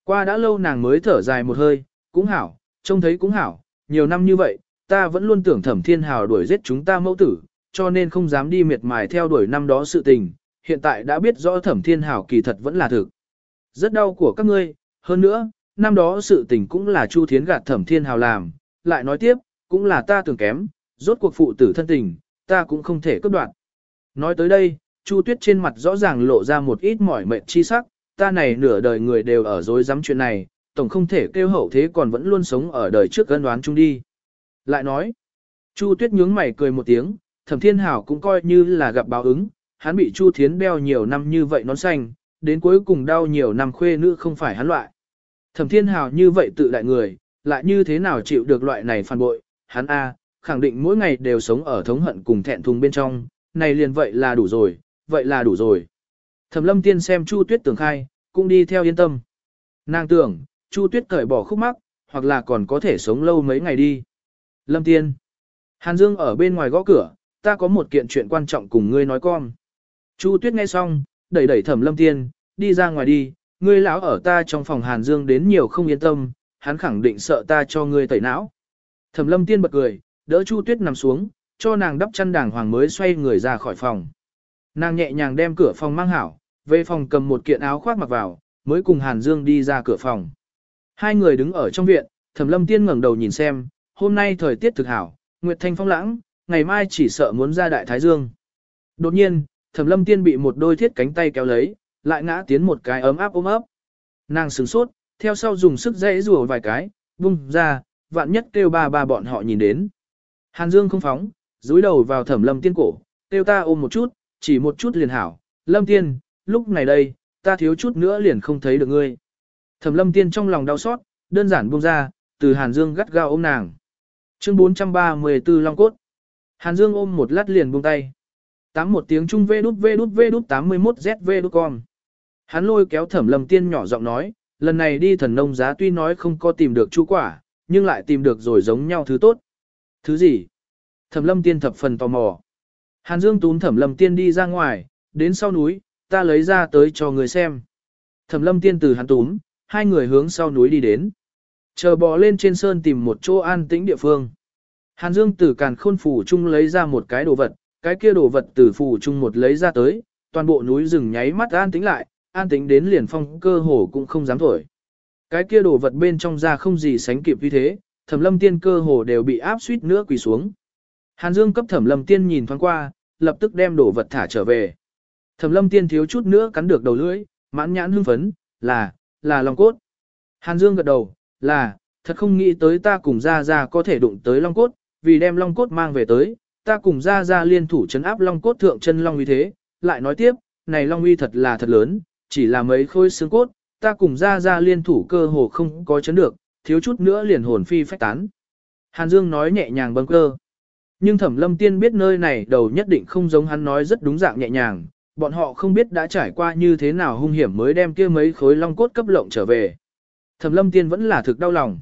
Qua đã lâu nàng mới thở dài một hơi, cũng hảo, trông thấy cũng hảo, nhiều năm như vậy, ta vẫn luôn tưởng Thẩm Thiên Hào đuổi giết chúng ta mẫu tử, cho nên không dám đi miệt mài theo đuổi năm đó sự tình, hiện tại đã biết rõ thẩm thiên hảo kỳ thật vẫn là thực. Rất đau của các ngươi, hơn nữa, năm đó sự tình cũng là Chu Thiến gạt thẩm thiên hào làm, lại nói tiếp, cũng là ta tưởng kém, rốt cuộc phụ tử thân tình, ta cũng không thể cấp đoạn. Nói tới đây, Chu Tuyết trên mặt rõ ràng lộ ra một ít mỏi mệt chi sắc, ta này nửa đời người đều ở dối dám chuyện này, tổng không thể kêu hậu thế còn vẫn luôn sống ở đời trước gân đoán chung đi. Lại nói, Chu Tuyết nhướng mày cười một tiếng, thẩm thiên hảo cũng coi như là gặp báo ứng, hắn bị Chu Thiến đeo nhiều năm như vậy nón xanh, đến cuối cùng đau nhiều năm khuê nữ không phải hắn loại. Thẩm Thiên hảo như vậy tự đại người, lại như thế nào chịu được loại này phản bội, hắn A, khẳng định mỗi ngày đều sống ở thống hận cùng thẹn thùng bên trong, này liền vậy là đủ rồi, vậy là đủ rồi. Thẩm Lâm Tiên xem Chu Tuyết tưởng khai, cũng đi theo yên tâm. Nàng tưởng, Chu Tuyết cởi bỏ khúc mắc, hoặc là còn có thể sống lâu mấy ngày đi. Lâm Tiên. Hàn Dương ở bên ngoài gõ cửa, ta có một kiện chuyện quan trọng cùng ngươi nói con. Chu Tuyết nghe xong, đẩy đẩy Thẩm Lâm Tiên, đi ra ngoài đi, ngươi lão ở ta trong phòng Hàn Dương đến nhiều không yên tâm, hắn khẳng định sợ ta cho ngươi tẩy não. Thẩm Lâm Tiên bật cười, đỡ Chu Tuyết nằm xuống, cho nàng đắp chăn đàng hoàng mới xoay người ra khỏi phòng. Nàng nhẹ nhàng đem cửa phòng mang hảo, về phòng cầm một kiện áo khoác mặc vào, mới cùng Hàn Dương đi ra cửa phòng. Hai người đứng ở trong viện, Thẩm Lâm Tiên ngẩng đầu nhìn xem, hôm nay thời tiết thực hảo, Nguyệt Thanh phong lãng, ngày mai chỉ sợ muốn ra đại thái dương. Đột nhiên, Thẩm lâm tiên bị một đôi thiết cánh tay kéo lấy, lại ngã tiến một cái ấm áp ôm ấp. Nàng sửng sốt, theo sau dùng sức dãy rùa vài cái, bung ra, vạn nhất kêu ba ba bọn họ nhìn đến. Hàn Dương không phóng, dúi đầu vào thẩm lâm tiên cổ, kêu ta ôm một chút, chỉ một chút liền hảo. Lâm tiên, lúc này đây, ta thiếu chút nữa liền không thấy được ngươi. Thẩm lâm tiên trong lòng đau xót, đơn giản buông ra, từ Hàn Dương gắt gao ôm nàng. Chương 434 Long Cốt. Hàn Dương ôm một lát liền buông tay. Tám một tiếng trung vê đút vê đút vê đút 81 ZV đút con. Hắn lôi kéo thẩm lâm tiên nhỏ giọng nói, lần này đi thần nông giá tuy nói không có tìm được chú quả, nhưng lại tìm được rồi giống nhau thứ tốt. Thứ gì? Thẩm lâm tiên thập phần tò mò. Hàn Dương túm thẩm lâm tiên đi ra ngoài, đến sau núi, ta lấy ra tới cho người xem. Thẩm lâm tiên từ hắn túm, hai người hướng sau núi đi đến. Chờ bò lên trên sơn tìm một chỗ an tĩnh địa phương. Hàn Dương từ càn khôn phủ chung lấy ra một cái đồ vật, cái kia đồ vật từ phủ chung một lấy ra tới, toàn bộ núi rừng nháy mắt an tĩnh lại, an tĩnh đến liền phong cơ hồ cũng không dám thổi. Cái kia đồ vật bên trong ra không gì sánh kịp như thế, thẩm lâm tiên cơ hồ đều bị áp suýt nữa quỳ xuống. Hàn Dương cấp thẩm lâm tiên nhìn thoáng qua, lập tức đem đồ vật thả trở về. Thẩm lâm tiên thiếu chút nữa cắn được đầu lưỡi, mãn nhãn hưng phấn, là, là long cốt. Hàn Dương gật đầu, là, thật không nghĩ tới ta cùng gia gia có thể đụng tới long cốt, vì đem long cốt mang về tới, ta cùng gia gia liên thủ chấn áp long cốt thượng chân long uy thế, lại nói tiếp, này long uy thật là thật lớn, chỉ là mấy khối xương cốt, ta cùng gia gia liên thủ cơ hồ không có chấn được, thiếu chút nữa liền hồn phi phách tán. Hàn Dương nói nhẹ nhàng bâng cơ. Nhưng thẩm lâm tiên biết nơi này đầu nhất định không giống hắn nói rất đúng dạng nhẹ nhàng, bọn họ không biết đã trải qua như thế nào hung hiểm mới đem kia mấy khối long cốt cấp lộng trở về. Thẩm lâm tiên vẫn là thực đau lòng.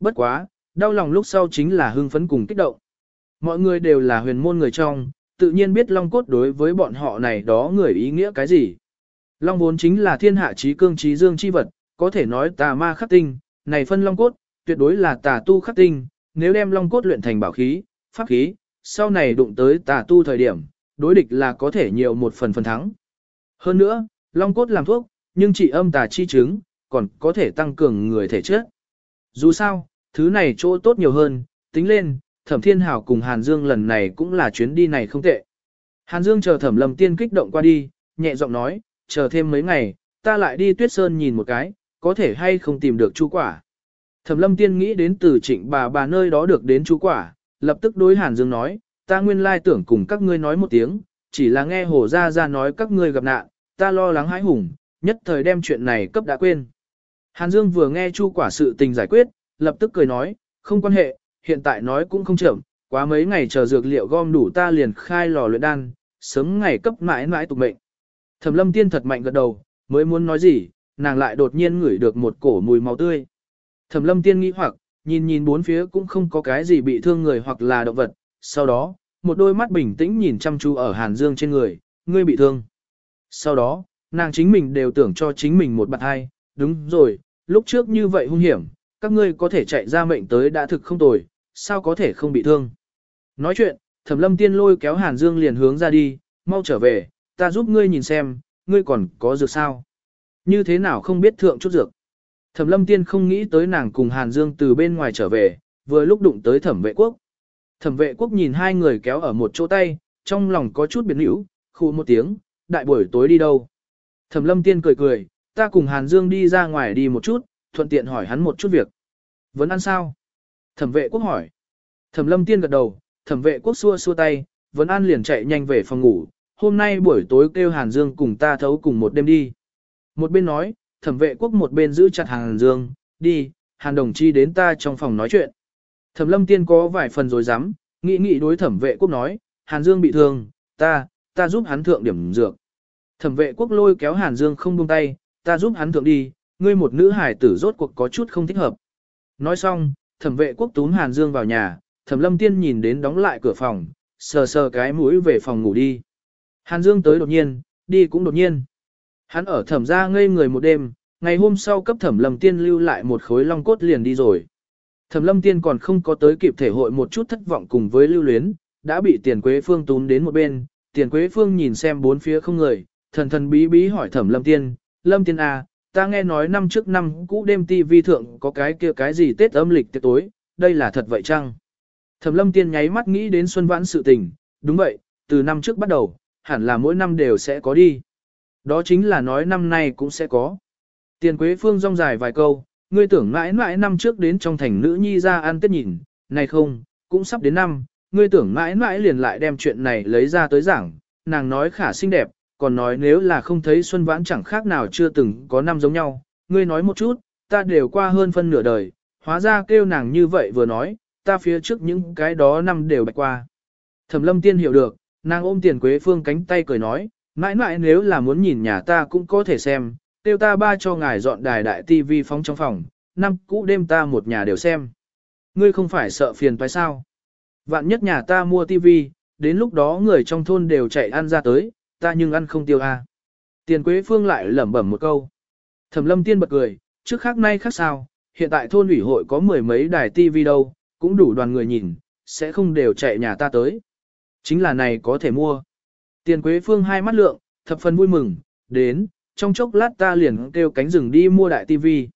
Bất quá, đau lòng lúc sau chính là hưng phấn cùng kích động. Mọi người đều là huyền môn người trong, tự nhiên biết long cốt đối với bọn họ này đó người ý nghĩa cái gì. Long vốn chính là thiên hạ trí cương trí dương chi vật, có thể nói tà ma khắc tinh, này phân long cốt, tuyệt đối là tà tu khắc tinh, nếu đem long cốt luyện thành bảo khí, pháp khí, sau này đụng tới tà tu thời điểm, đối địch là có thể nhiều một phần phần thắng. Hơn nữa, long cốt làm thuốc, nhưng chỉ âm tà chi chứng, còn có thể tăng cường người thể chất. Dù sao, thứ này chỗ tốt nhiều hơn, tính lên, thẩm thiên hảo cùng Hàn Dương lần này cũng là chuyến đi này không tệ. Hàn Dương chờ thẩm lầm tiên kích động qua đi, nhẹ giọng nói, chờ thêm mấy ngày, ta lại đi tuyết sơn nhìn một cái, có thể hay không tìm được chú quả. Thẩm lâm tiên nghĩ đến từ trịnh bà bà nơi đó được đến chú quả, lập tức đối Hàn Dương nói, ta nguyên lai tưởng cùng các ngươi nói một tiếng, chỉ là nghe hồ ra ra nói các ngươi gặp nạn, ta lo lắng hãi hùng, nhất thời đem chuyện này cấp đã quên. Hàn Dương vừa nghe chu quả sự tình giải quyết, lập tức cười nói, không quan hệ, hiện tại nói cũng không chậm, quá mấy ngày chờ dược liệu gom đủ ta liền khai lò luyện đan, sớm ngày cấp mãi mãi tục mệnh. Thẩm lâm tiên thật mạnh gật đầu, mới muốn nói gì, nàng lại đột nhiên ngửi được một cổ mùi máu tươi. Thẩm lâm tiên nghĩ hoặc, nhìn nhìn bốn phía cũng không có cái gì bị thương người hoặc là động vật, sau đó, một đôi mắt bình tĩnh nhìn chăm chú ở Hàn Dương trên người, ngươi bị thương. Sau đó, nàng chính mình đều tưởng cho chính mình một bạn hai, đúng rồi, lúc trước như vậy hung hiểm, các ngươi có thể chạy ra mệnh tới đã thực không tồi, sao có thể không bị thương. Nói chuyện, Thẩm Lâm Tiên lôi kéo Hàn Dương liền hướng ra đi, mau trở về, ta giúp ngươi nhìn xem, ngươi còn có dược sao. Như thế nào không biết thượng chút dược. Thẩm Lâm Tiên không nghĩ tới nàng cùng Hàn Dương từ bên ngoài trở về, vừa lúc đụng tới Thẩm Vệ Quốc. Thẩm Vệ Quốc nhìn hai người kéo ở một chỗ tay, trong lòng có chút biến hữu, khu một tiếng, đại buổi tối đi đâu. Thẩm Lâm Tiên cười cười, ta cùng Hàn Dương đi ra ngoài đi một chút, thuận tiện hỏi hắn một chút việc. Vẫn ăn sao? Thẩm Vệ Quốc hỏi. Thẩm Lâm Tiên gật đầu, Thẩm Vệ Quốc xua xua tay, vẫn ăn liền chạy nhanh về phòng ngủ. Hôm nay buổi tối kêu Hàn Dương cùng ta thấu cùng một đêm đi. Một bên nói, thẩm vệ quốc một bên giữ chặt Hàn Dương, đi, Hàn đồng chi đến ta trong phòng nói chuyện. Thẩm lâm tiên có vài phần rồi dám, nghĩ nghĩ đối thẩm vệ quốc nói, Hàn Dương bị thương, ta, ta giúp hắn thượng điểm dược. Thẩm vệ quốc lôi kéo Hàn Dương không buông tay, ta giúp hắn thượng đi, ngươi một nữ hải tử rốt cuộc có chút không thích hợp. Nói xong, thẩm vệ quốc túm Hàn Dương vào nhà, thẩm lâm tiên nhìn đến đóng lại cửa phòng, sờ sờ cái mũi về phòng ngủ đi. Hàn Dương tới đột nhiên, đi cũng đột nhiên. Hắn ở thẩm gia ngây người một đêm, ngày hôm sau cấp thẩm lâm tiên lưu lại một khối long cốt liền đi rồi. Thẩm lâm tiên còn không có tới kịp thể hội một chút thất vọng cùng với lưu luyến, đã bị tiền quế phương túm đến một bên, tiền quế phương nhìn xem bốn phía không người, thần thần bí bí hỏi thẩm lâm tiên, lâm tiên à, ta nghe nói năm trước năm cũ đêm TV vi thượng có cái kia cái gì tết âm lịch tiệc tối, đây là thật vậy chăng? Thẩm lâm tiên nháy mắt nghĩ đến xuân vãn sự tình, đúng vậy, từ năm trước bắt đầu, hẳn là mỗi năm đều sẽ có đi. Đó chính là nói năm nay cũng sẽ có. Tiền Quế Phương rong dài vài câu, ngươi tưởng mãi mãi năm trước đến trong thành nữ nhi ra ăn tết nhìn, này không, cũng sắp đến năm, ngươi tưởng mãi mãi liền lại đem chuyện này lấy ra tới giảng, nàng nói khả xinh đẹp, còn nói nếu là không thấy Xuân Vãn chẳng khác nào chưa từng có năm giống nhau, ngươi nói một chút, ta đều qua hơn phân nửa đời, hóa ra kêu nàng như vậy vừa nói, ta phía trước những cái đó năm đều bạch qua. Thẩm lâm tiên hiểu được, nàng ôm tiền Quế Phương cánh tay cười nói, Mãi mãi nếu là muốn nhìn nhà ta cũng có thể xem, tiêu ta ba cho ngài dọn đài đại tivi phóng trong phòng, năm cũ đêm ta một nhà đều xem. Ngươi không phải sợ phiền phải sao? Vạn nhất nhà ta mua tivi, đến lúc đó người trong thôn đều chạy ăn ra tới, ta nhưng ăn không tiêu a. Tiền Quế Phương lại lẩm bẩm một câu. Thẩm Lâm Tiên bật cười, trước khác nay khác sao, hiện tại thôn ủy hội có mười mấy đài tivi đâu, cũng đủ đoàn người nhìn, sẽ không đều chạy nhà ta tới. Chính là này có thể mua. Tiền Quế Phương hai mắt lượng, thập phần vui mừng, đến, trong chốc lát ta liền kêu cánh rừng đi mua đại tivi.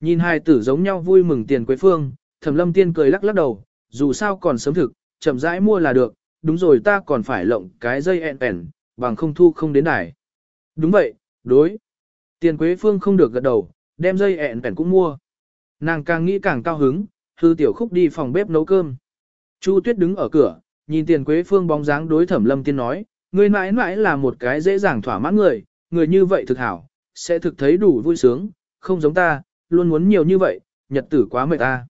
Nhìn hai tử giống nhau vui mừng Tiền Quế Phương, Thẩm Lâm Tiên cười lắc lắc đầu, dù sao còn sớm thực, chậm rãi mua là được, đúng rồi ta còn phải lộng cái dây ẹn ẹn, bằng không thu không đến đài. Đúng vậy, đối. Tiền Quế Phương không được gật đầu, đem dây ẹn ẹn cũng mua. Nàng càng nghĩ càng cao hứng, hư tiểu khúc đi phòng bếp nấu cơm. Chu Tuyết đứng ở cửa, nhìn Tiền Quế Phương bóng dáng đối Thẩm Lâm Tiên nói, Người mãi mãi là một cái dễ dàng thỏa mãn người, người như vậy thực hảo, sẽ thực thấy đủ vui sướng, không giống ta, luôn muốn nhiều như vậy, nhật tử quá mệt ta.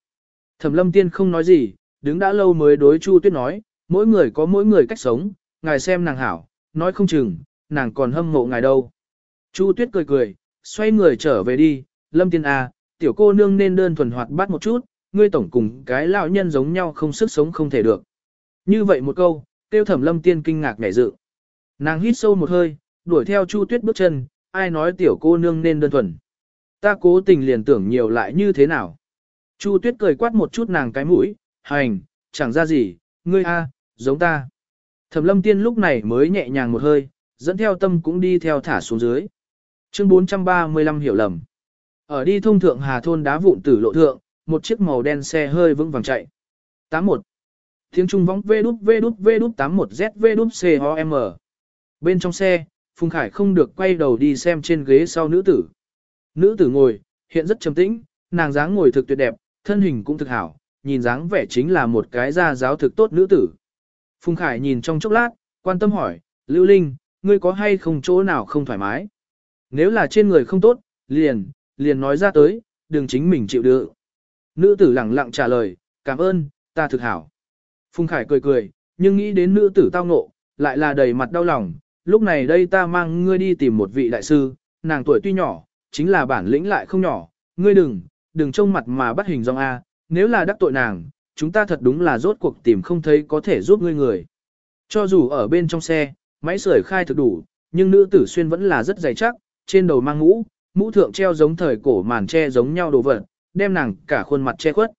Thẩm lâm tiên không nói gì, đứng đã lâu mới đối Chu Tuyết nói, mỗi người có mỗi người cách sống, ngài xem nàng hảo, nói không chừng, nàng còn hâm mộ ngài đâu. Chu Tuyết cười cười, xoay người trở về đi, Lâm Tiên à tiểu cô nương nên đơn thuần hoạt bát một chút, ngươi tổng cùng cái lão nhân giống nhau không sức sống không thể được. Như vậy một câu, tiêu thẩm Lâm Tiên kinh ngạc ngảy dự. Nàng hít sâu một hơi, đuổi theo Chu Tuyết bước chân, ai nói tiểu cô nương nên đơn thuần. Ta cố tình liền tưởng nhiều lại như thế nào. Chu Tuyết cười quát một chút nàng cái mũi, hành, chẳng ra gì, ngươi a, giống ta. Thẩm lâm tiên lúc này mới nhẹ nhàng một hơi, dẫn theo tâm cũng đi theo thả xuống dưới. Chương 435 hiểu lầm. Ở đi thông thượng hà thôn đá vụn tử lộ thượng, một chiếc màu đen xe hơi vững vàng chạy. 81. Tiếng trung vóng V đút V đút V đút 81Z V đút COM. Bên trong xe, Phùng Khải không được quay đầu đi xem trên ghế sau nữ tử. Nữ tử ngồi, hiện rất trầm tĩnh, nàng dáng ngồi thực tuyệt đẹp, thân hình cũng thực hảo, nhìn dáng vẻ chính là một cái gia giáo thực tốt nữ tử. Phùng Khải nhìn trong chốc lát, quan tâm hỏi, Lưu Linh, ngươi có hay không chỗ nào không thoải mái? Nếu là trên người không tốt, liền, liền nói ra tới, đừng chính mình chịu đựng. Nữ tử lẳng lặng trả lời, cảm ơn, ta thực hảo. Phùng Khải cười cười, nhưng nghĩ đến nữ tử tao ngộ, lại là đầy mặt đau lòng. Lúc này đây ta mang ngươi đi tìm một vị đại sư, nàng tuổi tuy nhỏ, chính là bản lĩnh lại không nhỏ. Ngươi đừng, đừng trông mặt mà bắt hình dong A, nếu là đắc tội nàng, chúng ta thật đúng là rốt cuộc tìm không thấy có thể giúp ngươi người. Cho dù ở bên trong xe, máy sưởi khai thực đủ, nhưng nữ tử xuyên vẫn là rất dày chắc, trên đầu mang mũ, mũ thượng treo giống thời cổ màn che giống nhau đồ vật, đem nàng cả khuôn mặt che khuất.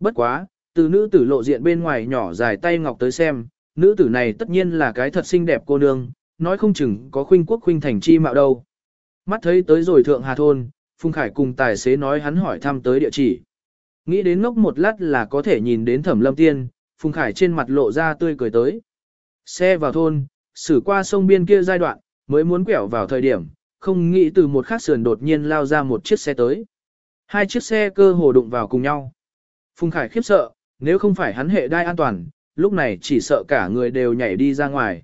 Bất quá, từ nữ tử lộ diện bên ngoài nhỏ dài tay ngọc tới xem, nữ tử này tất nhiên là cái thật xinh đẹp cô nương, nói không chừng có khuynh quốc khuynh thành chi mạo đâu. Mắt thấy tới rồi thượng hà thôn, Phùng Khải cùng tài xế nói hắn hỏi thăm tới địa chỉ. Nghĩ đến ngốc một lát là có thể nhìn đến thẩm lâm tiên, Phùng Khải trên mặt lộ ra tươi cười tới. Xe vào thôn, xử qua sông biên kia giai đoạn, mới muốn quẹo vào thời điểm, không nghĩ từ một khắc sườn đột nhiên lao ra một chiếc xe tới. Hai chiếc xe cơ hồ đụng vào cùng nhau. Phùng Khải khiếp sợ, nếu không phải hắn hệ đai an toàn, lúc này chỉ sợ cả người đều nhảy đi ra ngoài.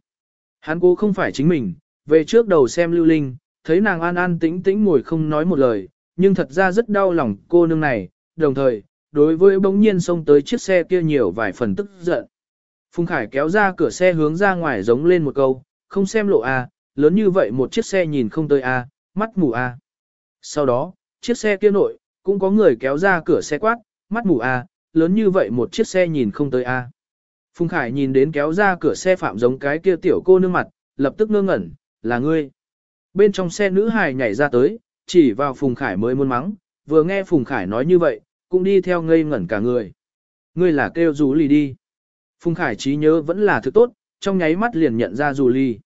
Hắn cố không phải chính mình, về trước đầu xem lưu linh, thấy nàng an an tĩnh tĩnh ngồi không nói một lời, nhưng thật ra rất đau lòng cô nương này, đồng thời, đối với bỗng nhiên xông tới chiếc xe kia nhiều vài phần tức giận. Phùng Khải kéo ra cửa xe hướng ra ngoài giống lên một câu, không xem lộ A, lớn như vậy một chiếc xe nhìn không tới A, mắt mù A. Sau đó, chiếc xe kia nội, cũng có người kéo ra cửa xe quát, mắt mù A, lớn như vậy một chiếc xe nhìn không tới A. Phùng Khải nhìn đến kéo ra cửa xe phạm giống cái kia tiểu cô nương mặt, lập tức ngơ ngẩn, là ngươi. Bên trong xe nữ hài nhảy ra tới, chỉ vào Phùng Khải mới muốn mắng, vừa nghe Phùng Khải nói như vậy, cũng đi theo ngây ngẩn cả người. Ngươi là kêu rú lì đi. Phùng Khải trí nhớ vẫn là thứ tốt, trong nháy mắt liền nhận ra rú lì.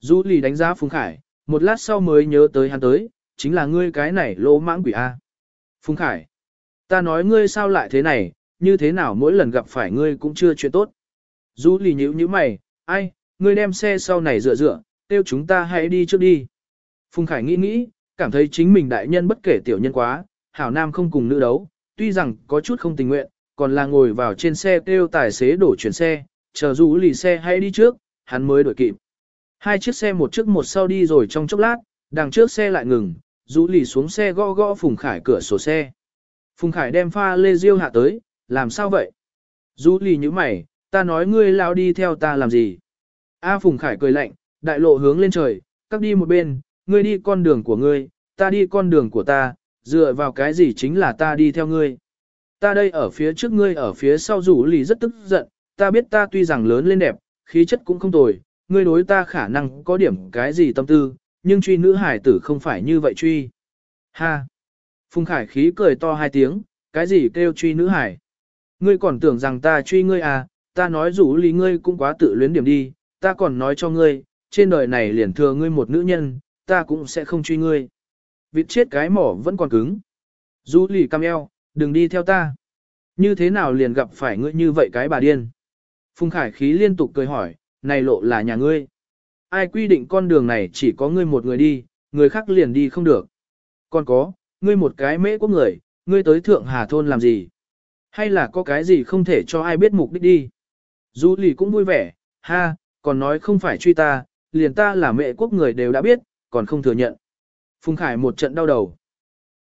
Rú lì đánh giá Phùng Khải, một lát sau mới nhớ tới hắn tới, chính là ngươi cái này lỗ mãng quỷ A. Phùng Khải, ta nói ngươi sao lại thế này, như thế nào mỗi lần gặp phải ngươi cũng chưa chuyện tốt. Du lì nhíu như mày, ai, ngươi đem xe sau này dựa dựa, tiêu chúng ta hãy đi trước đi. Phùng Khải nghĩ nghĩ, cảm thấy chính mình đại nhân bất kể tiểu nhân quá, hảo nam không cùng nữ đấu, tuy rằng có chút không tình nguyện, còn là ngồi vào trên xe tiêu tài xế đổ chuyển xe, chờ du lì xe hãy đi trước, hắn mới đổi kịp. Hai chiếc xe một trước một sau đi rồi trong chốc lát, đằng trước xe lại ngừng, du lì xuống xe gõ gõ Phùng Khải cửa sổ xe. Phùng Khải đem pha lê diêu hạ tới, làm sao vậy? Du lì như mày, ta nói ngươi lao đi theo ta làm gì? A Phùng Khải cười lạnh, đại lộ hướng lên trời, các đi một bên, ngươi đi con đường của ngươi, ta đi con đường của ta, dựa vào cái gì chính là ta đi theo ngươi. Ta đây ở phía trước ngươi ở phía sau rủ lì rất tức giận, ta biết ta tuy rằng lớn lên đẹp, khí chất cũng không tồi, ngươi đối ta khả năng có điểm cái gì tâm tư, nhưng truy nữ hải tử không phải như vậy truy. Ha! Phùng Khải khí cười to hai tiếng, cái gì kêu truy nữ hải? Ngươi còn tưởng rằng ta truy ngươi à, ta nói rủ lý ngươi cũng quá tự luyến điểm đi, ta còn nói cho ngươi, trên đời này liền thừa ngươi một nữ nhân, ta cũng sẽ không truy ngươi vịt chết cái mỏ vẫn còn cứng. Rủ lý cam eo, đừng đi theo ta. Như thế nào liền gặp phải ngươi như vậy cái bà điên? Phùng Khải khí liên tục cười hỏi, này lộ là nhà ngươi. Ai quy định con đường này chỉ có ngươi một người đi, người khác liền đi không được. Còn có, ngươi một cái mễ quốc người, ngươi tới thượng hà thôn làm gì? Hay là có cái gì không thể cho ai biết mục đích đi? Du lì cũng vui vẻ, ha, còn nói không phải truy ta, liền ta là mẹ quốc người đều đã biết, còn không thừa nhận. Phùng Khải một trận đau đầu.